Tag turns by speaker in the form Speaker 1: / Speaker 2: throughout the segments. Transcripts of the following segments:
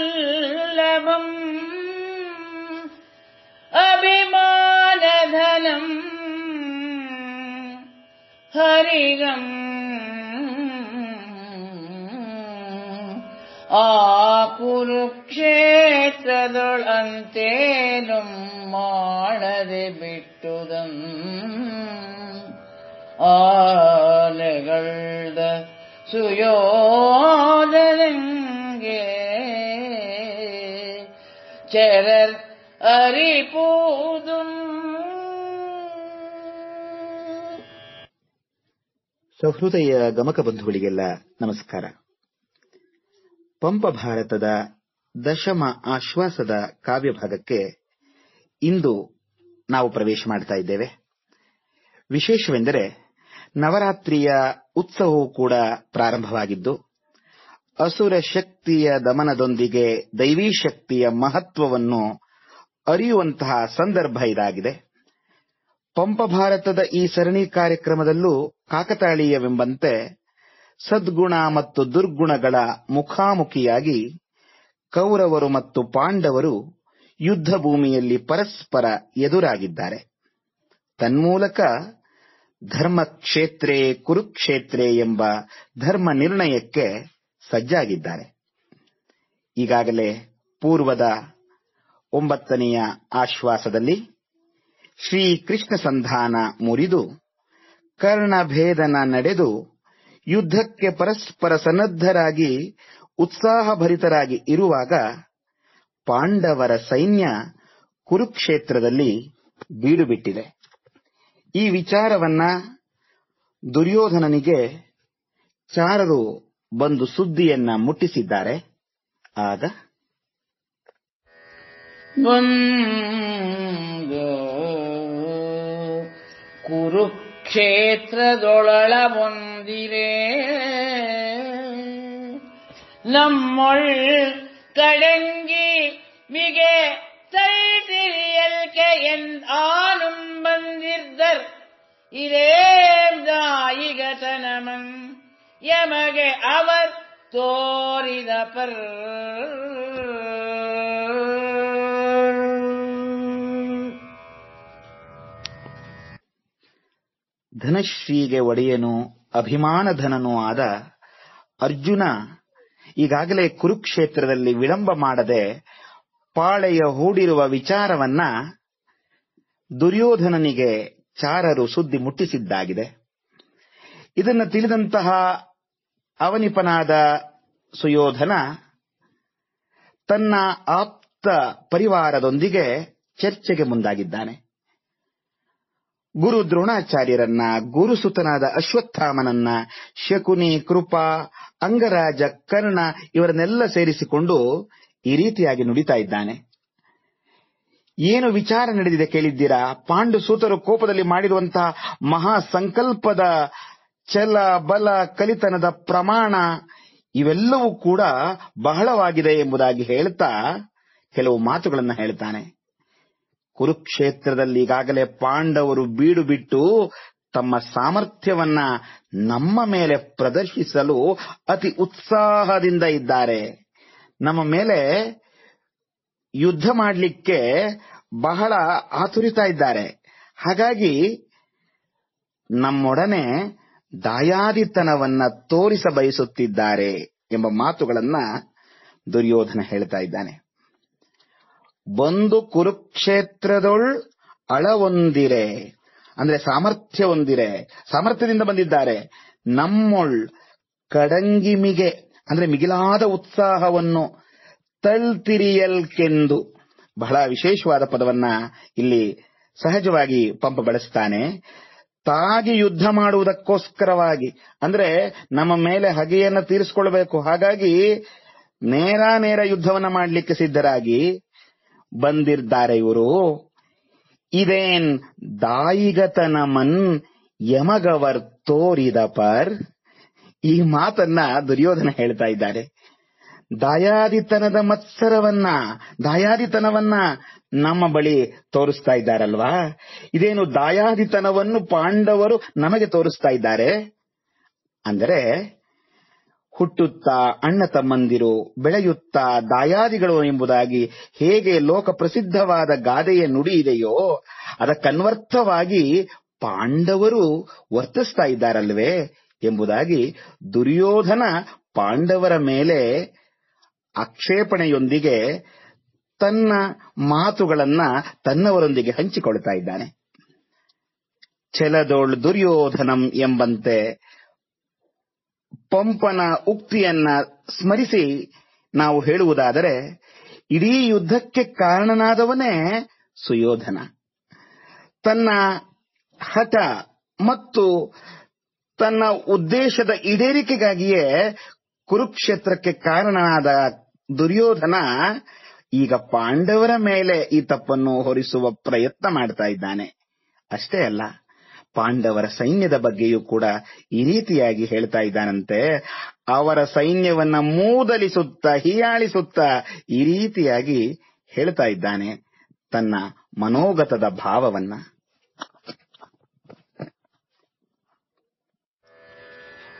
Speaker 1: श्रीलारीवल्लभम् अभिमानधनम् हरिगम् ಆ ಕುರುಕ್ಷೇತ್ರದೊಳಂತೇನು ಮಾಡದೆ ಬಿಟ್ಟುದಂ ಆಲೆಗಳ್ದ ಸುಯೋಧನಂಗೆ ಚರರ್ ಅರಿಪೂದುಂ.
Speaker 2: ಸಹೃದಯ ಗಮಕ ಬಂಧುಗಳಿಗೆಲ್ಲ ನಮಸ್ಕಾರ. ಪಂಪ ಭಾರತದ ದಶಮ ಆಶ್ವಾಸದ ಕಾವ್ಯ ಭಾಗಕ್ಕೆ ಇಂದು ನಾವು ಪ್ರವೇಶ ಮಾಡ್ತಾ ಇದ್ದೇವೆ. ವಿಶೇಷವೆಂದರೆ ನವರಾತ್ರಿಯ ಉತ್ಸವವು ಕೂಡ ಪ್ರಾರಂಭವಾಗಿದ್ದು ಅಸುರ ಶಕ್ತಿಯ ದಮನದೊಂದಿಗೆ ದೈವೀ ಶಕ್ತಿಯ ಮಹತ್ವವನ್ನು ಅರಿಯುವಂತಹ ಸಂದರ್ಭ ಇದಾಗಿದೆ. ಪಂಪ ಭಾರತದ ಈ ಸರಣಿ ಕಾರ್ಯಕ್ರಮದಲ್ಲೂ ಕಾಕತಾಳೀಯವೆಂಬಂತೆ ಸದ್ಗುಣ ಮತ್ತು ದುರ್ಗುಣಗಳ ಮುಖಾಮುಖಿಯಾಗಿ ಕೌರವರು ಮತ್ತು ಪಾಂಡವರು ಯುದ್ಧ ಭೂಮಿಯಲ್ಲಿ ಪರಸ್ಪರ ಎದುರಾಗಿದ್ದಾರೆ. ತನ್ಮೂಲಕ ಧರ್ಮಕ್ಷೇತ್ರೇ ಕುರುಕ್ಷೇತ್ರೇ ಎಂಬ ಧರ್ಮ ನಿರ್ಣಯಕ್ಕೆ ಸಜ್ಜಾಗಿದ್ದಾರೆ ಈಗಾಗಲೇ ಪೂರ್ವದ ಒಂಬತ್ತನೆಯ ಆಶ್ವಾಸದಲ್ಲಿ ಶ್ರೀಕೃಷ್ಣ ಸಂಧಾನ ಮುರಿದು ಕರ್ಣಭೇದನ ನಡೆದು ಯುದ್ಧಕ್ಕೆ ಪರಸ್ಪರ ಸನ್ನದ್ಧರಾಗಿ ಉತ್ಸಾಹಭರಿತರಾಗಿ ಇರುವಾಗ ಪಾಂಡವರ ಸೈನ್ಯ ಕುರುಕ್ಷೇತ್ರದಲ್ಲಿ ಬೀಡುಬಿಟ್ಟಿದೆ. ಈ ವಿಚಾರವನ್ನ ದುರ್ಯೋಧನನಿಗೆ ಚಾರರು ಬಂದು ಸುದ್ದಿಯನ್ನ ಮುಟ್ಟಿಸಿದ್ದಾರೆ ಆಗ
Speaker 1: ಒಂದು ಕುರುಕ್ಷೇತ್ರದೊಳಳ ಒಂದಿರೆ நம்மொள் கடங்கி மிக தள்ளியல்க என் ஆணும் வந்திர்தர் இரேந்தாயிகதனமன் ಯಮಗೆ ಅವರ್ ತೋರಿದ ಪರ್.
Speaker 2: ಧನಶ್ರೀಗೆ ಒಡೆಯನು ಅಭಿಮಾನಧನನೂ ಆದ ಅರ್ಜುನ ಈಗಾಗಲೇ ಕುರುಕ್ಷೇತ್ರದಲ್ಲಿ ವಿಳಂಬ ಮಾಡದೆ ಪಾಳೆಯ ಹೂಡಿರುವ ವಿಚಾರವನ್ನ ದುರ್ಯೋಧನನಿಗೆ ಚಾರರು ಸುದ್ದಿ ಮುಟ್ಟಿಸಿದ್ದಾಗಿದೆ. ಇದನ್ನು ತಿಳಿದಂತಹ ಅವನಿಪನಾದ ಸುಯೋಧನ ತನ್ನ ಆಪ್ತ ಪರಿವಾರದೊಂದಿಗೆ ಚರ್ಚೆಗೆ ಮುಂದಾಗಿದ್ದಾನೆ. ಗುರು ದ್ರೋಣಾಚಾರ್ಯರನ್ನ ಗುರುಸುತನಾದ ಅಶ್ವತ್ಥಾಮನನ್ನ, ಶಕುನಿ, ಕೃಪಾ, ಅಂಗರಾಜ, ಕರ್ಣ ಇವರನ್ನೆಲ್ಲ ಸೇರಿಸಿಕೊಂಡು ಈ ರೀತಿಯಾಗಿ ನುಡಿತಾ ಇದ್ದಾನೆ. ಏನು ವಿಚಾರ ನಡೆದಿದೆ ಕೇಳಿದ್ದೀರಾ? ಪಾಂಡು ಸೂತರು ಕೋಪದಲ್ಲಿ ಮಾಡಿರುವಂತಹ ಮಹಾ ಸಂಕಲ್ಪದ ಛಲ ಬಲ, ಕಲಿತನದ ಪ್ರಮಾಣ ಇವೆಲ್ಲವೂ ಕೂಡ ಬಹಳವಾಗಿದೆ ಎಂಬುದಾಗಿ ಹೇಳ್ತಾ ಕೆಲವು ಮಾತುಗಳನ್ನು ಹೇಳ್ತಾನೆ. ಕುರುಕ್ಷೇತ್ರದಲ್ಲಿ ಈಗಾಗಲೇ ಪಾಂಡವರು ಬೀಡು ಬಿಟ್ಟು ತಮ್ಮ ಸಾಮರ್ಥ್ಯವನ್ನ ನಮ್ಮ ಮೇಲೆ ಪ್ರದರ್ಶಿಸಲು ಅತಿ ಉತ್ಸಾಹದಿಂದ ಇದ್ದಾರೆ. ನಮ್ಮ ಮೇಲೆ ಯುದ್ಧ ಮಾಡಲಿಕ್ಕೆ ಬಹಳ ಆತುರಿತಾ ಇದ್ದಾರೆ. ಹಾಗಾಗಿ ನಮ್ಮೊಡನೆ ದಾಯಾದಿತನವನ್ನ ತೋರಿಸ ಬಯಸುತ್ತಿದ್ದಾರೆ ಎಂಬ ಮಾತುಗಳನ್ನ ದುರ್ಯೋಧನ ಹೇಳ್ತಾ ಇದ್ದಾನೆ. ಒಂದು ಕುರುಕ್ಷೇತ್ರದೊಳ್ ಅಳವೊಂದಿರೆ, ಅಂದ್ರೆ ಸಾಮರ್ಥ್ಯ ಹೊಂದಿರೆ ಸಾಮರ್ಥ್ಯದಿಂದ ಬಂದಿದ್ದಾರೆ. ನಮ್ಮೊಳ್ ಕಡಂಗಿಮಿಗೆ, ಅಂದ್ರೆ ಮಿಗಿಲಾದ ಉತ್ಸಾಹವನ್ನು ತಳ್ತಿರಿಯಲ್ಕೆಂದು ಬಹಳ ವಿಶೇಷವಾದ ಪದವನ್ನ ಇಲ್ಲಿ ಸಹಜವಾಗಿ ಪಂಪ ಬಳಸ್ತಾನೆ. ತಾಗಿ ಯುದ್ಧ ಮಾಡುವುದಕ್ಕೋಸ್ಕರವಾಗಿ. ಅಂದ್ರೆ ನಮ್ಮ ಮೇಲೆ ಹಗೆಯನ್ನು ತೀರಿಸಿಕೊಳ್ಬೇಕು. ಹಾಗಾಗಿ ನೇರ ನೇರ ಯುದ್ಧವನ್ನ ಮಾಡಲಿಕ್ಕೆ ಸಿದ್ಧರಾಗಿ ಬಂದಿದ್ದಾರೆ ಇವರು. ಇದೇನ್ ದಾಯಿಗತನ ಮನ್ ಯಮಗವರ್ ತೋರಿದ ಪರ್? ಈ ಮಾತನ್ನ ದುರ್ಯೋಧನ ಹೇಳ್ತಾ ಇದ್ದಾರೆ. ದಾಯಾದಿತನದ ಮತ್ಸರವನ್ನ, ದಾಯಾದಿತನವನ್ನ ನಮ್ಮ ಬಳಿ ತೋರಿಸ್ತಾ ಇದ್ದಾರಲ್ವಾ? ಇದೇನು ದಾಯಾದಿತನವನ್ನು ಪಾಂಡವರು ನಮಗೆ ತೋರಿಸ್ತಾ ಇದ್ದಾರೆ? ಅಂದರೆ, ಹುಟ್ಟುತ್ತಾ ಅಣ್ಣ ತಮ್ಮಂದಿರು, ಬೆಳೆಯುತ್ತಾ ದಾಯಾದಿಗಳು ಎಂಬುದಾಗಿ ಹೇಗೆ ಲೋಕ ಪ್ರಸಿದ್ಧವಾದ ಗಾದೆಯ ನುಡಿ ಇದೆಯೋ, ಅದಕ್ಕನ್ವರ್ಥವಾಗಿ ಪಾಂಡವರು ವರ್ತಿಸ್ತಾ ಇದ್ದಾರಲ್ವೇ ಎಂಬುದಾಗಿ ದುರ್ಯೋಧನ ಪಾಂಡವರ ಮೇಲೆ ಆಕ್ಷೇಪಣೆಯೊಂದಿಗೆ ತನ್ನ ಮಾತುಗಳನ್ನ ತನ್ನವರೊಂದಿಗೆ ಹಂಚಿಕೊಳ್ತಾ ಇದ್ದಾನೆ. ಛಲದೋಳ್ ದುರ್ಯೋಧನಂ ಎಂಬಂತೆ ಪಂಪನ ಉಕ್ತಿಯನ್ನ ಸ್ಮರಿಸಿ ನಾವು ಹೇಳುವುದಾದರೆ, ಇಡೀ ಯುದ್ಧಕ್ಕೆ ಕಾರಣನಾದವನೇ ಸುಯೋಧನ. ತನ್ನ ಹಠ ಮತ್ತು ತನ್ನ ಉದ್ದೇಶದ ಈಡೇರಿಕೆಗಾಗಿಯೇ ಕುರುಕ್ಷೇತ್ರಕ್ಕೆ ಕಾರಣನಾದ ದುರ್ಯೋಧನ ಈಗ ಪಾಂಡವರ ಮೇಲೆ ಈ ತಪ್ಪನ್ನು ಹೊರಿಸುವ ಪ್ರಯತ್ನ ಮಾಡ್ತಾ ಇದ್ದಾನೆ. ಅಷ್ಟೇ ಅಲ್ಲ, ಪಾಂಡವರ ಸೈನ್ಯದ ಬಗ್ಗೆಯೂ ಕೂಡ ಈ ರೀತಿಯಾಗಿ ಹೇಳ್ತಾ ಇದ್ದಾನಂತೆ, ಅವರ ಸೈನ್ಯವನ್ನ ಮೂದಲಿಸುತ್ತ, ಹೀಯಾಳಿಸುತ್ತಾ ಈ ರೀತಿಯಾಗಿ ಹೇಳ್ತಾ ಇದ್ದಾನೆ ತನ್ನ ಮನೋಗತದ ಭಾವವನ್ನ.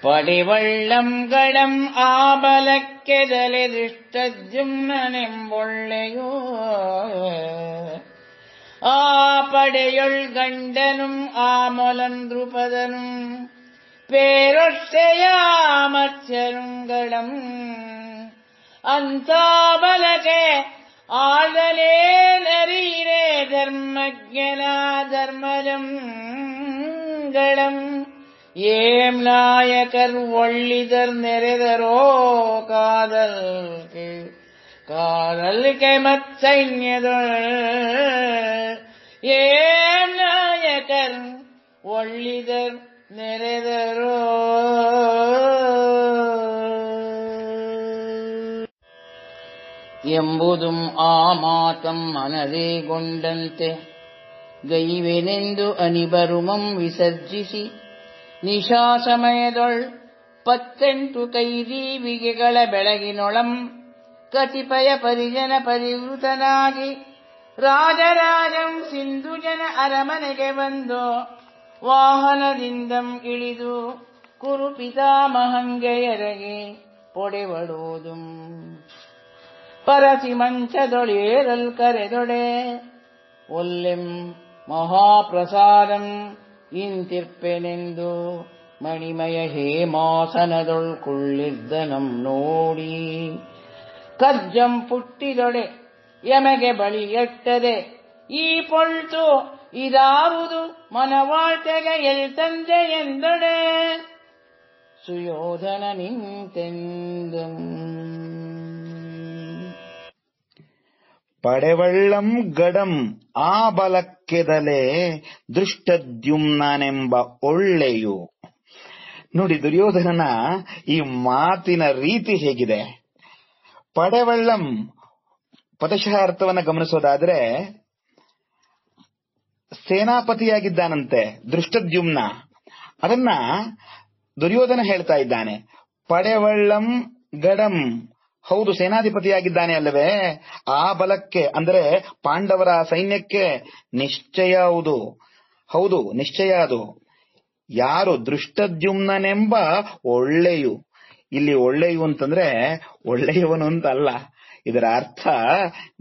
Speaker 1: पडिवं गडम् आबलकेदले दृष्टजुनम्बय आपडयल् गण्डनम् आमलम् द्रुपदनम् पेरोयामच्चम् अन्ताबले आदले नरीरे धर्मज्ञना धर्मलम् गम् ஏம் நாயகர் यकर् वल्र् காதல் कादल् कादल्के मत्सैन्यकर् वल्िदर् नेरे एम् आ मातम् मनदी गन्ते दैवने अनिबरुमम् विसर्जसि ನಿಶಾ ಸಮಯದೊಳ್ ಪತ್ತೆಂಟು ಕೈದೀವಿಗೆಗಳ ಬೆಳಗಿನೊಳಂ ಕತಿಪಯ ಪರಿಜನ ಪರಿವೃತನಾಗಿ ರಾಜರಾಜಂ ಸಿಂಧು ಜನ ಅರಮನೆಗೆ ಬಂದು ವಾಹನದಿಂದಂ ಇಳಿದು ಕುರು ಪಿತಾಮಹಂಗೆಯರಗೆ ಪೊಡೆವಡೋದುಂ. ಪರಸಿ ಮಂಚದೊಳೇರಲ್ ಕರೆದೊಡೆ ಒಲ್ಲೆಂ ಮಹಾಪ್ರಸಾದಂ ಇಂತಿರ್ಪೆನೆಂದು ಮಣಿಮಯ ಹೇಮಾಸನದೊಳ್ ನಮ್ ನೋಡಿ. ಕಜ್ಜಂ ಪುಟ್ಟಿದೊಡೆ ಯಮಗೆ ಬಳಿಯಟ್ಟದೆ ಈ ಪೊಳ್ತು ಇದಾವುದು ಮನವಾಳ್ತೆಗೆ ಎಲ್ತಂದೆ ಎಂದೊಡೆ. ಸುಯೋಧನ ನಿಂತೆಂದು.
Speaker 2: ಪಡೆವಳ್ಳಂ ಗಡಂ ಆ ಬಲಕ್ಕೆದಲೆ ದೃಷ್ಟದ್ಯುಮ್ನನೆಂಬ ಒಳ್ಳೆಯು. ನೋಡಿ ದುರ್ಯೋಧನನ ಈ ಮಾತಿನ ರೀತಿ ಹೇಗಿದೆ. ಪಡೆವಳ್ಳಂ ಪದಶಃ ಅರ್ಥವನ್ನ ಗಮನಿಸೋದಾದ್ರೆ, ಸೇನಾಪತಿಯಾಗಿದ್ದಾನಂತೆ, ದೃಷ್ಟದ್ಯುಮ್ನ. ಅದನ್ನ ದುರ್ಯೋಧನ ಹೇಳ್ತಾ ಇದ್ದಾನೆ. ಪಡೆವಳ್ಳಂ ಗಡಂ ಹೌದು, ಸೇನಾಧಿಪತಿಯಾಗಿದ್ದಾನೆ ಅಲ್ಲವೇ? ಆ ಬಲಕ್ಕೆ, ಅಂದರೆ ಪಾಂಡವರ ಸೈನ್ಯಕ್ಕೆ ನಿಶ್ಚಯ ಹೌದು ಹೌದು ನಿಶ್ಚಯ ಅದು. ಯಾರು ದೃಷ್ಟದ್ಯುಮ್ನನೆಂಬ ಒಳ್ಳೆಯು. ಇಲ್ಲಿ ಒಳ್ಳೆಯು ಅಂತಂದ್ರೆ ಒಳ್ಳೆಯವನು ಅಂತ ಅಲ್ಲ ಇದರ ಅರ್ಥ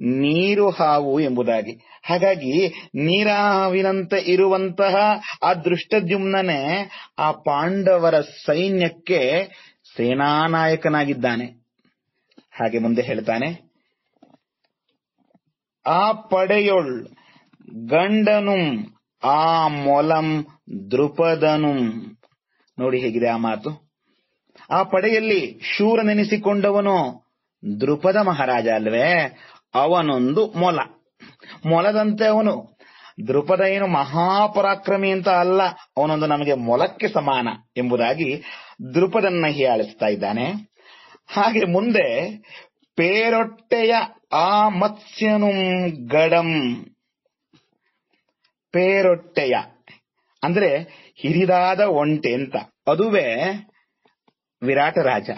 Speaker 2: ನೀರು ಹಾವು ಎಂಬುದಾಗಿ. ಹಾಗಾಗಿ ನೀರಾವಿನಂತೆ ಇರುವಂತಹ ಆ ದೃಷ್ಟದ್ಯುಮ್ನೇ ಆ ಪಾಂಡವರ ಸೈನ್ಯಕ್ಕೆ ಸೇನಾನಾಯಕನಾಗಿದ್ದಾನೆ. ಹಾಗೆ ಮುಂದೆ ಹೇಳ್ತಾನೆ. ಆ ಪಡೆಯೊಳ್ ಗಂಡನು, ಆ ಮೊಲಂ ದೃಪದನುಂ ನೋಡಿ ಹೇಗಿದೆ ಆ ಮಾತು. ಆ ಪಡೆಯಲ್ಲಿ ಶೂರನೆನಿಸಿಕೊಂಡವನು ದೃಪದ ಮಹಾರಾಜ ಅಲ್ವೇ? ಅವನೊಂದು ಮೊಲ. ಮೊಲದಂತೆ ಅವನು. ದೃಪದ ಏನು ಮಹಾಪರಾಕ್ರಮಿ ಅಂತ ಅಲ್ಲ, ಅವನೊಂದು ನಮಗೆ ಮೊಲಕ್ಕೆ ಸಮಾನ ಎಂಬುದಾಗಿ ದೃಪದನ್ನ ಹೀಯಾಳಿಸ್ತಾ ಇದ್ದಾನೆ. ಹಾಗೆ ಮುಂದೆ, ಪೇರೊಟ್ಟೆಯ ಆ ಮತ್ಸ್ಯನುಂ ಗಡಂ. ಪೇರೊಟ್ಟೆಯ, ಅಂದ್ರೆ ಹಿರಿದಾದ ಒಂಟೆ ಅಂತ. ಅದುವೇ ವಿರಾಟ ರಾಜ.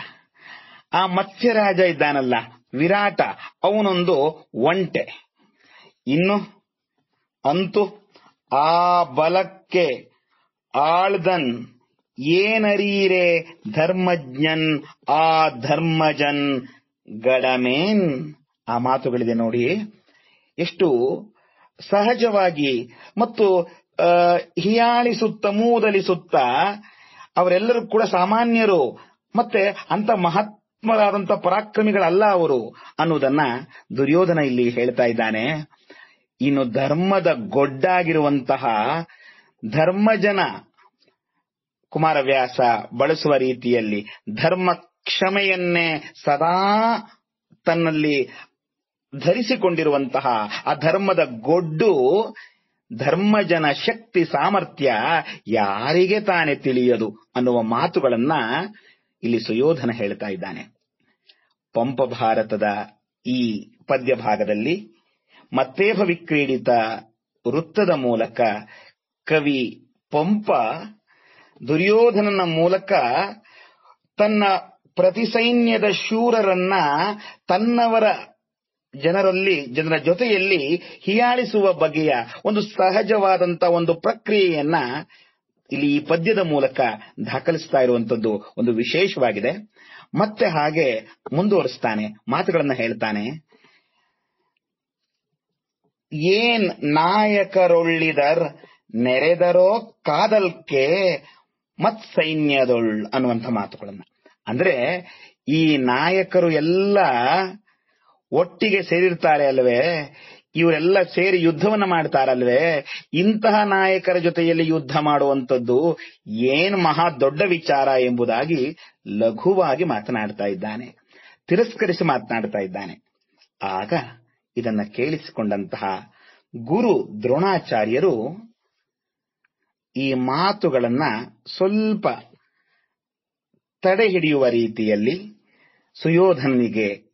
Speaker 2: ಆ ಮತ್ಸ್ಯ ರಾಜ ಇದ್ದಾನಲ್ಲ, ವಿರಾಟ, ಅವನೊಂದು ಒಂಟೆ. ಇನ್ನು, ಅಂತೂ ಆ ಬಲಕ್ಕೆ ಆಳ್ದನ್ ಏನರೀರೆ ಧರ್ಮಜ್ಞನ್, ಆ ಧರ್ಮಜನ್ ಗಡಮೇನ್? ಆ ಮಾತುಗಳಿದೆ ನೋಡಿ. ಎಷ್ಟು ಸಹಜವಾಗಿ ಮತ್ತು ಹಿಯಾಳಿಸುತ್ತ, ಮೂದಲಿಸುತ್ತ ಅವರೆಲ್ಲರೂ ಕೂಡ ಸಾಮಾನ್ಯರು. ಮತ್ತೆ ಅಂತ ಮಹಾತ್ಮರಾದಂತ ಪರಾಕ್ರಮಿಗಳಲ್ಲ ಅವರು ಅನ್ನುವುದನ್ನ ದುರ್ಯೋಧನ ಇಲ್ಲಿ ಹೇಳ್ತಾ ಇದ್ದಾನೆ. ಇನ್ನು ಧರ್ಮದ ಗೊಡ್ಡಾಗಿರುವಂತಹ ಧರ್ಮಜನ ಕುಮಾರವ್ಯಾಸ ಬಳಸುವ ರೀತಿಯಲ್ಲಿ ಧರ್ಮ ಕ್ಷಮೆಯನ್ನೇ ಸದಾ ತನ್ನಲ್ಲಿ ಧರಿಸಿಕೊಂಡಿರುವಂತಹ ಆ ಧರ್ಮದ ಗೊಡ್ಡು, ಧರ್ಮಜನ ಶಕ್ತಿ ಸಾಮರ್ಥ್ಯ ಯಾರಿಗೆ ತಾನೇ ತಿಳಿಯದು ಅನ್ನುವ ಮಾತುಗಳನ್ನ ಇಲ್ಲಿ ಸುಯೋಧನ ಹೇಳ್ತಾ ಇದ್ದಾನೆ. ಪಂಪ ಭಾರತದ ಈ ಪದ್ಯ ಭಾಗದಲ್ಲಿ ಮತ್ತೇಭ ವಿಕ್ರೀಡಿತ ವೃತ್ತದ ಮೂಲಕ ಕವಿ ಪಂಪ ದುರ್ಯೋಧನನ ಮೂಲಕ ತನ್ನ ಪ್ರತಿಸೈನ್ಯದ ಶೂರರನ್ನ ತನ್ನವರ ಜನರಲ್ಲಿ, ಜನರ ಜೊತೆಯಲ್ಲಿ ಹಿಯಾಳಿಸುವ ಬಗೆಯ ಒಂದು ಸಹಜವಾದಂತ ಒಂದು ಪ್ರಕ್ರಿಯೆಯನ್ನ ಇಲ್ಲಿ ಈ ಪದ್ಯದ ಮೂಲಕ ದಾಖಲಿಸ್ತಾ ಇರುವಂತದ್ದು ಒಂದು ವಿಶೇಷವಾಗಿದೆ. ಮತ್ತೆ ಹಾಗೆ ಮುಂದುವರಿಸ್ತಾನೆ, ಮಾತುಗಳನ್ನ ಹೇಳ್ತಾನೆ. ಏನ್ ನಾಯಕರೊಳ್ಳಿದರ್ ನೆರೆದರೋ ಕಾದಲ್ಕೆ ಮತ್ ಸೈನ್ಯದೊಳ್ ಅನ್ನುವಂಥ ಮಾತುಗಳನ್ನ. ಅಂದ್ರೆ ಈ ನಾಯಕರು ಎಲ್ಲ ಒಟ್ಟಿಗೆ ಸೇರಿರ್ತಾರೆ ಅಲ್ವೇ? ಇವರೆಲ್ಲ ಸೇರಿ ಯುದ್ಧವನ್ನ ಮಾಡ್ತಾರಲ್ವೇ? ಇಂತಹ ನಾಯಕರ ಜೊತೆಯಲ್ಲಿ ಯುದ್ಧ ಮಾಡುವಂತದ್ದು ಏನ್ ಮಹಾ ದೊಡ್ಡ ವಿಚಾರ ಎಂಬುದಾಗಿ ಲಘುವಾಗಿ ಮಾತನಾಡ್ತಾ ಇದ್ದಾನೆ. ತಿರಸ್ಕರಿಸಿ ಮಾತನಾಡ್ತಾ ಇದ್ದಾನೆ. ಆಗ ಇದನ್ನ ಕೇಳಿಸಿಕೊಂಡಂತಹ ಗುರು ದ್ರೋಣಾಚಾರ್ಯರು ಈ ಮಾತುಗಳನ್ನ ಸ್ವಲ್ಪ ತಡೆ ಹಿಡಿಯುವ ರೀತಿಯಲ್ಲಿ ಸುಯೋಧನಿಗೆ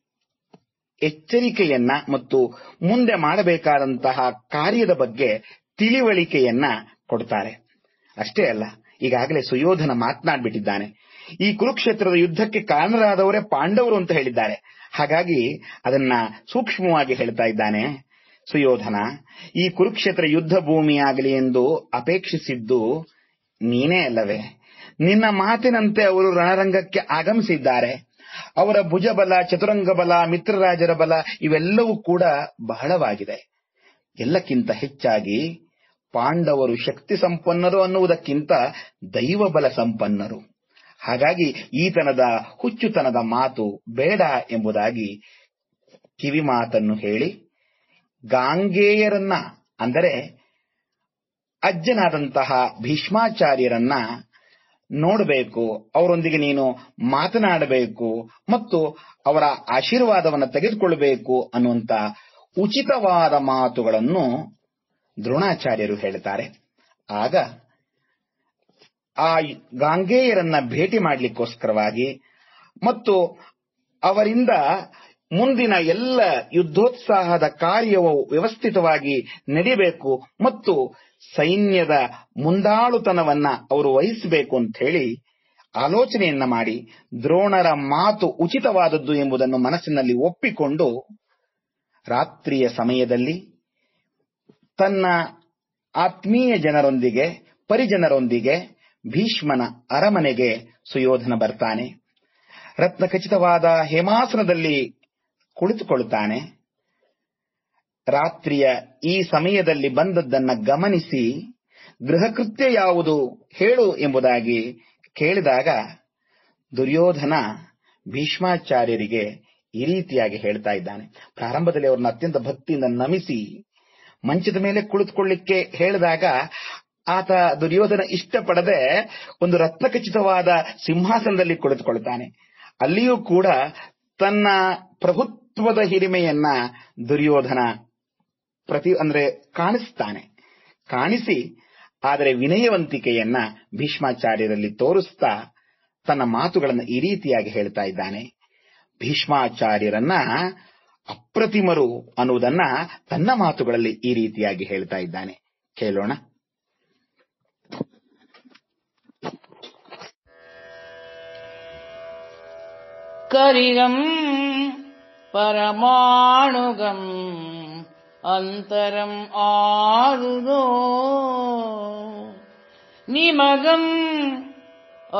Speaker 2: ಎಚ್ಚರಿಕೆಯನ್ನ ಮತ್ತು ಮುಂದೆ ಮಾಡಬೇಕಾದಂತಹ ಕಾರ್ಯದ ಬಗ್ಗೆ ತಿಳಿವಳಿಕೆಯನ್ನ ಕೊಡ್ತಾರೆ. ಅಷ್ಟೇ ಅಲ್ಲ, ಈಗಾಗಲೇ ಸುಯೋಧನ ಮಾತನಾಡ್ಬಿಟ್ಟಿದ್ದಾನೆ. ಈ ಕುರುಕ್ಷೇತ್ರದ ಯುದ್ಧಕ್ಕೆ ಕಾರಣರಾದವರೇ ಪಾಂಡವರು ಅಂತ ಹೇಳಿದ್ದಾರೆ. ಹಾಗಾಗಿ ಅದನ್ನ ಸೂಕ್ಷ್ಮವಾಗಿ ಹೇಳ್ತಾ ಇದ್ದಾನೆ. ಸುಯೋಧನ, ಈ ಕುರುಕ್ಷೇತ್ರ ಯುದ್ಧ ಭೂಮಿಯಾಗಲಿ ಎಂದು ಅಪೇಕ್ಷಿಸಿದ್ದು ನೀನೇ ಅಲ್ಲವೇ? ನಿನ್ನ ಮಾತಿನಂತೆ ಅವರು ರಣರಂಗಕ್ಕೆ ಆಗಮಿಸಿದ್ದಾರೆ. ಅವರ ಭುಜಬಲ ಚತುರಂಗ ಬಲ ಮಿತ್ರರಾಜರ ಬಲ ಇವೆಲ್ಲವೂ ಕೂಡ ಬಹಳವಾಗಿದೆ. ಎಲ್ಲಕ್ಕಿಂತ ಹೆಚ್ಚಾಗಿ ಪಾಂಡವರು ಶಕ್ತಿ ಸಂಪನ್ನರು ಅನ್ನುವುದಕ್ಕಿಂತ ದೈವ ಬಲ ಸಂಪನ್ನರು. ಹಾಗಾಗಿ ಈತನದ ಹುಚ್ಚುತನದ ಮಾತು ಬೇಡ ಎಂಬುದಾಗಿ ಕಿವಿ ಮಾತನ್ನು ಹೇಳಿ ಗಾಂಗೇಯರನ್ನ, ಅಂದರೆ ಅಜ್ಜನಾದಂತಹ ಭೀಷ್ಮಾಚಾರ್ಯರನ್ನ ನೋಡಬೇಕು, ಅವರೊಂದಿಗೆ ನೀನು ಮಾತನಾಡಬೇಕು ಮತ್ತು ಅವರ ಆಶೀರ್ವಾದವನ್ನು ತೆಗೆದುಕೊಳ್ಳಬೇಕು ಅನ್ನುವಂತ ಉಚಿತವಾದ ಮಾತುಗಳನ್ನು ದ್ರೋಣಾಚಾರ್ಯರು ಹೇಳ್ತಾರೆ. ಆಗ ಆ ಗಾಂಗೇಯರನ್ನ ಭೇಟಿ ಮಾಡಲಿಕ್ಕೋಸ್ಕರವಾಗಿ ಮತ್ತು ಅವರಿಂದ ಮುಂದಿನ ಎಲ್ಲ ಯುದ್ಧೋತ್ಸಾಹದ ಕಾರ್ಯವು ವ್ಯವಸ್ಥಿತವಾಗಿ ನಡೆಯಬೇಕು ಮತ್ತು ಸೈನ್ಯದ ಮುಂದಾಳುತನವನ್ನ ಅವರು ವಹಿಸಬೇಕು ಅಂತ ಹೇಳಿ ಆಲೋಚನೆಯನ್ನ ಮಾಡಿ, ದ್ರೋಣರ ಮಾತು ಉಚಿತವಾದದ್ದು ಎಂಬುದನ್ನು ಮನಸ್ಸಿನಲ್ಲಿ ಒಪ್ಪಿಕೊಂಡು ರಾತ್ರಿಯ ಸಮಯದಲ್ಲಿ ತನ್ನ ಆತ್ಮೀಯ ಜನರೊಂದಿಗೆ, ಪರಿಜನರೊಂದಿಗೆ ಭೀಷ್ಮನ ಅರಮನೆಗೆ ಸುಯೋಧನ ಬರ್ತಾನೆ. ರತ್ನ ಖಚಿತವಾದ ಹೇಮಾಸನದಲ್ಲಿ ಕುಳಿತುಕೊಳ್ಳುತ್ತಾನೆ. ರಾತ್ರಿಯ ಈ ಸಮಯದಲ್ಲಿ ಬಂದದ್ದನ್ನ ಗಮನಿಸಿ, ಗೃಹಕೃತ್ಯ ಯಾವುದು ಹೇಳು ಎಂಬುದಾಗಿ ಕೇಳಿದಾಗ, ದುರ್ಯೋಧನ ಭೀಷ್ಮಾಚಾರ್ಯರಿಗೆ ಈ ರೀತಿಯಾಗಿ ಹೇಳ್ತಾ ಇದ್ದಾನೆ. ಪ್ರಾರಂಭದಲ್ಲಿ ಅವರನ್ನು ಅತ್ಯಂತ ಭಕ್ತಿಯಿಂದ ನಮಿಸಿ, ಮಂಚದ ಮೇಲೆ ಕುಳಿತುಕೊಳ್ಳಿಕ್ಕೆ ಹೇಳಿದಾಗ, ಆತ ದುರ್ಯೋಧನ ಇಷ್ಟಪಡದೆ ಒಂದು ರತ್ನಖಚಿತವಾದ ಸಿಂಹಾಸನದಲ್ಲಿ ಕುಳಿತುಕೊಳ್ತಾನೆ ಅಲ್ಲಿಯೂ ಕೂಡ ತನ್ನ ಮಹತ್ವದ ಹಿರಿಮೆಯನ್ನ ದುರ್ಯೋಧನ ಪ್ರತಿ, ಅಂದ್ರೆ ಕಾಣಿಸ್ತಾನೆ. ಕಾಣಿಸಿ, ಆದರೆ ವಿನಯವಂತಿಕೆಯನ್ನ ಭೀಷ್ಮಾಚಾರ್ಯರಲ್ಲಿ ತೋರಿಸ್ತಾ ತನ್ನ ಮಾತುಗಳನ್ನು ಈ ರೀತಿಯಾಗಿ ಹೇಳ್ತಾ ಇದ್ದಾನೆ. ಭೀಷ್ಮಾಚಾರ್ಯರನ್ನ ಅಪ್ರತಿಮರು ಅನ್ನುವುದನ್ನ ತನ್ನ ಮಾತುಗಳಲ್ಲಿ ಈ ರೀತಿಯಾಗಿ ಹೇಳ್ತಾ ಇದ್ದಾನೆ. ಕೇಳೋಣ.
Speaker 1: ಕರಿಗಂ परमाणुगम् अन्तरम् आरुदो निमगम्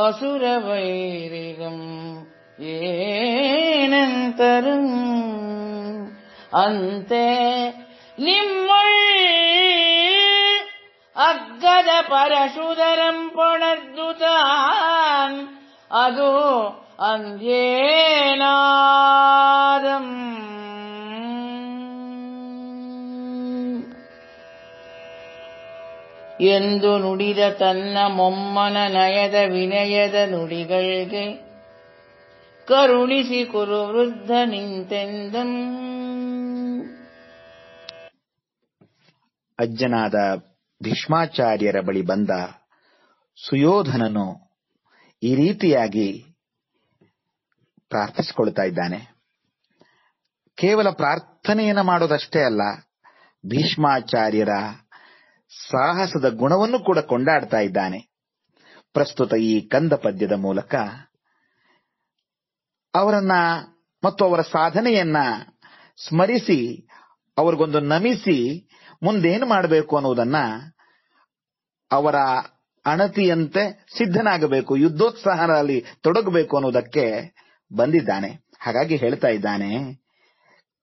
Speaker 1: असुरवैरिगम् एनन्तरम् अन्ते निम्मी अर्गदपरसुदरम् पुनर्गुता अदो ಅಂದ್ಯೇನಾದಂ ಎಂದು ನುಡಿದ ತನ್ನ ಮೊಮ್ಮನ ನಯದ ವಿನಯದ ನುಡಿಗಳಿಗೆ ಕರುಣಿಸಿ ಕುರು ವೃದ್ಧ ನಿಂತೆಂದಂ.
Speaker 2: ಅಜ್ಜನಾದ ಭೀಷ್ಮಾಚಾರ್ಯರ ಬಳಿ ಬಂದ ಸುಯೋಧನನು ಈ ರೀತಿಯಾಗಿ ಪ್ರಾರ್ಥಿಸಿಕೊಳ್ತಾ ಇದ್ದಾನೆ. ಕೇವಲ ಪ್ರಾರ್ಥನೆಯನ್ನ ಮಾಡೋದಷ್ಟೇ ಅಲ್ಲ, ಭೀಷ್ಮಾಚಾರ್ಯರ ಸಾಹಸದ ಗುಣವನ್ನು ಕೂಡ ಕೊಂಡಾಡ್ತಾ ಇದ್ದಾನೆ. ಪ್ರಸ್ತುತ ಈ ಕಂದ ಪದ್ಯದ ಮೂಲಕ ಅವರನ್ನ ಮತ್ತು ಅವರ ಸಾಧನೆಯನ್ನ ಸ್ಮರಿಸಿ, ಅವರಿಗೊಂದು ನಮಿಸಿ ಮುಂದೇನು ಮಾಡಬೇಕು ಅನ್ನುವುದನ್ನ ಅವರ ಅಣತಿಯಂತೆ ಸಿದ್ಧನಾಗಬೇಕು ಯುದ್ಧೋತ್ಸಾಹದಲ್ಲಿ ತೊಡಗಬೇಕು ಅನ್ನುವುದಕ್ಕೆ ಬಂದಿದ್ದಾನೆ. ಹಾಗಾಗಿ ಹೇಳ್ತಾ ಇದ್ದಾನೆ,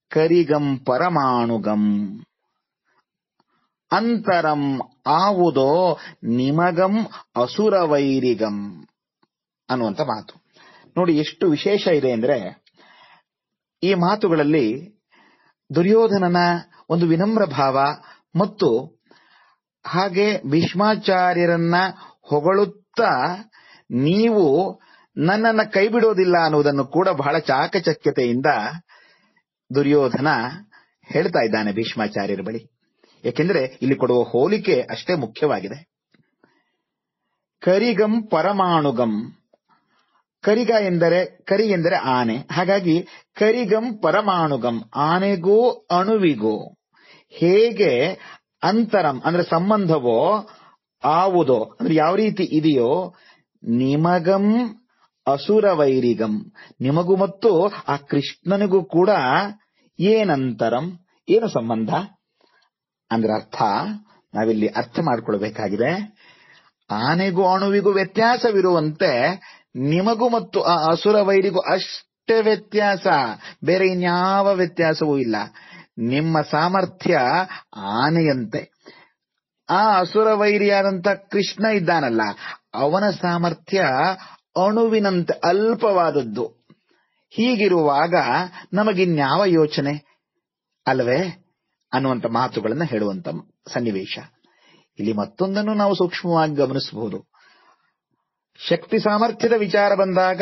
Speaker 2: ಕರಿಗಂ ಪರಮಾಣುಗಂ, ಅಂತರಂ ಆವುದೋ ನಿಮಗಂ ಅಸುರವೈರಿಗಂ ಅನ್ನುವಂತ ಮಾತು. ನೋಡಿ, ಎಷ್ಟು ವಿಶೇಷ ಇದೆ ಅಂದ್ರೆ, ಈ ಮಾತುಗಳಲ್ಲಿ ದುರ್ಯೋಧನನ ಒಂದು ವಿನಮ್ರ ಭಾವ ಮತ್ತು ಹಾಗೆ ಭೀಷ್ಮಾಚಾರ್ಯರನ್ನ ಹೊಗಳುತ್ತಾ ನೀವು ನನ್ನನ್ನ ಕೈ ಬಿಡೋದಿಲ್ಲ ಅನ್ನುವುದನ್ನು ಕೂಡ ಬಹಳ ಚಾಕಚಕ್ಯತೆಯಿಂದ ದುರ್ಯೋಧನ ಹೇಳ್ತಾ ಇದ್ದಾನೆ ಭೀಷ್ಮಾಚಾರ್ಯರ ಬಳಿ. ಏಕೆಂದರೆ ಇಲ್ಲಿ ಕೊಡುವ ಹೋಲಿಕೆ ಅಷ್ಟೇ ಮುಖ್ಯವಾಗಿದೆ. ಕರಿಗಂ ಪರಮಾಣುಗಂ. ಕರಿಗ ಎಂದರೆ, ಕರಿ ಎಂದರೆ ಆನೆ. ಹಾಗಾಗಿ ಕರಿಗಂ ಪರಮಾಣುಗಂ, ಆನೆಗೂ ಅಣುವಿಗೂ. ಹೇಗೆ ಅಂತರಂ, ಅಂದ್ರೆ ಸಂಬಂಧವೋ, ಆವುದೋ, ಅಂದ್ರೆ ಯಾವ ರೀತಿ ಇದೆಯೋ, ನಿಮಗಂ ಅಸುರವೈರಿಗಂ ನಿಮಗೂ ಮತ್ತು ಆ ಕೃಷ್ಣನಿಗೂ ಕೂಡ ಏನಂತರಂ? ಏನು ಸಂಬಂಧ? ಅಂದ್ರೆ ಅರ್ಥ, ನಾವಿಲ್ಲಿ ಅರ್ಥ ಮಾಡ್ಕೊಳ್ಬೇಕಾಗಿದೆ. ಆನೆಗೂ ಅಣುವಿಗೂ ವ್ಯತ್ಯಾಸವಿರುವಂತೆ ನಿಮಗೂ ಮತ್ತು ಆ ಅಸುರ ವೈರಿಗೂ ಅಷ್ಟೇ ವ್ಯತ್ಯಾಸ. ಬೇರೆ ಇನ್ಯಾವ ವ್ಯತ್ಯಾಸವೂ ಇಲ್ಲ. ನಿಮ್ಮ ಸಾಮರ್ಥ್ಯ ಆನೆಯಂತೆ. ಆ ಅಸುರ ವೈರಿಯಾದಂತ ಕೃಷ್ಣ ಇದ್ದಾನಲ್ಲ, ಅವನ ಸಾಮರ್ಥ್ಯ ಅಣುವಿನಂತೆ ಅಲ್ಪವಾದದ್ದು. ಹೀಗಿರುವಾಗ ನಮಗಿನ್ಯಾವ ಯೋಚನೆ? ಅಲ್ವೇ? ಅನ್ನುವಂತ ಮಾತುಗಳನ್ನು ಹೇಳುವಂತ ಸನ್ನಿವೇಶ. ಇಲ್ಲಿ ಮತ್ತೊಂದನ್ನು ನಾವು ಸೂಕ್ಷ್ಮವಾಗಿ ಗಮನಿಸಬಹುದು. ಶಕ್ತಿ ಸಾಮರ್ಥ್ಯದ ವಿಚಾರ ಬಂದಾಗ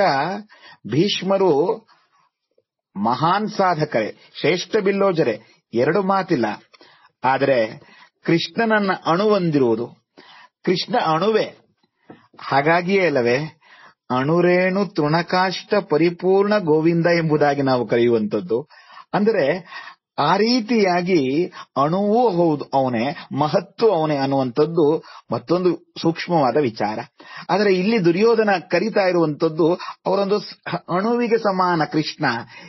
Speaker 2: ಭೀಷ್ಮರು ಮಹಾನ್ ಸಾಧಕರೇ, ಶ್ರೇಷ್ಠ ಬಿಲ್ಲೋಜರೆ, ಎರಡು ಮಾತಿಲ್ಲ. ಆದರೆ ಕೃಷ್ಣನನ್ನ ಅಣುವಂದಿರುವುದು ಕೃಷ್ಣ ಅಣುವೆ. ಹಾಗಾಗಿಯೇ ಅಲ್ಲವೇ? ಅಣುರೇಣು ತೃಣಕಾಷ್ಟ ಪರಿಪೂರ್ಣ ಗೋವಿಂದ ಎಂಬುದಾಗಿ ನಾವು ಕರೆಯುವಂಥದ್ದು. ಅಂದರೆ, ಆ ರೀತಿಯಾಗಿ ಅಣುವು ಹೌದು, ಅವನೇ, ಮಹತ್ತು ಅವನೇ ಅನ್ನುವಂಥದ್ದು ಮತ್ತೊಂದು ಸೂಕ್ಷ್ಮವಾದ ವಿಚಾರ. ಆದರೆ ಇಲ್ಲಿ ದುರ್ಯೋಧನ ಕರಿತಾ ಇರುವಂಥದ್ದು ಅವರೊಂದು ಅಣುವಿಗೆ ಸಮಾನ ಕೃಷ್ಣ.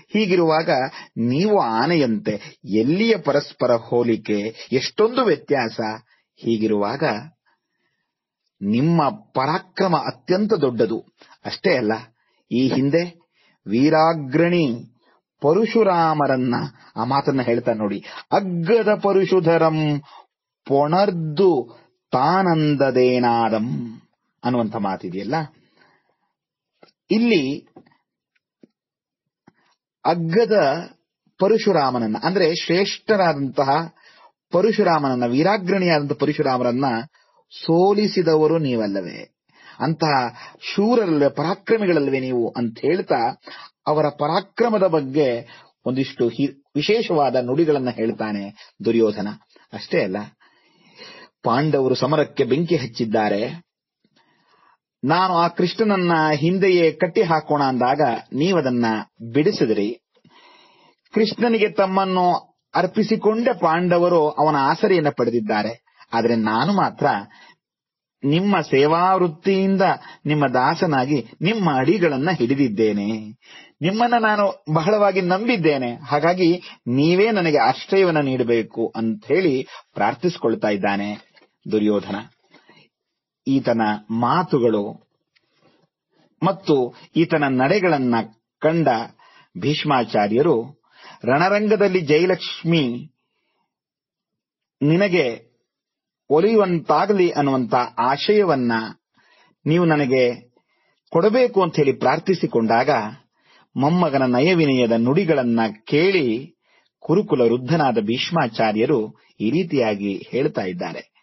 Speaker 2: ಹೀಗಿರುವಾಗ ನೀವು ಆನೆಯಂತೆ ಎಲ್ಲಿಯ ಪರಸ್ಪರ ಹೋಲಿಕೆ, ಎಷ್ಟೊಂದು ವ್ಯತ್ಯಾಸ? ಹೀಗಿರುವಾಗ ನಿಮ್ಮ ಪರಾಕ್ರಮ ಅತ್ಯಂತ ದೊಡ್ಡದು. ಅಷ್ಟೇ ಅಲ್ಲ, ಈ ಹಿಂದೆ ವೀರಾಗ್ರಣಿ ಪರಶುರಾಮರನ್ನ ಆ ಮಾತನ್ನ ಹೇಳ್ತಾ ನೋಡಿ. ಅಗ್ಗದ ಪರಶುಧರಂ ಪೊಣರ್ದು ತಾನಂದದೇನಾದಂ ಅನ್ನುವಂತ ಮಾತಿದೆಯಲ್ಲ. ಇಲ್ಲಿ ಅಗ್ಗದ ಪರಶುರಾಮನನ್ನ, ಅಂದ್ರೆ ಶ್ರೇಷ್ಠರಾದಂತಹ ಪರಶುರಾಮನನ್ನ, ವೀರಾಗ್ರಣಿಯಾದಂತಹ ಪರಶುರಾಮರನ್ನ ಸೋಲಿಸಿದವರು ನೀವಲ್ಲವೇ. ಅಂತಹ ಶೂರರಲ್ಲವೇ ಪರಾಕ್ರಮಿಗಳಲ್ವೇ ನೀವು ಅಂತ ಹೇಳ್ತಾ ಅವರ ಪರಾಕ್ರಮದ ಬಗ್ಗೆ ಒಂದಿಷ್ಟು ವಿಶೇಷವಾದ ನುಡಿಗಳನ್ನ ಹೇಳ್ತಾನೆ ದುರ್ಯೋಧನ. ಅಷ್ಟೇ ಅಲ್ಲ, ಪಾಂಡವರು ಸಮರಕ್ಕೆ ಬೆಂಕಿ ಹಚ್ಚಿದ್ದಾರೆ. ನಾನು ಆ ಕೃಷ್ಣನನ್ನ ಹಿಂದೆಯೇ ಕಟ್ಟಿ ಹಾಕೋಣ ಅಂದಾಗ ನೀವದನ್ನ ಬಿಡಿಸಿದ್ರಿ. ಕೃಷ್ಣನಿಗೆ ತಮ್ಮನ್ನು ಅರ್ಪಿಸಿಕೊಂಡ ಪಾಂಡವರು ಅವನ ಆಸರೆಯನ್ನು ಪಡೆದಿದ್ದಾರೆ. ಆದರೆ ನಾನು ಮಾತ್ರ ನಿಮ್ಮ ಸೇವಾವೃತ್ತಿಯಿಂದ ನಿಮ್ಮ ದಾಸನಾಗಿ ನಿಮ್ಮ ಅಡಿಗಳನ್ನ ಹಿಡಿದಿದ್ದೇನೆ. ನಿಮ್ಮನ್ನ ನಾನು ಬಹಳವಾಗಿ ನಂಬಿದ್ದೇನೆ. ಹಾಗಾಗಿ ನೀವೇ ನನಗೆ ಆಶ್ರಯವನ್ನ ನೀಡಬೇಕು ಅಂತ ಹೇಳಿ ಪ್ರಾರ್ಥಿಸಿಕೊಳ್ತಾ ಇದ್ದಾನೆ ದುರ್ಯೋಧನ. ಈತನ ಮಾತುಗಳು ಮತ್ತು ಈತನ ನಡೆಗಳನ್ನ ಕಂಡ ಭೀಷ್ಮಾಚಾರ್ಯರು, ರಣರಂಗದಲ್ಲಿ ಜಯಲಕ್ಷ್ಮಿ, ನಿನಗೆ ಒಲಿಯುವಂತಾಗಲಿ ಅನ್ನುವಂತ ಆಶಯವನ್ನ ನೀವು ನನಗೆ ಕೊಡಬೇಕು ಅಂತ ಹೇಳಿ ಪ್ರಾರ್ಥಿಸಿಕೊಂಡಾಗ ಮೊಮ್ಮಗನ ನಯವಿನಯದ ನುಡಿಗಳನ್ನ ಕೇಳಿ ಕುರುಕುಲ ವೃದ್ಧನಾದ ಭೀಷ್ಮಾಚಾರ್ಯರು ಈ ರೀತಿಯಾಗಿ ಹೇಳ್ತಾ ಇದ್ದಾರೆ.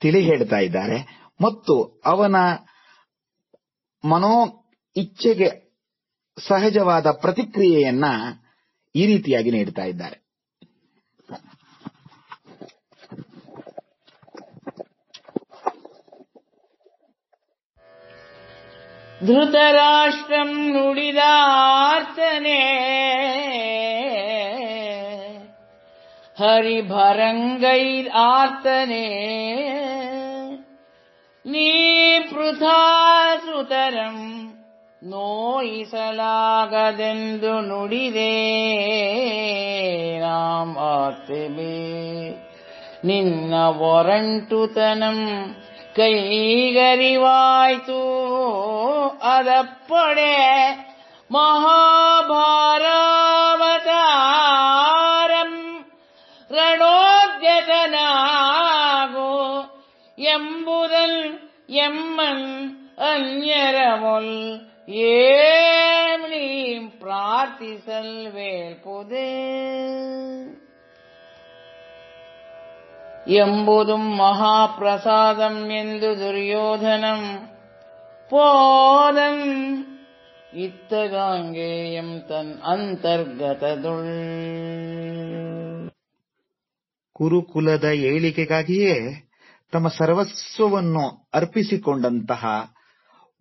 Speaker 2: ತಿಳಿ ಹೇಳ್ತಾ ಇದ್ದಾರೆ. ಮತ್ತು ಅವನ ಮನೋ ಇಚ್ಛೆಗೆ ಸಹಜವಾದ ಪ್ರತಿಕ್ರಿಯೆಯನ್ನ ಈ ರೀತಿಯಾಗಿ ನೀಡ್ತಾ ಇದ್ದಾರೆ.
Speaker 1: ಧೃತರಾಷ್ಟ್ರಂ ನುಡಿದಾರ್ತನೆ ಹರಿಭರಂಗೈರ್ ಆರ್ತನೆ ನೀ ಪೃಥಾ ಸುತರಂ ನೋಯಿಸಲಾಗದೆಂದು ನುಡಿದೆ ರಾಮ್ ಆರ್ತೆಬೆ ನಿನ್ನ ಒರಂಟುತನಂ കൈകരിവായ്ത്തു അതപ്പടെ മഹാഭാരാവതാരം രണോദ്യതനാകോ എമ്പുതൽ എമ്മൻ അന്യരമൊൽ ഏം പ്രാർത്ഥിസൽ വേൽപുത് ಎಂಬುದು ಮಹಾಪ್ರಸಾದಂ ಎಂದು ದುರ್ಯೋಧನಂ. ಇತ್ತ இத்தகாங்கேயம் ತನ್ ಅಂತರ್ಗತ
Speaker 2: ಕುರುಕುಲದ ಏಳಿಗೆಗಾಗಿಯೇ ತಮ್ಮ ಸರ್ವಸ್ವವನ್ನು ಅರ್ಪಿಸಿಕೊಂಡಂತಹ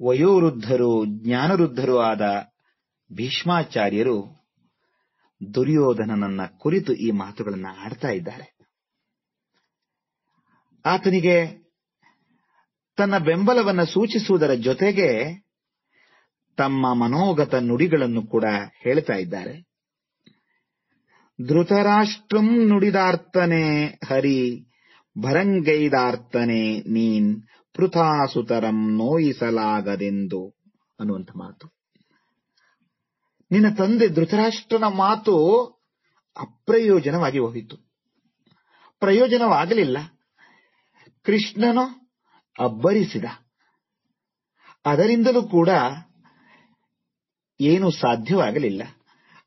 Speaker 2: ವಯೋವೃದ್ಧರು, ಜ್ಞಾನವೃದ್ಧರೂ ಆದ ಭೀಷ್ಮಾಚಾರ್ಯರು ದುರ್ಯೋಧನನನ್ನ ಕುರಿತು ಈ ಮಾತುಗಳನ್ನು ಆಡ್ತಾ ಇದ್ದಾರೆ. ಆತನಿಗೆ ತನ್ನ ಬೆಂಬಲವನ್ನು ಸೂಚಿಸುವುದರ ಜೊತೆಗೆ ತಮ್ಮ ಮನೋಗತ ನುಡಿಗಳನ್ನು ಕೂಡ ಹೇಳ್ತಾ ಇದ್ದಾರೆ. ಧೃತರಾಷ್ಟ್ರಂ ನುಡಿದಾರ್ತನೆ ಹರಿ, ಭರಂಗೈದಾರ್ತನೆ ನೀನ್ ಪೃಥಾಸುತರಂ ನೋಯಿಸಲಾಗದೆಂದು ಅನ್ನುವಂಥ ಮಾತು. ನಿನ್ನ ತಂದೆ ಧೃತರಾಷ್ಟ್ರನ ಮಾತು ಅಪ್ರಯೋಜನವಾಗಿ ಹೋಯಿತು ಪ್ರಯೋಜನವಾಗಲಿಲ್ಲ. ಕೃಷ್ಣನು ಅಬ್ಬರಿಸಿದ. ಅದರಿಂದಲೂ ಕೂಡ ಏನು ಸಾಧ್ಯವಾಗಲಿಲ್ಲ.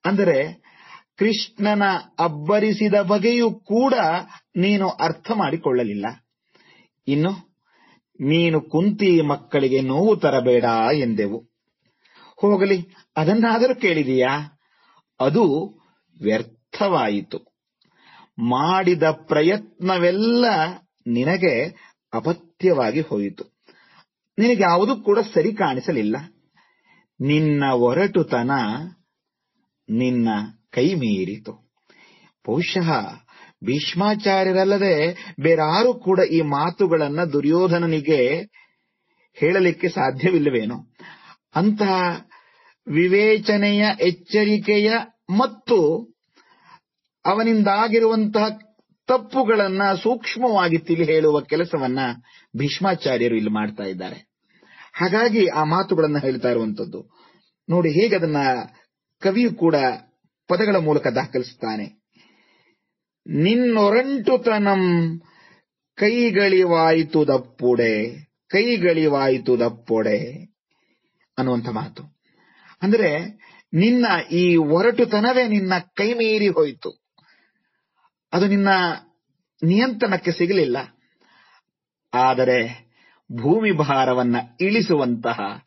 Speaker 2: ಅಂದರೆ, ಕೃಷ್ಣನ ಅಬ್ಬರಿಸಿದ ಬಗೆಯೂ ಕೂಡ ನೀನು ಅರ್ಥ ಮಾಡಿಕೊಳ್ಳಲಿಲ್ಲ. ಇನ್ನು, ನೀನು ಕುಂತಿ ಮಕ್ಕಳಿಗೆ ನೋವು ತರಬೇಡ ಎಂದೆವು. ಹೋಗಲಿ, ಅದನ್ನಾದರೂ ಕೇಳಿದೀಯಾ? ಅದು ವ್ಯರ್ಥವಾಯಿತು. ಮಾಡಿದ ಪ್ರಯತ್ನವೆಲ್ಲ ನಿನಗೆ ಅಪತ್ಯವಾಗಿ ಹೋಯಿತು. ನಿನಗೆ ಯಾವುದೂ ಕೂಡ ಸರಿ ಕಾಣಿಸಲಿಲ್ಲ. ನಿನ್ನ ಒರಟುತನ ನಿನ್ನ ಕೈ ಮೀರಿತು. ಬಹುಶಃ ಭೀಷ್ಮಾಚಾರ್ಯರಲ್ಲದೆ ಬೇರಾರು ಕೂಡ ಈ ಮಾತುಗಳನ್ನ ದುರ್ಯೋಧನನಿಗೆ ಹೇಳಲಿಕ್ಕೆ ಸಾಧ್ಯವಿಲ್ಲವೇನೋ? ಅಂತಹ ವಿವೇಚನೆಯ ಎಚ್ಚರಿಕೆಯ ಮತ್ತು ಅವನಿಂದಾಗಿರುವಂತಹ ತಪ್ಪುಗಳನ್ನ ಸೂಕ್ಷ್ಮವಾಗಿ ತಿಳಿ ಹೇಳುವ ಕೆಲಸವನ್ನ ಭೀಷ್ಮಾಚಾರ್ಯರು ಇಲ್ಲಿ ಮಾಡ್ತಾ ಇದ್ದಾರೆ. ಹಾಗಾಗಿ ಆ ಮಾತುಗಳನ್ನ ಹೇಳ್ತಾ ಇರುವಂತದ್ದು. ನೋಡಿ ಹೇಗದನ್ನ ಅದನ್ನ ಕವಿಯು ಕೂಡ ಪದಗಳ ಮೂಲಕ ದಾಖಲಿಸುತ್ತಾನೆ. ನಿನ್ನೊರಂಟುತನಂ ಕೈಗಳಿವಾಯಿತು ದಪ್ಪುಡೆ, ಕೈಗಳಿವಾಯಿತು ದಪ್ಪೊಡೆ ಅನ್ನುವಂತ ಮಾತು. ಅಂದ್ರೆ ನಿನ್ನ ಈ ಒರಟುತನವೇ ನಿನ್ನ ಕೈ ಮೀರಿ ಹೋಯಿತು. ಅದು ನಿನ್ನ ನಿಯಂತ್ರಣಕ್ಕೆ ಸಿಗಲಿಲ್ಲ. ಆದರೆ ಭೂಮಿ ಭಾರವನ್ನ ಇಳಿಸುವಂತಹ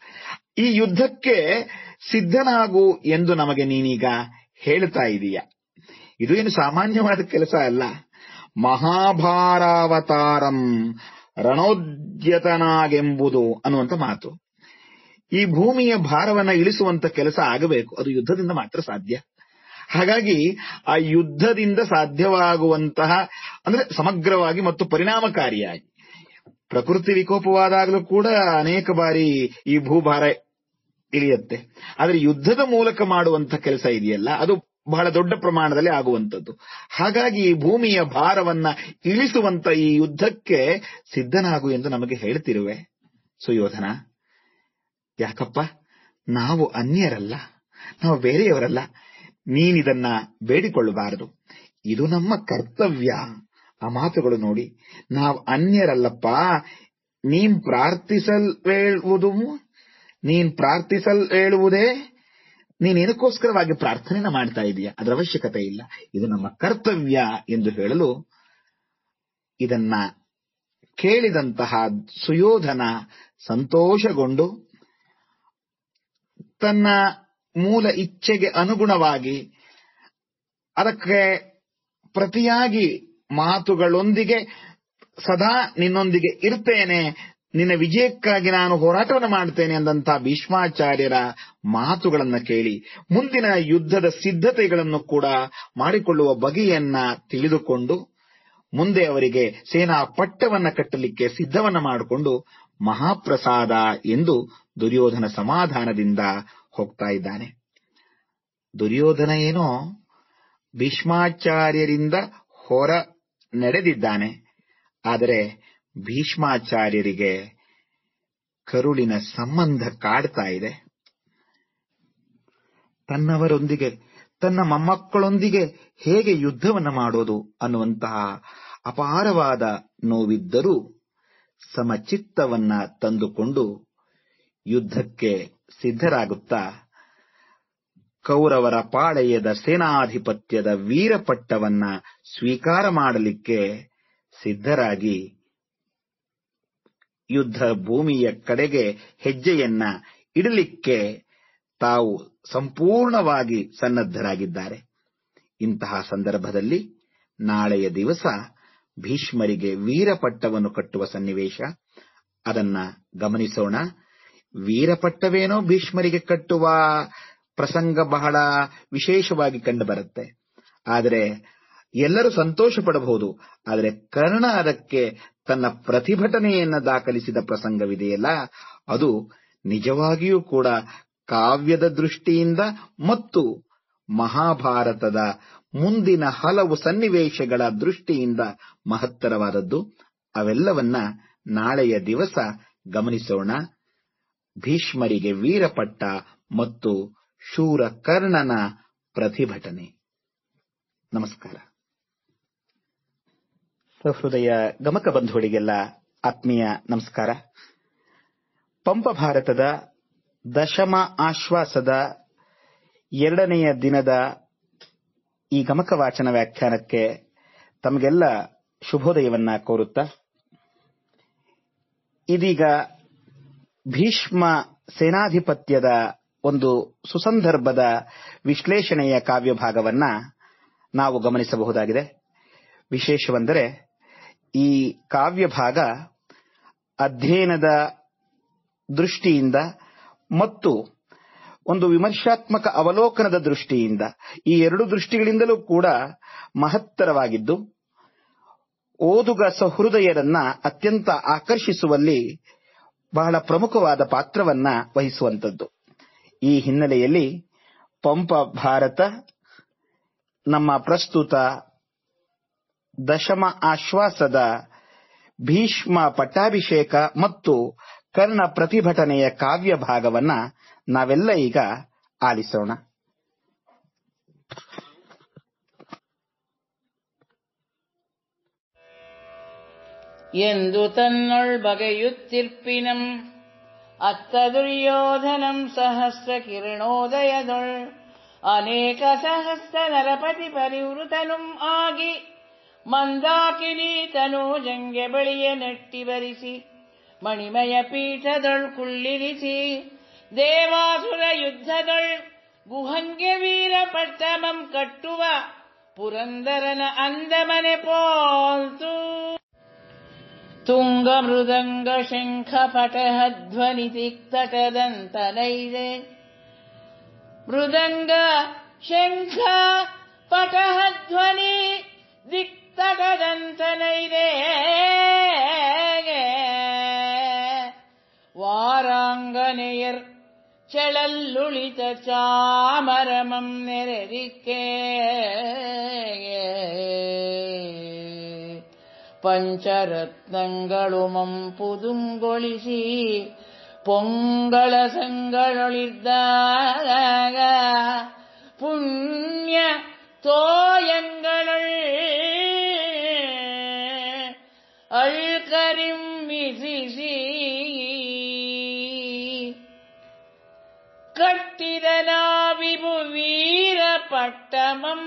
Speaker 2: ಈ ಯುದ್ಧಕ್ಕೆ ಸಿದ್ಧನಾಗು ಎಂದು ನಮಗೆ ನೀನೀಗ ಹೇಳ್ತಾ ಇದೀಯ. ಇದು ಏನು ಸಾಮಾನ್ಯವಾದ ಕೆಲಸ ಅಲ್ಲ. ಮಹಾಭಾರಾವತಾರಂ ರಣೋದ್ಯತನಾಗೆಂಬುದು ಅನ್ನುವಂತ ಮಾತು. ಈ ಭೂಮಿಯ ಭಾರವನ್ನ ಇಳಿಸುವಂತ ಕೆಲಸ ಆಗಬೇಕು. ಅದು ಯುದ್ಧದಿಂದ ಮಾತ್ರ ಸಾಧ್ಯ. ಹಾಗಾಗಿ ಆ ಯುದ್ಧದಿಂದ ಸಾಧ್ಯವಾಗುವಂತಹ, ಅಂದ್ರೆ ಸಮಗ್ರವಾಗಿ ಮತ್ತು ಪರಿಣಾಮಕಾರಿಯಾಗಿ. ಪ್ರಕೃತಿ ವಿಕೋಪವಾದಾಗಲೂ ಕೂಡ ಅನೇಕ ಬಾರಿ ಈ ಭೂಭಾರ ಇಳಿಯುತ್ತೆ. ಆದರೆ ಯುದ್ಧದ ಮೂಲಕ ಮಾಡುವಂತ ಕೆಲಸ ಇದೆಯಲ್ಲ, ಅದು ಬಹಳ ದೊಡ್ಡ ಪ್ರಮಾಣದಲ್ಲಿ ಆಗುವಂಥದ್ದು. ಹಾಗಾಗಿ ಈ ಭೂಮಿಯ ಭಾರವನ್ನ ಇಳಿಸುವಂತ ಈ ಯುದ್ಧಕ್ಕೆ ಸಿದ್ಧನಾಗು ಎಂದು ನಮಗೆ ಹೇಳ್ತಿರುವೆ. ಸುಯೋಧನ, ಯಾಕಪ್ಪ? ನಾವು ಅನ್ಯರಲ್ಲ, ನಾವು ಬೇರೆಯವರಲ್ಲ. ನೀನಿದನ್ನ ಬೇಡಿಕೊಳ್ಳಬಾರದು. ಇದು ನಮ್ಮ ಕರ್ತವ್ಯ. ಆ ಮಾತುಗಳು ನೋಡಿ, ನಾವು ಅನ್ಯರಲ್ಲಪ್ಪ, ನೀನ್ ಪ್ರಾರ್ಥಿಸಲ್ ಹೇಳುವುದು, ನೀನ್ ಪ್ರಾರ್ಥಿಸಲ್ ಹೇಳುವುದೇ, ನೀನ್ ಏನಕ್ಕೋಸ್ಕರವಾಗಿ ಪ್ರಾರ್ಥನೆನ ಮಾಡ್ತಾ ಇದೀಯ? ಅದರ ಅವಶ್ಯಕತೆ ಇಲ್ಲ. ಇದು ನಮ್ಮ ಕರ್ತವ್ಯ ಎಂದು ಹೇಳಲು ಇದನ್ನ ಕೇಳಿದಂತಹ ಸುಯೋಧನ ಸಂತೋಷಗೊಂಡು ತನ್ನ ಮೂಲ ಇಚ್ಛೆಗೆ ಅನುಗುಣವಾಗಿ ಅದಕ್ಕೆ ಪ್ರತಿಯಾಗಿ ಮಾತುಗಳೊಂದಿಗೆ ಸದಾ ನಿನ್ನೊಂದಿಗೆ ಇರ್ತೇನೆ. ನಿನ್ನ ವಿಜಯಕ್ಕಾಗಿ ನಾನು ಹೋರಾಟವನ್ನು ಮಾಡ್ತೇನೆ ಅಂದಂತಹ ಭೀಷ್ಮಾಚಾರ್ಯರ ಮಾತುಗಳನ್ನು ಕೇಳಿ, ಮುಂದಿನ ಯುದ್ಧದ ಸಿದ್ಧತೆಗಳನ್ನು ಕೂಡ ಮಾಡಿಕೊಳ್ಳುವ ಬಗೆಯನ್ನ ತಿಳಿದುಕೊಂಡು, ಮುಂದೆ ಅವರಿಗೆ ಸೇನಾ ಪಟ್ಟವನ್ನ ಕಟ್ಟಲಿಕ್ಕೆ ಸಿದ್ಧವನ್ನ ಮಾಡಿಕೊಂಡು, ಮಹಾಪ್ರಸಾದ ಎಂದು ದುರ್ಯೋಧನ ಸಮಾಧಾನದಿಂದ ಹೋಗ್ತಾ ಇದ್ದಾನೆ. ದುರ್ಯೋಧನ ಏನೋ ಭೀಷ್ಮಾಚಾರ್ಯರಿಂದ ಹೊರ ನಡೆದಿದ್ದಾನೆ. ಆದರೆ ಭೀಷ್ಮಾಚಾರ್ಯರಿಗೆ ಕರುಳಿನ ಸಂಬಂಧ ಕಾಡ್ತಾ ಇದೆ. ತನ್ನವರೊಂದಿಗೆ, ತನ್ನ ಮೊಮ್ಮಕ್ಕಳೊಂದಿಗೆ ಹೇಗೆ ಯುದ್ಧವನ್ನ ಮಾಡೋದು ಅನ್ನುವಂತಹ ಅಪಾರವಾದ ನೋವಿದ್ದರೂ ಸಮಚಿತ್ತವನ್ನ ತಂದುಕೊಂಡು ಯುದ್ಧಕ್ಕೆ ಸಿದ್ಧರಾಗುತ್ತಾ, ಕೌರವರ ಪಾಳೆಯದ ಸೇನಾಧಿಪತ್ಯದ ವೀರಪಟ್ಟವನ್ನ ಸ್ವೀಕಾರ ಮಾಡಲಿಕ್ಕೆ ಸಿದ್ಧರಾಗಿ, ಯುದ್ಧ ಭೂಮಿಯ ಕಡೆಗೆ ಹೆಜ್ಜೆಯನ್ನ ಇಡಲಿಕ್ಕೆ ತಾವು ಸಂಪೂರ್ಣವಾಗಿ ಸನ್ನದ್ಧರಾಗಿದ್ದಾರೆ. ಇಂತಹ ಸಂದರ್ಭದಲ್ಲಿ ನಾಳೆಯ ದಿವಸ ಭೀಷ್ಮರಿಗೆ ವೀರಪಟ್ಟವನ್ನು ಕಟ್ಟುವ ಸನ್ನಿವೇಶ. ಅದನ್ನ ಗಮನಿಸೋಣ. ವೀರಪಟ್ಟವೇನೋ ಭೀಷ್ಮರಿಗೆ ಕಟ್ಟುವ ಪ್ರಸಂಗ ಬಹಳ ವಿಶೇಷವಾಗಿ ಕಂಡುಬರುತ್ತೆ ಆದರೆ ಎಲ್ಲರೂ ಸಂತೋಷ ಪಡಬಹುದು ಆದರೆ ಕರ್ಣ ಅದಕ್ಕೆ ತನ್ನ ಪ್ರತಿಭಟನೆಯನ್ನು ದಾಖಲಿಸಿದ ಪ್ರಸಂಗವಿದೆಯಲ್ಲ? ಅದು ನಿಜವಾಗಿಯೂ ಕೂಡ ಕಾವ್ಯದ ದೃಷ್ಟಿಯಿಂದ ಮತ್ತು ಮಹಾಭಾರತದ ಮುಂದಿನ ಹಲವು ಸನ್ನಿವೇಶಗಳ ದೃಷ್ಟಿಯಿಂದ ಮಹತ್ತರವಾದದ್ದು. ಅವೆಲ್ಲವನ್ನ ನಾಳೆಯ ದಿವಸ ಗಮನಿಸೋಣ. ಭೀಷ್ಮರಿಗೆ ವೀರಪಟ್ಟ ಮತ್ತು ಶೂರ ಕರ್ಣನ ಪ್ರತಿಭಟನೆ. ನಮಸ್ಕಾರ. ಸಹೃದಯ ಗಮಕ ಬಂಧುಗಳಿಗೆಲ್ಲ ಆತ್ಮೀಯ ನಮಸ್ಕಾರ. ಪಂಪ ಭಾರತದ ದಶಮ ಆಶ್ವಾಸದ ಎರಡನೆಯ ದಿನದ ಈ ಗಮಕ ವಾಚನ ವ್ಯಾಖ್ಯಾನಕ್ಕೆ ತಮಗೆಲ್ಲ ಶುಭೋದಯವನ್ನ ಕೋರುತ್ತಾ, ಇದೀಗ ಭೀಷ್ಮ ಸೇನಾಧಿಪತ್ಯದ ಒಂದು ಸುಸಂದರ್ಭದ ವಿಶ್ಲೇಷಣೆಯ ಕಾವ್ಯಭಾಗವನ್ನ ನಾವು ಗಮನಿಸಬಹುದಾಗಿದೆ. ವಿಶೇಷವೆಂದರೆ ಈ ಕಾವ್ಯಭಾಗ ಅಧ್ಯಯನದ ದೃಷ್ಟಿಯಿಂದ ಮತ್ತು ಒಂದು ವಿಮರ್ಶಾತ್ಮಕ ಅವಲೋಕನದ ದೃಷ್ಟಿಯಿಂದ ಈ ಎರಡು ದೃಷ್ಟಿಗಳಿಂದಲೂ ಕೂಡ ಮಹತ್ತರವಾಗಿದ್ದು ಓದುಗ ಸಹೃದಯರನ್ನ ಅತ್ಯಂತ ಆಕರ್ಷಿಸುವಲ್ಲಿ ಬಹಳ ಪ್ರಮುಖವಾದ ಪಾತ್ರವನ್ನ ವಹಿಸುವಂತದ್ದು ಈ ಹಿನ್ನೆಲೆಯಲ್ಲಿ ಪಂಪ ಭಾರತ ನಮ್ಮ ಪ್ರಸ್ತುತ ದಶಮ ಆಶ್ವಾಸದ ಭೀಷ್ಮ ಪಟ್ಟಾಭಿಷೇಕ ಮತ್ತು ಕರ್ಣ ಪ್ರತಿಭಟನೆಯ ಕಾವ್ಯ ಭಾಗವನ್ನ ನಾವೆಲ್ಲ ಈಗ ಆಲಿಸೋಣ.
Speaker 1: ಎಂದು ತನ್ನೊಳ್ ಬಗೆಯುತ್ತಿರ್ಪಿನಂ ಅತ್ತ ದುರ್ಯೋಧನಂ ಸಹಸ್ರ ಕಿರಣೋದಯದೊಳ್ ಅನೇಕ ಸಹಸ್ರ ನರಪತಿ ಪರಿವೃತನುಂ ಆಗಿ ಮಂದಾಕಿನಿ ತನೂಜಂಗೆ ಬಳಿಯ ನೆಟ್ಟಿ ಬರಿಸಿ ಮಣಿಮಯ ಪೀಠದೊಳ್ ಕುಳ್ಳಿರಿಸಿ ದೇವಾಸುರ ಯುದ್ಧದೊಳ್ ಗುಹಂಗೆ ವೀರ ಪಟ್ಟಮಂ ಕಟ್ಟುವ ಪುರಂದರನ ಅಂದಮನೆ ಪೋಲ್ತು तुङ्गमृदङ्ग मृदङ्ग शङ्ख पटहध्वनि दिक्तटदन्तनैरे दिक्तटदन्तनैदे वाराङ्गनेयर् चळल्लुळितचामरमम् निरदिके പഞ്ചരത്നങ്ങളുമം പുതുങ്കൊളിസി പൊങ്കളസങ്ങളൊളിത പുണ്യ തോയങ്ങളുൾ അൾക്കരിം വിസിസി കട്ടിതനാവിപു വീരപട്ടമം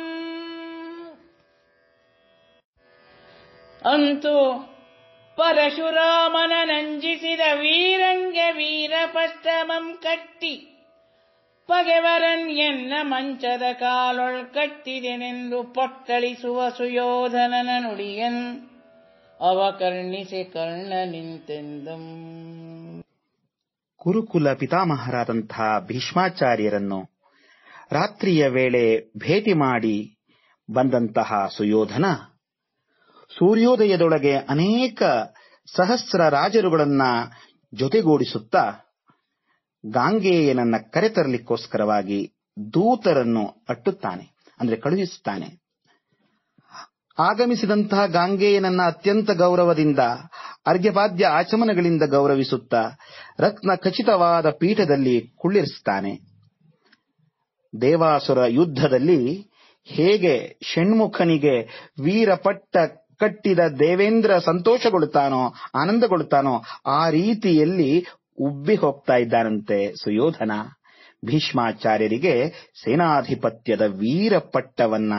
Speaker 1: ಅಂತೂ ಪರಶುರಾಮನ ನಂಜಿಸಿದ ವೀರಂಗೆ ವೀರಪಷ್ಟಮಂ ಕಟ್ಟಿ ಪಗೆವರನ್ ಎನ್ನ ಮಂಚದ ಕಾಲೊಳ್ ಕಟ್ಟಿದೆನೆಂದು ಪೊಟ್ಟಳಿಸುವ ಸುಯೋಧನನ ನುಡಿಯನ್ ಅವಕರ್ಣಿಸಿ ಕರ್ಣ ನಿಂತೆಂದಂ.
Speaker 2: ಕುರುಕುಲ ಪಿತಾಮಹರಾದಂತಹ ಭೀಷ್ಮಾಚಾರ್ಯರನ್ನು ರಾತ್ರಿಯ ವೇಳೆ ಭೇಟಿ ಮಾಡಿ ಬಂದಂತಹ ಸುಯೋಧನ ಸೂರ್ಯೋದಯದೊಳಗೆ ಅನೇಕ ಸಹಸ್ರ ರಾಜರುಗಳನ್ನ ಜೊತೆಗೂಡಿಸುತ್ತಾ ಗಾಂಗೆಯನನ್ನ ಕರೆತರಲಿಕ್ಕೋಸ್ಕರವಾಗಿ ದೂತರನ್ನು ಅಟ್ಟುತ್ತಾನೆ, ಅಂದ್ರೆ ಕಳುಹಿಸುತ್ತಾನೆ. ಆಗಮಿಸಿದಂತಹ ಗಾಂಗೆಯನನ್ನ ಅತ್ಯಂತ ಗೌರವದಿಂದ, ಅರ್ಘ್ಯಪಾದ್ಯ ಆಚಮನಗಳಿಂದ ಗೌರವಿಸುತ್ತಾ ರತ್ನ ಖಚಿತವಾದ ಪೀಠದಲ್ಲಿ ಕುಳ್ಳಿರಿಸುತ್ತಾನೆ. ದೇವಾಸುರ ಯುದ್ಧದಲ್ಲಿ ಹೇಗೆ ಷಣ್ಮುಖನಿಗೆ ವೀರಪಟ್ಟ ಕಟ್ಟಿದ ದೇವೇಂದ್ರ ಸಂತೋಷಗೊಳ್ಳುತ್ತಾನೋ, ಆನಂದಗೊಳ್ಳುತ್ತಾನೋ, ಆ ರೀತಿಯಲ್ಲಿ ಉಬ್ಬಿ ಹೋಗ್ತಾ ಇದ್ದಾನಂತೆ ಸುಯೋಧನ. ಭೀಷ್ಮಾಚಾರ್ಯರಿಗೆ ಸೇನಾಧಿಪತ್ಯದ ವೀರಪಟ್ಟವನ್ನ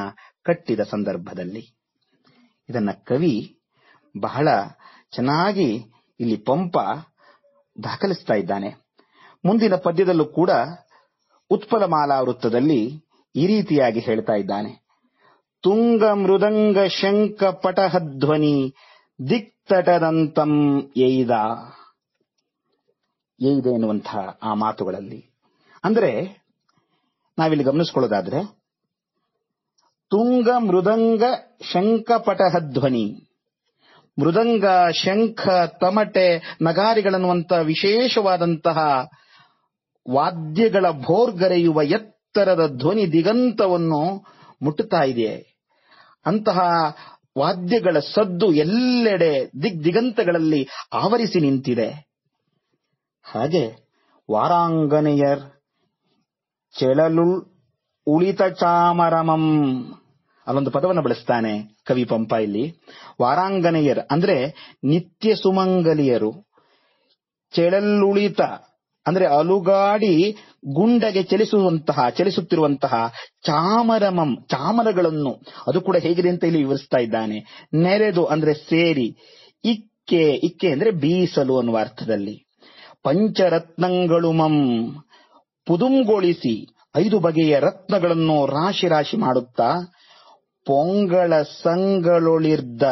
Speaker 2: ಕಟ್ಟಿದ ಸಂದರ್ಭದಲ್ಲಿ. ಇದನ್ನ ಕವಿ ಬಹಳ ಚೆನ್ನಾಗಿ ಇಲ್ಲಿ ಪಂಪ ದಾಖಲಿಸ್ತಾ ಇದ್ದಾನೆ. ಮುಂದಿನ ಪದ್ಯದಲ್ಲೂ ಕೂಡ ಉತ್ಪಲಮಾಲಾ ವೃತ್ತದಲ್ಲಿ ಈ ರೀತಿಯಾಗಿ ಹೇಳ್ತಾ ಇದ್ದಾನೆ. ತುಂಗ ಮೃದಂಗ ಶಂಕ ಪಟಹಧ್ವನಿ ದಿಕ್ತಟದಂತಂ ಎಯ್ದ. ಎಯ್ದ ಎನ್ನುವಂತಹ ಆ ಮಾತುಗಳಲ್ಲಿ. ಅಂದ್ರೆ, ನಾವಿಲ್ಲಿ ಗಮನಿಸ್ಕೊಳ್ಳೋದಾದ್ರೆ ತುಂಗ ಮೃದಂಗ ಶಂಕ ಪಟಹಧ್ವನಿ ಮೃದಂಗ ಶಂಖ ತಮಟೆ ನಗಾರಿಗಳನ್ನುವಂತಹ ವಿಶೇಷವಾದಂತಹ ವಾದ್ಯಗಳ ಭೋರ್ಗರೆಯುವ ಎತ್ತರದ ಧ್ವನಿ ದಿಗಂತವನ್ನು ಮುಟ್ಟುತ್ತಾ ಇದೆ ಅಂತಹ ವಾದ್ಯಗಳ ಸದ್ದು ಎಲ್ಲೆಡೆ ದಿಗ್ ದಿಗಂತಗಳಲ್ಲಿ ಆವರಿಸಿ ನಿಂತಿದೆ. ಹಾಗೆ ವಾರಾಂಗನೆಯರ್ ಚೆಳಲುಳ್ ಉಳಿತ ಚಾಮರಮಂ ಅಲ್ಲೊಂದು ಪದವನ್ನು ಬಳಸ್ತಾನೆ ಕವಿ ಪಂಪ ಇಲ್ಲಿ. ವಾರಾಂಗನೆಯರ್ ಅಂದ್ರೆ ನಿತ್ಯ ಸುಮಂಗಲಿಯರು. ಚೆಳಲುಳಿತ ಅಂದ್ರೆ ಅಲುಗಾಡಿ ಗುಂಡಗೆ ಚಲಿಸುವಂತಹ, ಚಲಿಸುತ್ತಿರುವಂತಹ ಚಾಮರಮಂ, ಚಾಮರಗಳನ್ನು. ಅದು ಕೂಡ ಹೇಗಿದೆ ಅಂತ ಇಲ್ಲಿ ವಿವರಿಸ್ತಾ ಇದ್ದಾನೆ. ನೆರೆದು ಅಂದ್ರೆ ಸೇರಿ, ಇಕ್ಕೆ ಇಕ್ಕೆ ಅಂದ್ರೆ ಬೀಸಲು ಅನ್ನುವ ಅರ್ಥದಲ್ಲಿ. ಪಂಚರತ್ನಗಳು ಮಂ ಪುದುಂಗೊಳಿಸಿ ಐದು ಬಗೆಯ ರತ್ನಗಳನ್ನು ರಾಶಿ ರಾಶಿ ಮಾಡುತ್ತಾ ಪೊಂಗಳ ಸಂಗಳೊಳಿರ್ದ.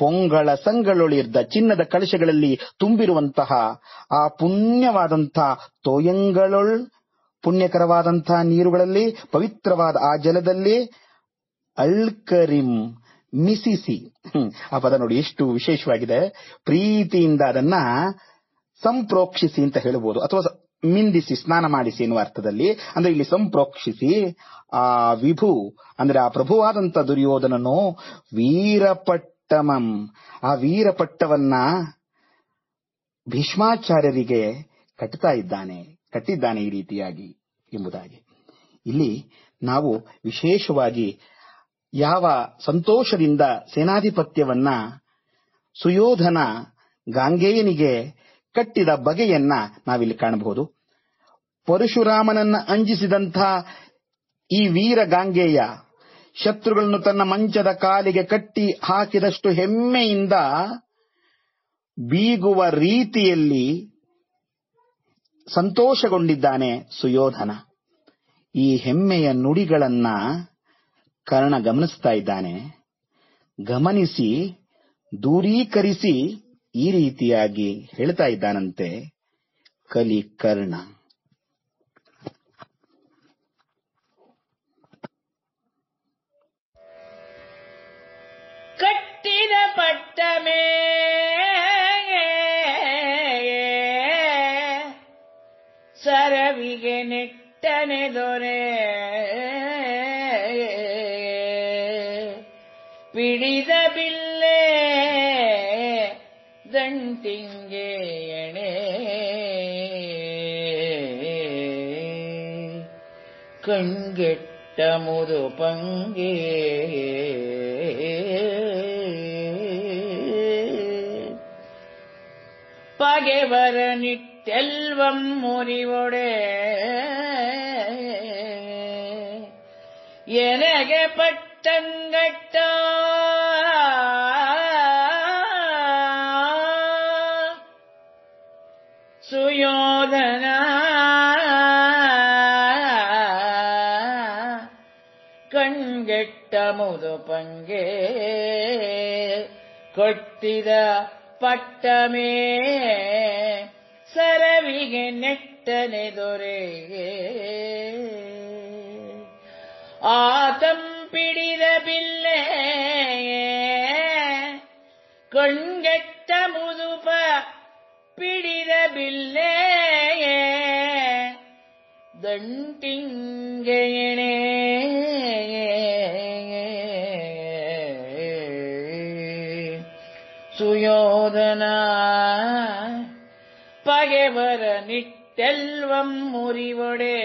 Speaker 2: ಪೊಂಗಳ ಸಂಗಳೊಳಿರ್ದ ಚಿನ್ನದ ಕಲಶಗಳಲ್ಲಿ ತುಂಬಿರುವಂತಹ ಆ ಪುಣ್ಯವಾದಂತಹ ತೋಯಂಗಳೊಳ್ ಪುಣ್ಯಕರವಾದಂತಹ ನೀರುಗಳಲ್ಲಿ, ಪವಿತ್ರವಾದ ಆ ಜಲದಲ್ಲಿ ಅಳ್ಕರಿಂ ಮಿಸಿಸಿ. ಆ ಪದ ನೋಡಿ ಎಷ್ಟು ವಿಶೇಷವಾಗಿದೆ. ಪ್ರೀತಿಯಿಂದ ಅದನ್ನ ಸಂಪ್ರೋಕ್ಷಿಸಿ ಅಂತ ಹೇಳಬಹುದು ಅಥವಾ ಮಿಂದಿಸಿ, ಸ್ನಾನ ಮಾಡಿಸಿ ಎನ್ನುವ ಅರ್ಥದಲ್ಲಿ. ಅಂದ್ರೆ ಇಲ್ಲಿ ಸಂಪ್ರೋಕ್ಷಿಸಿ, ಆ ವಿಭು, ಅಂದ್ರೆ ಆ ಪ್ರಭುವಾದಂತ ದುರ್ಯೋಧನನು ವೀರಪಟ್ಟಮಂ ಆ ವೀರಪಟ್ಟವನ್ನ ಭೀಷ್ಮಾಚಾರ್ಯರಿಗೆ ಕಟ್ಟುತ್ತಾ ಇದ್ದಾನೆ, ಕಟ್ಟಿದ್ದಾನೆ ಈ ರೀತಿಯಾಗಿ ಎಂಬುದಾಗಿ. ಇಲ್ಲಿ ನಾವು ವಿಶೇಷವಾಗಿ ಯಾವ ಸಂತೋಷದಿಂದ ಸೇನಾಧಿಪತ್ಯವನ್ನ ಸುಯೋಧನ ಗಾಂಗೇಯನಿಗೆ ಕಟ್ಟಿದ ಬಗೆಯನ್ನ ನಾವಿಲ್ಲಿ ಕಾಣಬಹುದು. ಪರಶುರಾಮನನ್ನ ಅಂಜಿಸಿದಂಥ ಈ ವೀರ ಗಾಂಗೇಯ ಶತ್ರುಗಳನ್ನು ತನ್ನ ಮಂಚದ ಕಾಲಿಗೆ ಕಟ್ಟಿ ಹಾಕಿದಷ್ಟು ಹೆಮ್ಮೆಯಿಂದ ಬೀಗುವ ರೀತಿಯಲ್ಲಿ ಸಂತೋಷಗೊಂಡಿದ್ದಾನೆ ಸುಯೋಧನ. ಈ ಹೆಮ್ಮೆಯ ನುಡಿಗಳನ್ನ ಕರ್ಣ ಗಮನಿಸ್ತಾ ಇದ್ದಾನೆ. ಗಮನಿಸಿ, ದೂರೀಕರಿಸಿ ಈ ರೀತಿಯಾಗಿ ಹೇಳ್ತಾ ಇದ್ದಾನಂತೆ ಕಲಿ ಕರ್ಣ
Speaker 1: கட்டின பட்டமே. சரவிகை நெட்டனெதொரே பிடித பில்லே தண்டிங்கேயனே கண்கெட்ட முது பங்கே பகைவரனிட்டெல்வம் முறிவுடே. எனக பட்டங்கட்டா சுயோதனா. கண்கெட்ட முது பங்கே கொட்டித ಪಟ್ಟಮೇ ಸರವಿಗೆ ನೆಟ್ಟನೆ ದೊರೆಗೆ ಆತಂ ಪಿಡಿದ ಬಿಲ್ಲೆ ಕಣ್ಗೆಟ್ಟ ಮುದುಪ ಪಿಡಿದ ಬಿಲ್ಲೆ ದಂಟಿಂಗೆ தேவர நிட்டெல்வம் முறிவொடே.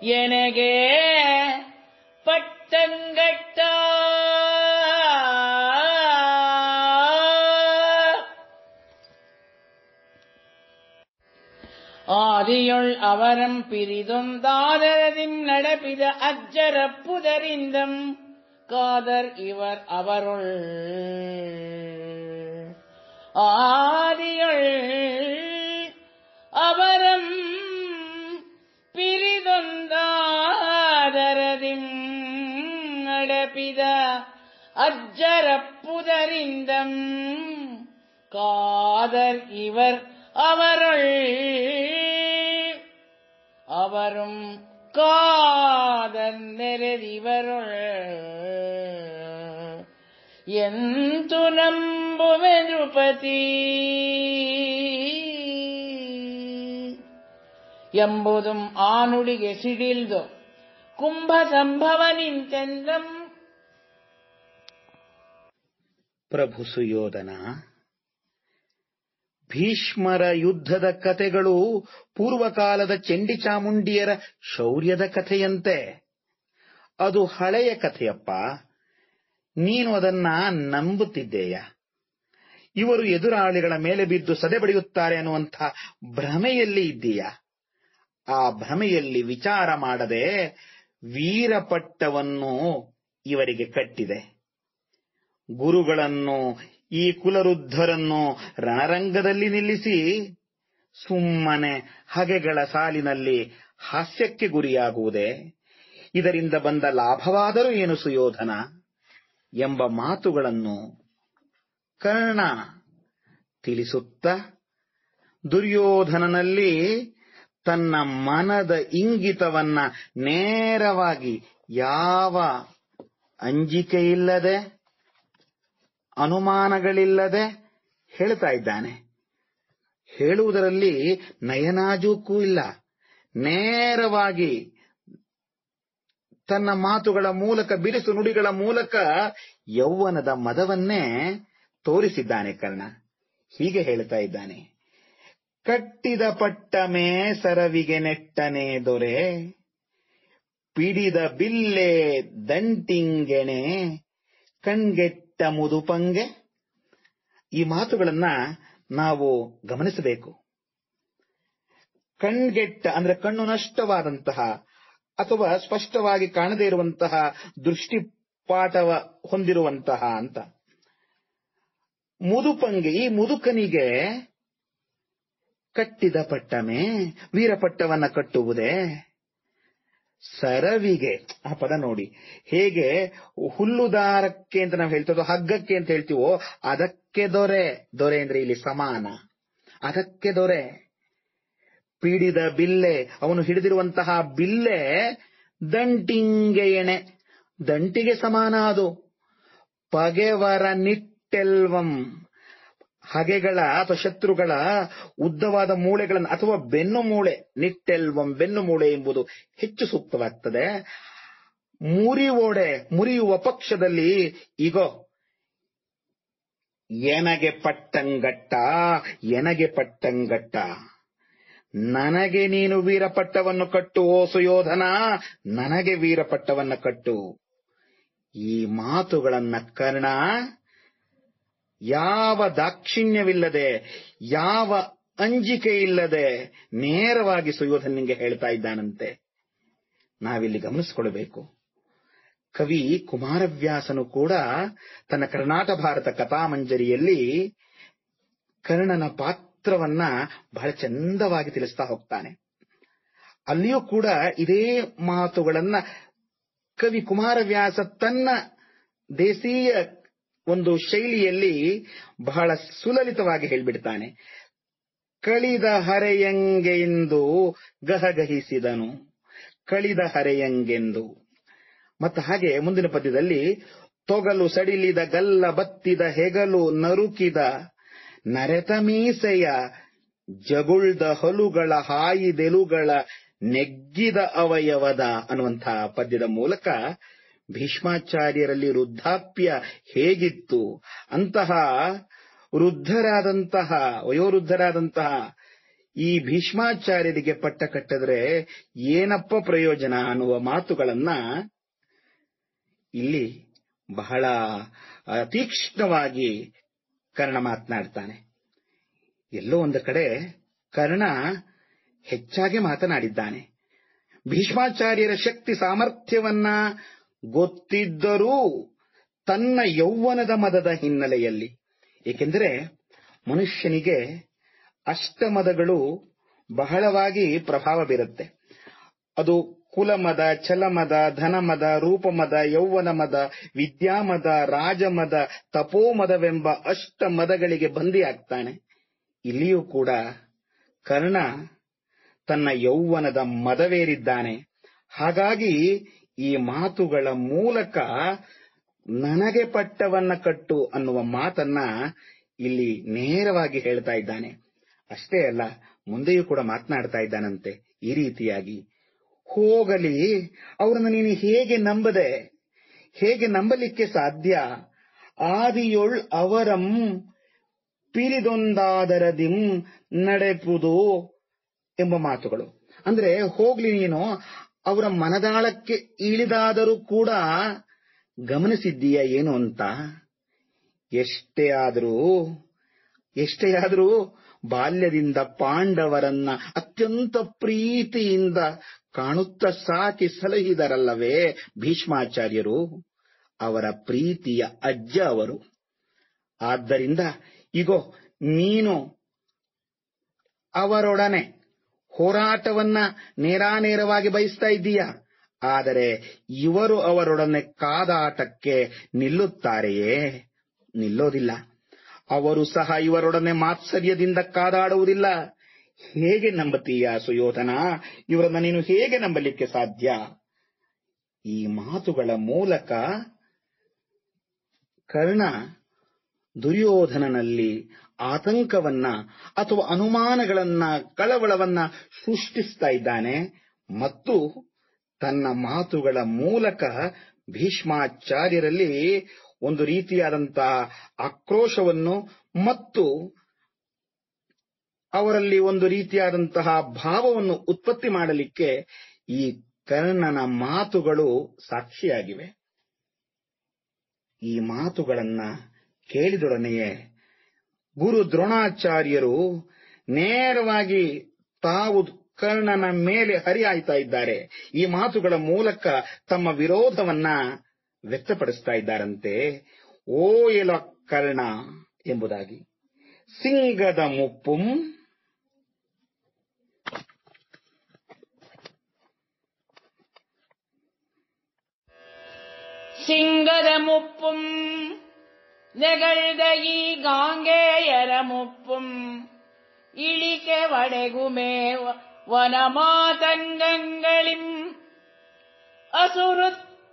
Speaker 1: எனகே பட்டங்கட்டா. ஆதியுள் அவரம் பிரிதும் பிரிதொந்தாதரதிம் நடப்பித அஜ்ஜர புதரிந்தம். காதர் இவர் அவருள். ஆதிகள் அபரம் பிரிதொந்தாதரதிம் நடப்பித அஜரப்புதறிந்தம் காதர் இவர் அவருள். அவரும் காதல் நெருதிவருள். என் துணம் ನೃಪತಿ ಎಂಬುದು ಆ ನುಡಿಗೆ ಸಿಡಿಲ್ದು. ಕುಂಭ ಸಂಭವ ನಿಂತೆಂದಂ
Speaker 2: ಪ್ರಭು ಸುಯೋಧನ, ಭೀಷ್ಮರ ಯುದ್ಧದ ಕಥೆಗಳು ಪೂರ್ವಕಾಲದ ಚಂಡಿ ಚಾಮುಂಡಿಯರ ಶೌರ್ಯದ ಕಥೆಯಂತೆ. ಅದು ಹಳೆಯ ಕಥೆಯಪ್ಪ, ನೀನು ಅದನ್ನ ನಂಬುತ್ತಿದ್ದೇಯ. ಇವರು ಎದುರಾಳಿಗಳ ಮೇಲೆ ಬಿದ್ದು ಸದೆಬಡಿಯುತ್ತಾರೆ ಅನ್ನುವಂಥ ಭ್ರಮೆಯಲ್ಲಿ ಇದ್ದೀಯಾ. ಆ ಭ್ರಮೆಯಲ್ಲಿ ವಿಚಾರ ಮಾಡದೆ ವೀರಪಟ್ಟವನ್ನು ಇವರಿಗೆ ಕಟ್ಟಿದೆ. ಗುರುಗಳನ್ನು, ಈ ಕುಲರುದ್ಧರನ್ನು ರಣರಂಗದಲ್ಲಿ ನಿಲ್ಲಿಸಿ, ಸುಮ್ಮನೆ ಹಗೆಗಳ ಸಾಲಿನಲ್ಲಿ ಹಾಸ್ಯಕ್ಕೆ ಗುರಿಯಾಗುವುದೇ? ಇದರಿಂದ ಬಂದ ಲಾಭವಾದರೂ ಏನು ಸುಯೋಧನ? ಎಂಬ ಮಾತುಗಳನ್ನು ಕರ್ಣ ತಿಳಿಸುತ್ತ ದುರ್ಯೋಧನನಲ್ಲಿ ತನ್ನ ಮನದ ಇಂಗಿತವನ್ನ ನೇರವಾಗಿ ಯಾವ ಅಂಜಿಕೆಯಿಲ್ಲದೆ, ಅನುಮಾನಗಳಿಲ್ಲದೆ ಹೇಳ್ತಾ ಇದ್ದಾನೆ. ಹೇಳುವುದರಲ್ಲಿ ನಯನಾಜೂಕೂ ಇಲ್ಲ. ನೇರವಾಗಿ ತನ್ನ ಮಾತುಗಳ ಮೂಲಕ ಬಿರುಸು ನುಡಿಗಳ ಮೂಲಕ ಯೌವನದ ಮದವನ್ನೇ ತೋರಿಸಿದ್ದಾನೆ ಕರ್ಣ. ಹೀಗೆ ಹೇಳ್ತಾ ಇದ್ದಾನೆ, ಕಟ್ಟಿದ ಪಟ್ಟಮೇ ಸರವಿಗೆ ನೆಟ್ಟನೆ ದೊರೆ, ಪಿಡಿದ ಬಿಲ್ಲೆ ದಂಟಿಂಗೆಣೆ ಕಣ್ಗೆಟ್ಟ ಮುದುಪಂಗೆ. ಈ ಮಾತುಗಳನ್ನ ನಾವು ಗಮನಿಸಬೇಕು. ಕಣ್ಗೆಟ್ಟ ಅಂದ್ರೆ ಕಣ್ಣು ನಷ್ಟವಾದಂತಹ ಅಥವಾ ಸ್ಪಷ್ಟವಾಗಿ ಕಾಣದೇ ಇರುವಂತಹ ದೃಷ್ಟಿಪಾಠವ ಹೊಂದಿರುವಂತಹ ಅಂತ. ಮುದುಪಂಗೆ ಈ ಮುದುಕನಿಗೆ ಕಟ್ಟಿದ ಪಟ್ಟಮೆ, ವೀರಪಟ್ಟವನ್ನ ಕಟ್ಟುವುದೇ? ಸರವಿಗೆ, ಆ ಪದ ನೋಡಿ. ಹೇಗೆ ಹುಲ್ಲುದಾರಕ್ಕೆ ಅಂತ ನಾವು ಹೇಳ್ತೀವೋ ಹಗ್ಗಕ್ಕೆ ಅಂತ ಹೇಳ್ತೀವೋ, ಅದಕ್ಕೆ ದೊರೆ. ದೊರೆ ಅಂದ್ರೆ ಇಲ್ಲಿ ಸಮಾನ. ಅದಕ್ಕೆ ದೊರೆ. ಪೀಡಿದ ಬಿಲ್ಲೆ. ಅವನು ಹಿಡಿದಿರುವಂತಹ ಬಿಲ್ಲೆ ದಂಟಿಂಗೆ ಎಣೆ. ದಂಟಿಗೆ ಸಮಾನ ಅದು. ಪಗೆವರ ನಿಟ್ಟೆಲ್ವಂ ಹಗೆಗಳ ಅಥವಾ ಶತ್ರುಗಳ ಉದ್ದವಾದ ಮೂಳೆಗಳನ್ನು ಅಥವಾ ಬೆನ್ನು ಮೂಳೆ, ನಿಟ್ಟೆಲ್ವಂ ಬೆನ್ನು ಮೂಳೆ ಎಂಬುದು ಹೆಚ್ಚು ಸೂಕ್ತವಾಗ್ತದೆ. ಓಡೆ, ಮುರಿಯುವ ಪಕ್ಷದಲ್ಲಿ ಈಗೋ ಎನಗೆ ಪಟ್ಟಂಗಟ್ಟ ಎನಗೆ ಪಟ್ಟಂಗಟ್ಟ. ನನಗೆ ನೀನು ವೀರಪಟ್ಟವನ್ನು ಕಟ್ಟು, ಓ ಸುಯೋಧನ, ನನಗೆ ವೀರಪಟ್ಟವನ್ನು ಕಟ್ಟು. ಈ ಮಾತುಗಳನ್ನ ಕರ್ಣ ಯಾವ ದಾಕ್ಷಿಣ್ಯವಿಲ್ಲದೆ, ಯಾವ ಅಂಜಿಕೆ ಇಲ್ಲದೆ ನೇರವಾಗಿ ಸುಯೋಧನಿಗೆ ಹೇಳ್ತಾ ಇದ್ದಾನಂತೆ. ನಾವಿಲ್ಲಿ ಗಮನಿಸಿಕೊಳ್ಳಬೇಕು. ಕವಿ ಕುಮಾರವ್ಯಾಸನು ಕೂಡ ತನ್ನ ಕರ್ನಾಟ ಭಾರತ ಕಥಾಮಂಜರಿಯಲ್ಲಿ ಕರ್ಣನ ಪಾತ್ರವನ್ನ ಬಹಳ ಚಂದವಾಗಿ ತಿಳಿಸ್ತಾ ಹೋಗ್ತಾನೆ. ಅಲ್ಲಿಯೂ ಕೂಡ ಇದೇ ಮಾತುಗಳನ್ನ ಕವಿ ಕುಮಾರವ್ಯಾಸ ತನ್ನ ದೇಸೀಯ ಒಂದು ಶೈಲಿಯಲ್ಲಿ ಬಹಳ ಸುಲಲಿತವಾಗಿ ಹೇಳ್ಬಿಡ್ತಾನೆ. ಕಳಿದ ಹರೆಯಂಗೆಂದು ಗಹಗಹಿಸಿದನು. ಕಳಿದ ಹರೆಯಂಗೆಂದು. ಮತ್ತ ಹಾಗೆ ಮುಂದಿನ ಪದ್ಯದಲ್ಲಿ, ತೊಗಲು ಸಡಿಲಿದ ಗಲ್ಲ ಬತ್ತಿದ ಹೆಗಲು ನರುಕಿದ ನರೆತ ಮೀಸೆಯ ಜಗುಳ್ದ ಹಲುಗಳ ಹಾಯಿದೆಲುಗಳ ನೆಗ್ಗಿದ ಅವಯವದ ಅನ್ನುವಂತಹ ಪದ್ಯದ ಮೂಲಕ ಭೀಷ್ಮಾಚಾರ್ಯರಲ್ಲಿ ವೃದ್ಧಾಪ್ಯ ಹೇಗಿತ್ತು? ಅಂತಹ ವೃದ್ಧರಾದಂತಹ, ವಯೋವೃದ್ಧರಾದಂತಹ ಈ ಭೀಷ್ಮಾಚಾರ್ಯರಿಗೆ ಪಟ್ಟ ಕಟ್ಟಿದ್ರೆ ಏನಪ್ಪ ಪ್ರಯೋಜನ ಅನ್ನುವ ಮಾತುಗಳನ್ನ ಇಲ್ಲಿ ಬಹಳ ತೀಕ್ಷ್ಣವಾಗಿ ಕರ್ಣ ಮಾತನಾಡ್ತಾನೆ. ಎಲ್ಲೋ ಒಂದು ಕಡೆ ಕರ್ಣ ಹೆಚ್ಚಾಗಿ ಮಾತನಾಡಿದ್ದಾನೆ. ಭೀಷ್ಮಾಚಾರ್ಯರ ಶಕ್ತಿ ಸಾಮರ್ಥ್ಯವನ್ನ ಗೊತ್ತಿದ್ದರೂ ತನ್ನ ಯೌವನದ ಮದದ ಹಿನ್ನೆಲೆಯಲ್ಲಿ. ಏಕೆಂದರೆ ಮನುಷ್ಯನಿಗೆ ಅಷ್ಟಮದಗಳು ಬಹಳವಾಗಿ ಪ್ರಭಾವ ಬೀರುತ್ತೆ. ಅದು ಕುಲಮದ, ಛಲಮದ, ಧನಮದ, ರೂಪಮದ ಯೌವನ ಮದ ವಿದ್ಯಾಮದ, ರಾಜಮದ, ತಪೋಮದವೆಂಬ ಅಷ್ಟ ಮದಗಳಿಗೆ ಬಂದಿಯಾಗ್ತಾನೆ ಇಲ್ಲಿಯೂ ಕೂಡ ಕರ್ಣ ತನ್ನ ಯೌವನದ ಮದವೇರಿದ್ದಾನೆ. ಹಾಗಾಗಿ ಈ ಮಾತುಗಳ ಮೂಲಕ ನನಗೆ ಪಟ್ಟವನ್ನ ಕಟ್ಟು ಅನ್ನುವ ಮಾತನ್ನ ಇಲ್ಲಿ ನೇರವಾಗಿ ಹೇಳ್ತಾ ಇದ್ದಾನೆ. ಅಷ್ಟೇ ಅಲ್ಲ, ಮುಂದೆಯೂ ಕೂಡ ಮಾತನಾಡ್ತಾ ಇದ್ದಾನಂತೆ ಈ ರೀತಿಯಾಗಿ. ಹೋಗಲಿ, ಅವರನ್ನು ನೀನು ಹೇಗೆ ನಂಬದೆ, ಹೇಗೆ ನಂಬಲಿಕ್ಕೆ ಸಾಧ್ಯ? ಆದಿಯೊಳ್ ಅವರಂ ಪಿರಿದೊಂದಾದರದಿಂ ನಡೆಪುದು ಎಂಬ ಮಾತುಗಳು. ಅಂದ್ರೆ ಹೋಗ್ಲಿ ನೀನು ಅವರ ಮನದಾಳಕ್ಕೆ ಇಳಿದಾದರೂ ಕೂಡ ಗಮನಿಸಿದ್ದೀಯ ಏನು ಅಂತ? ಎಷ್ಟೇ ಆದರೂ ಎಷ್ಟೇ ಆದರೂ ಬಾಲ್ಯದಿಂದ ಪಾಂಡವರನ್ನ ಅತ್ಯಂತ ಪ್ರೀತಿಯಿಂದ ಕಾಣುತ್ತ ಸಾಕಿ ಸಲಹಿದರಲ್ಲವೇ ಭೀಷ್ಮಾಚಾರ್ಯರು? ಅವರ ಪ್ರೀತಿಯ ಅಜ್ಜ ಅವರು. ಆದ್ದರಿಂದ, ಇಗೋ, ನೀನು ಅವರೊಡನೆ ಹೋರಾಟವನ್ನ ನೇರಾನೇರವಾಗಿ ಬಯಸ್ತಾ ಇದ್ದೀಯಾ? ಆದರೆ ಇವರು ಅವರೊಡನೆ ಕಾದಾಟಕ್ಕೆ ನಿಲ್ಲುತ್ತಾರೆಯೇ? ನಿಲ್ಲೋದಿಲ್ಲ. ಅವರು ಸಹ ಇವರೊಡನೆ ಮಾತ್ಸರ್ಯದಿಂದ ಕಾದಾಡುವುದಿಲ್ಲ. ಹೇಗೆ ನಂಬತೀಯ ಸುಯೋಧನ? ಇವರನ್ನ ನೀನು ಹೇಗೆ ನಂಬಲಿಕ್ಕೆ ಸಾಧ್ಯ? ಈ ಮಾತುಗಳ ಮೂಲಕ ಕರ್ಣ ದುರ್ಯೋಧನನಲ್ಲಿ ಆತಂಕವನ್ನ ಅಥವಾ ಅನುಮಾನಗಳನ್ನ, ಕಳವಳವನ್ನ ಸೃಷ್ಟಿಸ್ತಾ ಇದ್ದಾನೆ ಮತ್ತು ತನ್ನ ಮಾತುಗಳ ಮೂಲಕ ಭೀಷ್ಮಾಚಾರ್ಯರಲ್ಲಿ ಒಂದು ರೀತಿಯಾದಂತಹ ಆಕ್ರೋಶವನ್ನು ಮತ್ತು ಅವರಲ್ಲಿ ಒಂದು ರೀತಿಯಾದಂತಹ ಭಾವವನ್ನು ಉತ್ಪತ್ತಿ ಮಾಡಲಿಕ್ಕೆ ಈ ಕರ್ಣನ ಮಾತುಗಳು ಸಾಕ್ಷಿಯಾಗಿವೆ. ಈ ಮಾತುಗಳನ್ನ ಕೇಳಿದೊಡನೆಯೇ ಗುರು ದ್ರೋಣಾಚಾರ್ಯರು ನೇರವಾಗಿ ತಾವು ಕರ್ಣನ ಮೇಲೆ ಹರಿಹಾಯ್ತಾ ಇದ್ದಾರೆ. ಈ ಮಾತುಗಳ ಮೂಲಕ ತಮ್ಮ ವಿರೋಧವನ್ನ ವ್ಯಕ್ತಪಡಿಸ್ತಾ ಇದ್ದಾರಂತೆ. ಓ ಎಲ ಕರ್ಣ ಎಂಬುದಾಗಿ. ಸಿಂಗದ ಮುಪ್ಪುಂ.
Speaker 1: ಸಿಂಗದ ಮುಪ್ಪುಂ. ी गाङ्गेयरमुपम् इलिकवडगुमे वनमातङ्गम् असुरुचुरङ्गलम्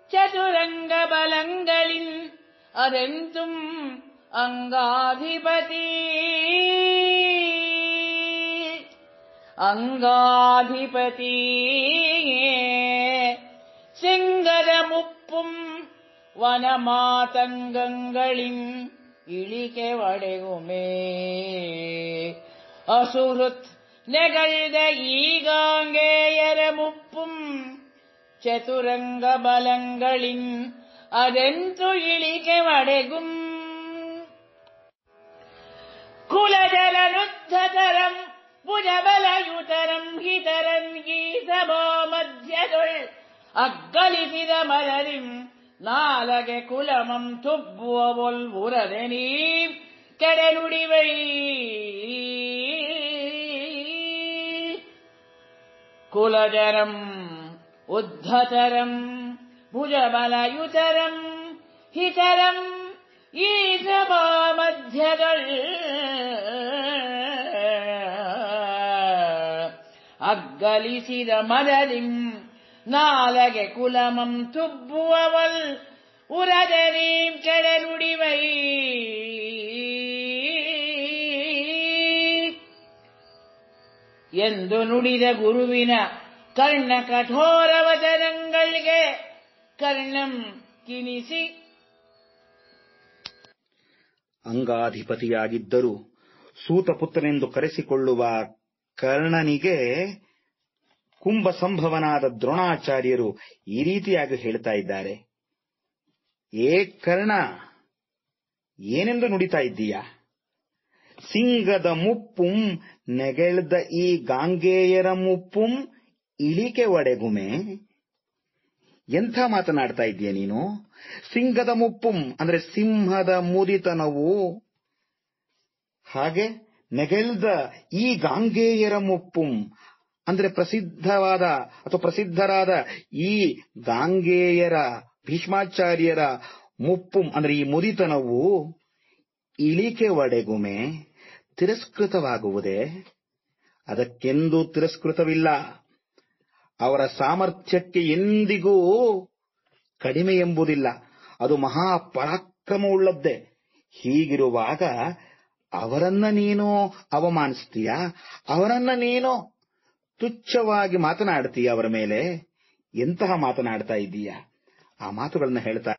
Speaker 1: अरेन्दु अङ्गाधिपती अङ्गाधिपती सिङ्गरमुपुम् அங்காதிபதி சிங்கத முப்பும் ವನಮಾತಂಗಗಳಿಂ ಇಳಿಕೆ ಒಡೆಗುಮೇ ಅಸುರುತ್ நெகழ்த ஈகாங்கேயர முப்பும் ಚತುರಂಗ ಬಲಂಗಳಿನ್ ಅದೆಂತು ಇಳಿಕೆ ಮಡೆಗುಂ ಕುಲಜಲನುದ್ಧತರಂ ಭುಜಬಲಯುತರಂ ಹಿತರನ್ ಗೀಸಭೋ ಮಧ್ಯದೊಳ್ ಅಗ್ಗಲಿಸಿದ ಮಲರಿಂ लगुलमं तु कडरुडिवेलजरम् उद्धचरम् भुजमलयुरम् हितरम् ईसभा मध्य अगलिदम ನಾಲಗೆ ಕುಲಮಂ ತುಬ್ಬುವವಲ್ ಉರದ ನೀಂ ಎಂದು ನುಡಿದ ಗುರುವಿನ ಕರ್ಣ ಕಠೋರ ವಚನಗಳಿಗೆ ಕರ್ಣಂ ಕಿನಿಸಿ.
Speaker 2: ಅಂಗಾಧಿಪತಿಯಾಗಿದ್ದರೂ ಸೂತಪುತ್ರನೆಂದು ಕರೆಸಿಕೊಳ್ಳುವ ಕರ್ಣನಿಗೆ ಕುಂಭ ಸಂಭವನಾದ ದ್ರೋಣಾಚಾರ್ಯರು ಈ ರೀತಿಯಾಗಿ ಹೇಳ್ತಾ ಇದ್ದಾರೆ. ಏ ಕರ್ಣ, ಏನೆಂದು ನುಡಿತಾ ಇದ್ದೀಯಾ? ಸಿಂಗದ ಮುಪ್ಪುಂ, ನೆಗೆಳ್ದ ಈ ಗಾಂಗೇಯರ ಮುಪ್ಪುಂ, ಇಳಿಕೆ ಒಡೆಗುಮೆ. ಎಂಥ ಮಾತನಾಡ್ತಾ ಇದ್ದೀಯ ನೀನು? ಸಿಂಗದ ಮುಪ್ಪುಂ, ಅಂದ್ರೆ ಸಿಂಹದ ಮುದಿತನವು ಹಾಗೆ ನೆಗೆಳ್ದ ಈ ಗಾಂಗೇಯರ ಮುಪ್ಪುಂ ಅಂದ್ರೆ ಪ್ರಸಿದ್ಧವಾದ ಅಥವಾ ಪ್ರಸಿದ್ಧರಾದ ಈ ಗಾಂಗೇಯರ, ಭೀಷ್ಮಾಚಾರ್ಯರ ಮುಪ್ಪು, ಅಂದ್ರೆ ಈ ಮುದಿತನವು ಇಳಿಕೆ ಒಡೆಗುಮೆ ತಿರಸ್ಕೃತವಾಗುವುದೇ. ಅದಕ್ಕೆಂದೂ ತಿರಸ್ಕೃತವಿಲ್ಲ. ಅವರ ಸಾಮರ್ಥ್ಯಕ್ಕೆ ಎಂದಿಗೂ ಕಡಿಮೆ ಎಂಬುದಿಲ್ಲ ಅದು ಮಹಾ ಪರಾಕ್ರಮವುಳ್ಳದ್ದೇ ಹೀಗಿರುವಾಗ ಅವರನ್ನ ನೀನು ಅವಮಾನಿಸ್ತೀಯ? ಅವರನ್ನ ನೀನು ತುಚ್ಛವಾಗಿ ಮಾತನಾಡ್ತೀಯ ಅವರ ಮೇಲೆ? ಎಂತಹ ಮಾತನಾಡ್ತಾ ಇದ್ದೀಯ? ಆ ಮಾತುಗಳನ್ನು ಹೇಳ್ತಾ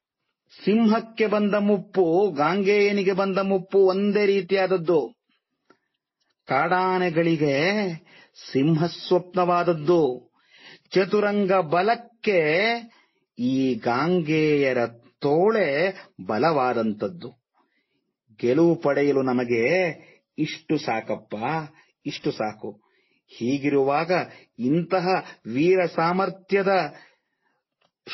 Speaker 2: ಸಿಂಹಕ್ಕೆ ಬಂದ ಮುಪ್ಪು, ಗಾಂಗೇಯನಿಗೆ ಬಂದ ಮುಪ್ಪು ಒಂದೇ ರೀತಿಯಾದದ್ದು. ಕಾಡಾನೆಗಳಿಗೆ ಸಿಂಹ ಸ್ವಪ್ನವಾದದ್ದು ಚತುರಂಗ ಬಲಕ್ಕೆ ಈ ಗಾಂಗೇಯರ ತೋಳೆ ಬಲವಾದಂಥದ್ದು. ಗೆಲುವು ಪಡೆಯಲು ನಮಗೆ ಇಷ್ಟು ಸಾಕಪ್ಪ, ಇಷ್ಟು ಸಾಕು. ಹೀಗಿರುವಾಗ ಇಂತಹ ವೀರ ಸಾಮರ್ಥ್ಯದ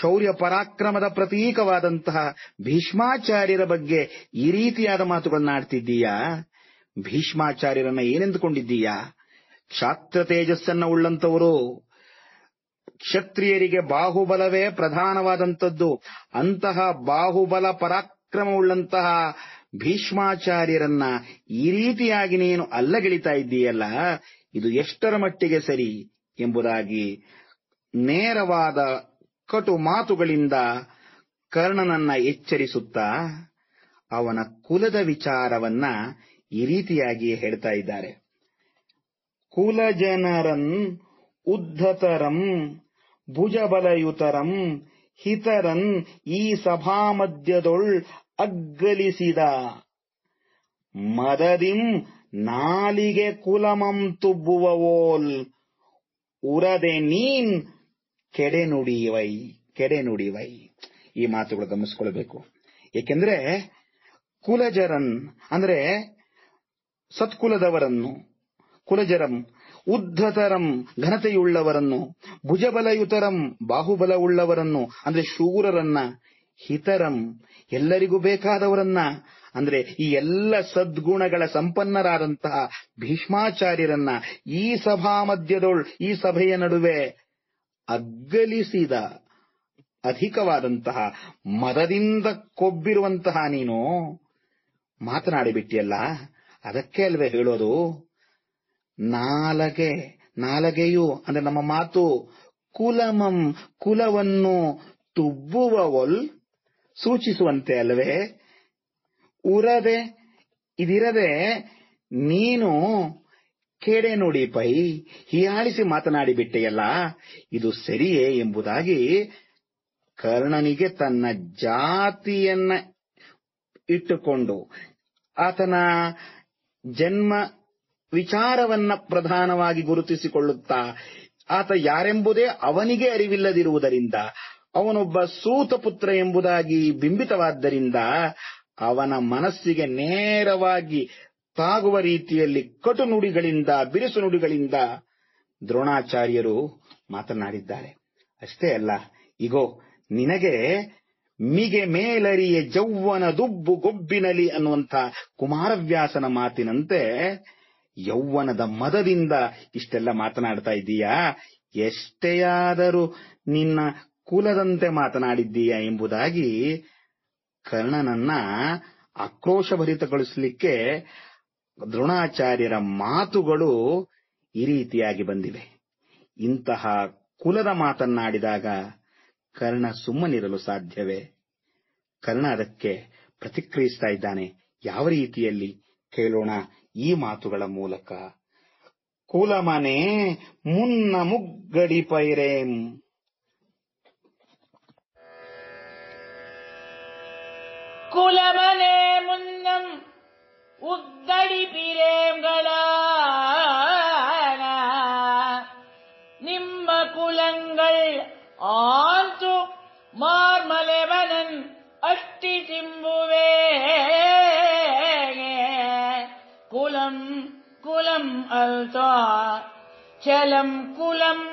Speaker 2: ಶೌರ್ಯ ಪರಾಕ್ರಮದ ಪ್ರತೀಕವಾದಂತಹ ಭೀಷ್ಮಾಚಾರ್ಯರ ಬಗ್ಗೆ ಈ ರೀತಿಯಾದ ಮಾತುಗಳನ್ನಾಡ್ತಿದ್ದೀಯಾ ಭೀಷ್ಮಾಚಾರ್ಯರನ್ನ ಏನೆಂದುಕೊಂಡಿದ್ದೀಯಾ? ಕ್ಷಾತ್ರ ತೇಜಸ್ಸನ್ನ ಉಳ್ಳಂತವರು ಕ್ಷತ್ರಿಯರಿಗೆ ಬಾಹುಬಲವೇ ಪ್ರಧಾನವಾದಂಥದ್ದು. ಅಂತಹ ಬಾಹುಬಲ ಪರಾಕ್ರಮವುಳ್ಳಂತಹ ಭೀಷ್ಮಾಚಾರ್ಯರನ್ನ ಈ ರೀತಿಯಾಗಿ ನೀನು ಅಲ್ಲಗೆಳಿತಾ ಇದ್ದೀಯಲ್ಲ? ಇದು ಎಷ್ಟರ ಮಟ್ಟಿಗೆ ಸರಿ ಎಂಬುದಾಗಿ ನೇರವಾದ ಕಟು ಮಾತುಗಳಿಂದ ಕರ್ಣನನ್ನ ಎಚ್ಚರಿಸುತ್ತಾ ಅವನ ಕುಲದ ವಿಚಾರವನ್ನ ಈ ರೀತಿಯಾಗಿ ಹೇಳ್ತಾ ಇದ್ದಾರೆ. ಕುಲಜನರನ್ ಉದ್ಧತರಂ ಭುಜಬಲಯುತರಂ ಹಿತರನ್ ಈ ಸಭಾಮಧ್ಯದೊಳ್ ಅಗ್ಗಲಿಸಿದ ಮದದಿಂ ನಾಲಿಗೆ ಕುಲಮಂ ತುಬ್ಬುವವೋಲ್. ಉರದೆ ನೀನ್ ಕೆಡೆ ನುಡಿವೈ ಕೆಡೆ ನುಡಿವೈ ಈ ಮಾತುಗಳು ಗಮನಿಸ್ಕೊಳ್ಬೇಕು. ಏಕೆಂದ್ರೆ ಕುಲಜರನ್, ಅಂದ್ರೆ ಸತ್ಕುಲದವರನ್ನು, ಕುಲಜರಂ, ಉದ್ಧತರಂ, ಘನತೆಯುಳ್ಳವರನ್ನು, ಭುಜಬಲಯುತರಂ, ಬಾಹುಬಲವುಳ್ಳವರನ್ನು, ಅಂದ್ರೆ ಶೂರರನ್ನ, ಹಿತರಂ, ಎಲ್ಲರಿಗೂ ಬೇಕಾದವರನ್ನ ಅಂದ್ರೆ ಈ ಎಲ್ಲ ಸದ್ಗುಣಗಳ ಸಂಪನ್ನರಾದಂತಹ ಭೀಷ್ಮಾಚಾರ್ಯರನ್ನ ಈ ಸಭಾ ಮಧ್ಯದೊಳ್, ಈ ಸಭೆಯ ನಡುವೆ ಅಗ್ಗಲಿಸಿದ ಅಧಿಕವಾದಂತಹ ಮದದಿಂದ ಕೊಬ್ಬಿರುವಂತಹ ನೀನು ಮಾತನಾಡಿಬಿಟ್ಟಿಯಲ್ಲ? ಅದಕ್ಕೆ ಅಲ್ವೇ ಹೇಳೋದು? ನಾಲಗೆ, ನಾಲಗೆಯು ಅಂದ್ರೆ ನಮ್ಮ ಮಾತು ಕುಲಮಂ, ಕುಲವನ್ನು ತುಬ್ಬುವವಲ್ ಸೂಚಿಸುವಂತೆ ಅಲ್ವೇ? ಉರದೆ ಇದಿರದೆ ನೀನು ಕೇಡೆ ನೋಡಿ ಪೈ, ಹೀಯಾಳಿಸಿ ಮಾತನಾಡಿಬಿಟ್ಟೆಯಲ್ಲ ಇದು ಸರಿಯೇ ಎಂಬುದಾಗಿ ಕರ್ಣನಿಗೆ ತನ್ನ ಜಾತಿಯನ್ನ ಇಟ್ಟುಕೊಂಡು ಆತನ ಜನ್ಮ ವಿಚಾರವನ್ನ ಪ್ರಧಾನವಾಗಿ ಗುರುತಿಸಿಕೊಳ್ಳುತ್ತಾ, ಆತ ಯಾರೆಂಬುದೇ ಅವನಿಗೆ ಅರಿವಿಲ್ಲದಿರುವುದರಿಂದ, ಅವನೊಬ್ಬ ಸೂತ ಪುತ್ರ ಎಂಬುದಾಗಿ ಬಿಂಬಿತವಾದ್ದರಿಂದ ಅವನ ಮನಸ್ಸಿಗೆ ನೇರವಾಗಿ ತಾಗುವ ರೀತಿಯಲ್ಲಿ ಕಟು ನುಡಿಗಳಿಂದ ಬಿರುಸು ನುಡಿಗಳಿಂದ ದ್ರೋಣಾಚಾರ್ಯರು ಮಾತನಾಡಿದ್ದಾರೆ. ಅಷ್ಟೇ ಅಲ್ಲ, ಇಗೋ, ನಿನಗೆ ಮಿಗೆ ಮೇಲರಿಯ ಜೌವನ ದುಬ್ಬು ಗೊಬ್ಬಿನಲಿ ಅನ್ನುವಂಥ ಕುಮಾರವ್ಯಾಸನ ಮಾತಿನಂತೆ ಯೌವನದ ಮದದಿಂದ ಇಷ್ಟೆಲ್ಲ ಮಾತನಾಡ್ತಾ ಇದ್ದೀಯಾ? ಆದರೂ ನಿನ್ನ ಕುಲದಂತೆ ಮಾತನಾಡಿದ್ದೀಯಾ ಎಂಬುದಾಗಿ ಕರ್ಣನನ್ನ ಆಕ್ರೋಶಭರಿತಗೊಳಿಸಲಿಕ್ಕೆ ದ್ರೋಣಾಚಾರ್ಯರ ಮಾತುಗಳು ಈ ರೀತಿಯಾಗಿ ಬಂದಿವೆ. ಇಂತಹ ಕುಲದ ಮಾತನ್ನಾಡಿದಾಗ ಕರ್ಣ ಸುಮ್ಮನಿರಲು ಸಾಧ್ಯವೇ? ಕರ್ಣ ಅದಕ್ಕೆ ಪ್ರತಿಕ್ರಿಯಿಸ್ತಾ ಇದ್ದಾನೆ. ಯಾವ ರೀತಿಯಲ್ಲಿ? ಕೇಳೋಣ ಈ ಮಾತುಗಳ ಮೂಲಕ. ಕುಲಮನೆ ಮುನ್ನ ಮುಗ್ಗಡಿ ಪೈರೇಂ.
Speaker 1: குலமனே முன்னம் உத்தடி பிரேங்களா நிம்ம उ निम्म कुलङ्गन् अष्टि चिम्बुवे குலம் कुलम् अल्ता चलं कुलम्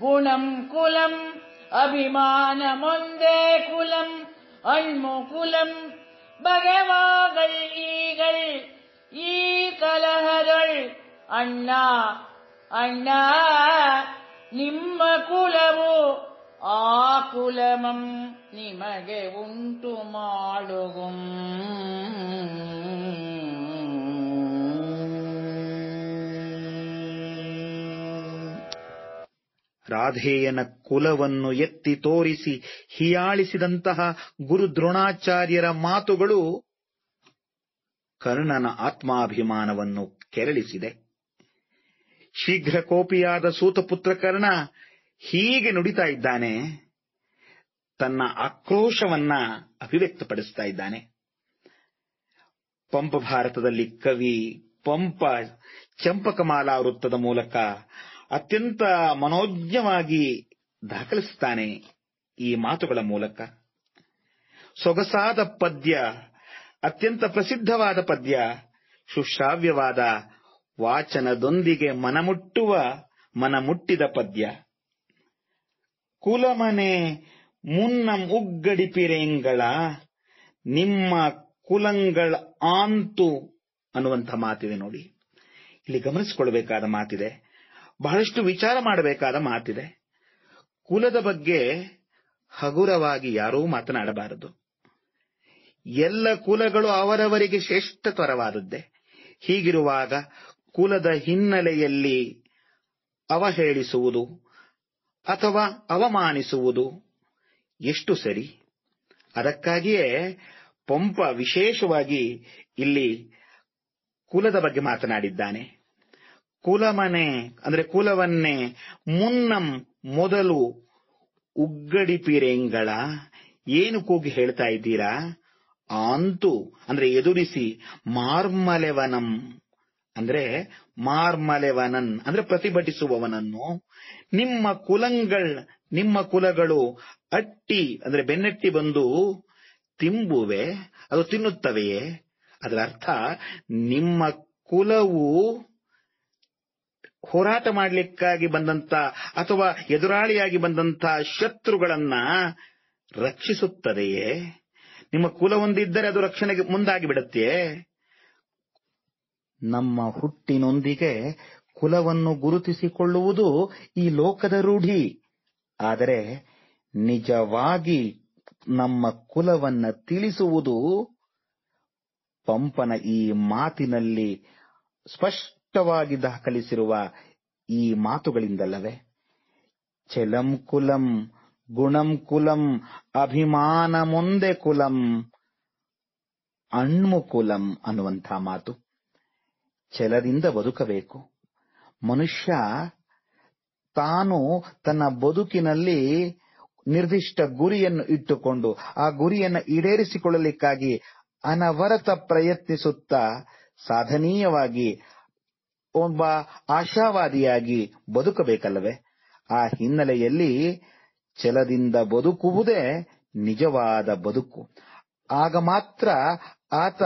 Speaker 1: गुणं कुलम् अभिमानमुन्दे कुलम् अण्मुलम् ಬಗೆವಾಗಳ್ ಈಗಳ್ ಈ ಕಲಹದೊಳ್ ಅಣ್ಣ ಅಣ್ಣ ನಿಮ್ಮ ಕುಲವು ಆ ಕುಲಮಂ ನಿಮಗೆ ಉಂಟು ಮಾಡುಗುಂ.
Speaker 2: ರಾಧೇಯನ ಕುಲವನ್ನು ಎತ್ತಿ ತೋರಿಸಿ ಹೀಯಾಳಿಸಿದಂತಹ ಗುರು ದ್ರೋಣಾಚಾರ್ಯರ ಮಾತುಗಳು ಕರ್ಣನ ಆತ್ಮಾಭಿಮಾನವನ್ನು ಕೆರಳಿಸಿದೆ. ಶೀಘ್ರ ಕೋಪಿಯಾದ ಸೂತಪುತ್ರ ಕರ್ಣ ಹೀಗೆ ನುಡಿತಾ ಇದ್ದಾನೆ. ತನ್ನ ಆಕ್ರೋಶವನ್ನ ಅಭಿವ್ಯಕ್ತಪಡಿಸ್ತಾ ಇದ್ದಾನೆ. ಪಂಪ ಭಾರತದಲ್ಲಿ ಕವಿ ಪಂಪ ಚಂಪಕಮಾಲಾ ವೃತ್ತದ ಮೂಲಕ ಅತ್ಯಂತ ಮನೋಜ್ಞವಾಗಿ ದಾಖಲಿಸುತ್ತಾನೆ ಈ ಮಾತುಗಳ ಮೂಲಕ. ಸೊಗಸಾದ ಪದ್ಯ, ಅತ್ಯಂತ ಪ್ರಸಿದ್ಧವಾದ ಪದ್ಯ, ಸುಶ್ರಾವ್ಯವಾದ ವಾಚನದೊಂದಿಗೆ ಮನಮುಟ್ಟುವ, ಮನಮುಟ್ಟಿದ ಪದ್ಯ. ಕುಲಮನೆ ಮುನ್ನ ಉಗ್ಗಡಿಪಿರೇಂಗಳ ನಿಮ್ಮ ಕುಲಂಗಳ ಆಂತು ಅನ್ನುವಂಥ ಮಾತಿದೆ ನೋಡಿ. ಇಲ್ಲಿ ಗಮನಿಸಿಕೊಳ್ಳಬೇಕಾದ ಮಾತಿದೆ. ಬಹಳಷ್ಟು ವಿಚಾರ ಮಾಡಬೇಕಾದ ಮಾತಿದೆ. ಕುಲದ ಬಗ್ಗೆ ಹಗುರವಾಗಿ ಯಾರೂ ಮಾತನಾಡಬಾರದು. ಎಲ್ಲ ಕುಲಗಳು ಅವರವರಿಗೆ ಶ್ರೇಷ್ಠತರವಾದದ್ದೇ ಹೀಗಿರುವಾಗ ಕುಲದ ಹಿನ್ನೆಲೆಯಲ್ಲಿ ಅವಹೇಳಿಸುವುದು ಅಥವಾ ಅವಮಾನಿಸುವುದು ಎಷ್ಟು ಸರಿ? ಅದಕ್ಕಾಗಿಯೇ ಪಂಪ ವಿಶೇಷವಾಗಿ ಇಲ್ಲಿ ಕುಲದ ಬಗ್ಗೆ ಮಾತನಾಡಿದ್ದಾನೆ. ಕುಲಮನೆ, ಅಂದ್ರೆ ಕುಲವನ್ನೇ, ಮುನ್ನಂ ಮೊದಲು ಉಗ್ಗಡಿಪಿರೆಂಗಳ ಏನು ಕೂಗಿ ಹೇಳ್ತಾ ಇದ್ದೀರಾ? ಆಂತು, ಅಂದ್ರೆ ಎದುರಿಸಿ, ಮಾರ್ಮಲೆವನಂ, ಅಂದ್ರೆ ಮಾರ್ಮಲೆವನನ್, ಅಂದ್ರೆ ಪ್ರತಿಭಟಿಸುವವನನ್ನು. ನಿಮ್ಮ ಕುಲಂಗಳ್, ನಿಮ್ಮ ಕುಲಗಳು ಅಟ್ಟಿ, ಅಂದ್ರೆ ಬೆನ್ನಟ್ಟಿ ಬಂದು ತಿಂಬುವೆ, ಅದು ತಿನ್ನುತ್ತವೆಯೇ? ಅದರ ಅರ್ಥ ನಿಮ್ಮ ಕುಲವು ಹೋರಾಟ ಮಾಡಲಿಕ್ಕಾಗಿ ಬಂದಂತ ಅಥವಾ ಎದುರಾಳಿಯಾಗಿ ಬಂದಂತ ಶತ್ರುಗಳನ್ನ ರಕ್ಷಿಸುತ್ತದೆಯೇ? ನಿಮ್ಮ ಕುಲ ಹೊಂದಿದ್ದರೆ ಅದು ರಕ್ಷಣೆಗೆ ಮುಂದಾಗಿ ಬಿಡುತ್ತೆಯೇ ನಮ್ಮ ಹುಟ್ಟಿನೊಂದಿಗೆ ಕುಲವನ್ನು ಗುರುತಿಸಿಕೊಳ್ಳುವುದು ಈ ಲೋಕದ ರೂಢಿ. ಆದರೆ ನಿಜವಾಗಿ ನಮ್ಮ ಕುಲವನ್ನ ತಿಳಿಸುವುದು ಪಂಪನ ಈ ಮಾತಿನಲ್ಲಿ ಸ್ಪಷ್ಟವಾಗಿ ದಾಖಲಿಸಿರುವ ಈ ಮಾತುಗಳಿಂದಲ್ಲವೇ ಚಲಂ ಕುಲಂ, ಗುಣಂ ಕುಲಂ, ಅಭಿಮಾನ ಮುಂದೆ ಕುಲಂ, ಅಣ್ಮು ಕುಲಂ ಅನ್ನುವಂಥ ಮಾತು. ಚಲದಿಂದ ಬದುಕಬೇಕು. ಮನುಷ್ಯ ತಾನು ತನ್ನ ಬದುಕಿನಲ್ಲಿ ನಿರ್ದಿಷ್ಟ ಗುರಿಯನ್ನು ಇಟ್ಟುಕೊಂಡು ಆ ಗುರಿಯನ್ನು ಈಡೇರಿಸಿಕೊಳ್ಳಲಿಕ್ಕಾಗಿ ಅನವರತ ಪ್ರಯತ್ನಿಸುತ್ತಾ ಸಾಧನೀಯವಾಗಿ ಒಬ್ಬ ಆಶಾವಾದಿಯಾಗಿ ಬದುಕಬೇಕಲ್ಲವೇ? ಆ ಹಿನ್ನೆಲೆಯಲ್ಲಿ ಛಲದಿಂದ ಬದುಕುವುದೇ ನಿಜವಾದ ಬದುಕು. ಆಗ ಮಾತ್ರ ಆತ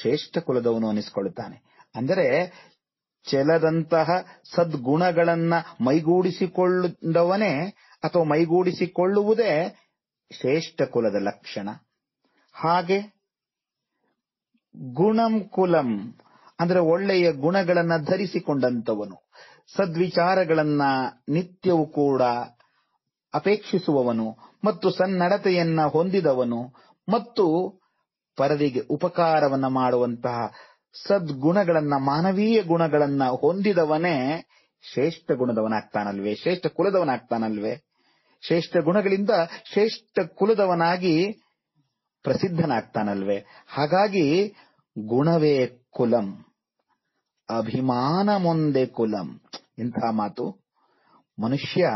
Speaker 2: ಶ್ರೇಷ್ಠ ಕುಲದವನು ಅನಿಸಿಕೊಳ್ಳುತ್ತಾನೆ. ಅಂದರೆ ಛಲದಂತಹ ಸದ್ಗುಣಗಳನ್ನ ಮೈಗೂಡಿಸಿಕೊಳ್ಳುವವನೇ ಅಥವಾ ಮೈಗೂಡಿಸಿಕೊಳ್ಳುವುದೇ ಶ್ರೇಷ್ಠ ಕುಲದ ಲಕ್ಷಣ. ಹಾಗೆ ಗುಣಂ ಕುಲಂ ಅಂದ್ರೆ ಒಳ್ಳೆಯ ಗುಣಗಳನ್ನ ಧರಿಸಿಕೊಂಡಂತವನು ಸದ್ವಿಚಾರಗಳನ್ನ ನಿತ್ಯವೂ ಕೂಡ ಅಪೇಕ್ಷಿಸುವವನು ಮತ್ತು ಸನ್ನಡತೆಯನ್ನ ಹೊಂದಿದವನು ಮತ್ತು ಪರರಿಗೆ ಉಪಕಾರವನ್ನ ಮಾಡುವಂತಹ ಸದ್ಗುಣಗಳನ್ನ, ಮಾನವೀಯ ಗುಣಗಳನ್ನ ಹೊಂದಿದವನೇ ಶ್ರೇಷ್ಠ ಗುಣದವನಾಗ್ತಾನಲ್ವೇ? ಶ್ರೇಷ್ಠ ಕುಲದವನಾಗ್ತಾನಲ್ವೇ? ಶ್ರೇಷ್ಠ ಗುಣಗಳಿಂದ ಶ್ರೇಷ್ಠ ಕುಲದವನಾಗಿ ಪ್ರಸಿದ್ಧನಾಗ್ತಾನಲ್ವೇ? ಹಾಗಾಗಿ ಗುಣವೇ ಕುಲಂ. ಅಭಿಮಾನ ಮುಂದೆ ಕುಲಂ. ಇಂತಹ ಮಾತು ಮನುಷ್ಯ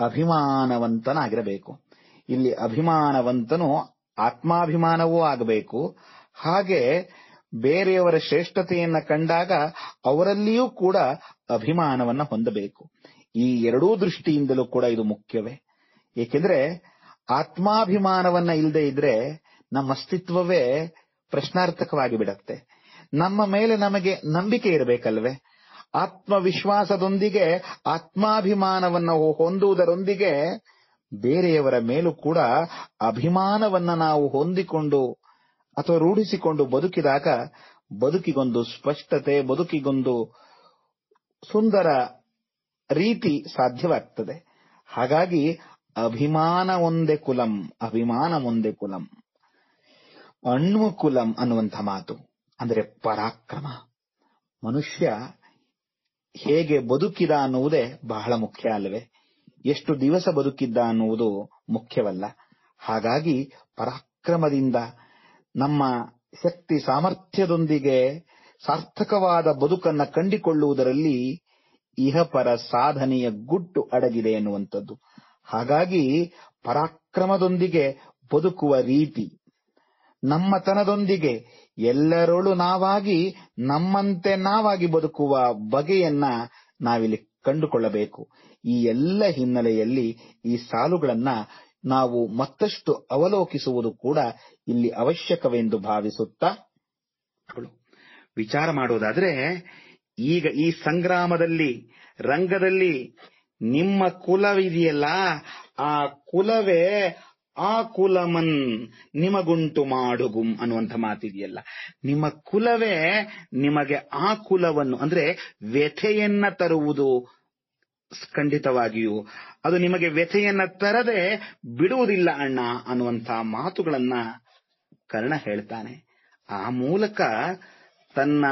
Speaker 2: ಅಭಿಮಾನವಂತನಾಗಿರಬೇಕು. ಇಲ್ಲಿ ಅಭಿಮಾನವಂತನು ಆತ್ಮಾಭಿಮಾನವೂ ಆಗಬೇಕು. ಹಾಗೆ ಬೇರೆಯವರ ಶ್ರೇಷ್ಠತೆಯನ್ನ ಕಂಡಾಗ ಅವರಲ್ಲಿಯೂ ಕೂಡ ಅಭಿಮಾನವನ್ನ ಹೊಂದಬೇಕು. ಈ ಎರಡೂ ದೃಷ್ಟಿಯಿಂದಲೂ ಕೂಡ ಇದು ಮುಖ್ಯವೇ. ಏಕೆಂದ್ರೆ ಆತ್ಮಾಭಿಮಾನವನ್ನ ಇಲ್ಲದೆ ಇದ್ರೆ ನಮ್ಮ ಅಸ್ತಿತ್ವವೇ ಪ್ರಶ್ನಾರ್ಥಕವಾಗಿ ಬಿಡತ್ತೆ. ನಮ್ಮ ಮೇಲೆ ನಮಗೆ ನಂಬಿಕೆ ಇರಬೇಕಲ್ವೇ? ಆತ್ಮವಿಶ್ವಾಸದೊಂದಿಗೆ, ಆತ್ಮಾಭಿಮಾನವನ್ನು ಹೊಂದುವುದರೊಂದಿಗೆ ಬೇರೆಯವರ ಮೇಲೂ ಕೂಡ ಅಭಿಮಾನವನ್ನ ನಾವು ಹೊಂದಿಕೊಂಡು ಅಥವಾ ರೂಢಿಸಿಕೊಂಡು ಬದುಕಿದಾಗ ಬದುಕಿಗೊಂದು ಸ್ಪಷ್ಟತೆ, ಬದುಕಿಗೊಂದು ಸುಂದರ ರೀತಿ ಸಾಧ್ಯವಾಗ್ತದೆ. ಹಾಗಾಗಿ ಅಭಿಮಾನ ಒಂದೇ ಕುಲಂ, ಅಭಿಮಾನ ಒಂದೇ ಕುಲಂ, ಅಣ್ಮುಕುಲಂ ಕುಲಂ ಅನ್ನುವಂಥ ಮಾತು. ಅಂದರೆ ಪರಾಕ್ರಮ. ಮನುಷ್ಯ ಹೇಗೆ ಬದುಕಿದ ಅನ್ನುವುದೇ ಬಹಳ ಮುಖ್ಯ ಅಲ್ಲವೇ? ಎಷ್ಟು ದಿವಸ ಬದುಕಿದ್ದ ಅನ್ನುವುದು ಮುಖ್ಯವಲ್ಲ. ಹಾಗಾಗಿ ಪರಾಕ್ರಮದಿಂದ ನಮ್ಮ ಶಕ್ತಿ ಸಾಮರ್ಥ್ಯದೊಂದಿಗೆ ಸಾರ್ಥಕವಾದ ಬದುಕನ್ನ ಕಂಡಿಕೊಳ್ಳುವುದರಲ್ಲಿ ಇಹಪರ ಸಾಧನೆಯ ಗುಟ್ಟು ಅಡಗಿದೆ ಎನ್ನುವಂಥದ್ದು. ಹಾಗಾಗಿ ಪರಾಕ್ರಮದೊಂದಿಗೆ ಬದುಕುವ ರೀತಿ, ನಮ್ಮತನದೊಂದಿಗೆ ಎಲ್ಲರೊಳು ನಾವಾಗಿ, ನಮ್ಮಂತೆ ನಾವಾಗಿ ಬದುಕುವ ಬಗೆಯನ್ನ ನಾವಿಲ್ಲಿ ಕಂಡುಕೊಳ್ಳಬೇಕು. ಈ ಎಲ್ಲ ಹಿನ್ನೆಲೆಯಲ್ಲಿ ಈ ಸಾಲುಗಳನ್ನ ನಾವು ಮತ್ತಷ್ಟು ಅವಲೋಕಿಸುವುದು ಕೂಡ ಇಲ್ಲಿ ಅವಶ್ಯಕವೆಂದು ಭಾವಿಸುತ್ತಾ
Speaker 3: ವಿಚಾರ ಮಾಡೋದಾದ್ರೆ ಈಗ ಈ ಸಂಗ್ರಾಮದಲ್ಲಿ, ರಂಗದಲ್ಲಿ ನಿಮ್ಮ ಕುಲವಿದೆಯಲ್ಲ, ಆ ಕುಲವೇ ಆ ಕುಲಮನ್ ನಿಮಗುಂಟು ಮಾಡುಗುಂ ಅನ್ನುವಂಥ ಮಾತಿದೆಯಲ್ಲ. ನಿಮ್ಮ ಕುಲವೇ ನಿಮಗೆ ಆ ಕುಲವನ್ನು, ಅಂದ್ರೆ ವ್ಯಥೆಯನ್ನ ತರುವುದು ಖಂಡಿತವಾಗಿಯೂ. ಅದು ನಿಮಗೆ ವ್ಯಥೆಯನ್ನ ತರದೆ ಬಿಡುವುದಿಲ್ಲ ಅಣ್ಣ ಅನ್ನುವಂಥ ಮಾತುಗಳನ್ನ ಕರ್ಣ ಹೇಳ್ತಾನೆ. ಆ ಮೂಲಕ ತನ್ನ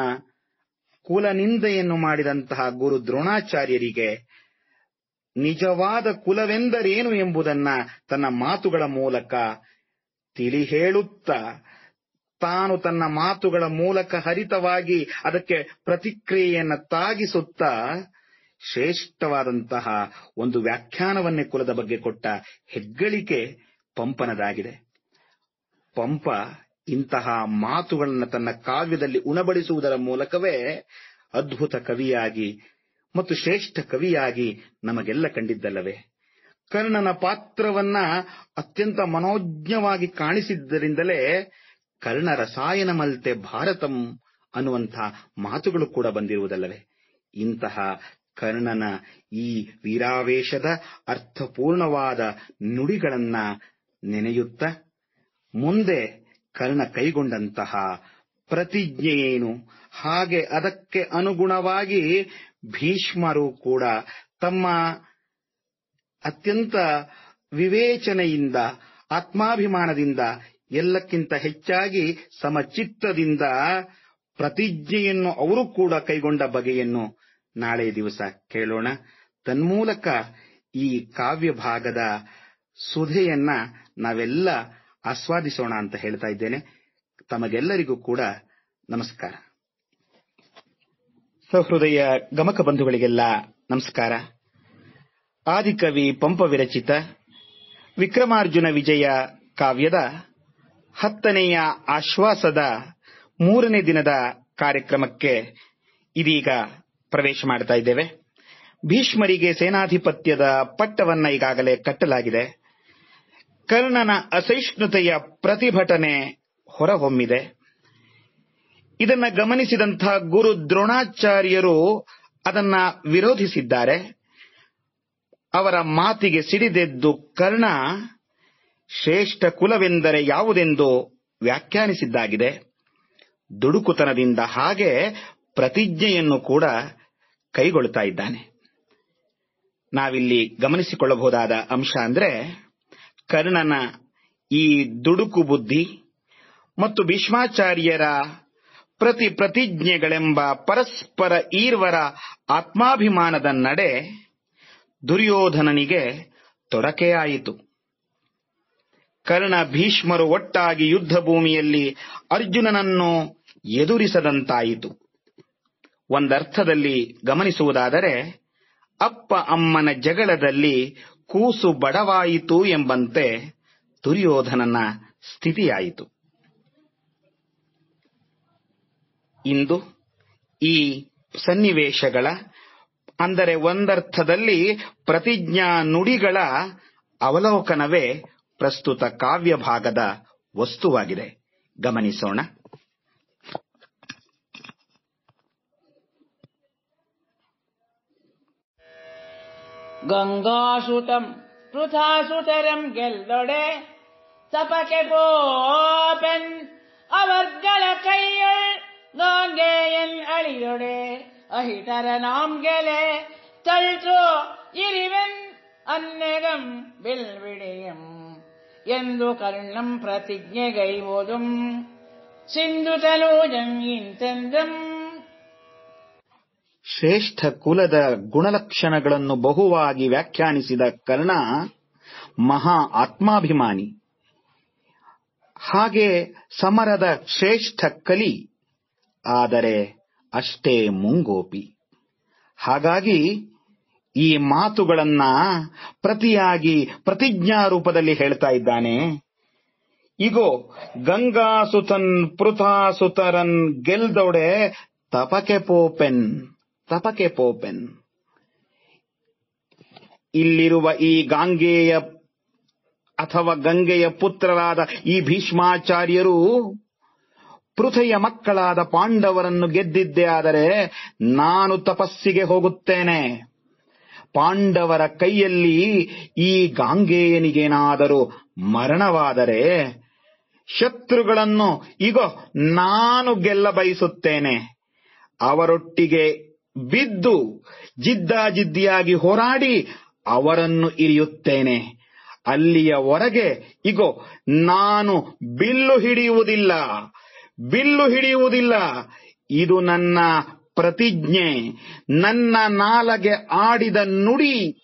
Speaker 3: ಕುಲನಿಂದೆಯನ್ನು ಮಾಡಿದಂತಹ ಗುರು ದ್ರೋಣಾಚಾರ್ಯರಿಗೆ ನಿಜವಾದ ಕುಲವೆಂದರೇನು ಎಂಬುದನ್ನ ತನ್ನ ಮಾತುಗಳ ಮೂಲಕ ತಿಳಿ ಹೇಳುತ್ತ ತಾನು ತನ್ನ ಮಾತುಗಳ ಮೂಲಕ ಹರಿತವಾಗಿ ಅದಕ್ಕೆ ಪ್ರತಿಕ್ರಿಯೆಯನ್ನು ತಾಗಿಸುತ್ತ, ಶ್ರೇಷ್ಠವಾದಂತಹ ಒಂದು ವ್ಯಾಖ್ಯಾನವನ್ನೇ ಕುಲದ ಬಗ್ಗೆ ಕೊಟ್ಟ ಹೆಗ್ಗಳಿಕೆ ಪಂಪನದಾಗಿದೆ. ಪಂಪ ಇಂತಹ ಮಾತುಗಳನ್ನು ತನ್ನ ಕಾವ್ಯದಲ್ಲಿ ಉಣಬಡಿಸುವುದರ ಮೂಲಕವೇ ಅದ್ಭುತ ಕವಿಯಾಗಿ ಮತ್ತು ಶ್ರೇಷ್ಠ ಕವಿಯಾಗಿ ನಮಗೆಲ್ಲ ಕಂಡಿದ್ದಲ್ಲವೇ? ಕರ್ಣನ ಪಾತ್ರವನ್ನ ಅತ್ಯಂತ ಮನೋಜ್ಞವಾಗಿ ಕಾಣಿಸಿದ್ದರಿಂದಲೇ ಕರ್ಣ ರಸಾಯನ ಮಲ್ತೆ ಭಾರತಂ ಅನ್ನುವಂತಹ ಮಾತುಗಳು ಕೂಡ ಬಂದಿರುವುದಲ್ಲವೇ? ಇಂತಹ ಕರ್ಣನ ಈ ವೀರಾವೇಶದ ಅರ್ಥಪೂರ್ಣವಾದ ನುಡಿಗಳನ್ನ ನೆನೆಯುತ್ತ ಮುಂದೆ ಕರ್ಣ ಕೈಗೊಂಡಂತಹ ಪ್ರತಿಜ್ಞೆಯೇನು ಹಾಗೆ ಅದಕ್ಕೆ ಅನುಗುಣವಾಗಿ ಭೀಷ್ಮರು ಕೂಡ ತಮ್ಮ ಅತ್ಯಂತ ವಿವೇಚನೆಯಿಂದ, ಆತ್ಮಾಭಿಮಾನದಿಂದ, ಎಲ್ಲಕ್ಕಿಂತ ಹೆಚ್ಚಾಗಿ ಸಮಚಿತ್ತದಿಂದ ಪ್ರತಿಜ್ಞೆಯನ್ನು ಅವರು ಕೂಡ ಕೈಗೊಂಡ ಬಗೆಯನ್ನು ನಾಳೆ ದಿವಸ ಕೇಳೋಣ. ತನ್ಮೂಲಕ ಈ ಕಾವ್ಯ ಭಾಗದ ಸುಧೆಯನ್ನ ನಾವೆಲ್ಲ ಆಸ್ವಾದಿಸೋಣ ಅಂತ ಹೇಳ್ತಾ ಇದ್ದೇನೆ. ತಮಗೆಲ್ಲರಿಗೂ ಕೂಡ ನಮಸ್ಕಾರ. ಸಹೃದಯ ಗಮಕ ಬಂಧುಗಳಿಗೆಲ್ಲ ನಮಸ್ಕಾರ. ಆದಿಕವಿ ಪಂಪ ವಿರಚಿತ ವಿಕ್ರಮಾರ್ಜುನ ವಿಜಯ ಕಾವ್ಯದ ಹತ್ತನೆಯ ಆಶ್ವಾಸದ ಮೂರನೇ ದಿನದ ಕಾರ್ಯಕ್ರಮಕ್ಕೆ
Speaker 2: ಇದೀಗ ಪ್ರವೇಶ ಮಾಡ್ತಾ ಇದ್ದೇವೆ. ಭೀಷ್ಮರಿಗೆ ಸೇನಾಧಿಪತ್ಯದ ಪಟ್ಟವನ್ನ ಈಗಾಗಲೇ ಕಟ್ಟಲಾಗಿದೆ. ಕರ್ಣನ ಅಸಹಿಷ್ಣುತೆಯ ಪ್ರತಿಭಟನೆ ಹೊರಹೊಮ್ಮಿದೆ. ಇದನ್ನ ಗಮನಿಸಿದಂಥ ಗುರು ದ್ರೋಣಾಚಾರ್ಯರು ಅದನ್ನ ವಿರೋಧಿಸಿದ್ದಾರೆ. ಅವರ ಮಾತಿಗೆ ಸಿಡಿದೆದ್ದು ಕರ್ಣ ಶ್ರೇಷ್ಠ ಕುಲವೆಂದರೆ ಯಾವುದೆಂದು ವ್ಯಾಖ್ಯಾನಿಸಿದ್ದಾಗಿದೆ. ದುಡುಕುತನದಿಂದ ಹಾಗೆ ಪ್ರತಿಜ್ಞೆಯನ್ನು ಕೂಡ ಕೈಗೊಳ್ಳುತ್ತಾ ಇದ್ದಾನೆ. ನಾವಿಲ್ಲಿ ಗಮನಿಸಿಕೊಳ್ಳಬಹುದಾದ ಅಂಶ ಅಂದ್ರೆ ಕರ್ಣನ ಈ ದುಡುಕು ಬುದ್ಧಿ ಮತ್ತು ಭೀಷ್ಮಾಚಾರ್ಯರ ಪ್ರತಿ ಪ್ರತಿಜ್ಞೆಗಳೆಂಬ ಪರಸ್ಪರ ಈರ್ವರ ಆತ್ಮಾಭಿಮಾನದ ನಡೆ ದುರ್ಯೋಧನನಿಗೆ ತೊಡಕೆಯಾಯಿತು. ಕರ್ಣ ಭೀಷ್ಮರು ಒಟ್ಟಾಗಿ ಯುದ್ಧ ಭೂಮಿಯಲ್ಲಿ ಅರ್ಜುನನನ್ನು ಎದುರಿಸದಂತಾಯಿತು. ಒಂದರ್ಥದಲ್ಲಿ ಗಮನಿಸುವುದಾದರೆ, ಅಪ್ಪ ಅಮ್ಮನ ಜಗಳದಲ್ಲಿ ಕೂಸು ಬಡವಾಯಿತು ಎಂಬಂತೆ ದುರ್ಯೋಧನನ ಸ್ಥಿತಿಯಾಯಿತು. ಇಂದು ಈ ಸನ್ನಿವೇಶಗಳ, ಅಂದರೆ ಒಂದರ್ಥದಲ್ಲಿ ಪ್ರತಿಜ್ಞಾ ನುಡಿಗಳ ಅವಲೋಕನವೇ ಪ್ರಸ್ತುತ ಕಾವ್ಯ ಭಾಗದ ವಸ್ತುವಾಗಿದೆ. ಗಮನಿಸೋಣ.
Speaker 1: ಗಂಗಾಸುತಂ ಪೃಥಾಸುತರಂ ಗೆಲ್ಲೊಡೆ ಸಪಕೆ ಗೋಪೆನ್ ಅವರ್ಗಳ ಕೈಯಳ್ நாங்கேயன் அழியொடே ನಾಮ್ ಗೆಲೆ தழ்ற்றோ ಇರಿವೆನ್ ಅನ್ನೆಗಂ வில்விடயம் ಎಂದು ಕರ್ಣಂ ಪ್ರತಿಜ್ಞೆಗೈವೋದುಂ ಸಿಂಧು ತಲೋಜಂ ಇಂತೆಂದಂ.
Speaker 2: ಶ್ರೇಷ್ಠ ಕುಲದ ಗುಣಲಕ್ಷಣಗಳನ್ನು ಬಹುವಾಗಿ ವ್ಯಾಖ್ಯಾನಿಸಿದ ಕರ್ಣ ಮಹಾ ಆತ್ಮಾಭಿಮಾನಿ. ಹಾಗೆ ಸಮರದ ಶ್ರೇಷ್ಠ ಕಲಿ ಆದರೆ ಅಷ್ಟೇ ಮುಂಗೋಪಿ. ಹಾಗಾಗಿ ಈ ಮಾತುಗಳನ್ನ ಪ್ರತಿಯಾಗಿ ಪ್ರತಿಜ್ಞಾ ರೂಪದಲ್ಲಿ ಹೇಳ್ತಾ ಇದ್ದಾನೆ. ಇಗೋ, ಗಂಗಾಸುತನ್ ಪೃಥಾಸುತರನ್ ಗೆಲ್ದೊಡೆ ತಪಕೆ ಪೋಪೆನ್ ತಪಕೆ ಪೋಪೆನ್. ಇಲ್ಲಿರುವ ಈ ಗಾಂಗೆಯ ಅಥವಾ ಗಂಗೆಯ ಪುತ್ರರಾದ ಈ ಭೀಷ್ಮಾಚಾರ್ಯರು ಪೃಥೆಯ ಮಕ್ಕಳಾದ ಪಾಂಡವರನ್ನು ಗೆದ್ದಿದ್ದೇ, ಆದರೆ ನಾನು ತಪಸ್ಸಿಗೆ ಹೋಗುತ್ತೇನೆ. ಪಾಂಡವರ ಕೈಯಲ್ಲಿ ಈ ಗಾಂಗೇಯನಿಗೇನಾದರೂ ಮರಣವಾದರೆ ಶತ್ರುಗಳನ್ನು ಈಗ ನಾನು ಗೆಲ್ಲ ಬಯಸುತ್ತೇನೆ ಅವರೊಟ್ಟಿಗೆ ಬಿದ್ದು ಜಿದ್ದಾಜಿದ್ದಿಯಾಗಿ ಹೋರಾಡಿ ಅವರನ್ನು ಇರಿಯುತ್ತೇನೆ. ಅಲ್ಲಿಯವರೆಗೆ ಇಗೋ, ನಾನು ಬಿಲ್ಲು ಹಿಡಿಯುವುದಿಲ್ಲ. ಬಿಲ್ಲು ಹಿಡಿಯುವುದಿಲ್ಲ. ಇದು ನನ್ನ ಪ್ರತಿಜ್ಞೆ, ನನ್ನ ನಾಲಗೆ ಆಡಿದ ನುಡಿ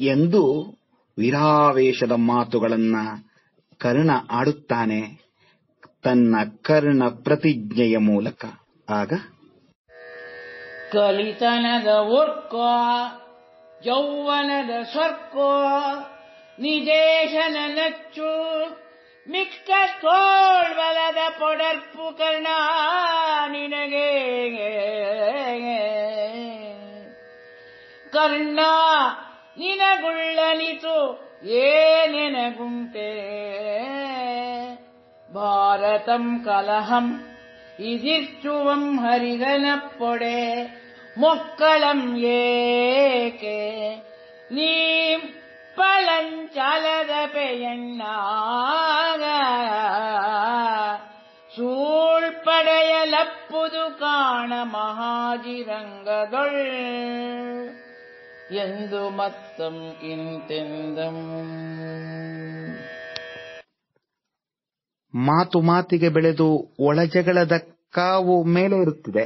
Speaker 2: ಎಂದು ವಿರಾವೇಶದ ಮಾತುಗಳನ್ನ ಕರ್ಣ ಆಡುತ್ತಾನೆ, ತನ್ನ ಕರ್ಣ ಪ್ರತಿಜ್ಞೆಯ ಮೂಲಕ. ಆಗ?
Speaker 1: ಕಲಿತನದ ಒರ್ಕೋ, ಯೌವನದ ಸ್ವರ್ಕೋ ನಿದೇಶನ ನಚ್ಚು ಮಿಕ್ಕ ತೋಳ್ಬಲದ ಪೊಡರ್ಪು ಕರ್ಣ ನಿನಗೆ. ಕರ್ಣ ನಿನಗುಳ್ಳನಿತು ಏನೆನಗುಂಟೆ ಭಾರತಂ ಕಲಹಂ ಇದಿರ್ಚುವಂ ಪೊಡೆ. ಮೊಕ್ಕಳಂ ಏಕೆ, ನೀ பழஞ்சலத பெயண்ணாக சூழ்படையலப்புது காண மகாஜிரங்கதொள் ಎಂದು ಮತ್ತಂ ಇಂತೆಂದಂ
Speaker 2: ಮಾತು ಮಾತಿಗೆ ಬೆಳೆದು ಒಳಜಗಳದ ಕಾವು ಮೇಲೆ ಇರುತ್ತಿದೆ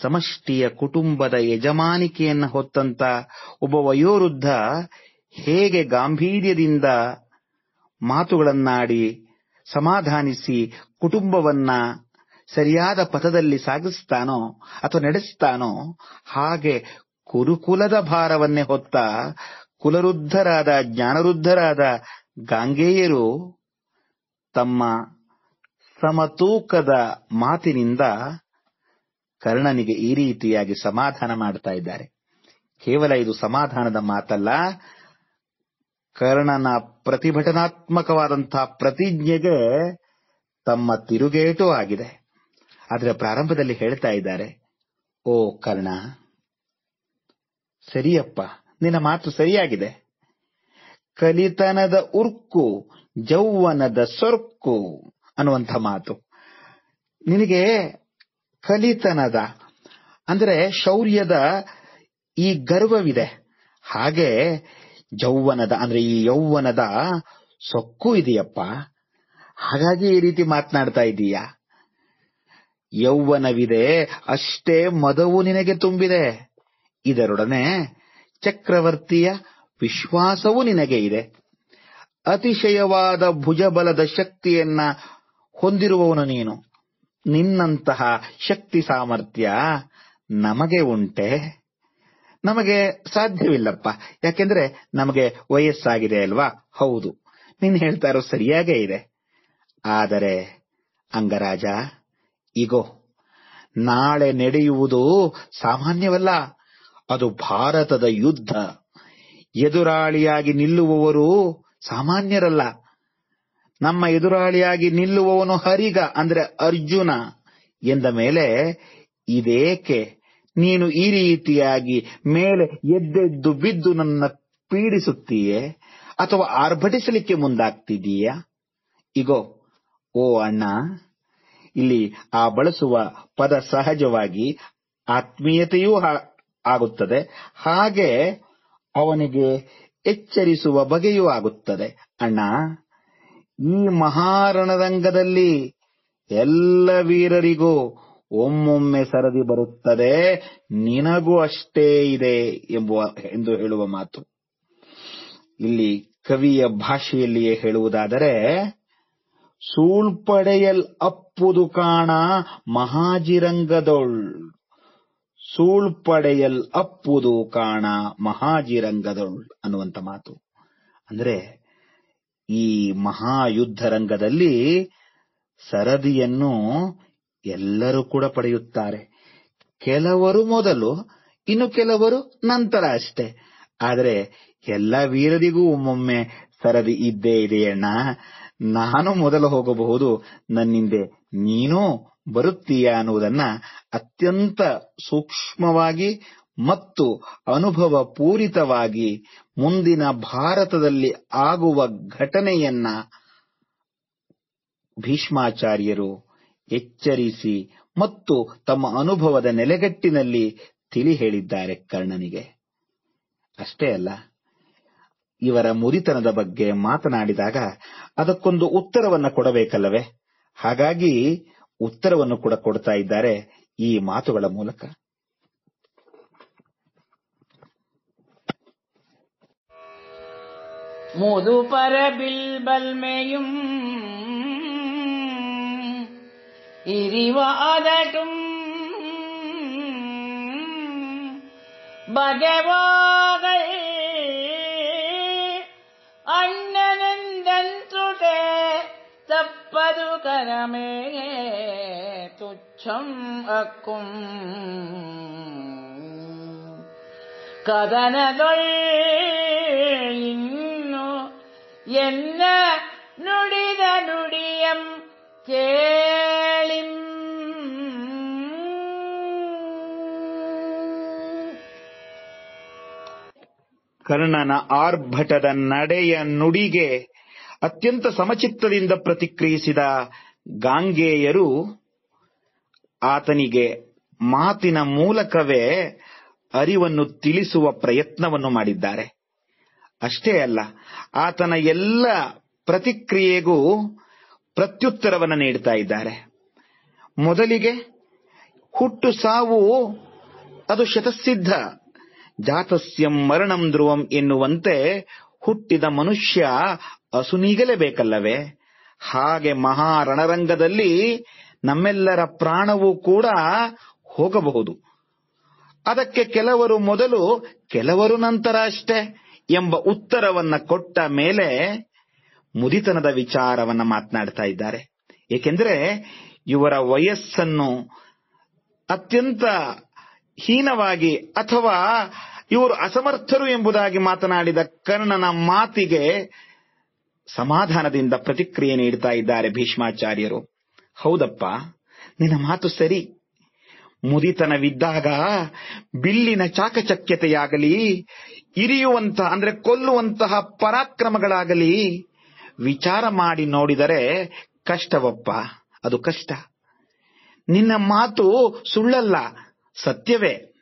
Speaker 2: ಸಮಷ್ಟಿಯ ಕುಟುಂಬದ ಯಜಮಾನಿಕೆಯನ್ನ ಹೊತ್ತಂತ ಒಬ್ಬ ವಯೋವೃದ್ಧ ಹೇಗೆ ಗಾಂಭೀರ್ಯದಿಂದ ಮಾತುಗಳನ್ನಾಡಿ ಸಮಾಧಾನಿಸಿ ಕುಟುಂಬವನ್ನ ಸರಿಯಾದ ಪಥದಲ್ಲಿ ಸಾಗಿಸ್ತಾನೋ ಅಥವಾ ನಡೆಸ್ತಾನೋ ಹಾಗೆ ಕುರುಕುಲದ ಭಾರವನ್ನೇ ಹೊತ್ತ ಕುಲರುದ್ಧರಾದ, ಜ್ಞಾನರುದ್ಧರಾದ ಗಾಂಗೇಯರು ತಮ್ಮ ಸಮತೂಕದ ಮಾತಿನಿಂದ ಕರ್ಣನಿಗೆ ಈ ರೀತಿಯಾಗಿ ಸಮಾಧಾನ ಮಾಡ್ತಾ ಇದ್ದಾರೆ. ಕೇವಲ ಇದು ಸಮಾಧಾನದ ಮಾತಲ್ಲ, ಕರ್ಣನ ಪ್ರತಿಭಟನಾತ್ಮಕವಾದಂತಹ ಪ್ರತಿಜ್ಞೆಗೆ ತಮ್ಮ ತಿರುಗೇಟು ಆಗಿದೆ. ಆದರೆ ಪ್ರಾರಂಭದಲ್ಲಿ ಹೇಳ್ತಾ ಇದ್ದಾರೆ, ಓ ಕರ್ಣ, ಸರಿಯಪ್ಪ, ನಿನ್ನ ಮಾತು ಸರಿಯಾಗಿದೆ. ಕಲಿತನದ ಉರ್ಕು, ಜೌವನದ ಸೊರ್ಕು ಅನ್ನುವಂಥ ಮಾತು. ನಿನಗೆ ಕಲಿತನದ. ಅಂದ್ರೆ ಶೌರ್ಯದ ಈ ಗರ್ವವಿದೆ. ಹಾಗೆ ಯೌವನದ ಅಂದ್ರೆ ಈ ಯೌವನದ ಸೊಕ್ಕು ಇದೆಯಪ್ಪ. ಹಾಗಾಗಿ ಈ ರೀತಿ ಮಾತನಾಡ್ತಾ ಇದ್ದೀಯ? ಯೌವನವಿದೆ ಅಷ್ಟೇ ಮದವು ನಿನಗೆ ತುಂಬಿದೆ. ಇದರೊಡನೆ ಚಕ್ರವರ್ತಿಯ ವಿಶ್ವಾಸವೂ ನಿನಗೆ ಇದೆ. ಅತಿಶಯವಾದ ಭುಜಬಲದ ಶಕ್ತಿಯನ್ನ ಹೊಂದಿರುವವನು ನೀನು. ನಿನ್ನಂತಹ ಶಕ್ತಿ ಸಾಮರ್ಥ್ಯ ನಮಗೆ ಉಂಟೆ. ನಮಗೆ ಸಾಧ್ಯವಿಲ್ಲಪ್ಪ. ಯಾಕೆಂದ್ರೆ ನಮಗೆ ವಯಸ್ಸಾಗಿದೆ ಅಲ್ವಾ? ಹೌದು. ನೀನು ಹೇಳ್ತಾ ಇರೋ ಸರಿಯಾಗೇ ಇದೆ. ಆದರೆ, ಅಂಗರಾಜ, ಇಗೋ, ನಾಳೆ ನಡೆಯುವುದು ಸಾಮಾನ್ಯವಲ್ಲ. ಅದು ಭಾರತದ ಯುದ್ಧ. ಎದುರಾಳಿಯಾಗಿ ನಿಲ್ಲುವವರು ಸಾಮಾನ್ಯರಲ್ಲ. ನಮ್ಮ ಎದುರಾಳಿಯಾಗಿ ನಿಲ್ಲುವವನು ಹರಿಗ, ಅಂದ್ರೆ ಅರ್ಜುನ. ಎಂದ ಮೇಲೆ, ಇದೇಕೆ? ನೀನು ಈ ರೀತಿಯಾಗಿ ಮೇಲೆ ಎದ್ದೆದ್ದು ಬಿದ್ದು ನನ್ನ ಪೀಡಿಸುತ್ತೀಯೇ? ಅಥವಾ ಆರ್ಭಟಿಸಲಿಕ್ಕೆ ಮುಂದಾಗ್ತಿದೀಯಾ ಇಗೋ, ಓ ಅಣ್ಣ, ಇಲ್ಲಿ ಆ ಬಳಸುವ ಪದ ಸಹಜವಾಗಿ ಆತ್ಮೀಯತೆಯೂ ಆಗುತ್ತದೆ. ಹಾಗೆ ಅವನಿಗೆ ಎಚ್ಚರಿಸುವ ಬಗೆಯೂ ಆಗುತ್ತದೆ. ಅಣ್ಣ ಈ ಮಹಾರಣರಂಗದಲ್ಲಿ ಎಲ್ಲ ವೀರರಿಗೂ ಒಮ್ಮೊಮ್ಮೆ ಸರದಿ ಬರುತ್ತದೆ. ನಿನಗೂ ಅಷ್ಟೇ ಇದೆ ಎಂಬುವ, ಎಂದು ಹೇಳುವ ಮಾತು. ಇಲ್ಲಿ ಕವಿಯ ಭಾಷೆಯಲ್ಲಿಯೇ ಹೇಳುವುದಾದರೆ, ಸೂಳ್ಪಡೆಯಲ್ ಅಪ್ಪುದು ಕಾಣ ಮಹಾಜಿರಂಗದೊಳ್. ಸೂಳ್ಪಡೆಯಲ್ ಅಪ್ಪುದು ಕಾಣ ಮಹಾಜಿರಂಗದೊಳ್ ಅನ್ನುವಂತ ಮಾತು. ಅಂದ್ರೆ ಈ ಮಹಾಯುದ್ಧ ರಂಗದಲ್ಲಿ ಸರದಿಯನ್ನು ಎಲ್ಲರೂ ಕೂಡ ಪಡೆಯುತ್ತಾರೆ. ಕೆಲವರು ಮೊದಲು, ಇನ್ನು ಕೆಲವರು ನಂತರ ಅಷ್ಟೇ. ಆದರೆ ಎಲ್ಲ ವೀರರಿಗೂ ಒಮ್ಮೊಮ್ಮೆ ಸರದಿ ಇದ್ದೇ ಇದೆಯಣ್ಣ ನಾನು ಮೊದಲು ಹೋಗಬಹುದು. ನನ್ನಿಂದೆ ನೀನೂ ಬರುತ್ತೀಯ ಅನ್ನುವುದನ್ನ ಅತ್ಯಂತ ಸೂಕ್ಷ್ಮವಾಗಿ ಮತ್ತು ಅನುಭವ ಪೂರಿತವಾಗಿ ಮುಂದಿನ ಭಾರತದಲ್ಲಿ ಆಗುವ ಘಟನೆಯನ್ನ ಭೀಷ್ಮಾಚಾರ್ಯರು ಎಚ್ಚರಿಸಿ ಮತ್ತು ತಮ್ಮ ಅನುಭವದ ನೆಲೆಗಟ್ಟಿನಲ್ಲಿ ತಿಳಿ ಹೇಳಿದ್ದಾರೆ ಕರ್ಣನಿಗೆ. ಅಷ್ಟೇ ಅಲ್ಲ, ಇವರ ಮುರಿತನದ ಬಗ್ಗೆ ಮಾತನಾಡಿದಾಗ ಅದಕ್ಕೊಂದು ಉತ್ತರವನ್ನು ಕೊಡಬೇಕಲ್ಲವೇ? ಹಾಗಾಗಿ ಉತ್ತರವನ್ನು ಕೂಡ ಕೊಡ್ತಾ ಇದ್ದಾರೆ ಈ ಮಾತುಗಳ ಮೂಲಕ.
Speaker 1: മുതുപരബിൽബൽമയും ഇരിവാതകും ഭഗവാകൾ അന്നനന്ദൻ തുടേ തപ്പതു കരമേ തുച്ഛം അക്കും. കഥനകൾ என்ன நுடித நுடியம் கேளிம்.
Speaker 2: ಕರ್ಣನ ಆರ್ಭಟದ ನಡೆಯ ನುಡಿಗೆ ಅತ್ಯಂತ ಸಮಚಿತ್ತದಿಂದ ಪ್ರತಿಕ್ರಿಯಿಸಿದ ಗಾಂಗೆಯರು ಆತನಿಗೆ ಮಾತಿನ ಮೂಲಕವೇ ಅರಿವನ್ನು ತಿಳಿಸುವ ಪ್ರಯತ್ನವನ್ನು ಮಾಡಿದ್ದಾರೆ. ಅಷ್ಟೇ ಅಲ್ಲ, ಆತನ ಎಲ್ಲ ಪ್ರತಿಕ್ರಿಯೆಗೂ ಪ್ರತ್ಯುತ್ತರವನ್ನು ನೀಡ್ತಾ ಇದ್ದಾರೆ. ಮೊದಲಿಗೆ ಹುಟ್ಟು ಸಾವು, ಅದು ಶತಸಿದ್ಧ ಜಾತಸ್ಯಂ ಮರಣಂ ಧ್ರುವಂ ಎನ್ನುವಂತೆ ಹುಟ್ಟಿದ ಮನುಷ್ಯ ಅಸುನೀಗಲೇಬೇಕಲ್ಲವೇ? ಹಾಗೆ ಮಹಾರಣರಂಗದಲ್ಲಿ ನಮ್ಮೆಲ್ಲರ ಪ್ರಾಣವೂ ಕೂಡ ಹೋಗಬಹುದು. ಅದಕ್ಕೆ ಕೆಲವರು ಮೊದಲು, ಕೆಲವರು ನಂತರ ಅಷ್ಟೇ. ಎಂಬ ಉತ್ತರವನ್ನ ಕೊಟ್ಟ ಮೇಲೆ ಮುದಿತನದ ವಿಚಾರವನ್ನ ಮಾತನಾಡ್ತಾ ಇದ್ದಾರೆ. ಏಕೆಂದ್ರೆ ಇವರ ವಯಸ್ಸನ್ನು ಅತ್ಯಂತ ಹೀನವಾಗಿ ಅಥವಾ ಇವರು ಅಸಮರ್ಥರು ಎಂಬುದಾಗಿ ಮಾತನಾಡಿದ ಕರ್ಣನ ಮಾತಿಗೆ ಸಮಾಧಾನದಿಂದ ಪ್ರತಿಕ್ರಿಯೆ ನೀಡುತ್ತಾ ಇದ್ದಾರೆ ಭೀಷ್ಮಾಚಾರ್ಯರು. ಹೌದಪ್ಪ, ನಿನ್ನ ಮಾತು ಸರಿ. ಮುದಿತನವಿದ್ದಾಗ ಬಿಲ್ಲಿನ ಚಾಕಚಕ್ಯತೆಯಾಗಲಿ ಇರಿಯುವಂತ ಅಂದ್ರೆ ಕೊಲ್ಲುವಂತಹ ಪರಾಕ್ರಮಗಳಾಗಲಿ, ವಿಚಾರ ಮಾಡಿ ನೋಡಿದರೆ ಕಷ್ಟವಪ್ಪ, ಅದು ಕಷ್ಟ. ನಿನ್ನ ಮಾತು ಸುಳ್ಳಲ್ಲ, ಸತ್ಯವೇ.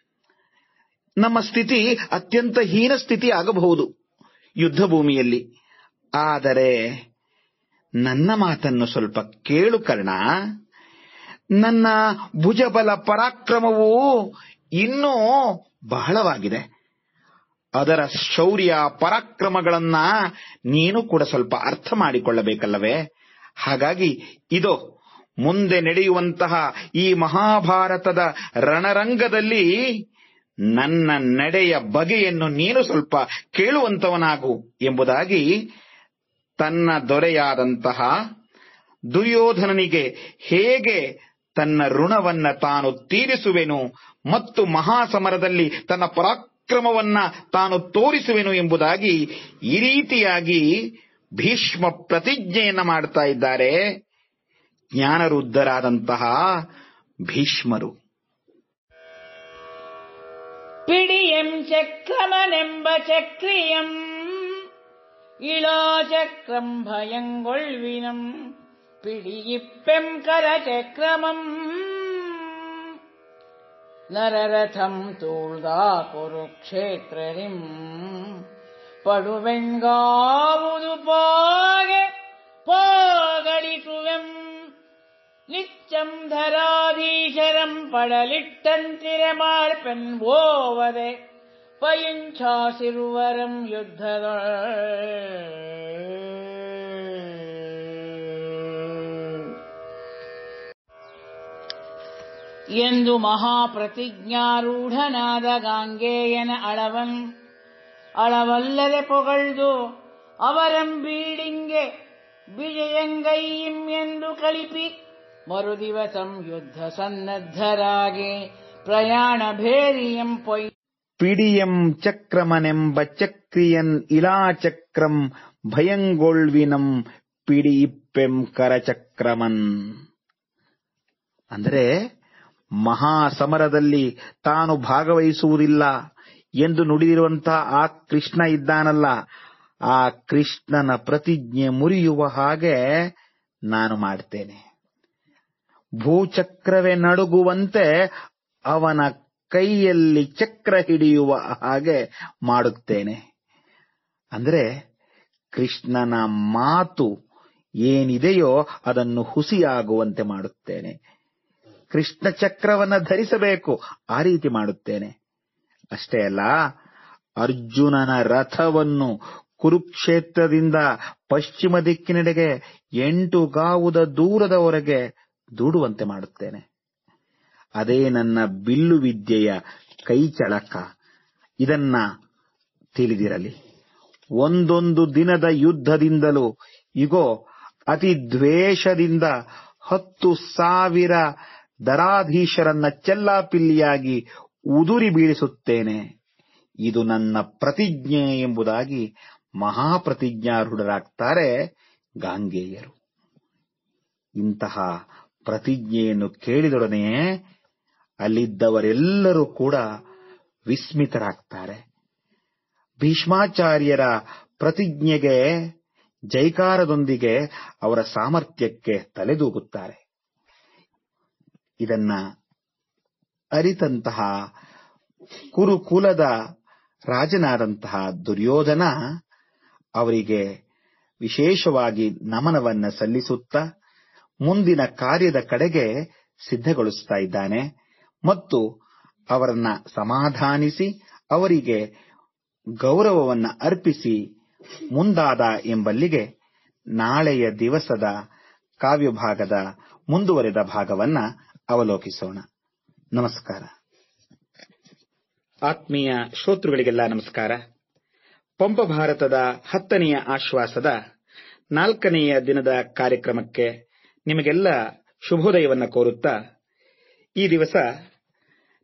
Speaker 2: ನಮ್ಮ ಸ್ಥಿತಿ ಅತ್ಯಂತ ಹೀನ ಸ್ಥಿತಿ ಆಗಬಹುದು ಯುದ್ಧ ಭೂಮಿಯಲ್ಲಿ ಆದರೆ ನನ್ನ ಮಾತನ್ನು ಸ್ವಲ್ಪ ಕೇಳು ಕರ್ಣ. ನನ್ನ ಭುಜಬಲ ಪರಾಕ್ರಮವು ಇನ್ನೂ ಬಹಳವಾಗಿದೆ. ಅದರ ಶೌರ್ಯ ಪರಾಕ್ರಮಗಳನ್ನ ನೀನು ಕೂಡ ಸ್ವಲ್ಪ ಅರ್ಥ ಮಾಡಿಕೊಳ್ಳಬೇಕಲ್ಲವೇ? ಹಾಗಾಗಿ ಇದು, ಮುಂದೆ ನಡೆಯುವಂತಹ ಈ ಮಹಾಭಾರತದ ರಣರಂಗದಲ್ಲಿ ನನ್ನ ನಡೆಯ ಬಗೆಯನ್ನು ನೀನು ಸ್ವಲ್ಪ ಕೇಳುವಂತವನಾಗು ಎಂಬುದಾಗಿ ತನ್ನ ದೊರೆಯಾದಂತಹ ದುರ್ಯೋಧನನಿಗೆ ಹೇಗೆ ತನ್ನ ಋಣವನ್ನ ತಾನು ತೀರಿಸುವೆನು ಮತ್ತು ಮಹಾಸಮರದಲ್ಲಿ ತನ್ನ ಪರಾಕ್ರಮವನ್ನ ತಾನು ತೋರಿಸುವೆನು ಎಂಬುದಾಗಿ ಈ ರೀತಿಯಾಗಿ ಭೀಷ್ಮ ಪ್ರತಿಜ್ಞೆಯನ್ನ ಮಾಡ್ತಾ ಇದ್ದಾರೆ ಜ್ಞಾನರುದ್ಧರಾದಂತಹ ಭೀಷ್ಮರು.
Speaker 1: ಪಿಡಿಯಂ ಚಕ್ರಮನೆಂಬ ಚಕ್ರಿಯಂ, ಇಳೋ ಚಕ್ರಂ ಭಯಂಗೊಳ್ವಿನಂ ಪಿಡಿಯಿಪ್ಪೆಂ ಕರ ಚಕ್ರಮಂ. नररथम् तूल्दा कुरुक्षेत्ररिम् पडुव्यङ्गामुदुपाये पागळितुम् नित्यम् धराधीशरम् पडलिटन्तिरमार्पन् वो वदे पयुञ्शासिर्वरम् युद्ध ಎಂದು ಮಹಾಪ್ರತಿಜ್ಞಾರೂಢನಾದ ಗಾಂಗೆಯನ ಅಳವನ್. ಅಳವಲ್ಲದೆ ಪೊಗಳ್ದು ಬೀಡಿಂಗೆ ವಿಜಯಂಗೈಯಿಂ ಎಂದು ಕಳಿಪಿ ಮರುದಿವಸಂ ಯುದ್ಧ ಸನ್ನದ್ಧರಾಗೆ ಪ್ರಯಾಣ ಭೇರಿಯಂ ಪೊಯ್
Speaker 2: ಪಿಡಿಯಂ ಚಕ್ರಮನೆಂಬ ಚಕ್ರಿಯನ್ ಇಲಾಚಕ್ರಂ ಭಯಂಗೊಳ್ವಿನಂ ಪಿಡಿಯಿಪ್ಪೆಂ ಕರಚಕ್ರಮನ್. ಅಂದರೆ ಮಹಾಸಮರದಲ್ಲಿ ತಾನು ಭಾಗವಹಿಸುವುದಿಲ್ಲ ಎಂದು ನುಡಿದಿರುವಂತಹ ಆ ಕೃಷ್ಣ ಇದ್ದಾನಲ್ಲ, ಆ ಕೃಷ್ಣನ ಪ್ರತಿಜ್ಞೆ ಮುರಿಯುವ ಹಾಗೆ ನಾನು ಮಾಡ್ತೇನೆ. ಭೂಚಕ್ರವೇ ನಡುಗುವಂತೆ ಅವನ ಕೈಯಲ್ಲಿ ಚಕ್ರ ಹಿಡಿಯುವ ಹಾಗೆ ಮಾಡುತ್ತೇನೆ. ಅಂದ್ರೆ ಕೃಷ್ಣನ ಮಾತು ಏನಿದೆಯೋ ಅದನ್ನು ಹುಸಿಯಾಗುವಂತೆ ಮಾಡುತ್ತೇನೆ. ಕೃಷ್ಣ ಚಕ್ರವನ್ನ ಧರಿಸಬೇಕು. ಆ ರೀತಿ ಮಾಡುತ್ತೇನೆ. ಅಷ್ಟೇ ಅಲ್ಲ, ಅರ್ಜುನನ ರಥವನ್ನು ಕುರುಕ್ಷೇತ್ರದಿಂದ ಪಶ್ಚಿಮ ದಿಕ್ಕಿನೆಡೆಗೆ ಎಂಟು ಗಾವುದ ದೂರದವರೆಗೆ ದೂಡುವಂತೆ ಮಾಡುತ್ತೇನೆ. ಅದೇ ನನ್ನ ಬಿಲ್ಲು ವಿದ್ಯೆಯ ಕೈಚಳಕ. ಇದನ್ನ ತಿಳಿದಿರಲಿ. ಒಂದೊಂದು ದಿನದ ಯುದ್ಧದಿಂದಲೂ, ಇಗೋ, ಅತಿ ದ್ವೇಷದಿಂದ ಹತ್ತು ಸಾವಿರ ದರಾಧೀಶರನ್ನ ಚೆಲ್ಲಾಪಿಲ್ಲಿಯಾಗಿ ಉದುರಿ ಬೀಳಿಸುತ್ತೇನೆ. ಇದು ನನ್ನ ಪ್ರತಿಜ್ಞೆ ಎಂಬುದಾಗಿ ಮಹಾಪ್ರತಿಜ್ಞಾರೂಢರಾಗ್ತಾರೆ ಗಾಂಗೇಯರು. ಇಂತಹ ಪ್ರತಿಜ್ಞೆಯನ್ನು ಕೇಳಿದೊಡನೆಯೇ ಅಲ್ಲಿದ್ದವರೆಲ್ಲರೂ ಕೂಡ ವಿಸ್ಮಿತರಾಗ್ತಾರೆ. ಭೀಷ್ಮಾಚಾರ್ಯರ ಪ್ರತಿಜ್ಞೆಗೆ, ಜೈಕಾರದೊಂದಿಗೆ ಅವರ ಸಾಮರ್ಥ್ಯಕ್ಕೆ ತಲೆದೂಗುತ್ತಾರೆ. ಇದನ್ನ ಅರಿತಂತಹ ಕುರುಕುಲದ ರಾಜನಾದಂತಹ ದುರ್ಯೋಧನ ಅವರಿಗೆ ವಿಶೇಷವಾಗಿ ನಮನವನ್ನ ಸಲ್ಲಿಸುತ್ತಾ ಮುಂದಿನ ಕಾರ್ಯದ ಕಡೆಗೆ ಸಿದ್ಧಗೊಳಿಸ್ತಾ ಇದ್ದಾನೆ ಮತ್ತು ಅವರನ್ನ ಸಮಾಧಾನಿಸಿ ಅವರಿಗೆ ಗೌರವವನ್ನ ಅರ್ಪಿಸಿ ಮುಂದಾದ ಎಂಬಲ್ಲಿಗೆ ನಾಳೆಯ ದಿವಸದ ಕಾವ್ಯಭಾಗದ ಮುಂದುವರೆದ ಭಾಗವನ್ನ ಅವಲೋಕಿಸೋಣ. ನಮಸ್ಕಾರ. ಆತ್ಮೀಯ ಶ್ರೋತೃಗಳಿಗೆಲ್ಲ ನಮಸ್ಕಾರ. ಪಂಪ ಭಾರತದ ಹತ್ತನೆಯ ಆಶ್ವಾಸದ ನಾಲ್ಕನೆಯ ದಿನದ ಕಾರ್ಯಕ್ರಮಕ್ಕೆ ನಿಮಗೆಲ್ಲ ಶುಭೋದಯವನ್ನು ಕೋರುತ್ತಾ, ಈ ದಿವಸ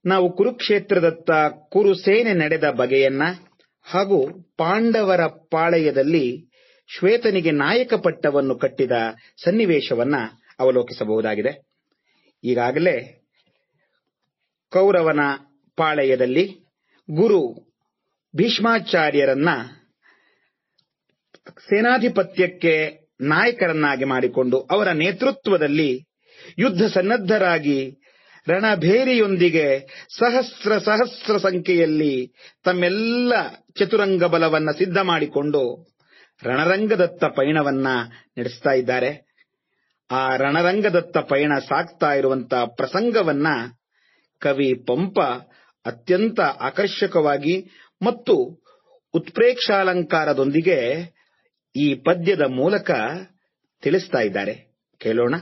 Speaker 2: ನಾವು ಕುರುಕ್ಷೇತ್ರದತ್ತ ಕುರುಸೇನೆ ನಡೆದ ಬಗೆಯನ್ನ ಹಾಗೂ ಪಾಂಡವರ ಪಾಳೆಯದಲ್ಲಿ ಶ್ವೇತನಿಗೆ ನಾಯಕ ಪಟ್ಟವನ್ನು ಕಟ್ಟಿದ ಸನ್ನಿವೇಶವನ್ನ ಅವಲೋಕಿಸಬಹುದಾಗಿದೆ. ಈಗಾಗಲೇ ಕೌರವನ ಪಾಳೆಯದಲ್ಲಿ ಗುರು ಭೀಷ್ಮಾಚಾರ್ಯರನ್ನ ಸೇನಾಧಿಪತ್ಯಕ್ಕೆ ನಾಯಕರನ್ನಾಗಿ ಮಾಡಿಕೊಂಡು ಅವರ ನೇತೃತ್ವದಲ್ಲಿ ಯುದ್ಧ ಸನ್ನದ್ಧರಾಗಿ ರಣಭೇರಿಯೊಂದಿಗೆ ಸಹಸ್ರ ಸಹಸ್ರ ಸಂಖ್ಯೆಯಲ್ಲಿ ತಮ್ಮೆಲ್ಲ ಚತುರಂಗ ಬಲವನ್ನ ಸಿದ್ಧ ಮಾಡಿಕೊಂಡು ರಣರಂಗದತ್ತ ಪಯಣವನ್ನ ನಡೆಸ್ತಾ ಇದ್ದಾರೆ. ಆ ರಣರಂಗದತ್ತ ಪಯಣ ಸಾಗ್ತಾ ಇರುವಂತ ಪ್ರಸಂಗವನ್ನ ಕವಿ ಪಂಪ ಅತ್ಯಂತ ಆಕರ್ಷಕವಾಗಿ ಮತ್ತು ಉತ್ಪ್ರೇಕ್ಷಾಲಂಕಾರದೊಂದಿಗೆ ಈ ಪದ್ಯದ ಮೂಲಕ ತಿಳಿಸ್ತಾ ಇದ್ದಾರೆ. ಕೇಳೋಣ.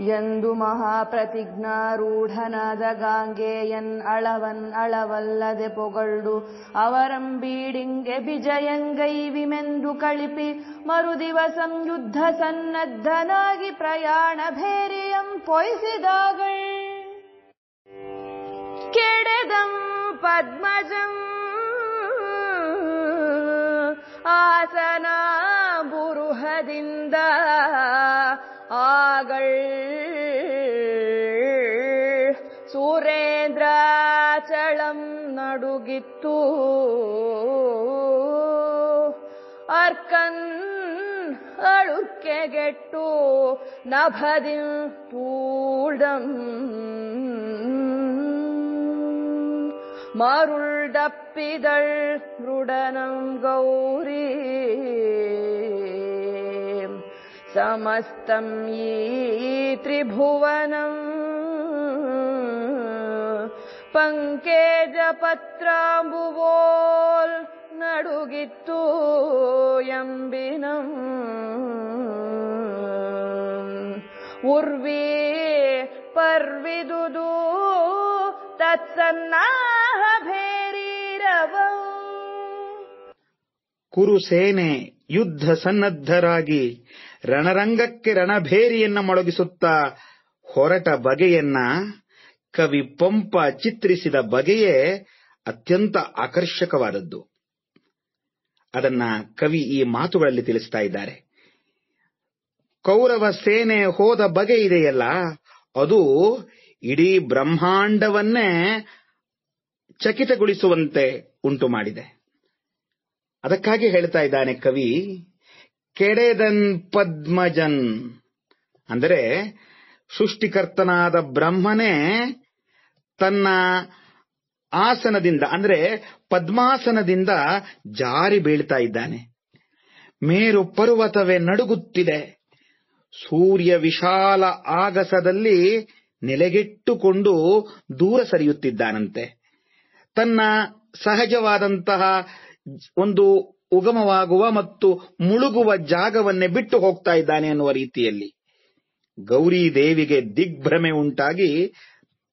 Speaker 4: ಎಂದು ಮಹಾಪ್ರತಿಜ್ಞಾರೂಢನಾದ ಗಾಂಗೆಯನ್ ಅಳವನ್ ಅಳವಲ್ಲದೆ ಪೊಗಳು ಅವರಂಬೀಡಿಂಗೆ ವಿಜಯಂಗೈವಿಮೆಂದು ಕಳಿಪಿ ಮರುದಿವಸಂ ಯುದ್ಧ ಸನ್ನದ್ಧನಾಗಿ ಪ್ರಯಾಣ ಭೇರಿಯಂ ಪೊಯ್ಸಿದಾಗಳ್. ಕೆಡೆದಂ ಪದ್ಮಜಂ ಆಸನ ಬುರುಹದಿಂದ ஆகள் சுரேந்திராச்சலம் நடுகித்து ಅರ್ಕನ್ ಅಳುಕೆಗೆಟ್ಟು ನಭದಿ ತೂಡಂ ಮರುಳ್ಡಪ್ಪಿದಳ್ ಮೃಡನಂ ಗೌರಿ समस्तं ये त्रिभुवनम् पङ्केजपत्राम्बुवोल् नडुगित्तूयम्बिनम् उर्वी पर्विदुदू तत्सन्नाह भेरीरवौ
Speaker 2: ಕುರುಸೇನೆ ಯುದ್ಧ ಸನ್ನದ್ಧರಾಗಿ ರಣರಂಗಕ್ಕೆ ರಣಭೇರಿಯನ್ನ ಮೊಳಗಿಸುತ್ತಾ ಹೊರಟ ಬಗೆಯನ್ನ ಕವಿ ಪಂಪ ಚಿತ್ರಿಸಿದ ಬಗೆಯೇ ಅತ್ಯಂತ ಆಕರ್ಷಕವಾದದ್ದು. ಅದನ್ನ ಕವಿ ಈ ಮಾತುಗಳಲ್ಲಿ ತಿಳಿಸ್ತಾ ಇದ್ದಾರೆ. ಕೌರವ ಸೇನೆ ಹೋದ ಬಗೆ ಇದೆಯಲ್ಲ, ಅದು ಇಡೀ ಬ್ರಹ್ಮಾಂಡವನ್ನೇ ಚಕಿತಗೊಳಿಸುವಂತೆ ಉಂಟು ಮಾಡಿದೆ ಅದಕ್ಕಾಗಿ ಹೇಳ್ತಾ ಇದ್ದಾನೆ ಕವಿ ಕೆಡೆದನ್ ಪದ್ಮಜನ್. ಅಂದರೆ ಸೃಷ್ಟಿಕರ್ತನಾದ ಬ್ರಹ್ಮನೇ ತನ್ನ ಆಸನದಿಂದ, ಅಂದರೆ ಪದ್ಮಾಸನದಿಂದ ಜಾರಿ ಬೀಳ್ತಾ ಇದ್ದಾನೆ. ಮೇರು ಪರ್ವತವೇ ನಡುಗುತ್ತಿದೆ. ಸೂರ್ಯ ವಿಶಾಲ ಆಗಸದಲ್ಲಿ ನೆಲೆಗೆಟ್ಟುಕೊಂಡು ದೂರ ಸರಿಯುತ್ತಿದ್ದಾನಂತೆ. ತನ್ನ ಸಹಜವಾದಂತಹ ಒಂದು ಉಗಮವಾಗುವ ಮತ್ತು ಮುಳುಗುವ ಜಾಗವನ್ನೇ ಬಿಟ್ಟು ಹೋಗ್ತಾ ಇದ್ದಾನೆ ಅನ್ನುವ ರೀತಿಯಲ್ಲಿ ಗೌರಿ ದೇವಿಗೆ ದಿಗ್ಭ್ರಮೆ ಉಂಟಾಗಿ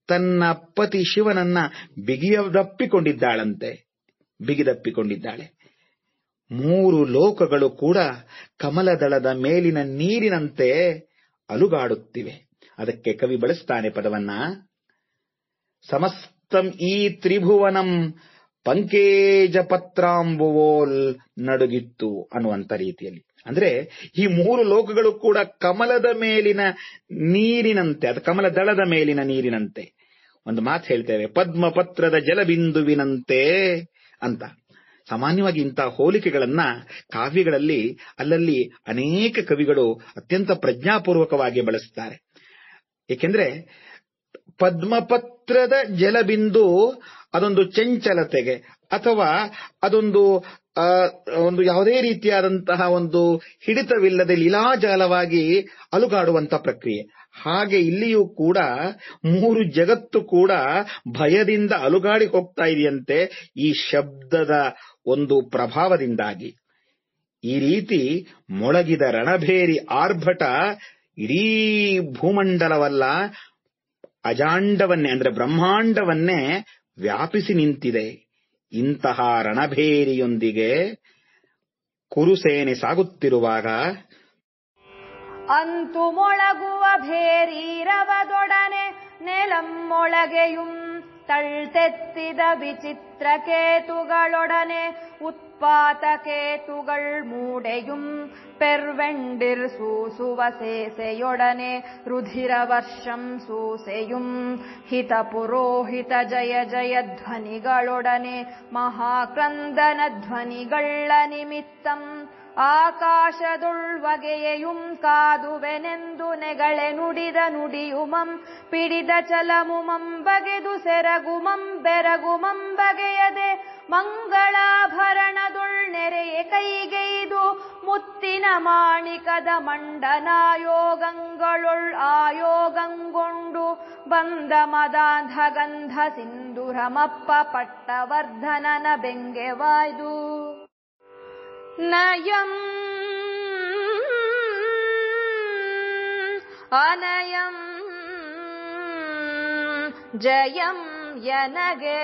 Speaker 2: ತನ್ನ ಪತಿ ಶಿವನನ್ನ ಬಿಗಿಯದಪ್ಪಿಕೊಂಡಿದ್ದಾಳಂತೆ, ಬಿಗಿದಪ್ಪಿಕೊಂಡಿದ್ದಾಳೆ. ಮೂರು ಲೋಕಗಳು ಕೂಡ ಕಮಲದಳದ ಮೇಲಿನ ನೀರಿನಂತೆ ಅಲುಗಾಡುತ್ತಿವೆ. ಅದಕ್ಕೆ ಕವಿ ಬಳಸ್ತಾನೆ ಪದವನ್ನ. ಸಮಸ್ತಂ ಈ ತ್ರಿಭುವನಂ ಪಂಕೇಜ ಪತ್ರಾಂಬುವೋಲ್ ನಡುಗಿತ್ತು ಅನ್ನುವಂತ ರೀತಿಯಲ್ಲಿ. ಅಂದ್ರೆ ಈ ಮೂರು ಲೋಕಗಳು ಕೂಡ ಕಮಲದ ಮೇಲಿನ ನೀರಿನಂತೆ, ಅದು ಕಮಲ ದಳದ ಮೇಲಿನ ನೀರಿನಂತೆ. ಒಂದು ಮಾತು ಹೇಳ್ತೇವೆ, ಪದ್ಮಪತ್ರದ ಜಲಬಿಂದುವಿನಂತೆ ಅಂತ. ಸಾಮಾನ್ಯವಾಗಿ ಇಂತಹ ಹೋಲಿಕೆಗಳನ್ನ ಕಾವ್ಯಗಳಲ್ಲಿ ಅಲ್ಲಲ್ಲಿ ಅನೇಕ ಕವಿಗಳು ಅತ್ಯಂತ ಪ್ರಜ್ಞಾಪೂರ್ವಕವಾಗಿ ಬಳಸುತ್ತಾರೆ ಏಕೆಂದ್ರೆ ಪದ್ಮಪತ್ರದ ಜಲಬಿಂದು ಅದೊಂದು ಚಂಚಲತೆಗೆ ಅಥವಾ ಅದೊಂದು ಒಂದು ಯಾವುದೇ ರೀತಿಯಾದಂತಹ ಒಂದು ಹಿಡಿತವಿಲ್ಲದೆ ಲೀಲಾಜಾಲವಾಗಿ ಅಲುಗಾಡುವಂತ ಪ್ರಕ್ರಿಯೆ. ಹಾಗೆ ಇಲ್ಲಿಯೂ ಕೂಡ ಮೂರು ಜಗತ್ತು ಕೂಡ ಭಯದಿಂದ ಅಲುಗಾಡಿ ಹೋಗ್ತಾ ಇದೆಯಂತೆ ಈ ಶಬ್ದದ ಒಂದು ಪ್ರಭಾವದಿಂದಾಗಿ. ಈ ರೀತಿ ಮೊಳಗಿದ ರಣಭೇರಿ ಆರ್ಭಟ ಇಡೀ ಭೂಮಂಡಲವಲ್ಲ, ಅಜಾಂಡವನ್ನೇ, ಅಂದ್ರೆ ಬ್ರಹ್ಮಾಂಡವನ್ನೇ ವ್ಯಾಪಿಸಿ ನಿಂತಿದೆ. ಇಂತಹ ರಣಭೇರಿಯೊಂದಿಗೆ ಕುರುಸೇನೆ ಸಾಗುತ್ತಿರುವಾಗ
Speaker 4: ಅಂತು ಮೊಳಗುವ ಭೇರಿ ರವದೊಡನೆ ನೆಲಮ್ಮೊಳಗೆಯುಂ ತಳ್ತೆತ್ತಿದ ವಿಚಿತ್ರ ಕೇತುಗಳೊಡನೆ ಉತ್ಪಾತ ಕೇತುಗಳ್ ಮೂಡೆಯುಂ ಪೆರ್ವೆಂಡಿರ್ ಸೂಸುವ ಸೇಸೆಯೊಡನೆ ರುಧಿರ ವರ್ಷಂ ಸೂಸೆಯುಂ ಹಿತ ಪುರೋಹಿತ ಜಯ ಆಕಾಶದುಳ್ವಗೆಯೆಯುಂ ಕಾದುವೆನೆಂದು ನೆಗಳೆ ನುಡಿದ ನುಡಿಯುಮಂ, ಪಿಡಿದ ಚಲಮುಮಂ ಬಗೆದು ಸೆರಗುಮಂ, ಬೆರಗುಮಂ ಬಗೆಯದೆ ಮಂಗಳಾಭರಣದುಳ್ ನೆರೆಯ ಕೈಗೈದು ಮುತ್ತಿನ ಮಾಣಿಕದ ಮಂಡನಾಯೋಗಂಗಳುಳ್ ಆಯೋಗಂಗೊಂಡು ಬಂದ ಮದಾಂಧ ಗಂಧ ಸಿಂಧುರಮಪ್ಪ ಪಟ್ಟವರ್ಧನನ ಬೆಂಗೆವಾಯ್ದು ನಯಂ ಅನಯಂ ಜಯಂ ಯನಗೆ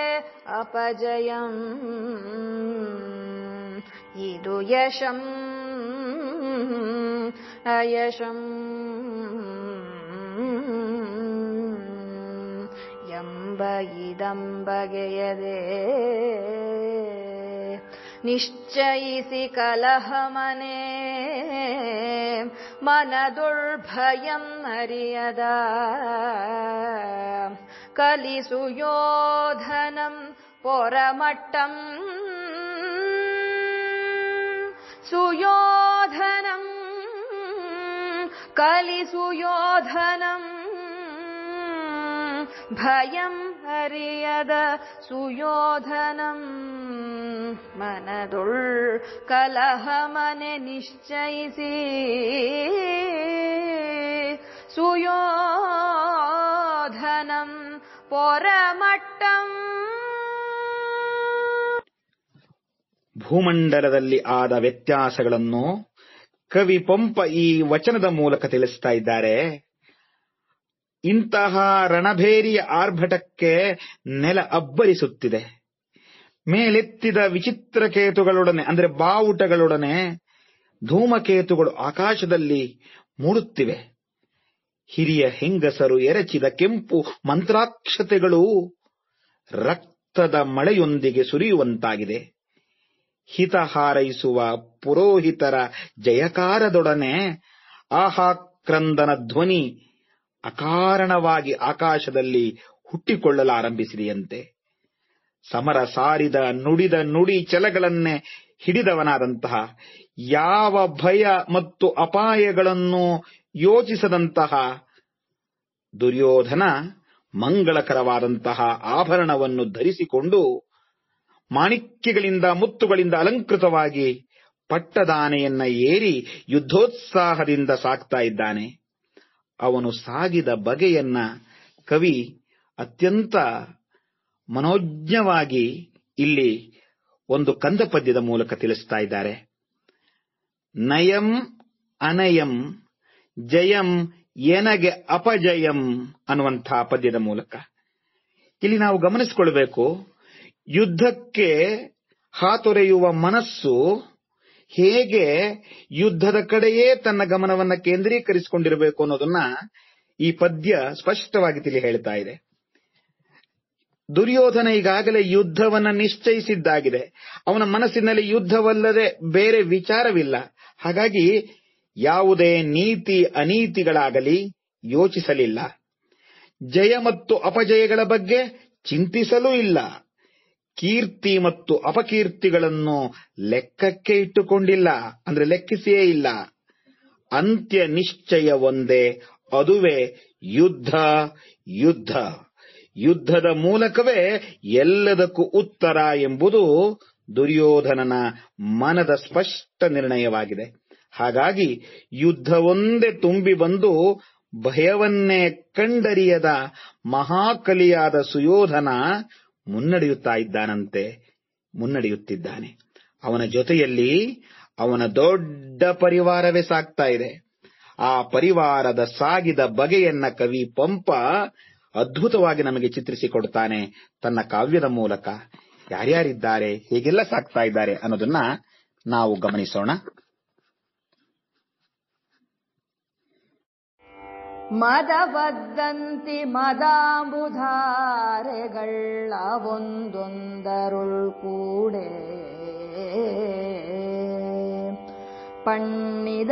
Speaker 4: ಅಪಜಯಂ ಇದು ಯಶಂ ಅಯಶಂ ಎಂಬ ಇದಂಬಗೆಯದೆ निश्चयिसि कलहमने। मनदुर्भयम् मर्यदा। कलिसुयोधनम् पोरमट्टम् सुयोधनम् कलिसुयोधनम् भयम् ಹರಿಯದ ಸುಯೋಧನಂ ಮನದುಳ್ ಕಲಹಮನೆ ನಿಶ್ಚಯಿಸಿ. ಸುಯೋಧನಂ ಪೊರಮಟ್ಟಂ.
Speaker 2: ಭೂಮಂಡಲದಲ್ಲಿ ಆದ ವ್ಯತ್ಯಾಸಗಳನ್ನು ಕವಿ ಪಂಪ ಈ ವಚನದ ಮೂಲಕ ತಿಳಿಸ್ತಾ ಇದ್ದಾರೆ. ಇಂತಹ ರಣಭೇರಿಯ ಆರ್ಭಟಕ್ಕೆ ನೆಲ ಅಬ್ಬರಿಸುತ್ತಿದೆ. ಮೇಲೆತ್ತಿದ ವಿಚಿತ್ರ ಕೇತುಗಳೊಡನೆ, ಅಂದ್ರೆ ಬಾವುಟಗಳೊಡನೆ ಧೂಮಕೇತುಗಳು ಆಕಾಶದಲ್ಲಿ ಮೂಡುತ್ತಿವೆ. ಹಿರಿಯ ಹೆಂಗಸರು ಎರಚಿದ ಕೆಂಪು ಮಂತ್ರಾಕ್ಷತೆಗಳು ರಕ್ತದ ಮಳೆಯೊಂದಿಗೆ ಸುರಿಯುವಂತಾಗಿದೆ. ಹಿತ ಹಾರೈಸುವ ಪುರೋಹಿತರ ಜಯಕಾರದೊಡನೆ ಆಹಾಕ್ರಂದನ ಧ್ವನಿ ಅಕಾರಣವಾಗಿ ಆಕಾಶದಲ್ಲಿ ಹುಟ್ಟಿಕೊಳ್ಳಲಾರಂಭಿಸಿದೆಯಂತೆ. ಸಮರ ಸಾರಿದ, ನುಡಿದ, ನುಡಿ ಚಲಗಳನ್ನೇ ಹಿಡಿದವನಾದಂತಹ, ಯಾವ ಭಯ ಮತ್ತು ಅಪಾಯಗಳನ್ನು ಯೋಚಿಸದಂತಹ, ದುರ್ಯೋಧನ ಮಂಗಳಕರವಾದಂತಹ ಆಭರಣವನ್ನು ಧರಿಸಿಕೊಂಡು ಮಾಣಿಕ್ಯಗಳಿಂದ, ಮುತ್ತುಗಳಿಂದ ಅಲಂಕೃತವಾಗಿ ಪಟ್ಟದಾನೆಯನ್ನ ಏರಿ ಯುದ್ಧೋತ್ಸಾಹದಿಂದ ಸಾಕ್ತಾ ಇದ್ದಾನೆ. ಅವನು ಸಾಗಿದ ಬಗೆಯನ್ನ ಕವಿ ಅತ್ಯಂತ ಮನೋಜ್ಞವಾಗಿ ಇಲ್ಲಿ ಒಂದು ಕಂದ ಪದ್ಯದ ಮೂಲಕ ತಿಳಿಸ್ತಾ ಇದ್ದಾರೆ. ನಯಂ ಅನಯಂ, ಜಯಂ ಎನಗೆ ಅಪಜಯಂ ಅನ್ನುವಂತಹ ಪದ್ಯದ ಮೂಲಕ. ಇಲ್ಲಿ ನಾವು ಗಮನಿಸಿಕೊಳ್ಬೇಕು, ಯುದ್ಧಕ್ಕೆ ಹಾತೊರೆಯುವ ಮನಸ್ಸು ಹೇಗೆ ಯುದ್ಧದ ಕಡೆಯೇ ತನ್ನ ಗಮನವನ್ನ ಕೇಂದ್ರೀಕರಿಸಿಕೊಂಡಿರಬೇಕು ಅನ್ನೋದನ್ನ ಈ ಪದ್ಯ ಸ್ಪಷ್ಟವಾಗಿ ತಿಳಿ ಹೇಳ್ತಾ ಇದೆ. ದುರ್ಯೋಧನ ಈಗಾಗಲೇ ಯುದ್ಧವನ್ನ ನಿಶ್ಚಯಿಸಿದ್ದಾಗಿದೆ. ಅವನ ಮನಸ್ಸಿನಲ್ಲಿ ಯುದ್ಧವಲ್ಲದೆ ಬೇರೆ ವಿಚಾರವಿಲ್ಲ. ಹಾಗಾಗಿ ಯಾವುದೇ ನೀತಿ ಅನೀತಿಗಳಾಗಲಿ ಯೋಚಿಸಲಿಲ್ಲ. ಜಯ ಮತ್ತು ಅಪಜಯಗಳ ಬಗ್ಗೆ ಚಿಂತಿಸಲೂ ಇಲ್ಲ. ಕೀರ್ತಿ ಮತ್ತು ಅಪಕೀರ್ತಿಗಳನ್ನು ಲೆಕ್ಕಕ್ಕೆ ಇಟ್ಟುಕೊಂಡಿಲ್ಲ, ಅಂದ್ರೆ ಲೆಕ್ಕಿಸಿಯೇ ಇಲ್ಲ. ಅಂತ್ಯ ನಿಶ್ಚಯ ಒಂದೇ, ಅದುವೇ ಯುದ್ಧ ಯುದ್ಧ. ಯುದ್ಧದ ಮೂಲಕವೇ ಎಲ್ಲದಕ್ಕೂ ಉತ್ತರ ಎಂಬುದು ದುರ್ಯೋಧನನ ಮನದ ಸ್ಪಷ್ಟ ನಿರ್ಣಯವಾಗಿದೆ. ಹಾಗಾಗಿ ಯುದ್ಧವೊಂದೇ ತುಂಬಿ ಬಂದು ಭಯವನ್ನೇ ಕಂಡರಿಯದ ಮಹಾಕಲಿಯಾದ ಸುಯೋಧನ ಮುನ್ನಡೆಯುತ್ತಾ ಇದ್ದಾನಂತೆ ಮುನ್ನಡೆಯುತ್ತಿದ್ದಾನೆ. ಅವನ ಜೊತೆಯಲ್ಲಿ ಅವನ ದೊಡ್ಡ ಪರಿವಾರವೇ ಸಾಗ್ತಾ ಇದೆ. ಆ ಪರಿವಾರದ ಸಾಗಿದ ಬಗೆಯನ್ನ ಕವಿ ಪಂಪ ಅದ್ಭುತವಾಗಿ ನಮಗೆ ಚಿತ್ರಿಸಿಕೊಡ್ತಾನೆ ತನ್ನ ಕಾವ್ಯದ ಮೂಲಕ. ಯಾರ್ಯಾರಿದ್ದಾರೆ, ಹೇಗೆಲ್ಲ ಸಾಕ್ತಾ ಇದ್ದಾರೆ ಅನ್ನೋದನ್ನ ನಾವು ಗಮನಿಸೋಣ.
Speaker 4: மதவதந்தி மதாம்புதாரைகள் அவொந்தொந்தருள் கூடே பண்ணித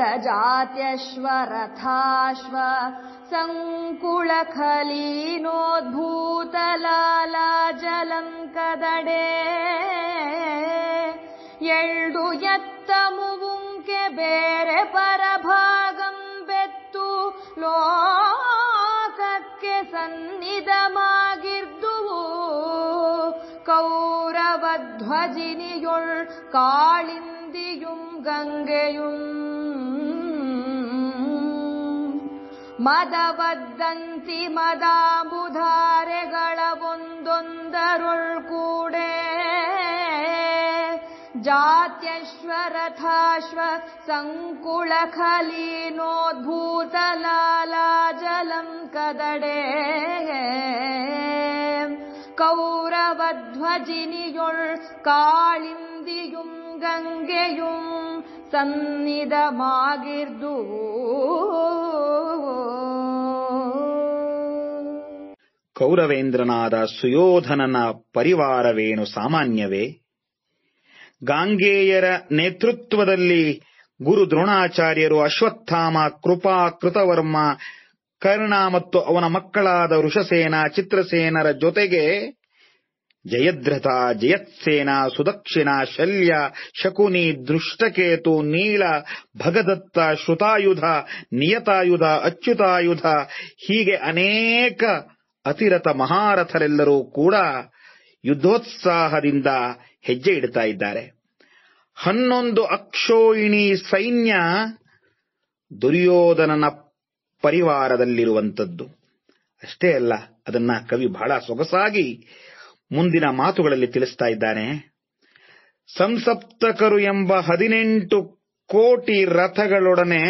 Speaker 4: सङ्कुलखलीनोद्भूतल जलङ्कदडे एल्डु यत्तमुवुङ्के बेरे परभा ಲೋಕಕ್ಕೆ ಸನ್ನಿಧಮಾಗಿರ್ದುವು ಕೌರವಧ್ವಜಿನಿಯೊಳ್ ಕಾಳಿಂದಿಯುಂ ಗಂಗೆಯುಂ ಮದವದ್ದಂತಿ ಮದಾಂಬುಧಾರೆಗಳ ಒಂದೊಂದರೊಳ್ ಕೂಡೆ ಜಾತ್ಯಶ್ವರಥಾಶ್ವ ಸಂಕುಳ ಖಲೀನೋದ್ಭೂತಲಾಲ ಜಲಂ ಕದಡೆ ಕೌರವಧ್ವಜಿನಿಯೊಳ್ ಕಾಳಿಂದಿಯುಂ ಗಂಗೆಯುಂ ಸನ್ನಿಧಮಾಗಿರ್ದು
Speaker 2: ಕೌರವೇಂದ್ರನಾದ ಸುಯೋಧನನ ಪರಿವಾರವೇನು ಸಾಮಾನ್ಯವೇ ಗಾಂಗೇಯರ ನೇತೃತ್ವದಲ್ಲಿ ಗುರು ದ್ರೋಣಾಚಾರ್ಯರು ಅಶ್ವತ್ಥಾಮ, ಕೃಪಾ, ಕೃತವರ್ಮ, ಕರ್ಣ ಮತ್ತು ಅವನ ಮಕ್ಕಳಾದ ವೃಷಸೇನ, ಚಿತ್ರಸೇನರ ಜೊತೆಗೆ ಜಯದ್ರಥ, ಜಯತ್ಸೇನ, ಸುದಕ್ಷಿಣ, ಶಲ್ಯ, ಶಕುನಿ, ದೃಷ್ಟಕೇತು ನೀಳ ಭಗದತ್ತ, ಶ್ರುತಾಯುಧ, ನಿಯತಾಯುಧ, ಅಚ್ಯುತಾಯುಧ, ಹೀಗೆ ಅನೇಕ ಅತಿರಥ ಮಹಾರಥರೆಲ್ಲರೂ ಕೂಡ ಯುದ್ಧೋತ್ಸಾಹದಿಂದ ಹೆಜ್ಜೆ ಇಡ್ತಾ ಇದ್ದಾರೆ. ಹನ್ನೊಂದು ಅಕ್ಷೋಹಿಣಿ ಸೈನ್ಯ ದುರ್ಯೋಧನನ ಪರಿವಾರದಲ್ಲಿರುವಂಥದ್ದು. ಅಷ್ಟೇ ಅಲ್ಲ, ಅದನ್ನ ಕವಿ ಬಹಳ ಸೊಗಸಾಗಿ ಮುಂದಿನ ಮಾತುಗಳಲ್ಲಿ ತಿಳಿಸ್ತಾ ಇದ್ದಾನೆ. ಸಂಸಪ್ತಕರು ಎಂಬ ಹದಿನೆಂಟು ಕೋಟಿ ರಥಗಳೊಡನೆ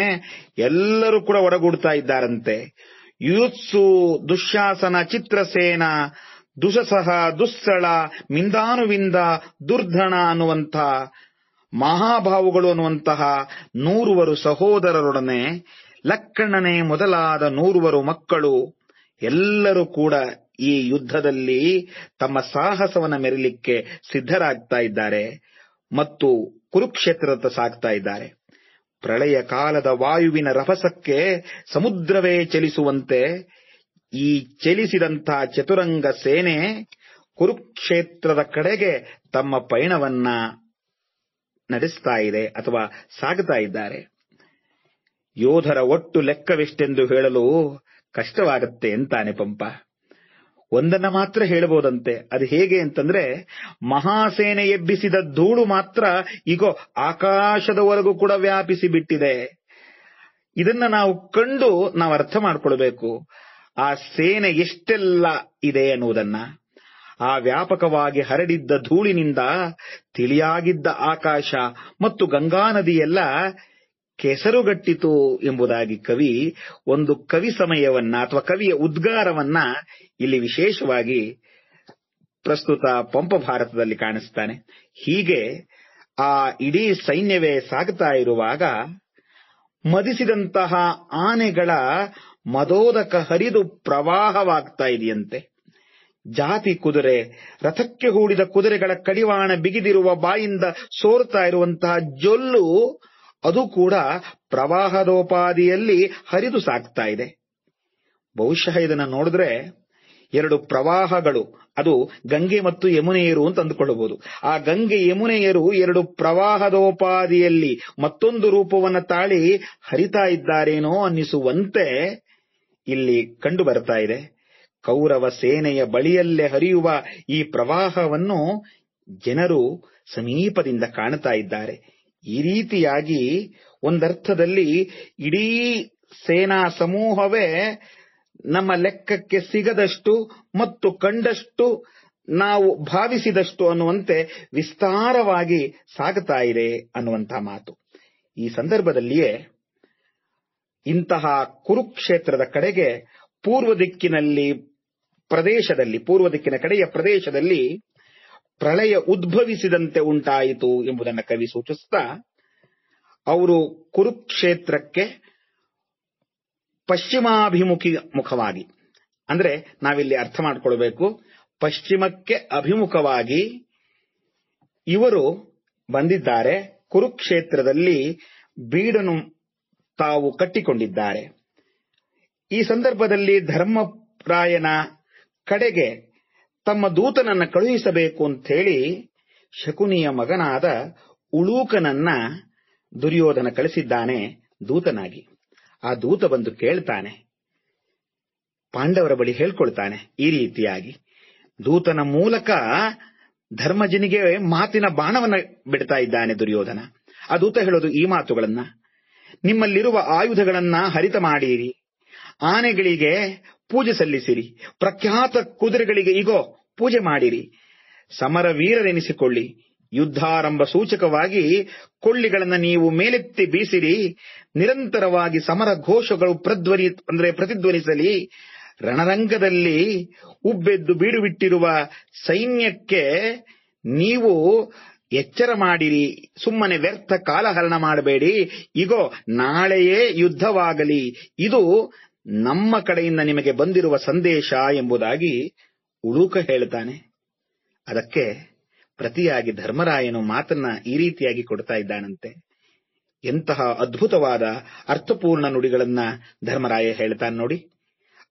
Speaker 2: ಎಲ್ಲರೂ ಕೂಡ ಒಡಗೂಡ್ತಾ ಇದ್ದಾರಂತೆ. ಯುತ್ಸು ದುಶ್ಯಾಸನ ಚಿತ್ರಸೇನ ದುಸಸಹ ದುಸ್ಸಳ ಮಿಂದಾನುವಿಂದ ದುರ್ಧಣ ಅನ್ನುವಂಥ ಮಹಾಭಾವುಗಳು ಅನ್ನುವಂತಹ ನೂರುವರು ಸಹೋದರರೊಡನೆ ಲಕ್ಕಣ್ಣನೆ ಮೊದಲಾದ ನೂರುವರು ಮಕ್ಕಳು ಎಲ್ಲರೂ ಕೂಡ ಈ ಯುದ್ಧದಲ್ಲಿ ತಮ್ಮ ಸಾಹಸವನ್ನ ಮೆರಿಲಿಕ್ಕೆ ಸಿದ್ಧರಾಗ್ತಾ ಇದ್ದಾರೆ ಮತ್ತು ಕುರುಕ್ಷೇತ್ರದತ್ತ ಸಾಗ್ತಾ ಇದ್ದಾರೆ. ಪ್ರಳಯ ಕಾಲದ ವಾಯುವಿನ ರಭಸಕ್ಕೆ ಸಮುದ್ರವೇ ಚಲಿಸುವಂತೆ ಈ ಚಲಿಸಿದಂಥ ಚತುರಂಗ ಸೇನೆ ಕುರುಕ್ಷೇತ್ರದ ಕಡೆಗೆ ತಮ್ಮ ಪಯಣವನ್ನ ನಡೆಸ್ತಾ ಇದೆ ಅಥವಾ ಸಾಗುತ್ತಾ ಇದ್ದಾರೆ. ಯೋಧರ ಒಟ್ಟು ಲೆಕ್ಕವೆಷ್ಟೆಂದು ಹೇಳಲು ಕಷ್ಟವಾಗುತ್ತೆ ಅಂತಾನೆ ಪಂಪ. ಒಂದನ್ನ ಮಾತ್ರ ಹೇಳಬಹುದಂತೆ ಅದು ಹೇಗೆ ಅಂತಂದ್ರೆ, ಮಹಾಸೇನೆ ಎಬ್ಬಿಸಿದ ಧೂಳು ಮಾತ್ರ ಈಗ ಆಕಾಶದವರೆಗೂ ಕೂಡ ವ್ಯಾಪಿಸಿ ಬಿಟ್ಟಿದೆ ಇದನ್ನ ನಾವು ಕಂಡು ನಾವು ಅರ್ಥ ಮಾಡ್ಕೊಳ್ಬೇಕು. ಆ ಸೇನೆ ಎಷ್ಟೆಲ್ಲ ಇದೆ ಎನ್ನುವುದನ್ನ ಆ ವ್ಯಾಪಕವಾಗಿ ಹರಡಿದ್ದ ಧೂಳಿನಿಂದ ತಿಳಿಯಾಗಿದ್ದ ಆಕಾಶ ಮತ್ತು ಗಂಗಾ ನದಿಯೆಲ್ಲ ಕೆಸರುಗಟ್ಟಿತು ಎಂಬುದಾಗಿ ಕವಿ ಒಂದು ಕವಿ ಸಮಯವನ್ನ ಅಥವಾ ಕವಿಯ ಉದ್ಗಾರವನ್ನ ಇಲ್ಲಿ ವಿಶೇಷವಾಗಿ ಪ್ರಸ್ತುತ ಪಂಪ ಭಾರತದಲ್ಲಿ ಕಾಣಿಸ್ತಾನೆ. ಹೀಗೆ ಆ ಇಡೀ ಸೈನ್ಯವೇ ಸಾಗುತ್ತಾ ಇರುವಾಗ ಮದಿಸಿದಂತಹ ಆನೆಗಳ ಮದೋದಕ ಹರಿದು ಪ್ರವಾಹವಾಗ್ತಾ ಇದೆಯಂತೆ. ಜಾತಿ ಕುದುರೆ, ರಥಕ್ಕೆ ಹೂಡಿದ ಕುದುರೆಗಳ ಕಡಿವಾಣ ಬಿಗಿದಿರುವ ಬಾಯಿಂದ ಸೋರ್ತಾ ಇರುವಂತಹ ಜೊಲ್ಲು, ಅದು ಕೂಡ ಪ್ರವಾಹದೋಪಾದಿಯಲ್ಲಿ ಹರಿದು ಸಾಕ್ತಾ ಇದೆ. ಬಹುಶಃ ಇದನ್ನ ನೋಡಿದ್ರೆ ಎರಡು ಪ್ರವಾಹಗಳು, ಅದು ಗಂಗೆ ಮತ್ತು ಯಮುನೆಯರು ಅಂತ ಅಂದುಕೊಳ್ಳಬಹುದು. ಆ ಗಂಗೆ ಯಮುನೆಯರು ಎರಡು ಪ್ರವಾಹದೋಪಾದಿಯಲ್ಲಿ ಮತ್ತೊಂದು ರೂಪವನ್ನ ತಾಳಿ ಹರಿತಾ ಇದ್ದಾರೇನೋ ಅನ್ನಿಸುವಂತೆ ಇಲ್ಲಿ ಕಂಡು ಬರ್ತಾ ಇದೆ. ಕೌರವ ಸೇನೆಯ ಬಳಿಯಲ್ಲೇ ಹರಿಯುವ ಈ ಪ್ರವಾಹವನ್ನು ಜನರು ಸಮೀಪದಿಂದ ಕಾಣುತ್ತಾ ಇದ್ದಾರೆ. ಈ ರೀತಿಯಾಗಿ ಒಂದರ್ಥದಲ್ಲಿ ಇಡೀ ಸೇನಾ ಸಮೂಹವೇ ನಮ್ಮ ಲೆಕ್ಕಕ್ಕೆ ಸಿಗದಷ್ಟು ಮತ್ತು ಕಂಡಷ್ಟು ನಾವು ಭಾವಿಸಿದಷ್ಟು ಅನ್ನುವಂತೆ ವಿಸ್ತಾರವಾಗಿ ಸಾಗುತ್ತಾ ಇದೆ ಅನ್ನುವಂತಹ ಮಾತು. ಈ ಸಂದರ್ಭದಲ್ಲಿಯೇ ಇಂತಹ ಕುರುಕ್ಷೇತ್ರದ ಕಡೆಗೆ ಪೂರ್ವ ದಿಕ್ಕಿನಲ್ಲಿ ಪ್ರದೇಶದಲ್ಲಿ, ಪೂರ್ವ ದಿಕ್ಕಿನ ಕಡೆಯ ಪ್ರದೇಶದಲ್ಲಿ ಪ್ರಳಯ ಉದ್ಭವಿಸಿದಂತೆ ಉಂಟಾಯಿತು ಎಂಬುದನ್ನು ಕವಿ ಸೂಚಿಸುತ್ತಾ, ಅವರು ಕುರುಕ್ಷೇತ್ರಕ್ಕೆ ಪಶ್ಚಿಮಾಭಿಮುಖಿ ಮುಖವಾಗಿ, ಅಂದ್ರೆ ನಾವಿಲ್ಲಿ ಅರ್ಥ ಮಾಡಿಕೊಳ್ಬೇಕು, ಪಶ್ಚಿಮಕ್ಕೆ ಅಭಿಮುಖವಾಗಿ ಇವರು ಬಂದಿದ್ದಾರೆ ಕುರುಕ್ಷೇತ್ರದಲ್ಲಿ ಬೀಡನ್ನು ತಾವು ಕಟ್ಟಿಕೊಂಡಿದ್ದಾರೆ. ಈ ಸಂದರ್ಭದಲ್ಲಿ ಧರ್ಮರಾಯನ ಕಡೆಗೆ ತಮ್ಮ ದೂತನನ್ನ ಕಳುಹಿಸಬೇಕು ಅಂತ ಹೇಳಿ ಶಕುನಿಯ ಮಗನಾದ ಉಳೂಕನನ್ನ ದುರ್ಯೋಧನ ಕಳಿಸಿದ್ದಾನೆ ದೂತನಾಗಿ. ಆ ದೂತ ಬಂದು ಕೇಳ್ತಾನೆ. ಪಾಂಡವರ ಬಳಿ ಹೇಳ್ಕೊಳ್ತಾನೆ ಈ ರೀತಿಯಾಗಿ. ದೂತನ ಮೂಲಕ ಧರ್ಮಜನಿಗೆ ಮಾತಿನ ಬಾಣವನ್ನ ಬಿಡ್ತಾ ಇದ್ದಾನೆ ದುರ್ಯೋಧನ. ಆ ದೂತ ಹೇಳೋದು ಈ ಮಾತುಗಳನ್ನ. ನಿಮ್ಮಲ್ಲಿರುವ ಆಯುಧಗಳನ್ನ ಹರಿತ ಮಾಡಿರಿ. ಆನೆಗಳಿಗೆ ಪೂಜೆ ಸಲ್ಲಿಸಿರಿ. ಪ್ರಖ್ಯಾತ ಕುದುರೆಗಳಿಗೆ ಈಗೋ ಪೂಜೆ ಮಾಡಿರಿ. ಸಮರ ವೀರರೆನಿಸಿಕೊಳ್ಳಿ ಯುದ್ಧಾರಂಭ ಸೂಚಕವಾಗಿ ಕೊಳ್ಳಿಗಳನ್ನು ನೀವು ಮೇಲೆತ್ತಿ ಬೀಸಿರಿ. ನಿರಂತರವಾಗಿ ಸಮರ ಘೋಷಗಳು ಪ್ರಧ್ವನಿ, ಅಂದ್ರೆ ಪ್ರತಿಧ್ವನಿಸಲಿ. ರಣರಂಗದಲ್ಲಿ ಉಬ್ಬೆದ್ದು ಬೀಡುಬಿಟ್ಟಿರುವ ಸೈನ್ಯಕ್ಕೆ ನೀವು ಎಚ್ಚರ ಮಾಡಿರಿ, ಸುಮ್ಮನೆ ವ್ಯರ್ಥ ಕಾಲಹರಣ ಮಾಡಬೇಡಿ. ಇಗೋ, ನಾಳೆಯೇ ಯುದ್ಧವಾಗಲಿ. ಇದು ನಮ್ಮ ಕಡೆಯಿಂದ ನಿಮಗೆ ಬಂದಿರುವ ಸಂದೇಶ ಎಂಬುದಾಗಿ ಉಳುಕ ಹೇಳ್ತಾನೆ ಅದಕ್ಕೆ ಪ್ರತಿಯಾಗಿ ಧರ್ಮರಾಯನು ಮಾತನ್ನ ಈ ರೀತಿಯಾಗಿ ಕೊಡ್ತಾ ಇದ್ದಾನಂತೆ. ಎಂತಹ ಅದ್ಭುತವಾದ, ಅರ್ಥಪೂರ್ಣ ನುಡಿಗಳನ್ನ ಧರ್ಮರಾಯ ಹೇಳ್ತಾನೆ ನೋಡಿ.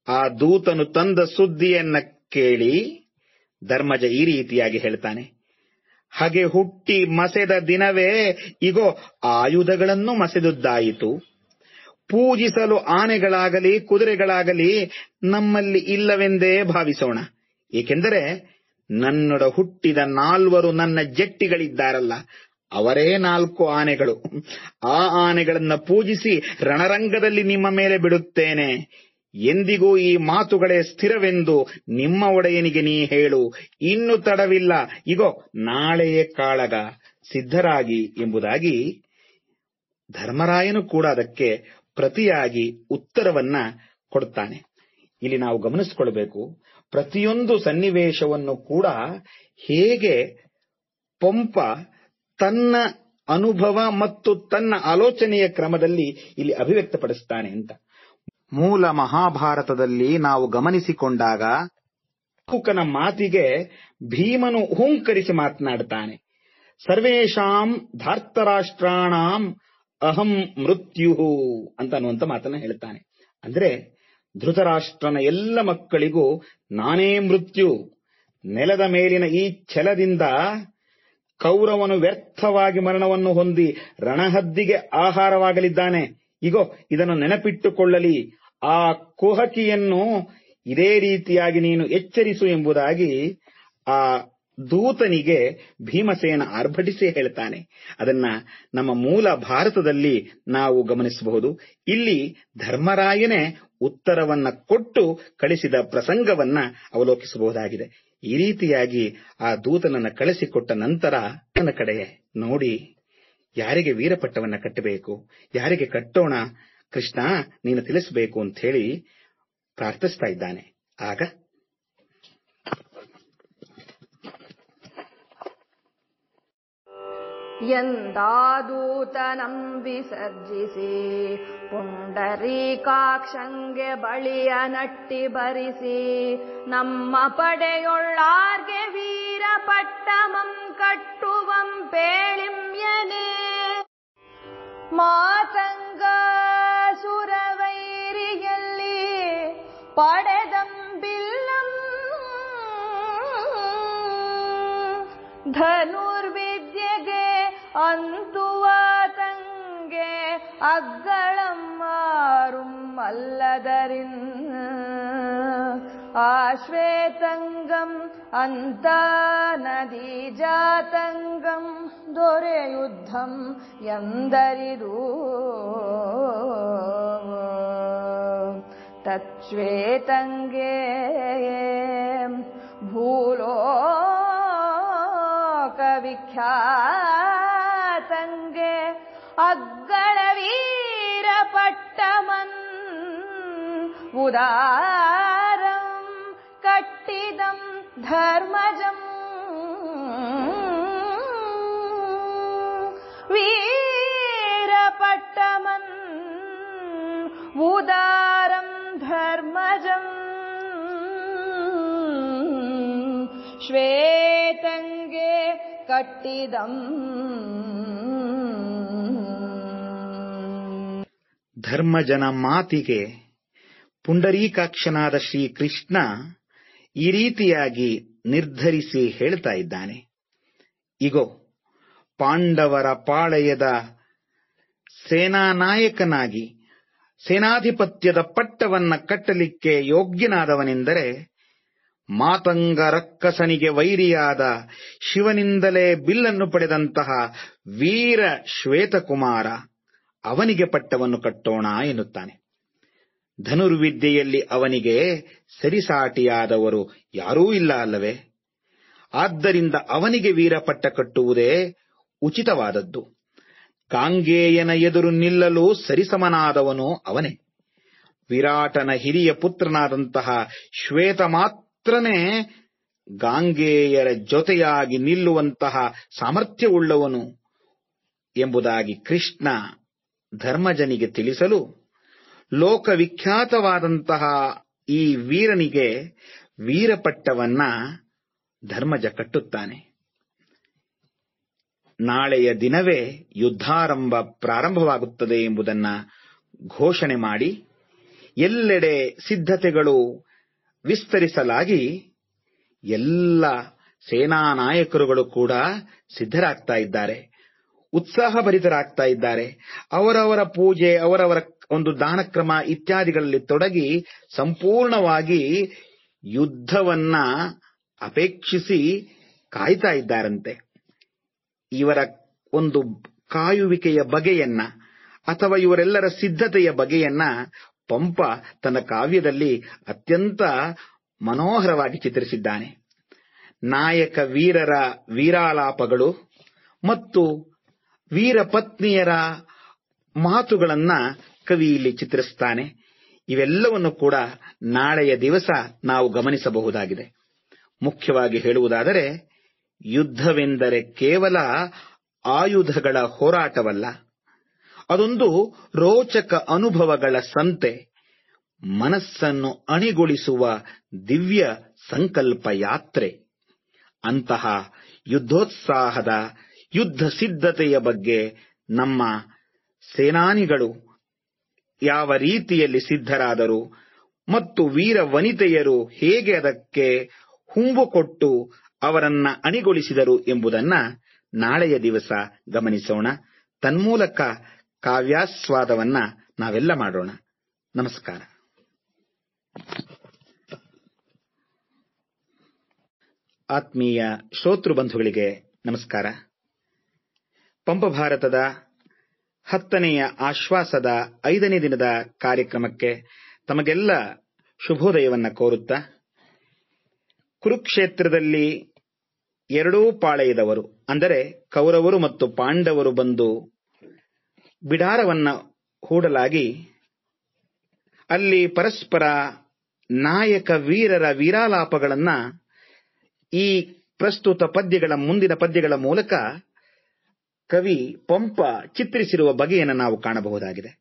Speaker 2: ಆ ದೂತನು ತಂದ ಸುದ್ದಿಯನ್ನ ಕೇಳಿ ಧರ್ಮಜ ಈ ರೀತಿಯಾಗಿ ಹೇಳ್ತಾನೆ. ಹಾಗೆ ಹುಟ್ಟಿ ಮಸೆದ ದಿನವೇ, ಇಗೋ, ಆಯುಧಗಳನ್ನು ಮಸೆದುದ್ದಾಯಿತು. ಪೂಜಿಸಲು ಆನೆಗಳಾಗಲಿ, ಕುದುರೆಗಳಾಗಲಿ ನಮ್ಮಲ್ಲಿ ಇಲ್ಲವೆಂದೇ ಭಾವಿಸೋಣ. ಏಕೆಂದರೆ, ನನ್ನೊಡ ಹುಟ್ಟಿದ ನಾಲ್ವರು ನನ್ನ ಜಟ್ಟಿಗಳಿದ್ದಾರಲ್ಲ, ಅವರೇ ನಾಲ್ಕು ಆನೆಗಳು. ಆ ಆನೆಗಳನ್ನು ಪೂಜಿಸಿ ರಣರಂಗದಲ್ಲಿ ನಿಮ್ಮ ಮೇಲೆ ಬಿಡುತ್ತೇನೆ. ಎಂದಿಗೂ ಈ ಮಾತುಗಳೇ ಸ್ಥಿರವೆಂದು ನಿಮ್ಮ ಒಡೆಯನಿಗೆ ನೀ ಹೇಳು. ಇನ್ನು ತಡವಿಲ್ಲ. ಇಗೋ, ನಾಳೆಯೇ ಕಾಳಗ. ಸಿದ್ಧರಾಗಿ ಎಂಬುದಾಗಿ ಧರ್ಮರಾಯನು ಕೂಡ ಅದಕ್ಕೆ ಪ್ರತಿಯಾಗಿ ಉತ್ತರವನ್ನ ಕೊಡುತ್ತಾನೆ ಇಲ್ಲಿ ನಾವು ಗಮನಿಸಿಕೊಳ್ಳಬೇಕು ಪ್ರತಿಯೊಂದು ಸನ್ನಿವೇಶವನ್ನು ಕೂಡ ಹೇಗೆ ಪಂಪ ತನ್ನ ಅನುಭವ ಮತ್ತು ತನ್ನ ಆಲೋಚನೆಯ ಕ್ರಮದಲ್ಲಿ ಇಲ್ಲಿ ಅಭಿವ್ಯಕ್ತಪಡಿಸುತ್ತಾನೆ ಅಂತ. ಮೂಲ ಮಹಾಭಾರತದಲ್ಲಿ ನಾವು ಗಮನಿಸಿಕೊಂಡಾಗ ಕುಕನ ಮಾತಿಗೆ ಭೀಮನು ಹುಂಕರಿಸಿ ಮಾತನಾಡುತ್ತಾನೆ. ಸರ್ವೇಶಾಂ ಧಾರ್ತರಾಷ್ಟ್ರಾಣಾಂ ಅಹಂ ಮೃತ್ಯು ಅಂತ ಅನ್ನುವಂತ ಮಾತನ್ನ ಹೇಳ್ತಾನೆ ಅಂದ್ರೆ ಧೃತರಾಷ್ಟ್ರನ ಎಲ್ಲ ಮಕ್ಕಳಿಗೂ ನಾನೇ ಮೃತ್ಯು. ನೆಲದ ಮೇಲಿನ ಈ ಛಲದಿಂದ ಕೌರವನು ವ್ಯರ್ಥವಾಗಿ ಮರಣವನ್ನು ಹೊಂದಿ ರಣಹದ್ದಿಗೆ ಆಹಾರವಾಗಲಿದ್ದಾನೆ. ಇಗೋ, ಇದನ್ನು ನೆನಪಿಟ್ಟುಕೊಳ್ಳಲಿ. ಆ ಕುಹಕಿಯನ್ನು ಇದೇ ರೀತಿಯಾಗಿ ನೀನು ಎಚ್ಚರಿಸು ಎಂಬುದಾಗಿ ಆ ದೂತನಿಗೆ ಭೀಮಸೇನ ಆರ್ಭಟಿಸಿ ಹೇಳ್ತಾನೆ. ಅದನ್ನ ನಮ್ಮ ಮೂಲ ಭಾರತದಲ್ಲಿ ನಾವು ಗಮನಿಸಬಹುದು. ಇಲ್ಲಿ ಧರ್ಮರಾಯನೇ ಉತ್ತರವನ್ನ ಕೊಟ್ಟು ಕಳಿಸಿದ ಪ್ರಸಂಗವನ್ನ ಅವಲೋಕಿಸಬಹುದಾಗಿದೆ. ಈ ರೀತಿಯಾಗಿ ಆ ದೂತನನ್ನ ಕಳಿಸಿಕೊಟ್ಟ ನಂತರ ನನ್ನ ಕಡೆ ನೋಡಿ, ಯಾರಿಗೆ ವೀರಪಟ್ಟವನ್ನ ಕಟ್ಟಬೇಕು, ಯಾರಿಗೆ ಕಟ್ಟೋಣ ಕೃಷ್ಣ, ನೀನು ತಿಳಿಸಬೇಕು ಅಂತ ಹೇಳಿ ಪ್ರಾರ್ಥಿಸ್ತಾ ಇದ್ದಾನೆ. ಆಗ
Speaker 4: ಎಂದಾದೂತನಂ ವಿಸರ್ಜಿಸಿ, ಪುಂಡರೀಕಾಕ್ಷಂಗೆ ಬಳಿಯ ನಟ್ಟಿ ಬರಿಸಿ ನಮ್ಮ ಪಡೆಯೊಳ್ಳಾರ್ಗೆ ವೀರ ಪಟ್ಟಮಂ ಕಟ್ಟುವಂ ಪೇಳಿಮ್ಯನೇ. ಮಾತಂಗ ಸುರವೈರಿಯಲ್ಲಿ ಪಡೆದಂಬಿಲ್ಲಂ ಧನುರ್ವಿದ್ಯೆಗೆ ಅಂತುವಾತಂಗೆ ಅಗ್ಗಳಂ ಮಾರುಂ മാറും ಆಶ್ವೇತಂಗಂ आश्वेतङ्गम् अन्ता नदीजातङ्गम् दोरेयुद्धम् दोरे तच्छ्वेतङ्गे भूलोकविख्यातङ्गे अग्गणवीरपट्टमन् उदा धर्मजम् वीरपट्टमन् उदारम् धर्मजम् श्वेतङ्गे कट्टिदम्
Speaker 2: ಧರ್ಮಜನ ಮಾತಿಗೆ ಪುಂಡರೀಕಾಕ್ಷನಾದ ಶ್ರೀಕೃಷ್ಣ ಈ ರೀತಿಯಾಗಿ ನಿರ್ಧರಿಸಿ ಹೇಳ್ತಾ ಇದ್ದಾನೆ. ಇಗೋ, ಪಾಂಡವರ ಪಾಳೆಯದ ಸೇನಾನಾಯಕನಾಗಿ ಸೇನಾಧಿಪತ್ಯದ ಪಟ್ಟವನ್ನ ಕಟ್ಟಲಿಕ್ಕೆ ಯೋಗ್ಯನಾದವನೆಂದರೆ, ಮಾತಂಗ ರಕ್ಕಸನಿಗೆ ವೈರಿಯಾದ ಶಿವನಿಂದಲೇ ಬಿಲ್ಲನ್ನು ಪಡೆದಂತಹ ವೀರ ಶ್ವೇತಕುಮಾರ ಅವನಿಗೆ ಪಟ್ಟವನ್ನು ಕಟ್ಟೋಣ ಎನ್ನುತ್ತಾನೆ. ಧನುರ್ವಿದ್ಯೆಯಲ್ಲಿ ಅವನಿಗೆ ಸರಿಸಾಟಿಯಾದವರು ಯಾರೂ ಇಲ್ಲ ಅಲ್ಲವೇ? ಆದ್ದರಿಂದ ಅವನಿಗೆ ವೀರಪಟ್ಟ ಕಟ್ಟುವುದೇ ಉಚಿತವಾದದ್ದು. ಕಾಂಗೇಯನ ಎದುರು ನಿಲ್ಲಲು ಸರಿಸಮನಾದವನು ಅವನೇ. ವಿರಾಟನ ಹಿರಿಯ ಪುತ್ರನಾದಂತಹ ಶ್ವೇತ ಮಾತ್ರನೇ ಗಾಂಗೇಯರ ಜೊತೆಯಾಗಿ ನಿಲ್ಲುವಂತಹ ಸಾಮರ್ಥ್ಯವುಳ್ಳವನು ಎಂಬುದಾಗಿ ಕೃಷ್ಣ ಧರ್ಮಜನಿಗೆ ತಿಳಿಸಲು ಲೋಕವಿಖ್ಯಾತವಾದಂತಹ ಈ ವೀರನಿಗೆ ವೀರಪಟ್ಟವನ್ನ ಧರ್ಮಜ ಕಟ್ಟುತ್ತಾನೆ. ನಾಳೆಯ ದಿನವೇ ಯುದ್ಧಾರಂಭ ಪ್ರಾರಂಭವಾಗುತ್ತದೆ ಎಂಬುದನ್ನ ಘೋಷಣೆ ಮಾಡಿ ಎಲ್ಲೆಡೆ ಸಿದ್ಧತೆಗಳು ವಿಸ್ತರಿಸಲಾಗಿ ಎಲ್ಲ ಸೇನಾ ನಾಯಕರುಗಳು ಕೂಡ ಸಿದ್ಧರಾಗ್ತಾ ಇದ್ದಾರೆ, ಉತ್ಸಾಹಭರಿತರಾಗ್ತಾ ಇದ್ದಾರೆ. ಅವರವರ ಪೂಜೆ, ಅವರವರ ಒಂದು ದಾನಕ್ರಮ ಇತ್ಯಾದಿಗಳಲ್ಲಿ ತೊಡಗಿ ಸಂಪೂರ್ಣವಾಗಿ ಯುದ್ಧವನ್ನ ಅಪೇಕ್ಷಿಸಿ ಕಾಯ್ತಾ ಇದ್ದಾರಂತೆ. ಇವರ ಒಂದು ಕಾಯುವಿಕೆಯ ಬಗೆಯನ್ನ ಅಥವಾ ಇವರೆಲ್ಲರ ಸಿದ್ಧತೆಯ ಬಗೆಯನ್ನ ಪಂಪ ತನ್ನ ಕಾವ್ಯದಲ್ಲಿ ಅತ್ಯಂತ ಮನೋಹರವಾಗಿ ಚಿತ್ರಿಸಿದ್ದಾನೆ. ನಾಯಕ ವೀರರ ವೀರಾಲಾಪಗಳು ಮತ್ತು ವೀರ ಪತ್ನಿಯರ ಮಾತುಗಳನ್ನ ಕವಿ ಇಲ್ಲಿ ಚಿತ್ರಿಸುತ್ತಾನೆ. ಇವೆಲ್ಲವನ್ನು ಕೂಡ ನಾಳೆಯ ದಿವಸ ನಾವು ಗಮನಿಸಬಹುದಾಗಿದೆ. ಮುಖ್ಯವಾಗಿ ಹೇಳುವುದಾದರೆ, ಯುದ್ಧವೆಂದರೆ ಕೇವಲ ಆಯುಧಗಳ ಹೋರಾಟವಲ್ಲ. ಅದೊಂದು ರೋಚಕ ಅನುಭವಗಳ ಸಂತೆ. ಮನಸ್ಸನ್ನು ಅಣಿಗೊಳಿಸುವ ದಿವ್ಯ ಸಂಕಲ್ಪ ಯಾತ್ರೆ. ಅಂತಹ ಯುದ್ಧೋತ್ಸಾಹದ ಯುದ್ಧ ಸಿದ್ಧತೆಯ ಬಗ್ಗೆ ನಮ್ಮ ಸೇನಾನಿಗಳು ಯಾವ ರೀತಿಯಲ್ಲಿ ಸಿದ್ಧರಾದರು ಮತ್ತು ವೀರ ವನಿತೆಯರು ಹೇಗೆ ಅದಕ್ಕೆ ಹುಂಬು ಕೊಟ್ಟು ಅವರನ್ನ ಅಣಿಗೊಳಿಸಿದರು ಎಂಬುದನ್ನ ನಾಳೆಯ ದಿವಸ ಗಮನಿಸೋಣ. ತನ್ಮೂಲಕ ಕಾವ್ಯಾಸ್ವಾದವನ್ನ ನಾವೆಲ್ಲ ಮಾಡೋಣ. ನಮಸ್ಕಾರ. ಆತ್ಮೀಯ ಶ್ರೋತೃ ಬಂಧುಗಳಿಗೆ ನಮಸ್ಕಾರ. ಪಂಪ ಭಾರತದ ಹತ್ತನೆಯ ಆಶ್ವಾಸದ ಐದನೇ ದಿನದ ಕಾರ್ಯಕ್ರಮಕ್ಕೆ ತಮಗೆಲ್ಲ ಶುಭೋದಯವನ್ನ ಕೋರುತ್ತಾ, ಕುರುಕ್ಷೇತ್ರದಲ್ಲಿ ಎರಡೂ ಪಾಳೆಯದವರು, ಅಂದರೆ ಕೌರವರು ಮತ್ತು ಪಾಂಡವರು ಬಂದು ಬಿಡಾರವನ್ನ ಹೂಡಲಾಗಿ, ಅಲ್ಲಿ ಪರಸ್ಪರ ನಾಯಕ ವೀರರ ವೀರಾಲಾಪಗಳನ್ನ ಈ ಪ್ರಸ್ತುತ ಪದ್ಯಗಳ ಮುಂದಿನ ಪದ್ಯಗಳ ಮೂಲಕ ಕವಿ ಪಂಪ ಚಿತ್ರಿಸಿರುವ ಬಗೆಯನ್ನು ನಾವು ಕಾಣಬಹುದಾಗಿದೆ.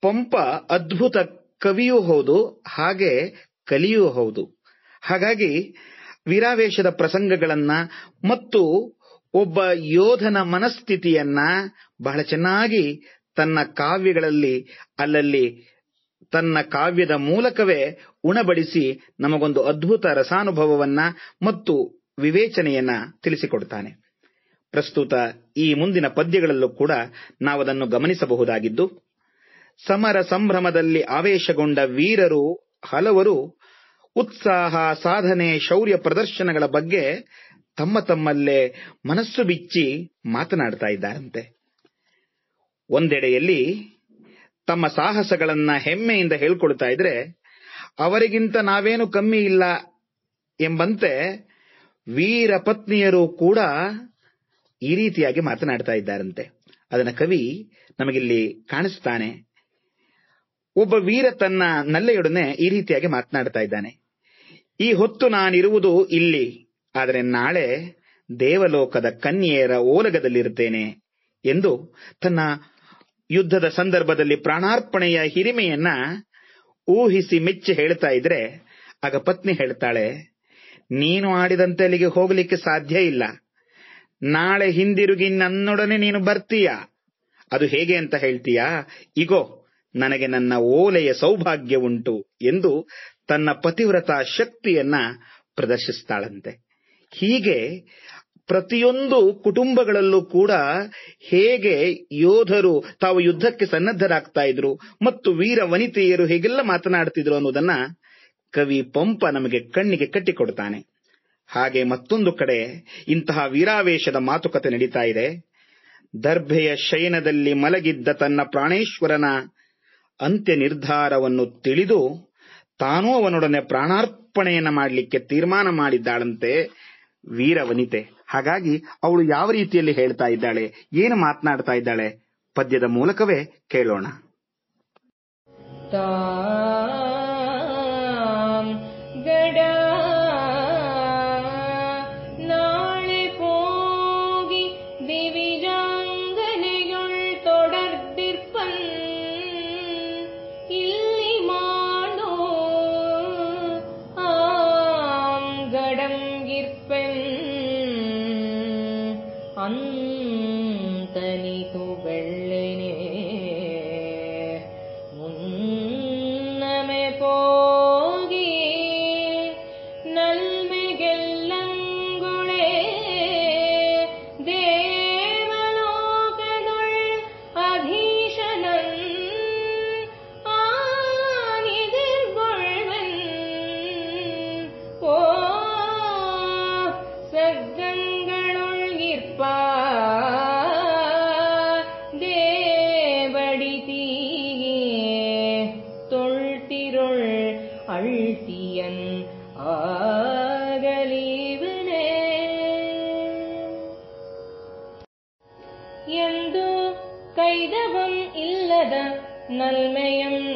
Speaker 2: ಪಂಪ ಅದ್ಭುತ ಕವಿಯೂ ಹೌದು, ಹಾಗೆ ಕಲಿಯೂ ಹೌದು. ಹಾಗಾಗಿ ವೀರಾವೇಶದ ಪ್ರಸಂಗಗಳನ್ನ ಮತ್ತು ಒಬ್ಬ ಯೋಧನ ಮನಸ್ಥಿತಿಯನ್ನ ಬಹಳ ಚೆನ್ನಾಗಿ ತನ್ನ ಕಾವ್ಯಗಳಲ್ಲಿ, ಅಲ್ಲಲ್ಲಿ ತನ್ನ ಕಾವ್ಯದ ಮೂಲಕವೇ ಉಣಬಡಿಸಿ ನಮಗೊಂದು ಅದ್ಭುತ ರಸಾನುಭವವನ್ನ ಮತ್ತು ವಿವೇಚನೆಯನ್ನ ತಿಳಿಸಿಕೊಡ್ತಾನೆ. ಪ್ರಸ್ತುತ ಈ ಮುಂದಿನ ಪದ್ಯಗಳಲ್ಲೂ ಕೂಡ ನಾವದನ್ನು ಗಮನಿಸಬಹುದಾಗಿದ್ದು, ಸಮರ ಸಂಭ್ರಮದಲ್ಲಿ ಆವೇಶಗೊಂಡ ವೀರರು, ಹಲವರು ಉತ್ಸಾಹ, ಸಾಧನೆ, ಶೌರ್ಯ ಪ್ರದರ್ಶನಗಳ ಬಗ್ಗೆ ತಮ್ಮ ತಮ್ಮಲ್ಲೇ ಮನಸ್ಸು ಬಿಚ್ಚಿ ಮಾತನಾಡ್ತಾ ಇದ್ದಾರಂತೆ. ಒಂದೆಡೆಯಲ್ಲಿ ತಮ್ಮ ಸಾಹಸಗಳನ್ನ ಹೆಮ್ಮೆಯಿಂದ ಹೇಳ್ಕೊಳ್ತಾ ಇದ್ರೆ, ಅವರಿಗಿಂತ ನಾವೇನು ಕಮ್ಮಿ ಇಲ್ಲ ಎಂಬಂತೆ ವೀರ ಪತ್ನಿಯರು ಕೂಡ ಈ ರೀತಿಯಾಗಿ ಮಾತನಾಡ್ತಾ ಇದ್ದಾರಂತೆ. ಅದನ್ನ ಕವಿ ನಮಗಿಲ್ಲಿ ಕಾಣಿಸ್ತಾನೆ. ಒಬ್ಬ ವೀರ ತನ್ನ ನಲ್ಲೆಯೊಡನೆ ಈ ರೀತಿಯಾಗಿ ಮಾತನಾಡ್ತಾ ಇದ್ದಾನೆ. ಈ ಹೊತ್ತು ನಾನಿರುವುದು ಇಲ್ಲಿ, ಆದರೆ ನಾಳೆ ದೇವಲೋಕದ ಕನ್ಯೆಯರ ಓಲಗದಲ್ಲಿರುತ್ತೇನೆ ಎಂದು ತನ್ನ ಯುದ್ಧದ ಸಂದರ್ಭದಲ್ಲಿ ಪ್ರಾಣಾರ್ಪಣೆಯ ಹಿರಿಮೆಯನ್ನ ಊಹಿಸಿ ಮೆಚ್ಚಿ ಹೇಳ್ತಾ ಇದ್ರೆ ಆಗ ಪತ್ನಿ ಹೇಳ್ತಾಳೆ, ನೀನು ಆಡಿದಂತೆ ಅಲ್ಲಿಗೆ ಹೋಗಲಿಕ್ಕೆ ಸಾಧ್ಯ ಇಲ್ಲ. ನಾಳೆ ಹಿಂದಿರುಗಿ ನನ್ನೊಡನೆ ನೀನು ಬರ್ತೀಯ. ಅದು ಹೇಗೆ ಅಂತ ಹೇಳ್ತೀಯಾ? ಇಗೋ, ನನಗೆ ನನ್ನ ಓಲೆಯ ಸೌಭಾಗ್ಯ ಉಂಟು ಎಂದು ತನ್ನ ಪತಿವ್ರತ ಶಕ್ತಿಯನ್ನ ಪ್ರದರ್ಶಿಸ್ತಾಳಂತೆ. ಹೀಗೆ ಪ್ರತಿಯೊಂದು ಕುಟುಂಬಗಳಲ್ಲೂ ಕೂಡ ಹೇಗೆ ಯೋಧರು ತಾವು ಯುದ್ಧಕ್ಕೆ ಸನ್ನದ್ಧರಾಗ್ತಾ ಇದ್ರು ಮತ್ತು ವೀರ ವನಿತೆಯರು ಹೇಗೆಲ್ಲ ಮಾತನಾಡ್ತಿದ್ರು ಅನ್ನೋದನ್ನ ಕವಿ ಪಂಪ ನಮಗೆ ಕಣ್ಣಿಗೆ ಕಟ್ಟಿಕೊಡ್ತಾನೆ. ಹಾಗೆ ಮತ್ತೊಂದು ಕಡೆ ಇಂತಹ ವೀರಾವೇಶದ ಮಾತುಕತೆ ನಡೀತಾ ಇದೆ. ದರ್ಭೆಯ ಶಯನದಲ್ಲಿ ಮಲಗಿದ್ದ ತನ್ನ ಪ್ರಾಣೇಶ್ವರನ ಅಂತ್ಯ ನಿರ್ಧಾರವನ್ನು ತಿಳಿದು ತಾನೂ ಅವನೊಡನೆ ಪ್ರಾಣಾರ್ಪಣೆಯನ್ನು ಮಾಡಲಿಕ್ಕೆ ತೀರ್ಮಾನ ಮಾಡಿದ್ದಾಳಂತೆ ವೀರವನಿತೆ. ಹಾಗಾಗಿ ಅವಳು ಯಾವ ರೀತಿಯಲ್ಲಿ ಹೇಳ್ತಾ ಇದ್ದಾಳೆ, ಏನು ಮಾತನಾಡ್ತಾ ಇದ್ದಾಳೆ ಪದ್ಯದ ಮೂಲಕವೇ ಕೇಳೋಣ.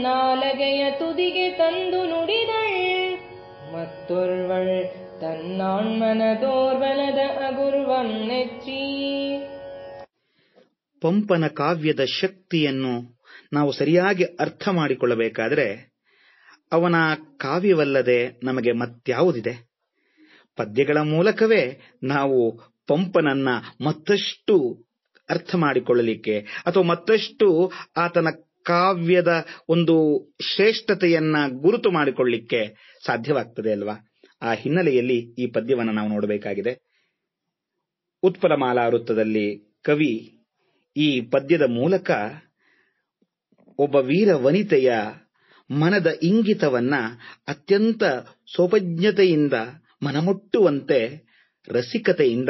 Speaker 4: ನಾಲಗೆಯ ತುದಿಗೆ ತಂದು ನುಡಿದಳ್ ಮತ್ತೊರ್ವಳ್ ತನ್ನಾಣ್ಮನದೋರ್ವಲದ ಅಗುರ್ವಂ ನೆಚ್ಚಿ
Speaker 2: ಪಂಪನ ಕಾವ್ಯದ ಶಕ್ತಿಯನ್ನು ನಾವು ಸರಿಯಾಗಿ ಅರ್ಥ ಮಾಡಿಕೊಳ್ಳಬೇಕಾದರೆ ಅವನ ಕಾವ್ಯವಲ್ಲದೆ ನಮಗೆ ಮತ್ಯಾವುದಿದೆ? ಪದ್ಯಗಳ ಮೂಲಕವೇ ನಾವು ಪಂಪನನ್ನ ಮತ್ತಷ್ಟು ಅರ್ಥ ಮಾಡಿಕೊಳ್ಳಲಿಕ್ಕೆ ಅಥವಾ ಮತ್ತಷ್ಟು ಆತನ ಕಾವ್ಯದ ಒಂದು ಶ್ರೇಷ್ಠತೆಯನ್ನ ಗುರುತು ಮಾಡಿಕೊಳ್ಳಿಕ್ಕೆ ಸಾಧ್ಯವಾಗ್ತದೆ ಅಲ್ವಾ? ಆ ಹಿನ್ನೆಲೆಯಲ್ಲಿ ಈ ಪದ್ಯವನ್ನು ನಾವು ನೋಡಬೇಕಾಗಿದೆ. ಉತ್ಪಲಮಾಲಾ ವೃತ್ತದಲ್ಲಿ ಕವಿ ಈ ಪದ್ಯದ ಮೂಲಕ ಒಬ್ಬ ವೀರ ವನಿತೆಯ ಮನದ ಇಂಗಿತವನ್ನ ಅತ್ಯಂತ ಸೋಪಜ್ಞತೆಯಿಂದ ಮನಮುಟ್ಟುವಂತೆ ರಸಿಕತೆಯಿಂದ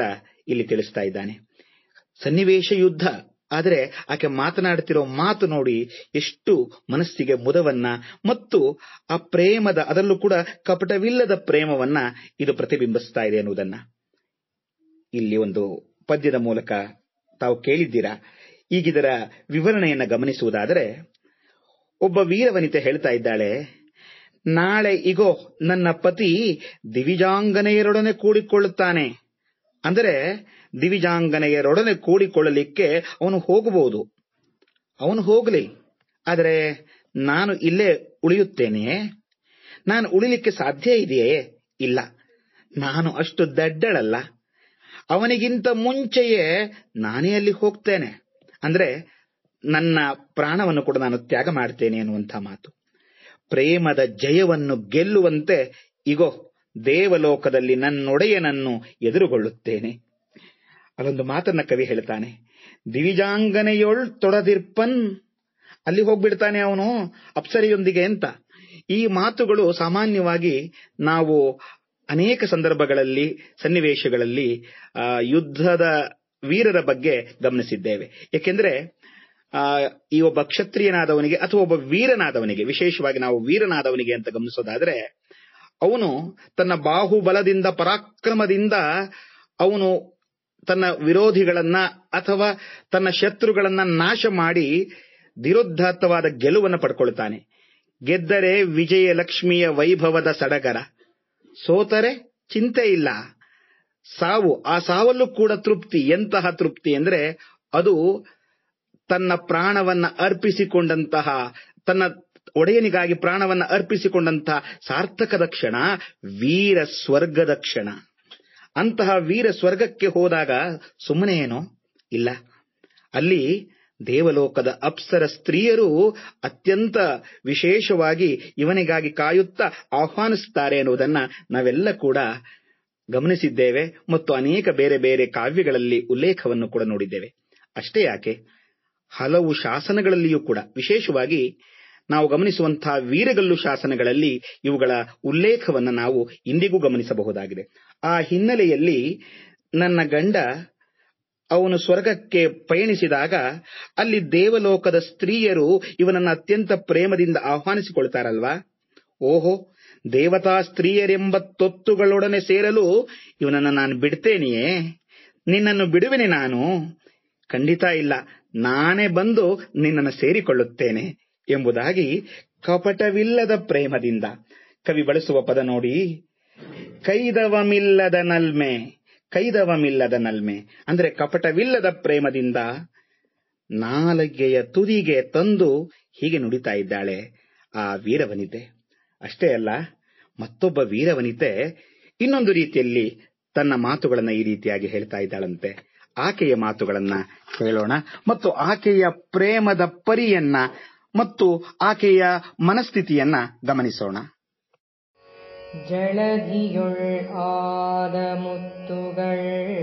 Speaker 2: ಇಲ್ಲಿ ತಿಳಿಸ್ತಾ ಇದ್ದಾನೆ. ಸನ್ನಿವೇಶ ಯುದ್ಧ. ಆದರೆ ಆಕೆ ಮಾತನಾಡುತ್ತಿರೋ ಮಾತು ನೋಡಿ ಎಷ್ಟು ಮನಸ್ಸಿಗೆ ಮುದವನ್ನ ಮತ್ತು ಆ ಪ್ರೇಮದ ಅದರಲ್ಲೂ ಕೂಡ ಕಪಟವಿಲ್ಲದ ಪ್ರೇಮವನ್ನ ಇದು ಪ್ರತಿಬಿಂಬಿಸ್ತಾ ಇದೆ ಎನ್ನುವುದನ್ನ ಇಲ್ಲಿ ಒಂದು ಪದ್ಯದ ಮೂಲಕ ತಾವು ಕೇಳಿದ್ದೀರಾ? ಈಗಿದರ ವಿವರಣೆಯನ್ನ ಗಮನಿಸುವುದಾದರೆ, ಒಬ್ಬ ವೀರವನಿತೆ ಹೇಳ್ತಾ ಇದ್ದಾಳೆ, ನಾಳೆ ಇಗೋ, ನನ್ನ ಪತಿ ದಿವಿಜಾಂಗನೆಯರೊಡನೆ ಕೂಡಿಕೊಳ್ಳುತ್ತಾನೆ. ಅಂದರೆ ದಿವಿಜಾಂಗನೆಯರೊಡನೆ ಕೂಡಿಕೊಳ್ಳಲಿಕ್ಕೆ ಅವನು ಹೋಗಬಹುದು. ಅವನು ಹೋಗಲಿ, ಆದರೆ ನಾನು ಇಲ್ಲೇ ಉಳಿಯುತ್ತೇನೆಯೇ? ನಾನು ಉಳಿಲಿಕ್ಕೆ ಸಾಧ್ಯ ಇದೆಯೇ? ಇಲ್ಲ. ನಾನು ಅಷ್ಟು ದಡ್ಡಳಲ್ಲ. ಅವನಿಗಿಂತ ಮುಂಚೆಯೇ ನಾನೇ ಅಲ್ಲಿ ಹೋಗ್ತೇನೆ. ಅಂದರೆ ನನ್ನ ಪ್ರಾಣವನ್ನು ಕೂಡ ನಾನು ತ್ಯಾಗ ಮಾಡ್ತೇನೆ ಎನ್ನುವಂತಹ ಮಾತು. ಪ್ರೇಮದ ಜಯವನ್ನು ಗೆಲ್ಲುವಂತೆ, ಇಗೋ ದೇವಲೋಕದಲ್ಲಿ ನನ್ನೊಡೆಯನನ್ನು ಎದುರುಗೊಳ್ಳುತ್ತೇನೆ. ಅದೊಂದು ಮಾತನ್ನ ಕವಿ ಹೇಳ್ತಾನೆ, ದಿವಿಜಾಂಗನೆಯೊಳ್ ತೊಡದಿರ್ಪನ್, ಅಲ್ಲಿ ಹೋಗ್ಬಿಡ್ತಾನೆ ಅವನು ಅಪ್ಸರಿಯೊಂದಿಗೆ ಅಂತ. ಈ ಮಾತುಗಳು ಸಾಮಾನ್ಯವಾಗಿ ನಾವು ಅನೇಕ ಸಂದರ್ಭಗಳಲ್ಲಿ, ಸನ್ನಿವೇಶಗಳಲ್ಲಿ ಯುದ್ಧದ ವೀರರ ಬಗ್ಗೆ ಗಮನಿಸಿದ್ದೇವೆ. ಏಕೆಂದ್ರೆ ಈ ಒಬ್ಬ ಕ್ಷತ್ರಿಯನಾದವನಿಗೆ ಅಥವಾ ಒಬ್ಬ ವೀರನಾದವನಿಗೆ, ವಿಶೇಷವಾಗಿ ನಾವು ವೀರನಾದವನಿಗೆ ಅಂತ ಗಮನಿಸೋದಾದ್ರೆ ಅವನು ತನ್ನ ಬಾಹುಬಲದಿಂದ, ಪರಾಕ್ರಮದಿಂದ ಅವನು ತನ್ನ ವಿರೋಧಿಗಳನ್ನ ಅಥವಾ ತನ್ನ ಶತ್ರುಗಳನ್ನ ನಾಶ ಮಾಡಿ ಧಿರೋದ್ಧಾತ್ತವಾದ ಗೆಲುವನ್ನು ಪಡ್ಕೊಳ್ತಾನೆ. ಗೆದ್ದರೆ ವಿಜಯ ಲಕ್ಷ್ಮಿಯ ವೈಭವದ ಸಡಗರ. ಸೋತರೆ ಚಿಂತೆ ಇಲ್ಲ. ಸಾವು, ಆ ಸಾವಲ್ಲೂ ಕೂಡ ತೃಪ್ತಿ. ಎಂತಹ ತೃಪ್ತಿ ಅಂದ್ರೆ ಅದು ತನ್ನ ಪ್ರಾಣವನ್ನ ಅರ್ಪಿಸಿಕೊಂಡಂತಹ ತನ್ನ ಒಡೆಯನಿಗಾಗಿ ಪ್ರಾಣವನ್ನ ಅರ್ಪಿಸಿಕೊಂಡಂತ ಸಾರ್ಥಕದ ಕ್ಷಣ ವೀರ ಸ್ವರ್ಗದ ಕ್ಷಣ. ಅಂತಹ ವೀರ ಸ್ವರ್ಗಕ್ಕೆ ಹೋದಾಗ ಸುಮ್ಮನೆ ಏನೋ ಇಲ್ಲ. ಅಲ್ಲಿ ದೇವಲೋಕದ ಅಪ್ಸರ ಸ್ತ್ರೀಯರು ಅತ್ಯಂತ ವಿಶೇಷವಾಗಿ ಇವನಿಗಾಗಿ ಕಾಯುತ್ತಾ ಆಹ್ವಾನಿಸುತ್ತಾರೆ ಎನ್ನುವುದನ್ನು ನಾವೆಲ್ಲ ಕೂಡ ಗಮನಿಸಿದ್ದೇವೆ ಮತ್ತು ಅನೇಕ ಬೇರೆ ಬೇರೆ ಕಾವ್ಯಗಳಲ್ಲಿ ಉಲ್ಲೇಖವನ್ನು ಕೂಡ ನೋಡಿದ್ದೇವೆ. ಅಷ್ಟೇ ಯಾಕೆ? ಹಲವು ಶಾಸನಗಳಲ್ಲಿಯೂ ಕೂಡ, ವಿಶೇಷವಾಗಿ ನಾವು ಗಮನಿಸುವಂತಹ ವೀರಗಲ್ಲು ಶಾಸನಗಳಲ್ಲಿ ಇವುಗಳ ಉಲ್ಲೇಖವನ್ನು ನಾವು ಇಂದಿಗೂ ಗಮನಿಸಬಹುದಾಗಿದೆ. ಆ ಹಿನ್ನೆಲೆಯಲ್ಲಿ ನನ್ನ ಗಂಡ ಅವನು ಸ್ವರ್ಗಕ್ಕೆ ಪಯಣಿಸಿದಾಗ ಅಲ್ಲಿ ದೇವಲೋಕದ ಸ್ತ್ರೀಯರು ಇವನನ್ನು ಅತ್ಯಂತ ಪ್ರೇಮದಿಂದ ಆಹ್ವಾನಿಸಿಕೊಳ್ತಾರಲ್ವಾ? ಓಹೋ, ದೇವತಾ ಸ್ತ್ರೀಯರೆಂಬ ತೊತ್ತುಗಳೊಡನೆ ಸೇರಲು ಇವನನ್ನು ನಾನು ಬಿಡ್ತೇನೆಯೇ? ನಿನ್ನನ್ನು ಬಿಡುವೆನೆ ನಾನು? ಖಂಡಿತ ಇಲ್ಲ. ನಾನೇ ಬಂದು ನಿನ್ನನ್ನು ಸೇರಿಕೊಳ್ಳುತ್ತೇನೆ. ಎಂಬುದಾಗಿ ಕಪಟವಿಲ್ಲದ ಪ್ರೇಮದಿಂದ ಕವಿ ಬಳಸುವ ಪದ ನೋಡಿ. ಕೈದವಮಿಲ್ಲದ ನಲ್ಮೆ ಕೈದವಮಿಲ್ಲದ ನಲ್ಮೆ ಅಂದ್ರೆ ಕಪಟವಿಲ್ಲದ ಪ್ರೇಮದಿಂದ ನಾಲಗೆಯ ತುದಿಗೆ ತಂದು ಹೀಗೆ ನುಡಿತಾ ಇದ್ದಾಳೆ ಆ ವೀರವನಿತೆ. ಅಷ್ಟೇ ಅಲ್ಲ, ಮತ್ತೊಬ್ಬ ವೀರವನಿತೆ ಇನ್ನೊಂದು ರೀತಿಯಲ್ಲಿ ತನ್ನ ಮಾತುಗಳನ್ನ ಈ ರೀತಿಯಾಗಿ ಹೇಳ್ತಾ ಇದ್ದಾಳಂತೆ. ಆಕೆಯ ಮಾತುಗಳನ್ನ ಕೇಳೋಣ ಮತ್ತು ಆಕೆಯ ಪ್ರೇಮದ ಪರಿಯನ್ನ ಮತ್ತು ಆಕೆಯ ಮನಸ್ಥಿತಿಯನ್ನ ಗಮನಿಸೋಣ.
Speaker 5: ಆದ ಮುತ್ತುಗಳ್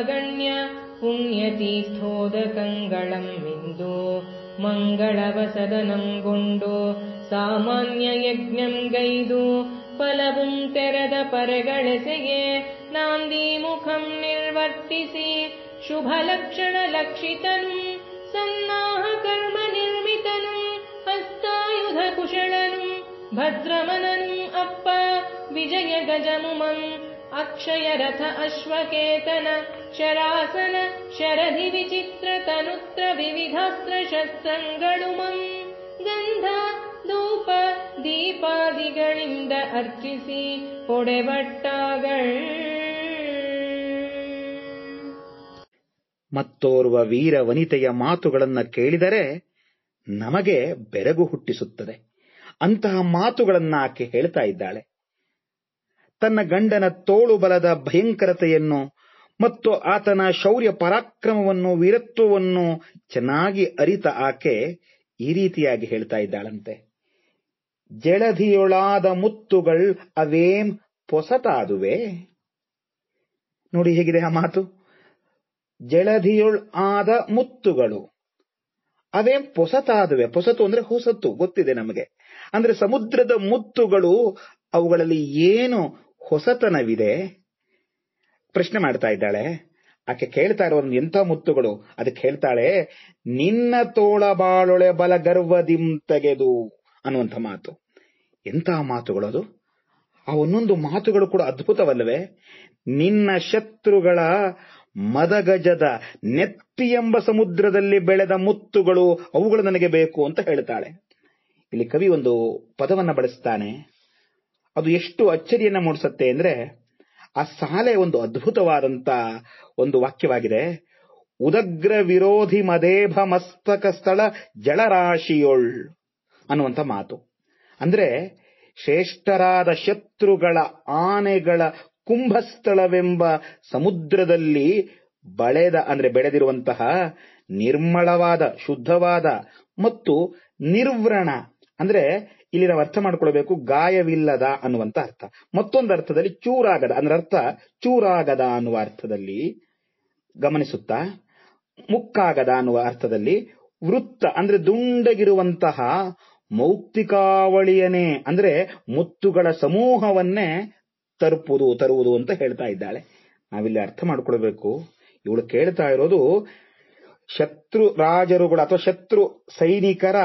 Speaker 5: ಸುಳಿದು ಅಗಣ್ಯ ಪುಣ್ಯತೀರ್ಥೋದಕಂಗಳಂ ಮಿಂದು ಮಂಗಳವಸದನಂಗೊಂಡು ಸಾಮಾನ್ಯ ಯಜ್ಞಂ ಗೈದು ಫಲವುಂ ತೆರೆದ ಪರೆಗಳೆಸೆಗೆ ನಾಂದಿ ಮುಖಂ ನಿರ್ವರ್ತಿಸಿ ಶುಭ ಲಕ್ಷಣ ಲಕ್ಷಿತನು ಸನ್ನಾಹ ಕರ್ಮ ನಿರ್ಮಿತನು ಹಸ್ತಾಯುಧ ಕುಶಳನು ಭದ್ರಮನನು ಅಪ್ಪ ವಿಜಯ ಗಜಮುಮಂ ಅಕ್ಷಯ ರಥ ಅಶ್ವಕೇತನ ಶರಾಸನ ಶರಧಿ ವಿಚಿತ್ರ ತನುತ್ರ ವಿವಿಧಾಸ್ತ್ರ ಶಸ್ತ್ರಂಗಳುಮಂ ಗಂಧ ಧೂಪ ದೀಪಾದಿಗಳಿಂದ ಅರ್ಚಿಸಿ ಹೊಡೆಬಟ್ಟಾಗಳ್
Speaker 2: ಮತ್ತೋರ್ವ ವೀರ ವನಿತೆಯ ಮಾತುಗಳನ್ನ ಕೇಳಿದರೆ ನಮಗೆ ಬೆರಗು ಹುಟ್ಟಿಸುತ್ತದೆ. ಅಂತಹ ಮಾತುಗಳನ್ನ ಆಕೆ ಹೇಳ್ತಾ ಇದ್ದಾಳೆ. ತನ್ನ ಗಂಡನ ತೋಳು ಬಲದ ಭಯಂಕರತೆಯನ್ನು ಮತ್ತು ಆತನ ಶೌರ್ಯ ಪರಾಕ್ರಮವನ್ನು, ವೀರತ್ವವನ್ನು ಚೆನ್ನಾಗಿ ಅರಿತ ಆಕೆ ಈ ರೀತಿಯಾಗಿ ಹೇಳ್ತಾ ಇದ್ದಾಳಂತೆ. ಜಳಧಿಯೊಳಾದ ಮುತ್ತುಗಳ್ ಅವೇಂ ಪೊಸತಾದುವೆ? ನೋಡಿ ಹೇಗಿದೆ ಆ ಮಾತು. ಜಳಧಿಯೊಳ್ ಆದ ಮುತ್ತುಗಳು ಅವೇಂ ಪೊಸತಾದುವೆ? ಪೊಸತು ಅಂದ್ರೆ ಹೊಸತು, ಗೊತ್ತಿದೆ ನಮಗೆ. ಅಂದ್ರೆ ಸಮುದ್ರದ ಮುತ್ತುಗಳು ಅವುಗಳಲ್ಲಿ ಏನು ಹೊಸತನವಿದೆ? ಪ್ರಶ್ನೆ ಮಾಡ್ತಾ ಇದ್ದಾಳೆ. ಆಕೆ ಕೇಳ್ತಾ ಇರೋ ಎಂಥ ಮುತ್ತುಗಳು? ಅದಕ್ಕೆ ಹೇಳ್ತಾಳೆ, ನಿನ್ನ ತೋಳ ಬಾಳೊಳೆ ಬಲ ಗರ್ವದಿಂ ತೆಗೆದು ಅನ್ನುವಂಥ ಮಾತು. ಮಾತುಗಳು ಅದು? ಆ ಒಂದೊಂದು ಮಾತುಗಳು ಕೂಡ ಅದ್ಭುತವಲ್ಲವೇ? ನಿನ್ನ ಶತ್ರುಗಳ ಮದಗಜದ ನೆತ್ತಿ ಎಂಬ ಸಮುದ್ರದಲ್ಲಿ ಬೆಳೆದ ಮುತ್ತುಗಳು ಅವುಗಳು ನನಗೆ ಬೇಕು ಅಂತ ಹೇಳ್ತಾಳೆ. ಇಲ್ಲಿ ಕವಿ ಒಂದು ಪದವನ್ನ ಬಳಸ್ತಾನೆ. ಅದು ಎಷ್ಟು ಅಚ್ಚರಿಯನ್ನ ಮೂಡಿಸುತ್ತೆ ಅಂದ್ರೆ ಆ ಸಾಲೆ ಒಂದು ಅದ್ಭುತವಾದಂತ ಒಂದು ವಾಕ್ಯವಾಗಿದೆ. ಉದಗ್ರ ವಿರೋಧಿ ಮದೇಭ ಮಸ್ತಕ ಸ್ಥಳ ಜಳರಾಶಿಯೊಳ್ ಅನ್ನುವಂಥ ಮಾತು. ಅಂದ್ರೆ ಶ್ರೇಷ್ಠರಾದ ಶತ್ರುಗಳ ಆನೆಗಳ ಕುಂಭಸ್ಥಳವೆಂಬ ಸಮುದ್ರದಲ್ಲಿ ಬಳೆದ ಅಂದ್ರೆ ಬೆಳೆದಿರುವಂತಹ ನಿರ್ಮಳವಾದ, ಶುದ್ಧವಾದ ಮತ್ತು ನಿರ್ವ್ರಣ. ಅಂದ್ರೆ ಇಲ್ಲಿ ನಾವು ಅರ್ಥ ಮಾಡ್ಕೊಳ್ಬೇಕು ಗಾಯವಿಲ್ಲದ ಅನ್ನುವಂತ ಅರ್ಥ. ಮತ್ತೊಂದು ಅರ್ಥದಲ್ಲಿ ಚೂರಾಗದ, ಅಂದ್ರೆ ಅರ್ಥ ಚೂರಾಗದ ಅನ್ನುವ ಅರ್ಥದಲ್ಲಿ ಗಮನಿಸುತ್ತಾ? ಮುಕ್ಕಾಗದ ಅನ್ನುವ ಅರ್ಥದಲ್ಲಿ ವೃತ್ತ, ಅಂದ್ರೆ ದುಂಡಗಿರುವಂತಹ ಮೌಕ್ತಿಕಾವಳಿಯನೇ ಅಂದ್ರೆ ಮುತ್ತುಗಳ ಸಮೂಹವನ್ನೇ ತರುಪುದು ತರುವುದು ಅಂತ ಹೇಳ್ತಾ ಇದ್ದಾಳೆ. ನಾವಿಲ್ಲಿ ಅರ್ಥ ಮಾಡ್ಕೊಳ್ಬೇಕು. ಇವಳು ಕೇಳ್ತಾ ಇರೋದು ಶತ್ರು ರಾಜರುಗಳು ಅಥವಾ ಶತ್ರು ಸೈನಿಕರ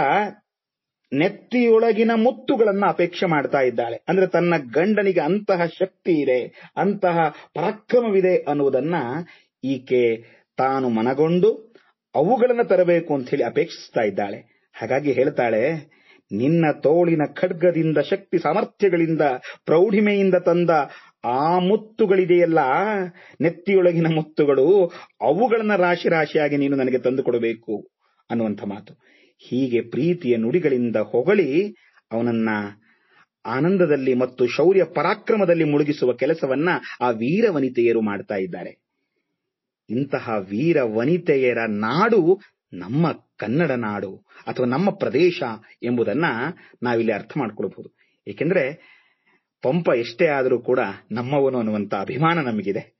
Speaker 2: ನೆತ್ತಿಯೊಳಗಿನ ಮುತ್ತುಗಳನ್ನ ಅಪೇಕ್ಷೆ ಮಾಡ್ತಾ ಇದ್ದಾಳೆ. ಅಂದ್ರೆ ತನ್ನ ಗಂಡನಿಗೆ ಅಂತಹ ಶಕ್ತಿ ಇದೆ, ಅಂತಹ ಪರಾಕ್ರಮವಿದೆ ಅನ್ನುವುದನ್ನ ಈಕೆ ತಾನು ಮನಗೊಂಡು ಅವುಗಳನ್ನು ತರಬೇಕು ಅಂತ ಹೇಳಿ ಅಪೇಕ್ಷಿಸ್ತಾ ಇದ್ದಾಳೆ. ಹಾಗಾಗಿ ಹೇಳ್ತಾಳೆ, ನಿನ್ನ ತೋಳಿನ ಖಡ್ಗದಿಂದ, ಶಕ್ತಿ ಸಾಮರ್ಥ್ಯಗಳಿಂದ, ಪ್ರೌಢಿಮೆಯಿಂದ ತಂದ ಆ ಮುತ್ತುಗಳಿದೆಯಲ್ಲ, ನೆತ್ತಿಯೊಳಗಿನ ಮುತ್ತುಗಳು, ಅವುಗಳನ್ನ ರಾಶಿ ರಾಶಿಯಾಗಿ ನೀನು ನನಗೆ ತಂದು ಕೊಡಬೇಕು ಅನ್ನುವಂಥ ಮಾತು. ಹೀಗೆ ಪ್ರೀತಿಯ ನುಡಿಗಳಿಂದ ಹೊಗಳಿ ಅವನನ್ನ ಆನಂದದಲ್ಲಿ ಮತ್ತು ಶೌರ್ಯ ಪರಾಕ್ರಮದಲ್ಲಿ ಮುಳುಗಿಸುವ ಕೆಲಸವನ್ನ ಆ ವೀರ ವನಿತೆಯರು ಮಾಡ್ತಾ ಇದ್ದಾರೆ. ಇಂತಹ ವೀರ ವನಿತೆಯರ ನಾಡು ನಮ್ಮ ಕನ್ನಡ ನಾಡು ಅಥವಾ ನಮ್ಮ ಪ್ರದೇಶ ಎಂಬುದನ್ನ ನಾವಿಲ್ಲಿ ಅರ್ಥ ಮಾಡ್ಕೊಳ್ಬಹುದು. ಏಕೆಂದ್ರೆ ಪಂಪ ಎಷ್ಟೇ ಆದರೂ ಕೂಡ ನಮ್ಮವನು ಅನ್ನುವಂತ ಅಭಿಮಾನ ನಮಗಿದೆ.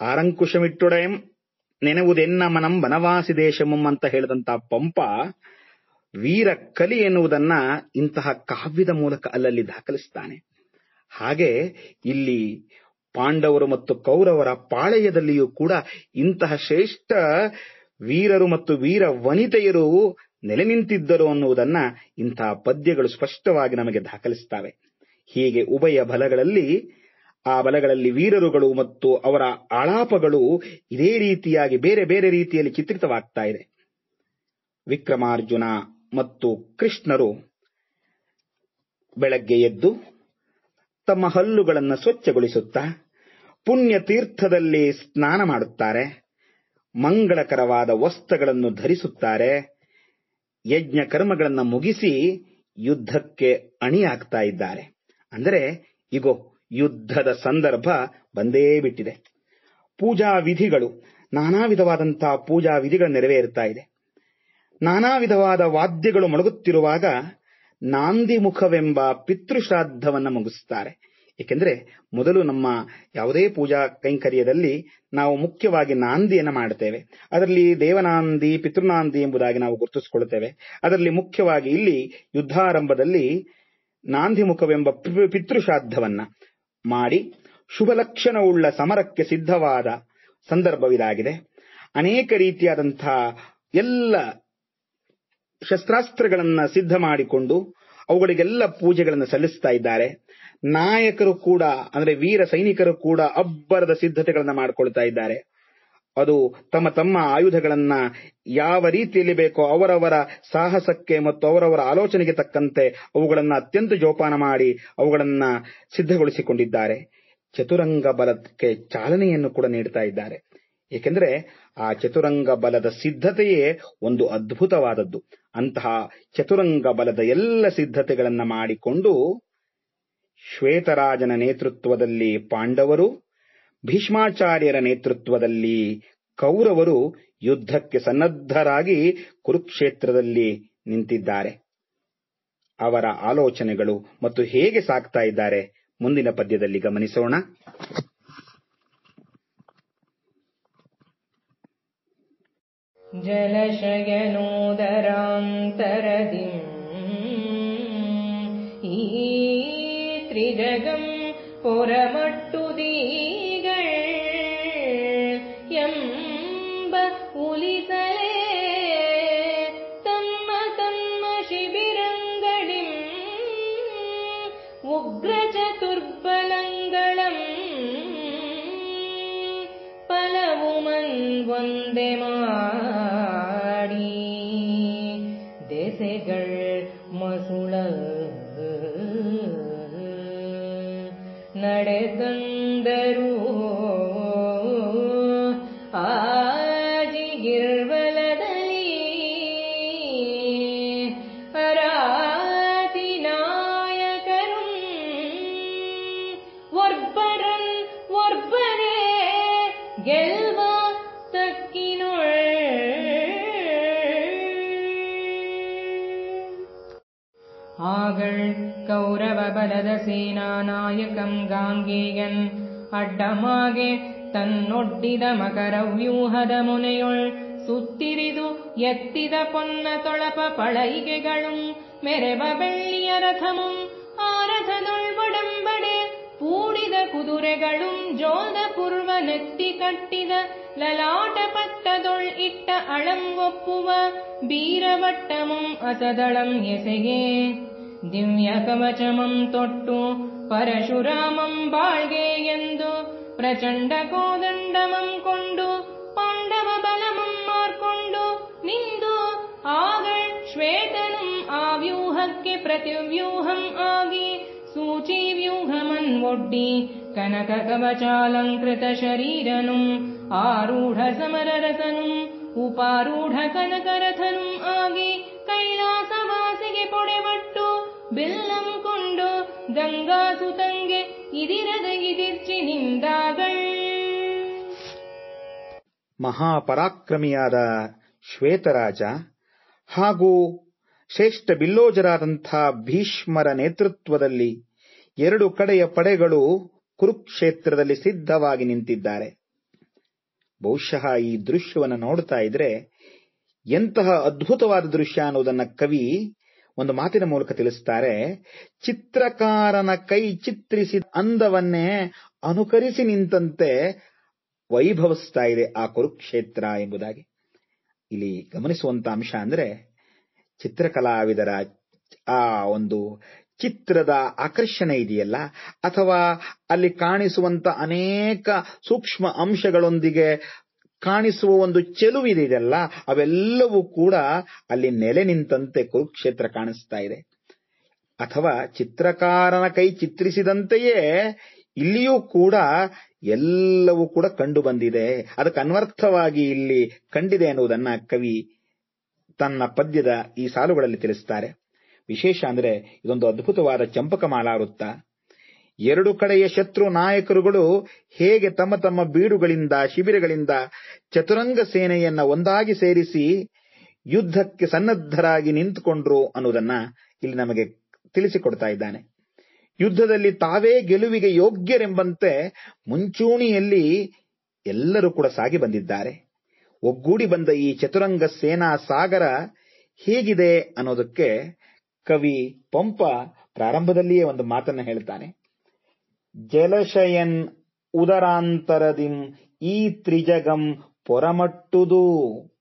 Speaker 2: ಆರಂಕುಶಮಿಟ್ಟೊಡೆಯಂ ನೆನೆವುದೆನ್ನ ಮನಂ ವನವಾಸಿ ದೇಶಮಂ ಅಂತ ಹೇಳಿದಂತ ಪಂಪ, ವೀರ ಕಲಿ ಎನ್ನುವುದನ್ನ ಇಂತಹ ಕಾವ್ಯದ ಮೂಲಕ ಅಲ್ಲಲ್ಲಿ ದಾಖಲಿಸ್ತಾನೆ. ಹಾಗೆ ಇಲ್ಲಿ ಪಾಂಡವರು ಮತ್ತು ಕೌರವರ ಪಾಳೆಯದಲ್ಲಿಯೂ ಕೂಡ ಇಂತಹ ಶ್ರೇಷ್ಠ ವೀರರು ಮತ್ತು ವೀರ ವನಿತೆಯರು ನೆಲೆ ನಿಂತಿದ್ದರು ಅನ್ನುವುದನ್ನ ಇಂತಹ ಪದ್ಯಗಳು ಸ್ಪಷ್ಟವಾಗಿ ನಮಗೆ ದಾಖಲಿಸ್ತವೆ. ಹೀಗೆ ಉಭಯ ಬಲಗಳಲ್ಲಿ ಆ ಬಲಗಳಲ್ಲಿ ವೀರರುಗಳು ಮತ್ತು ಅವರ ಆಳಾಪಗಳು ಇದೇ ರೀತಿಯಾಗಿ ಬೇರೆ ಬೇರೆ ರೀತಿಯಲ್ಲಿ ಚಿತ್ರಿತವಾಗ್ತಾ ಇದೆ. ವಿಕ್ರಮಾರ್ಜುನ ಮತ್ತು ಕೃಷ್ಣರು ಬೆಳಗ್ಗೆ ಎದ್ದು ತಮ್ಮ ಹಲ್ಲುಗಳನ್ನು ಸ್ವಚ್ಛಗೊಳಿಸುತ್ತಾ ಪುಣ್ಯ ತೀರ್ಥದಲ್ಲಿ ಸ್ನಾನ ಮಾಡುತ್ತಾರೆ. ಮಂಗಳಕರವಾದ ವಸ್ತ್ರಗಳನ್ನು ಧರಿಸುತ್ತಾರೆ. ಯಜ್ಞ ಕರ್ಮಗಳನ್ನು ಮುಗಿಸಿ ಯುದ್ಧಕ್ಕೆ ಅಣಿಯಾಗ್ತಾ ಇದ್ದಾರೆ. ಅಂದರೆ, ಇಗೋ ಯುದ್ಧದ ಸಂದರ್ಭ ಬಂದೇ ಬಿಟ್ಟಿದೆ. ಪೂಜಾ ವಿಧಿಗಳು, ನಾನಾ ವಿಧವಾದಂತಹ ಪೂಜಾ ವಿಧಿಗಳು ನೆರವೇರುತ್ತಾ ಇದೆ. ನಾನಾ ವಿಧವಾದ ವಾದ್ಯಗಳು ಮೊಳಗುತ್ತಿರುವಾಗ ನಾಂದಿ ಮುಖವೆಂಬ ಪಿತೃಶ್ರಾದ್ದವನ್ನ ಮುಗಿಸುತ್ತಾರೆ ಏಕೆಂದರೆ ಮೊದಲು ನಮ್ಮ ಯಾವುದೇ ಪೂಜಾ ಕೈಂಕರ್ಯದಲ್ಲಿ ನಾವು ಮುಖ್ಯವಾಗಿ ನಾಂದಿಯನ್ನು ಮಾಡುತ್ತೇವೆ. ಅದರಲ್ಲಿ ದೇವನಾಂದಿ, ಪಿತೃನಾಂದಿ ಎಂಬುದಾಗಿ ನಾವು ಗುರುತಿಸಿಕೊಳ್ಳುತ್ತೇವೆ. ಅದರಲ್ಲಿ ಮುಖ್ಯವಾಗಿ ಇಲ್ಲಿ ಯುದ್ಧಾರಂಭದಲ್ಲಿ ನಾಂದಿ ಮುಖವೆಂಬ ಪಿತೃಶ್ರಾದ್ದವನ್ನ ಮಾಡಿ ಶುಭ ಲಕ್ಷಣವುಳ್ಳ ಸಮರಕ್ಕೆ ಸಿದ್ಧವಾದ ಸಂದರ್ಭವಿದಾಗಿದೆ. ಅನೇಕ ರೀತಿಯಾದಂತಹ ಎಲ್ಲ ಶಸ್ತ್ರಾಸ್ತ್ರಗಳನ್ನ ಸಿದ್ಧ ಮಾಡಿಕೊಂಡು ಅವುಗಳಿಗೆಲ್ಲ ಪೂಜೆಗಳನ್ನು ಸಲ್ಲಿಸ್ತಾ ಇದ್ದಾರೆ. ನಾಯಕರು ಕೂಡ, ಅಂದ್ರೆ ವೀರ ಸೈನಿಕರು ಕೂಡ ಅಬ್ಬರದ ಸಿದ್ಧತೆಗಳನ್ನ ಮಾಡಿಕೊಳ್ತಾ ಇದ್ದಾರೆ. ಅದು ತಮ್ಮ ತಮ್ಮ ಆಯುಧಗಳನ್ನ ಯಾವ ರೀತಿಯಲ್ಲಿ ಬೇಕೋ ಅವರವರ ಸಾಹಸಕ್ಕೆ ಮತ್ತು ಅವರವರ ಆಲೋಚನೆಗೆ ತಕ್ಕಂತೆ ಅವುಗಳನ್ನು ಅತ್ಯಂತ ಜೋಪಾನ ಮಾಡಿ ಅವುಗಳನ್ನು ಸಿದ್ಧಗೊಳಿಸಿಕೊಂಡಿದ್ದಾರೆ. ಚತುರಂಗ ಬಲಕ್ಕೆ ಚಾಲನೆಯನ್ನು ಕೂಡ ನೀಡ್ತಾ ಇದ್ದಾರೆ. ಏಕೆಂದರೆ ಆ ಚತುರಂಗ ಬಲದ ಸಿದ್ಧತೆಯೇ ಒಂದು ಅದ್ಭುತವಾದದ್ದು. ಅಂತಹ ಚತುರಂಗ ಬಲದ ಎಲ್ಲ ಸಿದ್ಧತೆಗಳನ್ನು ಮಾಡಿಕೊಂಡು ಶ್ವೇತರಾಜನ ನೇತೃತ್ವದಲ್ಲಿ ಪಾಂಡವರು ಭೀಷ್ಮಾಚಾರ್ಯರ ನೇತೃತ್ವದಲ್ಲಿ ಕೌರವರು ಯುದ್ಧಕ್ಕೆ ಸನ್ನದ್ಧರಾಗಿ ಕುರುಕ್ಷೇತ್ರದಲ್ಲಿ ನಿಂತಿದ್ದಾರೆ. ಅವರ ಆಲೋಚನೆಗಳು ಮತ್ತು ಹೇಗೆ ಸಾಗ್ತಾ ಇದ್ದಾರೆ ಮುಂದಿನ ಪದ್ಯದಲ್ಲಿ ಗಮನಿಸೋಣ.
Speaker 5: ಜಲಶಯನೋದರಾಂತರದಿಂ ಈ ತ್ರಿಜಗಂ ಪೊರಮಟ್ಟುದೀ ಎಂಬ ಉಲಿಸಲೇ ತಮ್ಮ ತಮ್ಮ ಶಿಬಿರಂಗಳಿಂ ಉಗ್ರ ಚತುರ್ಬಲಂಗಳಂ ಪಲವು ಮನ್ ಒಂದೆ ಮಾಡಿ ದೆಸೆಗಳ್ ಮಸುಳ ನಡೆದಂದರು ಬಲದಸೇನಾನಾಯಕಂ ಗಾಂಗೇಯನ್ ಅಡ್ಡಮಾಗೆ ತನ್ನೊಡ್ಡಿದ ಮಕರವ್ಯೂಹದ ಮುನೆಯೊಳ್ ಸುತ್ತಿರಿದು ಎತ್ತಿದ ಪೊನ್ನ ತೊಳಪ ಪಳೈಗೆಗಳು ಮೆರೆವ ಬೆಳ್ಳಿಯ ರಥಮುಂ ಆ ರಥದೊಳ್ವಡಂಬಡೆ പൂടിത കുതിരകളും ജോതപൂർവനെത്തി കട്ടിത ലലാട്ടപട്ടതൊൾ ഇട്ട അളം ഒപ്പുവ ബീരവട്ടമും അസതളം എസയേ ಒಪ್ಪುವ ಬೀರವಟ್ಟಮುಂ ಅಸದಳಂ ಎಸೆಗೆ ದಿವ್ಯ ಕವಚಮಂ ತೊಟ್ಟು ಪರಶುರಾಮಂ ಬಾಳ್ಗೆ ಎಂದು ಪ್ರಚಂಡ ಕೋದಂಡಮಂ ಕೊಂಡು ಪಾಂಡವ ಬಲಮಂ ಮಾರ್ಕೊಂಡು ನಿಂದು ಆಗಳ್ ಶ್ವೇತನಂ ಆ ವ್ಯೂಹಕ್ಕೆ ಪ್ರತಿವ್ಯೂಹಂ ಆಗಿ ಸೂಚಿ ವ್ಯೂಹಮನ್ ಒಡ್ಡಿ ಕನಕ ಕವಚಾಲಂಕೃತ ಶರೀರನು ಆರೂಢ ಸಮರರಸನು ಉಪಾರೂಢ ಕನಕರಥನು ಆಗಿ ಕೈಲಾಸವಾಸಿಗೆ ಪೊಡೆವಟ್ಟು ಬಿಲ್ಲಂ ಕೊಂಡು ಗಂಗಾಸುತಂಗೆ ಇದಿರದ ಇದಿರ್ಚಿ ನಿಂದಾಗಳ್
Speaker 2: ಮಹಾಪರಾಕ್ರಮಿಯಾದ ಶ್ವೇತರಾಜ ಹಾಗೂ ಶ್ರೇಷ್ಠ ಬಿಲ್ಲೋಜರಾದಂಥ ಭೀಷ್ಮರ ನೇತೃತ್ವದಲ್ಲಿ ಎರಡು ಕಡೆಯ ಪಡೆಗಳು ಕುರುಕ್ಷೇತ್ರದಲ್ಲಿ ಸಿದ್ಧವಾಗಿ ನಿಂತಿದ್ದಾರೆ. ಬಹುಶಃ ಈ ದೃಶ್ಯವನ್ನು ನೋಡ್ತಾ ಇದ್ರೆ ಎಂತಹ ಅದ್ಭುತವಾದ ದೃಶ್ಯ ಅನ್ನೋದನ್ನ ಕವಿ ಒಂದು ಮಾತಿನ ಮೂಲಕ ತಿಳಿಸ್ತಾರೆ ಚಿತ್ರಕಾರನ ಕೈ ಚಿತ್ರಿಸಿದ ಅಂದವನ್ನೇ ಅನುಕರಿಸಿ ನಿಂತಂತೆ ವೈಭವಿಸ್ತಾ ಇದೆ ಆ ಕುರುಕ್ಷೇತ್ರ ಎಂಬುದಾಗಿ. ಇಲ್ಲಿ ಗಮನಿಸುವಂತ ಅಂಶ ಅಂದ್ರೆ, ಚಿತ್ರಕಲಾವಿದರ ಆ ಒಂದು ಚಿತ್ರದ ಆಕರ್ಷಣೆ ಇದೆಯಲ್ಲ, ಅಥವಾ ಅಲ್ಲಿ ಕಾಣಿಸುವಂತ ಅನೇಕ ಸೂಕ್ಷ್ಮ ಅಂಶಗಳೊಂದಿಗೆ ಕಾಣಿಸುವ ಒಂದು ಚೆಲುವಿದೆಯಲ್ಲ ಅವೆಲ್ಲವೂ ಕೂಡ ಅಲ್ಲಿ ನೆಲೆ ನಿಂತಂತೆ ಕುರುಕ್ಷೇತ್ರ ಕಾಣಿಸ್ತಾ ಇದೆ. ಅಥವಾ ಚಿತ್ರಕಾರನ ಕೈ ಚಿತ್ರಿಸಿದಂತೆಯೇ ಇಲ್ಲಿಯೂ ಕೂಡ ಎಲ್ಲವೂ ಕೂಡ ಕಂಡು ಬಂದಿದೆ. ಅದಕ್ಕೆ ಅನ್ವರ್ಥವಾಗಿ ಇಲ್ಲಿ ಕಂಡಿದೆ ಎನ್ನುವುದನ್ನ ಕವಿ ತನ್ನ ಪದ್ಯದ ಈ ಸಾಲುಗಳಲ್ಲಿ ತಿಳಿಸ್ತಾರೆ. ವಿಶೇಷ ಅಂದ್ರೆ ಇದೊಂದು ಅದ್ಭುತವಾದ ಚಂಪಕಮಾಲಾ ವೃತ್ತ ಎರಡು ಕಡೆಯ ಶತ್ರು ನಾಯಕರುಗಳು ಹೇಗೆ ತಮ್ಮ ತಮ್ಮ ಬೀಡುಗಳಿಂದ, ಶಿಬಿರಗಳಿಂದ ಚತುರಂಗ ಸೇನೆಯನ್ನ ಒಂದಾಗಿ ಸೇರಿಸಿ ಯುದ್ಧಕ್ಕೆ ಸನ್ನದ್ಧರಾಗಿ ನಿಂತುಕೊಂಡ್ರು ಅನ್ನೋದನ್ನ ಇಲ್ಲಿ ನಮಗೆ ತಿಳಿಸಿಕೊಡ್ತಾ ಇದ್ದಾನೆ. ಯುದ್ಧದಲ್ಲಿ ತಾವೇ ಗೆಲುವಿಗೆ ಯೋಗ್ಯರೆಂಬಂತೆ ಮುಂಚೂಣಿಯಲ್ಲಿ ಎಲ್ಲರೂ ಕೂಡ ಸಾಗಿ ಬಂದಿದ್ದಾರೆ. ಒಗ್ಗೂಡಿ ಬಂದ ಈ ಚತುರಂಗ ಸೇನಾ ಸಾಗರ ಹೇಗಿದೆ ಅನ್ನೋದಕ್ಕೆ ಕವಿ ಪಂಪ ಪ್ರಾರಂಭದಲ್ಲಿಯೇ ಒಂದು ಮಾತನ್ನ ಹೇಳ್ತಾನೆ. ಜಲಶಯನ್ ಉದರಾಂತರದಿಂ ಈ ತ್ರಿಜಗಂ ಪೊರಮಟ್ಟುದು.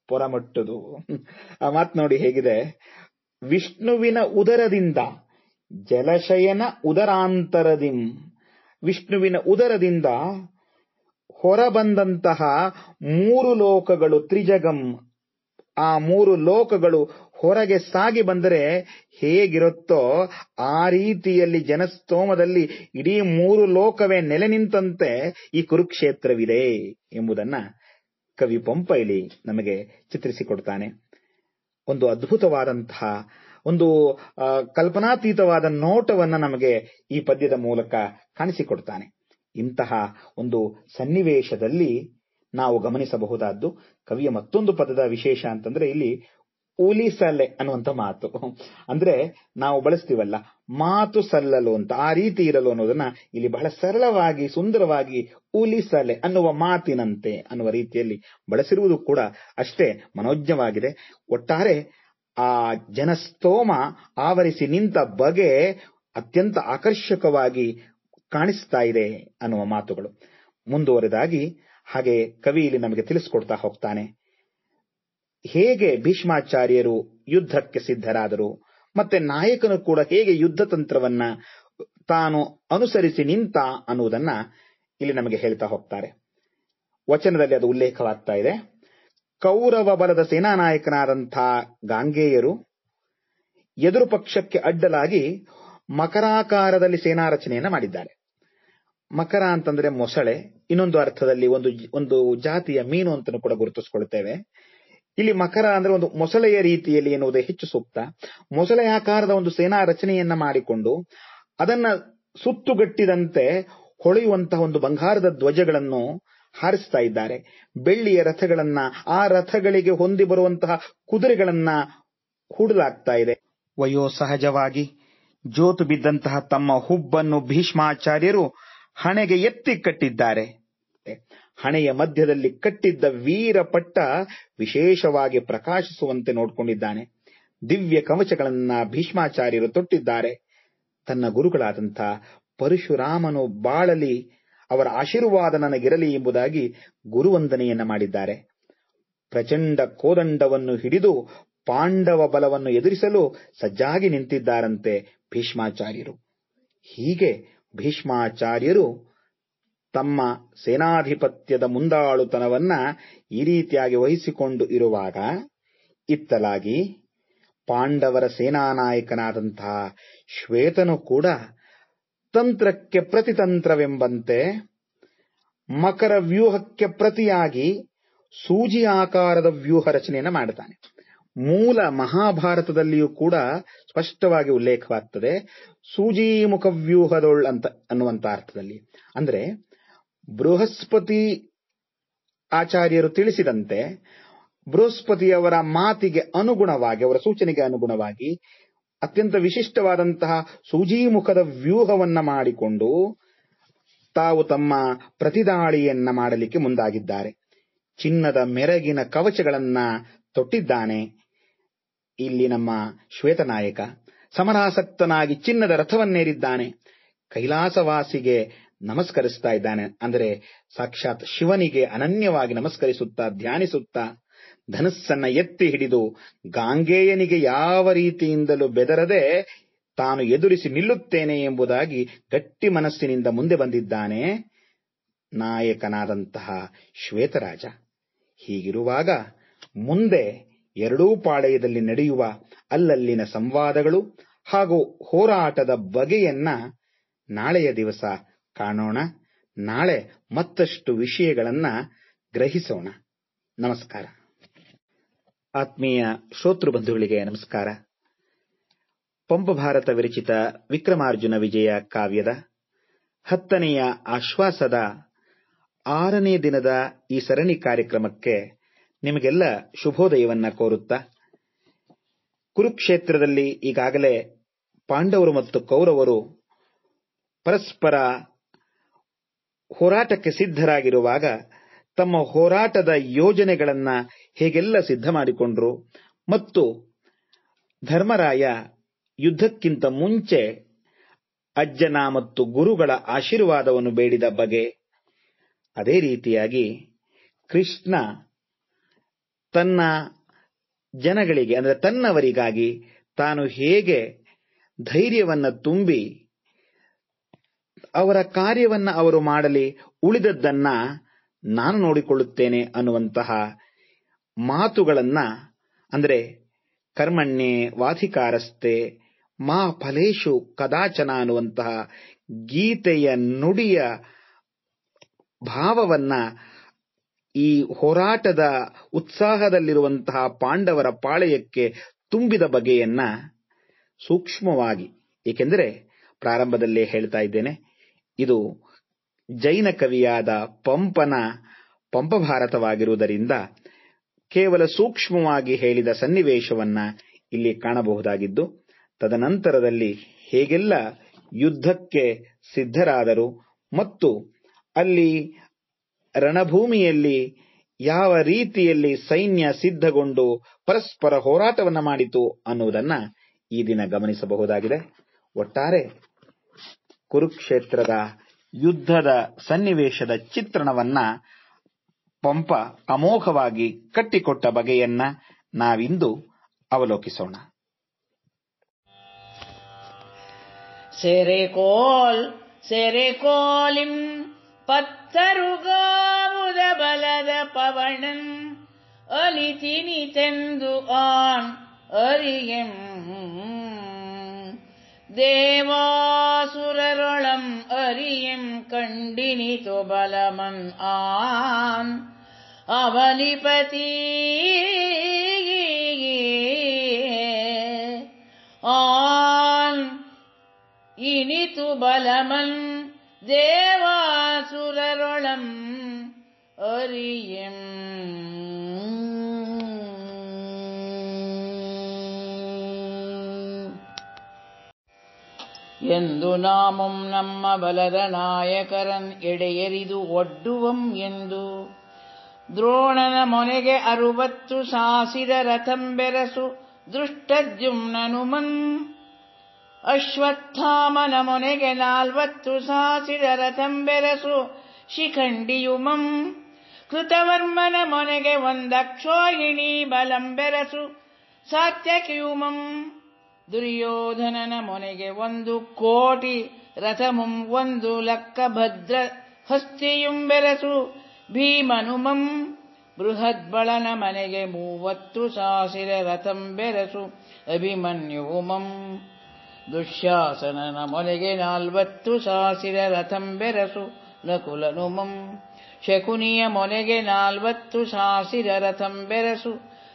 Speaker 2: ಪೊರಮಟ್ಟುದು. ಆ ಮಾತು ನೋಡಿ ಹೇಗಿದೆ. ವಿಷ್ಣುವಿನ ಉದರದಿಂದ ಜಲಶಯನ ಉದರಾಂತರದಿಂ. ವಿಷ್ಣುವಿನ ಉದರದಿಂದ ಹೊರಬಂದಂತಹ ಮೂರು ಲೋಕಗಳು ತ್ರಿಜಗಂ ಆ ಮೂರು ಲೋಕಗಳು ಹೊರಗೆ ಸಾಗಿ ಬಂದರೆ ಹೇಗಿರುತ್ತೋ ಆ ರೀತಿಯಲ್ಲಿ ಜನಸ್ತೋಮದಲ್ಲಿ ಇಡೀ ಮೂರು ಲೋಕವೇ ನೆಲೆ ನಿಂತಂತೆ ಈ ಕುರುಕ್ಷೇತ್ರವಿದೆ ಎಂಬುದನ್ನ ಕವಿ ಪಂಪ ನಮಗೆ ಚಿತ್ರಿಸಿಕೊಡ್ತಾನೆ. ಒಂದು ಅದ್ಭುತವಾದಂತಹ ಒಂದು ಕಲ್ಪನಾತೀತವಾದ ನೋಟವನ್ನ ನಮಗೆ ಈ ಪದ್ಯದ ಮೂಲಕ ಕಾಣಿಸಿಕೊಡ್ತಾನೆ. ಇಂತಹ ಒಂದು ಸನ್ನಿವೇಶದಲ್ಲಿ ನಾವು ಗಮನಿಸಬಹುದಾದ್ದು ಕವಿಯ ಮತ್ತೊಂದು ಪದದ ವಿಶೇಷ ಅಂತಂದ್ರೆ ಇಲ್ಲಿ ಉಲಿಸಲೆ ಅನ್ನುವಂತ ಮಾತು. ಅಂದ್ರೆ ನಾವು ಬಳಸ್ತೀವಲ್ಲ, ಮಾತು ಸಲ್ಲಲು ಅಂತ, ಆ ರೀತಿ ಇರಲು ಅನ್ನೋದನ್ನ ಇಲ್ಲಿ ಬಹಳ ಸರಳವಾಗಿ, ಸುಂದರವಾಗಿ ಉಲಿಸಲೆ ಅನ್ನುವ ಮಾತಿನಂತೆ ಅನ್ನುವ ರೀತಿಯಲ್ಲಿ ಬಳಸಿರುವುದು ಕೂಡ ಅಷ್ಟೇ ಮನೋಜ್ಞವಾಗಿದೆ. ಒಟ್ಟಾರೆ ಆ ಜನಸ್ತೋಮ ಆವರಿಸಿ ನಿಂತ ಬಗೆ ಅತ್ಯಂತ ಆಕರ್ಷಕವಾಗಿ ಕಾಣಿಸ್ತಾ ಇದೆ ಅನ್ನುವ ಮಾತುಗಳು. ಮುಂದುವರೆದಾಗಿ ಹಾಗೆ ಕವಿ ಇಲ್ಲಿ ನಮಗೆ ತಿಳಿಸಿಕೊಡ್ತಾ ಹೋಗ್ತಾನೆ. ಹೇಗೆ ಭೀಷ್ಮಾಚಾರ್ಯರು ಯುದ್ಧಕ್ಕೆ ಸಿದ್ಧರಾದರು, ಮತ್ತೆ ನಾಯಕನು ಕೂಡ ಹೇಗೆ ಯುದ್ಧ ತಂತ್ರವನ್ನ ತಾನು ಅನುಸರಿಸಿ ನಿಂತ ಅನ್ನುವುದನ್ನ ಇಲ್ಲಿ ನಮಗೆ ಹೇಳ್ತಾ ಹೋಗ್ತಾರೆ. ವಚನದಲ್ಲಿ ಅದು ಉಲ್ಲೇಖವಾಗ್ತಾ ಇದೆ. ಕೌರವ ಬಲದ ಸೇನಾನಾಯಕನಾದಂಥ ಗಾಂಗೇಯರು ಎದುರು ಪಕ್ಷಕ್ಕೆ ಅಡ್ಡಲಾಗಿ ಮಕರಾಕಾರದಲ್ಲಿ ಸೇನಾ ರಚನೆಯನ್ನ ಮಾಡಿದ್ದಾರೆ. ಮಕರ ಅಂತಂದ್ರೆ ಮೊಸಳೆ, ಇನ್ನೊಂದು ಅರ್ಥದಲ್ಲಿ ಒಂದು ಒಂದು ಜಾತಿಯ ಮೀನು ಅಂತ ಕೂಡ ಗುರುತಿಸಿಕೊಳ್ತೇವೆ. ಇಲ್ಲಿ ಮಕರ ಅಂದ್ರೆ ಒಂದು ಮೊಸಳೆಯ ರೀತಿಯಲ್ಲಿ ಎನ್ನುವುದು ಹೆಚ್ಚು ಸೂಕ್ತ. ಮೊಸಳೆ ಆಕಾರದ ಒಂದು ಸೇನಾ ರಚನೆಯನ್ನ ಮಾಡಿಕೊಂಡು ಅದನ್ನ ಸುತ್ತುಗಟ್ಟಿದಂತೆ ಹೊಳೆಯುವಂತಹ ಒಂದು ಬಂಗಾರದ ಧ್ವಜಗಳನ್ನು ಹಾರಿಸ್ತಾ ಇದ್ದಾರೆ. ಬೆಳ್ಳಿಯ ರಥಗಳನ್ನ, ಆ ರಥಗಳಿಗೆ ಹೊಂದಿ ಬರುವಂತಹ ಕುದುರೆಗಳನ್ನ ಹೂಡಲಾಗ್ತಾ ಇದೆ. ವಯೋ ಸಹಜವಾಗಿ ಜೋತು ಬಿದ್ದಂತಹ ತಮ್ಮ ಹುಬ್ಬನ್ನು ಭೀಷ್ಮಾಚಾರ್ಯರು ಹಣೆಗೆ ಎತ್ತಿ ಕಟ್ಟಿದ್ದಾರೆ. ಹಣೆಯ ಮಧ್ಯದಲ್ಲಿ ಕಟ್ಟಿದ್ದ ವೀರ ಪಟ್ಟ ವಿಶೇಷವಾಗಿ ಪ್ರಕಾಶಿಸುವಂತೆ ನೋಡಿಕೊಂಡಿದ್ದಾನೆ. ದಿವ್ಯ ಕವಚಗಳನ್ನ ಭೀಷ್ಮಾಚಾರ್ಯರು ತೊಟ್ಟಿದ್ದಾರೆ. ತನ್ನ ಗುರುಗಳಾದಂಥ ಪರಶುರಾಮನು ಬಾಳಲಿ ಅವರ ಆಶೀರ್ವಾದ ನನಗಿರಲಿ ಎಂಬುದಾಗಿ ಗುರುವಂದನೆಯನ್ನ ಮಾಡಿದ್ದಾರೆ. ಪ್ರಚಂಡ ಕೋದಂಡವನ್ನು ಹಿಡಿದು ಪಾಂಡವ ಬಲವನ್ನು ಎದುರಿಸಲು ಸಜ್ಜಾಗಿ ನಿಂತಿದ್ದಾರಂತೆ ಭೀಷ್ಮಾಚಾರ್ಯರು. ಹೀಗೆ ಭೀಷ್ಮಾಚಾರ್ಯರು ತಮ್ಮ ಸೇನಾಧಿಪತ್ಯದ ಮುಂದಾಳುತನವನ್ನ ಈ ರೀತಿಯಾಗಿ ವಹಿಸಿಕೊಂಡು ಇರುವಾಗ ಇತ್ತಲಾಗಿ ಪಾಂಡವರ ಸೇನಾನಾಯಕನಾದಂತಹ ಶ್ವೇತನು ಕೂಡ ತಂತ್ರಕ್ಕೆ ಪ್ರತಿತಂತ್ರವೆಂಬಂತೆ ಮಕರ ವ್ಯೂಹಕ್ಕೆ ಪ್ರತಿಯಾಗಿ ಸೂಜಿ ಆಕಾರದ ವ್ಯೂಹ ರಚನೆಯನ್ನು ಮಾಡುತ್ತಾನೆ. ಮೂಲ ಮಹಾಭಾರತದಲ್ಲಿಯೂ ಕೂಡ ಸ್ಪಷ್ಟವಾಗಿ ವ್ಯೂಹದೊಳ್ ಅಂತ ಅನ್ನುವಂತ ಅರ್ಥದಲ್ಲಿ. ಅಂದ್ರೆ ಬೃಹಸ್ಪತಿ ಆಚಾರ್ಯರು ತಿಳಿಸಿದಂತೆ ಬೃಹಸ್ಪತಿಯವರ ಮಾತಿಗೆ ಅನುಗುಣವಾಗಿ, ಅವರ ಸೂಚನೆಗೆ ಅನುಗುಣವಾಗಿ ಅತ್ಯಂತ ವಿಶಿಷ್ಟವಾದಂತಹ ಸೂಜಿಮುಖದ ವ್ಯೂಹವನ್ನ ಮಾಡಿಕೊಂಡು ತಾವು ತಮ್ಮ ಪ್ರತಿದಾಳಿಯನ್ನ ಮಾಡಲಿಕ್ಕೆ ಮುಂದಾಗಿದ್ದಾರೆ. ಚಿನ್ನದ ಮೆರಗಿನ ಕವಚಗಳನ್ನ ತೊಟ್ಟಿದ್ದಾನೆ. ಇಲ್ಲಿ ನಮ್ಮ ಶ್ವೇತನಾಯಕ ಸಮರಾಸಕ್ತನಾಗಿ ಚಿನ್ನದ ರಥವನ್ನೇರಿದ್ದಾನೆ. ಕೈಲಾಸವಾಸಿಗೆ ನಮಸ್ಕರಿಸ್ತಾ ಇದ್ದಾನೆ. ಅಂದರೆ ಸಾಕ್ಷಾತ್ ಶಿವನಿಗೆ ಅನನ್ಯವಾಗಿ ನಮಸ್ಕರಿಸುತ್ತಾ, ಧ್ಯಾನಿಸುತ್ತಾ, ಧನಸ್ಸನ್ನ ಎತ್ತಿ ಹಿಡಿದು ಗಾಂಗೇಯನಿಗೆ ಯಾವ ರೀತಿಯಿಂದಲೂ ಬೆದರದೆ ತಾನು ಎದುರಿಸಿ ನಿಲ್ಲುತ್ತೇನೆ ಎಂಬುದಾಗಿ ಗಟ್ಟಿ ಮನಸ್ಸಿನಿಂದ ಮುಂದೆ ಬಂದಿದ್ದಾನೆ ನಾಯಕನಾದಂತಹ ಶ್ವೇತರಾಜ. ಹೀಗಿರುವಾಗ ಮುಂದೆ ಎರಡೂ ಪಾಳೆಯದಲ್ಲಿ ನಡೆಯುವ ಅಲ್ಲಲ್ಲಿನ ಸಂವಾದಗಳು ಹಾಗೂ ಹೋರಾಟದ ಬಗೆಯನ್ನ ನಾಳೆಯ ದಿವಸ ಕಾಣೋಣ. ನಾಳೆ ಮತ್ತಷ್ಟು ವಿಷಯಗಳನ್ನ ಗ್ರಹಿಸೋಣ. ನಮಸ್ಕಾರ. ಆತ್ಮೀಯ ಶ್ರೋತೃ ಬಂಧುಗಳಿಗೆ ನಮಸ್ಕಾರ. ಪಂಪ ಭಾರತ ವಿರಚಿತ ವಿಕ್ರಮಾರ್ಜುನ ವಿಜಯ ಕಾವ್ಯದ ಹತ್ತನೆಯ ಆಶ್ವಾಸದ ಆರನೇ ದಿನದ ಈ ಸರಣಿ ಕಾರ್ಯಕ್ರಮಕ್ಕೆ ನಿಮಗೆಲ್ಲ ಶುಭೋದಯವನ್ನ ಕೋರುತ್ತಾ. ಕುರುಕ್ಷೇತ್ರದಲ್ಲಿ ಈಗಾಗಲೇ ಪಾಂಡವರು ಮತ್ತು ಕೌರವರು ಪರಸ್ಪರ ಹೋರಾಟಕ್ಕೆ ಸಿದ್ಧರಾಗಿರುವಾಗ ತಮ್ಮ ಹೋರಾಟದ ಯೋಜನೆಗಳನ್ನ ಹೇಗೆಲ್ಲ ಸಿದ್ಧ ಮಾಡಿಕೊಂಡ್ರು ಮತ್ತು ಧರ್ಮರಾಯ ಯುದ್ಧಕ್ಕಿಂತ ಮುಂಚೆ ಅಜ್ಜನ ಮತ್ತು ಗುರುಗಳ ಆಶೀರ್ವಾದವನ್ನು ಬೇಡಿದ ಬಗೆ ಅದೇ ರೀತಿಯಾಗಿ ಕೃಷ್ಣ ತನ್ನ ಜನಗಳಿಗೆ, ಅಂದರೆ ತನ್ನವರಿಗಾಗಿ ತಾನು ಹೇಗೆ ಧೈರ್ಯವನ್ನು ತುಂಬಿ ಅವರ ಕಾರ್ಯವನ್ನ ಅವರು ಮಾಡಲಿ, ಉಳಿದದ್ದನ್ನ ನಾನು ನೋಡಿಕೊಳ್ಳುತ್ತೇನೆ ಅನ್ನುವಂತಹ ಮಾತುಗಳನ್ನ, ಅಂದರೆ ಕರ್ಮಣ್ಯೆ ವಾಧಿಕಾರಸ್ತೆ ಮಾ ಫಲೇಶು ಕದಾಚನ ಅನ್ನುವಂತಹ ಗೀತೆಯ ನುಡಿಯ ಭಾವವನ್ನ ಈ ಹೋರಾಟದ ಉತ್ಸಾಹದಲ್ಲಿರುವಂತಹ ಪಾಂಡವರ ಪಾಳೆಯಕ್ಕೆ ತುಂಬಿದ ಬಗೆಯನ್ನ ಸೂಕ್ಷ್ಮವಾಗಿ, ಏಕೆಂದರೆ ಪ್ರಾರಂಭದಲ್ಲೇ ಹೇಳ್ತಾ ಇದ್ದೇನೆ, ಇದು ಜೈನ ಕವಿಯಾದ ಪಂಪನ ಪಂಪಭಾರತವಾಗಿರುವುದರಿಂದ ಕೇವಲ ಸೂಕ್ಷ್ಮವಾಗಿ ಹೇಳಿದ ಸನ್ನಿವೇಶವನ್ನ ಇಲ್ಲಿ ಕಾಣಬಹುದಾಗಿದ್ದು, ತದನಂತರದಲ್ಲಿ ಹೇಗೆಲ್ಲ ಯುದ್ಧಕ್ಕೆ ಸಿದ್ಧರಾದರು ಮತ್ತು ಅಲ್ಲಿ ರಣಭೂಮಿಯಲ್ಲಿ ಯಾವ ರೀತಿಯಲ್ಲಿ ಸೈನ್ಯ ಸಿದ್ಧಗೊಂಡು ಪರಸ್ಪರ ಹೋರಾಟವನ್ನು ಮಾಡಿತು ಅನ್ನುವುದನ್ನ ಈ ದಿನ ಗಮನಿಸಬಹುದಾಗಿದೆ. ಒಟ್ಟಾರೆ ಕುರುಕ್ಷೇತ್ರದ ಯುದ್ಧದ ಸನ್ನಿವೇಶದ ಚಿತ್ರಣವನ್ನ ಪಂಪ ಅಮೋಘವಾಗಿ ಕಟ್ಟಿಕೊಟ್ಟ ಬಗೆಯನ್ನ ನಾವಿಂದು ಅವಲೋಕಿಸೋಣ.
Speaker 1: ಸೆರೆಕೋಲ್ ಸೆರೆಕೋಲಿಂ परुगाबुदबलद पवणम् अलितिनि தெந்து ஆண் देवासुररो தேவாசுரருளம் कण्डिनि கண்டினி துபலமன் ஆன் अवलिपती ஆன் இனி துபலமன் தேவாசுரருளம் அறியும் ಎಂದು ನಾಮಂ ನಮ್ಮ ಬಲದ ನಾಯಕರನ್ ಎಡೆಯರಿದು ಒಡ್ಡುವಂ ಎಂದು ದ್ರೋಣನ ಮೊನೆಗೆ ಅರುವತ್ತು ಸಾಸಿದ ರಥಂ ಬೆರಸು ದೃಷ್ಟದ್ಯುಮ್ನನುಮನ್ ಅಶ್ವತ್ಥಾಮನ ಮೊನೆಗೆ ನಾಲ್ವತ್ತು ಸಾಸಿದ ರಥಂ ಬೆರಸು ಶಿಖಂಡಿಯುಮಂ ಕೃತವರ್ಮನ ಮೊನೆಗೆ ಒಂದಕ್ಷೋಹಿಣಿ ಬಲಂ ಬೆರಸು ಸಾತ್ಯಕಿಯುಮಂ ದುರ್ಯೋಧನನ ಮೊನೆಗೆ ಒಂದು ಕೋಟಿ ರಥಮುಂ ಒಂದು ಲಕ್ಕ ಭದ್ರ ಹಸ್ತಿಯುಂ ಬೆರಸು ಭೀಮನುಮಂ ಬೃಹದ್ಬಳನ ಮನೆಗೆ ಮೂವತ್ತು ಸಾಸಿರ ರಥಂ ಬೆರಸು ಅಭಿಮನ್ಯುಮಂ ದುಶ್ಯಾಸನನ ಮೊನೆಗೆ ನಾಲ್ವತ್ತು ಸಾಸಿರ ರಥಂ ಬೆರಸು ನಕುಲನುಮಂ ಶಕುನಿಯ ಮೊನೆಗೆ ನಾಲ್ವತ್ತು ಸಾಸಿರ ರಥಂ ಬೆರಸು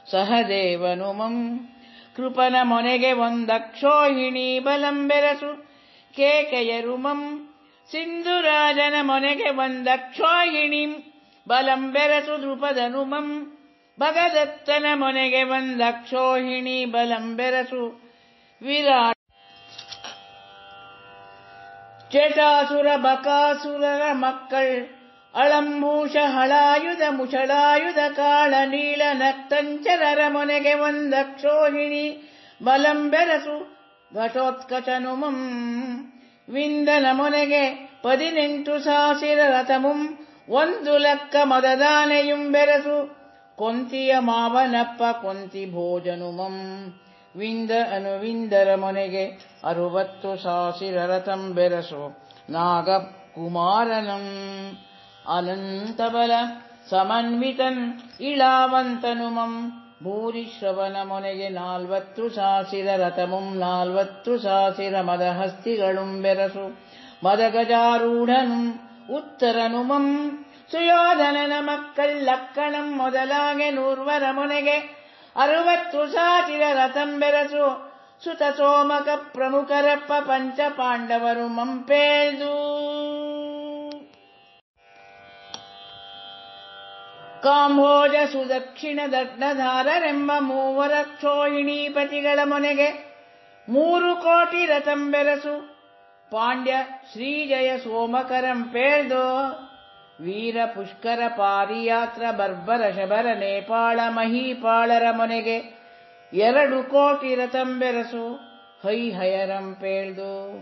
Speaker 1: ಸಹದೇವನುಮಂ ಕೃಪನ ಮೊನೆಗೆ ಒಂದಕ್ಷೋಹಿಣಿ ಬಲಂ ಬೆರಸು ಕೇಕೆಯರುಮಂ ಸಿಂಧುರಾಜನ ಮೊನೆಗೆ ಒಂದಕ್ಷೋಹಿಣಿ ಬಲಂ ಬೆರಸು ದೃಪದನುಮಂ ಭಗದತ್ತನ ಮೊನೆಗೆ ಒಂದಕ್ಷೋಹಿಣಿ ಬಲಂ ಬೆರಸು ವಿರಾಟ್ ಜಟಾಸುರ ಬಕಾಸುರರ ಮಕ್ಕಳ್ ಅಳಂಭೂಷ ಹಳಾಯುಧ ಮುಷಳಾಯುಧ ಕಾಳ ನೀಳ ನಕ್ತಂಚರರ ಮೊನೆಗೆ ಒಂದಕ್ಷೋಹಿಣಿ ಬಲಂ ಬೆರಸು ಘಟೋತ್ಕಚನುಮಂ ವಿಂದನ ಮೊನೆಗೆ ಪದಿನೆಂಟು ಸಾವಿರ ರಥಮುಂ ಒಂದು ಲಕ್ಕ ಮದದಾನೆಯುಂ ಬೆರಸು ಕೊಂತಿಯ ಮಾವನಪ್ಪ ಕೊಂತಿ ಭೋಜನುಮಂ ವಿಂದ ಅನುವಿಂದರ ಮೊನೆಗೆ ಅರುವತ್ತು ಸಾವಿರ ರಥಂ ಬೆರಸು ನಾಗ ಕುಮಾರನಂ ಅನಂತಬಲ ಸಮನ್ವಿತನ್ ಇಳಾವಂತನುಮಂ ಭೂರಿಶ್ರವನ ಮೊನೆಗೆ ನಾಲ್ವತ್ತು ಸಾಸಿರ ರಥಮುಂ ನಾಲ್ವತ್ತು ಸಾಸಿರ ಮದಹಸ್ತಿಗಳುಂ ಬೆರಸು ಮದಗಜಾರೂಢನು ಉತ್ತರನುಮಂ ಸುಯೋಧನನ ಮಕ್ಕಳ್ ಲಕ್ಕಣಂ ಮೊದಲಾಗೆ ನೂರ್ವರ ಮೊನೆಗೆ ಅರುವತ್ತು ಸಾಚಿರ ರಥಂ ಬೆರಸು. ಸುತ ಸೋಮಕ ಪ್ರಮುಖರಪ್ಪ ಪಂಚ ಪಾಂಡವರು ಮಂಪೇದು ಕಾಂಭೋಜ ಸುದಕ್ಷಿಣ ದಡ್ಡಧಾರರೆಂಬ ಮೂವರ ಕ್ಷೋಹಿಣೀಪತಿಗಳ ಮೊನೆಗೆ ಮೂರು ಕೋಟಿ ರಥಂ ಬೆರಸು. ಪಾಂಡ್ಯ ಶ್ರೀಜಯ ಸೋಮಕರಂ ಪೇಳ್ದು. ವೀರ ಪುಷ್ಕರ ಪಾರಿಯಾತ್ರ ಬರ್ಬರ ಶಬರ ನೇಪಾಳ ಮಹೀಪಾಳರ ಮೊನೆಗೆ ಎರಡು ಕೋಟಿ ರತಂಬೆರಸು ಹೈ ಹಯರಂ ಪೇಳ್ದು.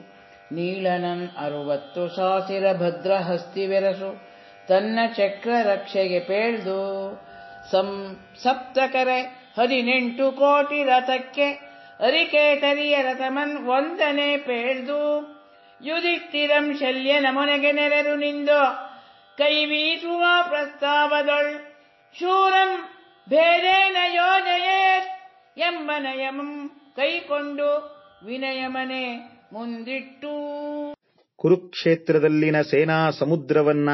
Speaker 1: ನೀಳನನ್ ಅರುವತ್ತು ಸಾಸಿರ ಭದ್ರ ಹಸ್ತಿ ಬೆರಸು, ತನ್ನ ಚಕ್ರ ರಕ್ಷೆಗೆ ಪೇಳ್ದು. ಸಂ, ಸಪ್ತಕರೆ ಹದಿನೆಂಟು ಕೋಟಿ ರಥಕ್ಕೆ ಅರಿಕೇಟರಿಯ ರಥಮನ್ ಒಂದನೇ ಪೇಳ್ದು. ಯುಧಿಷ್ಠಿರಂ ಶಲ್ಯನ ಮೊನೆಗೆ ನೆರೆರು ನಿಂದು. ಕೈ ಬೀಸುವ ಪ್ರಸ್ತಾವದೊಳ್ ಶೂರಂ ಭೇದೇನ ಯೋಜಯೇತ್ ಎಂಬ ನಯಮಂ ಕೈಕೊಂಡು ವಿನಯಮನೆ ಮುಂದಿಟ್ಟು.
Speaker 2: ಕುರುಕ್ಷೇತ್ರದಲ್ಲಿನ ಸೇನಾ ಸಮುದ್ರವನ್ನ